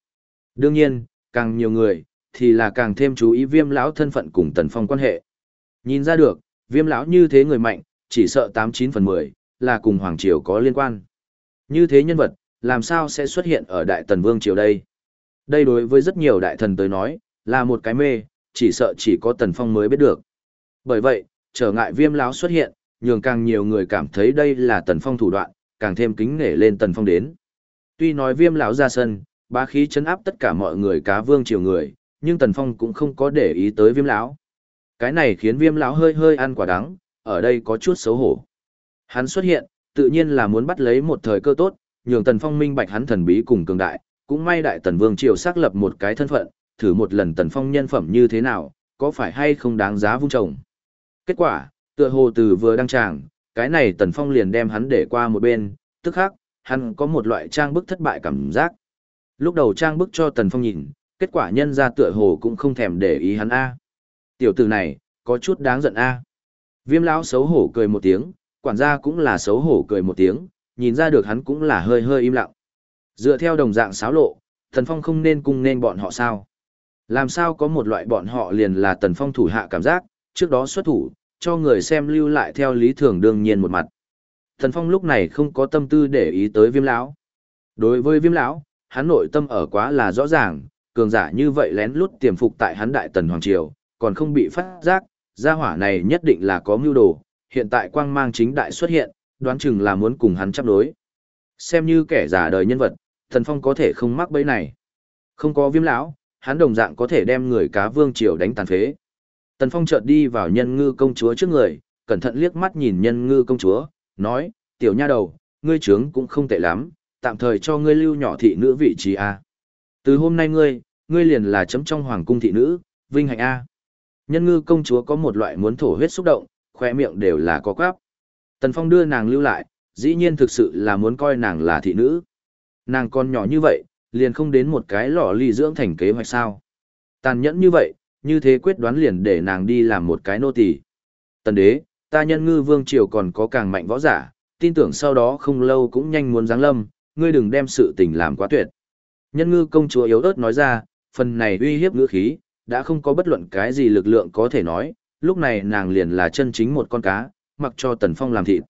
[SPEAKER 1] Đương nhiên, càng nhiều người, thì là càng thêm chú ý viêm lão thân phận cùng tần phong quan hệ. Nhìn ra được, viêm lão như thế người mạnh, chỉ sợ tám chín phần mười là cùng Hoàng Triều có liên quan. Như thế nhân vật, làm sao sẽ xuất hiện ở Đại Tần Vương Triều đây? Đây đối với rất nhiều đại thần tới nói, là một cái mê, chỉ sợ chỉ có Tần Phong mới biết được. Bởi vậy, trở ngại viêm lão xuất hiện, nhường càng nhiều người cảm thấy đây là Tần Phong thủ đoạn, càng thêm kính nể lên Tần Phong đến. Tuy nói Viêm lão ra sân, bá khí chấn áp tất cả mọi người cá vương triều người, nhưng Tần Phong cũng không có để ý tới Viêm lão. Cái này khiến Viêm lão hơi hơi ăn quả đắng, ở đây có chút xấu hổ. Hắn xuất hiện, tự nhiên là muốn bắt lấy một thời cơ tốt, nhường Tần Phong minh bạch hắn thần bí cùng cường đại, cũng may đại Tần Vương triều xác lập một cái thân phận, thử một lần Tần Phong nhân phẩm như thế nào, có phải hay không đáng giá vung trồng. Kết quả, tựa hồ từ vừa đăng tràng, cái này Tần Phong liền đem hắn để qua một bên, tức khắc, hắn có một loại trang bức thất bại cảm giác. Lúc đầu trang bức cho Tần Phong nhìn, kết quả nhân ra tựa hồ cũng không thèm để ý hắn a. Tiểu tử này, có chút đáng giận a. Viêm lão xấu hổ cười một tiếng, quản gia cũng là xấu hổ cười một tiếng, nhìn ra được hắn cũng là hơi hơi im lặng. Dựa theo đồng dạng xáo lộ, Tần Phong không nên cung nên bọn họ sao? Làm sao có một loại bọn họ liền là Tần Phong thủ hạ cảm giác, trước đó xuất thủ, cho người xem lưu lại theo lý thường đương nhiên một mặt. Tần Phong lúc này không có tâm tư để ý tới Viêm lão. Đối với Viêm lão, hắn nội tâm ở quá là rõ ràng, cường giả như vậy lén lút tiềm phục tại hắn đại tần hoàng triều, còn không bị phát giác, gia hỏa này nhất định là có mưu đồ, hiện tại quang mang chính đại xuất hiện, đoán chừng là muốn cùng hắn chấp đối. Xem như kẻ giả đời nhân vật, Thần Phong có thể không mắc bẫy này. Không có viêm lão, hắn đồng dạng có thể đem người cá vương triều đánh tàn phế. Tần Phong chợt đi vào nhân ngư công chúa trước người, cẩn thận liếc mắt nhìn nhân ngư công chúa, nói, tiểu nha đầu, ngươi trướng cũng không tệ lắm, tạm thời cho ngươi lưu nhỏ thị nữ vị trí A. Từ hôm nay ngươi, ngươi liền là chấm trong hoàng cung thị nữ, vinh hạnh A. Nhân ngư công chúa có một loại muốn thổ huyết xúc động, khoe miệng đều là có quáp. Tần Phong đưa nàng lưu lại, dĩ nhiên thực sự là muốn coi nàng là thị nữ. Nàng còn nhỏ như vậy, liền không đến một cái lò ly dưỡng thành kế hoạch sao. Tàn nhẫn như vậy, như thế quyết đoán liền để nàng đi làm một cái nô tỳ. Tần đế, ta nhân ngư vương triều còn có càng mạnh võ giả, tin tưởng sau đó không lâu cũng nhanh muốn giáng lâm, ngươi đừng đem sự tình làm quá tuyệt. Nhân ngư công chúa yếu ớt nói ra, phần này uy hiếp ngữ khí, đã không có bất luận cái gì lực lượng có thể nói, lúc này nàng liền là chân chính một con cá, mặc cho Tần Phong làm thịt.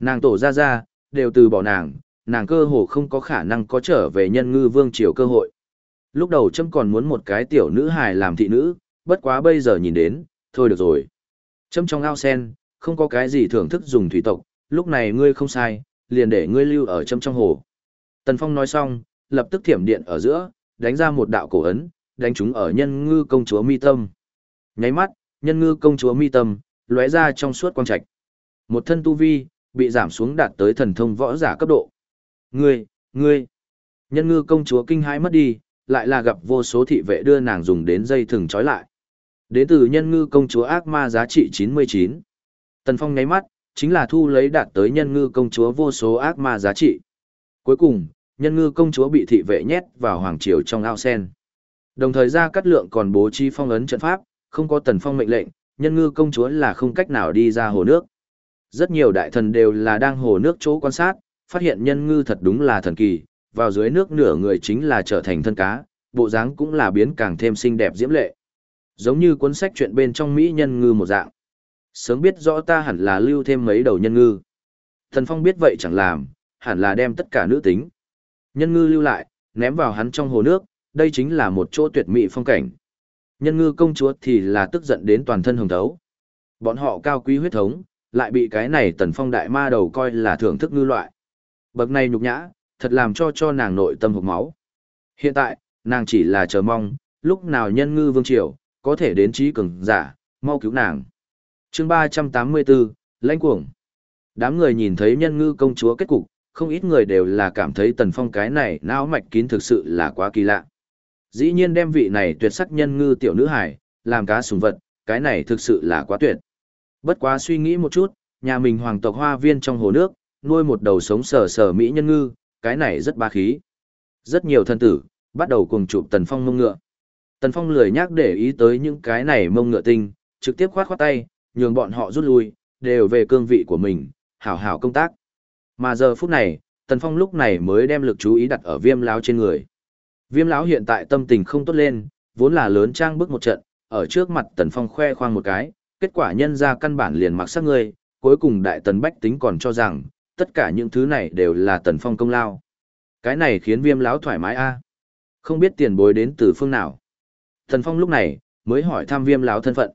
[SPEAKER 1] Nàng tổ ra ra, đều từ bỏ nàng, nàng cơ hồ không có khả năng có trở về nhân ngư vương triều cơ hội. Lúc đầu châm còn muốn một cái tiểu nữ hài làm thị nữ, bất quá bây giờ nhìn đến, thôi được rồi. Châm trong ao sen, không có cái gì thưởng thức dùng thủy tộc, lúc này ngươi không sai, liền để ngươi lưu ở châm trong hồ. Tần Phong nói xong, lập tức thiểm điện ở giữa, đánh ra một đạo cổ ấn, đánh chúng ở nhân ngư công chúa mi tâm. Nháy mắt, nhân ngư công chúa mi tâm, lóe ra trong suốt quang trạch. Một thân tu vi, bị giảm xuống đạt tới thần thông võ giả cấp độ. Ngươi, ngươi, nhân ngư công chúa kinh hãi mất đi, lại là gặp vô số thị vệ đưa nàng dùng đến dây thừng trói lại. Đến từ nhân ngư công chúa ác ma giá trị 99. Tần Phong nháy mắt, chính là thu lấy đạt tới nhân ngư công chúa vô số ác ma giá trị. Cuối cùng, nhân ngư công chúa bị thị vệ nhét vào hoàng triều trong ao sen. Đồng thời ra cắt lượng còn bố trí phong ấn trận pháp, không có tần phong mệnh lệnh, nhân ngư công chúa là không cách nào đi ra hồ nước. Rất nhiều đại thần đều là đang hồ nước chỗ quan sát, phát hiện nhân ngư thật đúng là thần kỳ, vào dưới nước nửa người chính là trở thành thân cá, bộ dáng cũng là biến càng thêm xinh đẹp diễm lệ. Giống như cuốn sách chuyện bên trong Mỹ nhân ngư một dạng. Sớm biết rõ ta hẳn là lưu thêm mấy đầu nhân ngư. Thần Phong biết vậy chẳng làm, hẳn là đem tất cả nữ tính. Nhân ngư lưu lại, ném vào hắn trong hồ nước, đây chính là một chỗ tuyệt mỹ phong cảnh. Nhân ngư công chúa thì là tức giận đến toàn thân hồng thấu. Bọn họ cao quý huyết thống, lại bị cái này tần phong đại ma đầu coi là thưởng thức ngư loại. Bậc này nhục nhã, thật làm cho cho nàng nội tâm hụt máu. Hiện tại, nàng chỉ là chờ mong, lúc nào nhân ngư vương triều, có thể đến trí cường giả, mau cứu nàng. chương 384, lãnh cuồng. Đám người nhìn thấy nhân ngư công chúa kết cục, không ít người đều là cảm thấy tần phong cái này não mạch kín thực sự là quá kỳ lạ. Dĩ nhiên đem vị này tuyệt sắc nhân ngư tiểu nữ hải, làm cá sùng vật, cái này thực sự là quá tuyệt. Bất quá suy nghĩ một chút, nhà mình hoàng tộc hoa viên trong hồ nước, nuôi một đầu sống sờ sờ mỹ nhân ngư, cái này rất ba khí. Rất nhiều thân tử, bắt đầu cùng chụp Tần Phong mông ngựa. Tần Phong lười nhắc để ý tới những cái này mông ngựa tinh, trực tiếp khoát khoát tay, nhường bọn họ rút lui, đều về cương vị của mình, hảo hảo công tác. Mà giờ phút này, Tần Phong lúc này mới đem lực chú ý đặt ở viêm láo trên người. Viêm lão hiện tại tâm tình không tốt lên, vốn là lớn trang bước một trận, ở trước mặt Tần Phong khoe khoang một cái, kết quả nhân ra căn bản liền mặc sắc ngươi, cuối cùng đại tần bách tính còn cho rằng, tất cả những thứ này đều là Tần Phong công lao. Cái này khiến viêm lão thoải mái a Không biết tiền bối đến từ phương nào. Tần Phong lúc này, mới hỏi thăm viêm lão thân phận.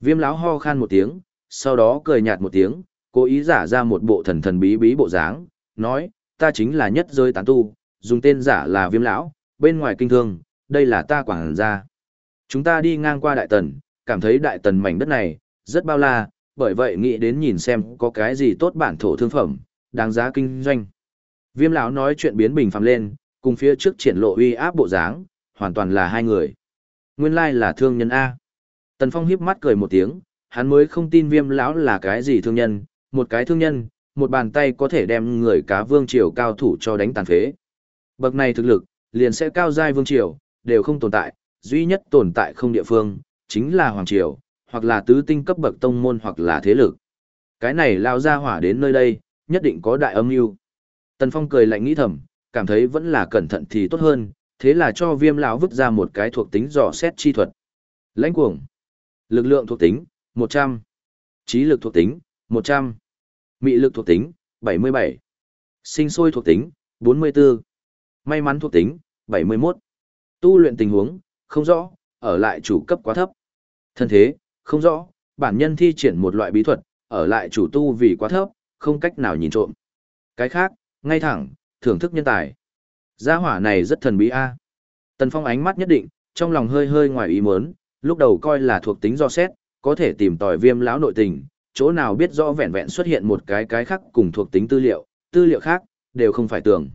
[SPEAKER 1] Viêm lão ho khan một tiếng, sau đó cười nhạt một tiếng, cố ý giả ra một bộ thần thần bí bí bộ dáng, nói, ta chính là nhất giới tán tu, dùng tên giả là viêm lão, bên ngoài kinh thương, đây là ta quảng gia. Chúng ta đi ngang qua đại tần, cảm thấy đại tần mảnh đất này, rất bao la, bởi vậy nghĩ đến nhìn xem có cái gì tốt bản thổ thương phẩm, đáng giá kinh doanh. Viêm lão nói chuyện biến bình phàm lên, cùng phía trước triển lộ uy áp bộ dáng, hoàn toàn là hai người. Nguyên lai là thương nhân A. Tần Phong hiếp mắt cười một tiếng, hắn mới không tin viêm lão là cái gì thương nhân, một cái thương nhân, một bàn tay có thể đem người cá vương triều cao thủ cho đánh tàn phế. Bậc này thực lực, liền sẽ cao giai vương triều, đều không tồn tại, duy nhất tồn tại không địa phương, chính là hoàng triều, hoặc là tứ tinh cấp bậc tông môn hoặc là thế lực. Cái này lao ra hỏa đến nơi đây, nhất định có đại âm mưu. Tần Phong cười lạnh nghĩ thầm, cảm thấy vẫn là cẩn thận thì tốt hơn, thế là cho Viêm lão vứt ra một cái thuộc tính dò xét chi thuật. Lãnh cuồng, lực lượng thuộc tính 100, trí lực thuộc tính 100, mị lực thuộc tính 77, sinh sôi thuộc tính 44, may mắn thuộc tính 71. Tu luyện tình huống không rõ, ở lại chủ cấp quá thấp. Thân thế không rõ, bản nhân thi triển một loại bí thuật, ở lại chủ tu vì quá thấp, không cách nào nhìn trộm. Cái khác, ngay thẳng, thưởng thức nhân tài. Gia hỏa này rất thần bí a. Tần Phong ánh mắt nhất định, trong lòng hơi hơi ngoài ý muốn, lúc đầu coi là thuộc tính do xét, có thể tìm tòi viêm lão nội tình, chỗ nào biết rõ vẹn vẹn xuất hiện một cái cái khác cùng thuộc tính tư liệu, tư liệu khác, đều không phải tưởng.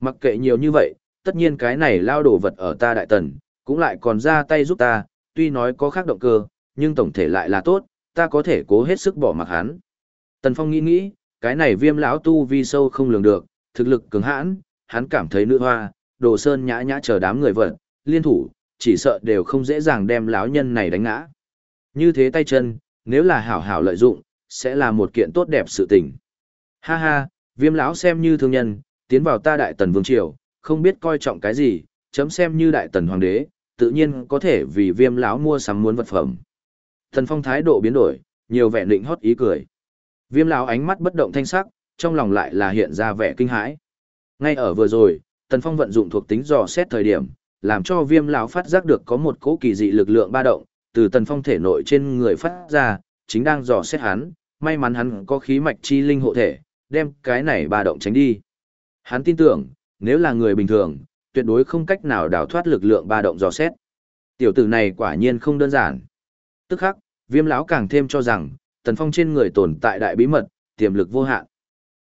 [SPEAKER 1] Mặc kệ nhiều như vậy, tất nhiên cái này lao đổ vật ở ta đại tần, cũng lại còn ra tay giúp ta, tuy nói có khác động cơ, nhưng tổng thể lại là tốt, ta có thể cố hết sức bỏ mặc hắn. Tần Phong nghĩ nghĩ, cái này viêm lão tu vi sâu không lường được, thực lực cứng hãn, hắn cảm thấy nữ hoa, đồ sơn nhã nhã chờ đám người vật, liên thủ, chỉ sợ đều không dễ dàng đem lão nhân này đánh ngã. Như thế tay chân, nếu là hảo hảo lợi dụng, sẽ là một kiện tốt đẹp sự tình. Ha ha, viêm lão xem như thương nhân, tiến vào ta đại tần vương triều, không biết coi trọng cái gì, chấm xem như đại tần hoàng đế, tự nhiên có thể vì viêm lão mua sắm muốn vật phẩm. Thần phong thái độ biến đổi, nhiều vẻ định hót ý cười. Viêm lão ánh mắt bất động thanh sắc, trong lòng lại là hiện ra vẻ kinh hãi. Ngay ở vừa rồi, Tần Phong vận dụng thuộc tính dò xét thời điểm, làm cho Viêm lão phát giác được có một cỗ kỳ dị lực lượng ba động từ Tần Phong thể nội trên người phát ra, chính đang dò xét hắn, may mắn hắn có khí mạch chi linh hộ thể, đem cái này ba động tránh đi. Hắn tin tưởng, nếu là người bình thường, tuyệt đối không cách nào đào thoát lực lượng ba động dò xét. Tiểu tử này quả nhiên không đơn giản. Tức khắc, Viêm lão càng thêm cho rằng, Tần Phong trên người tồn tại đại bí mật, tiềm lực vô hạn.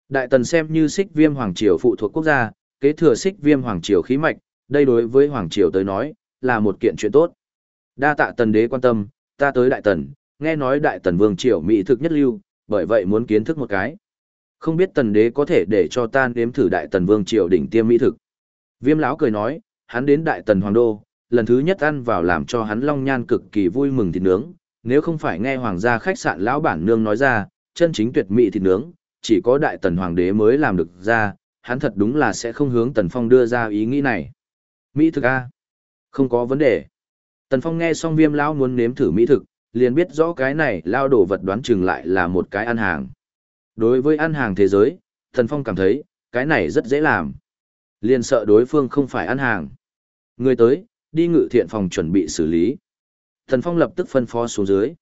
[SPEAKER 1] Đại Tần xem như xích viêm hoàng triều phụ thuộc quốc gia, kế thừa xích viêm hoàng triều khí mạch, đây đối với hoàng triều tới nói, là một kiện chuyện tốt. Đa tạ Tần đế quan tâm, ta tới Đại Tần, nghe nói Đại Tần vương triều mỹ thực nhất lưu, bởi vậy muốn kiến thức một cái. Không biết Tần đế có thể để cho ta nếm thử Đại Tần vương triều đỉnh tiêm mỹ thực. Viêm lão cười nói, hắn đến Đại Tần hoàng đô, lần thứ nhất ăn vào làm cho hắn long nhan cực kỳ vui mừng thịt nướng, nếu không phải nghe hoàng gia khách sạn lão bản nương nói ra, chân chính tuyệt mỹ thịt nướng, chỉ có đại tần hoàng đế mới làm được ra, hắn thật đúng là sẽ không hướng tần phong đưa ra ý nghĩ này. Mỹ thực A. Không có vấn đề. Tần phong nghe xong viêm lão muốn nếm thử mỹ thực, liền biết rõ cái này lao đổ vật đoán chừng lại là một cái ăn hàng. Đối với ăn hàng thế giới, thần phong cảm thấy, cái này rất dễ làm. Liền sợ đối phương không phải ăn hàng. Người tới, đi ngự thiện phòng chuẩn bị xử lý. thần phong lập tức phân phó xuống dưới.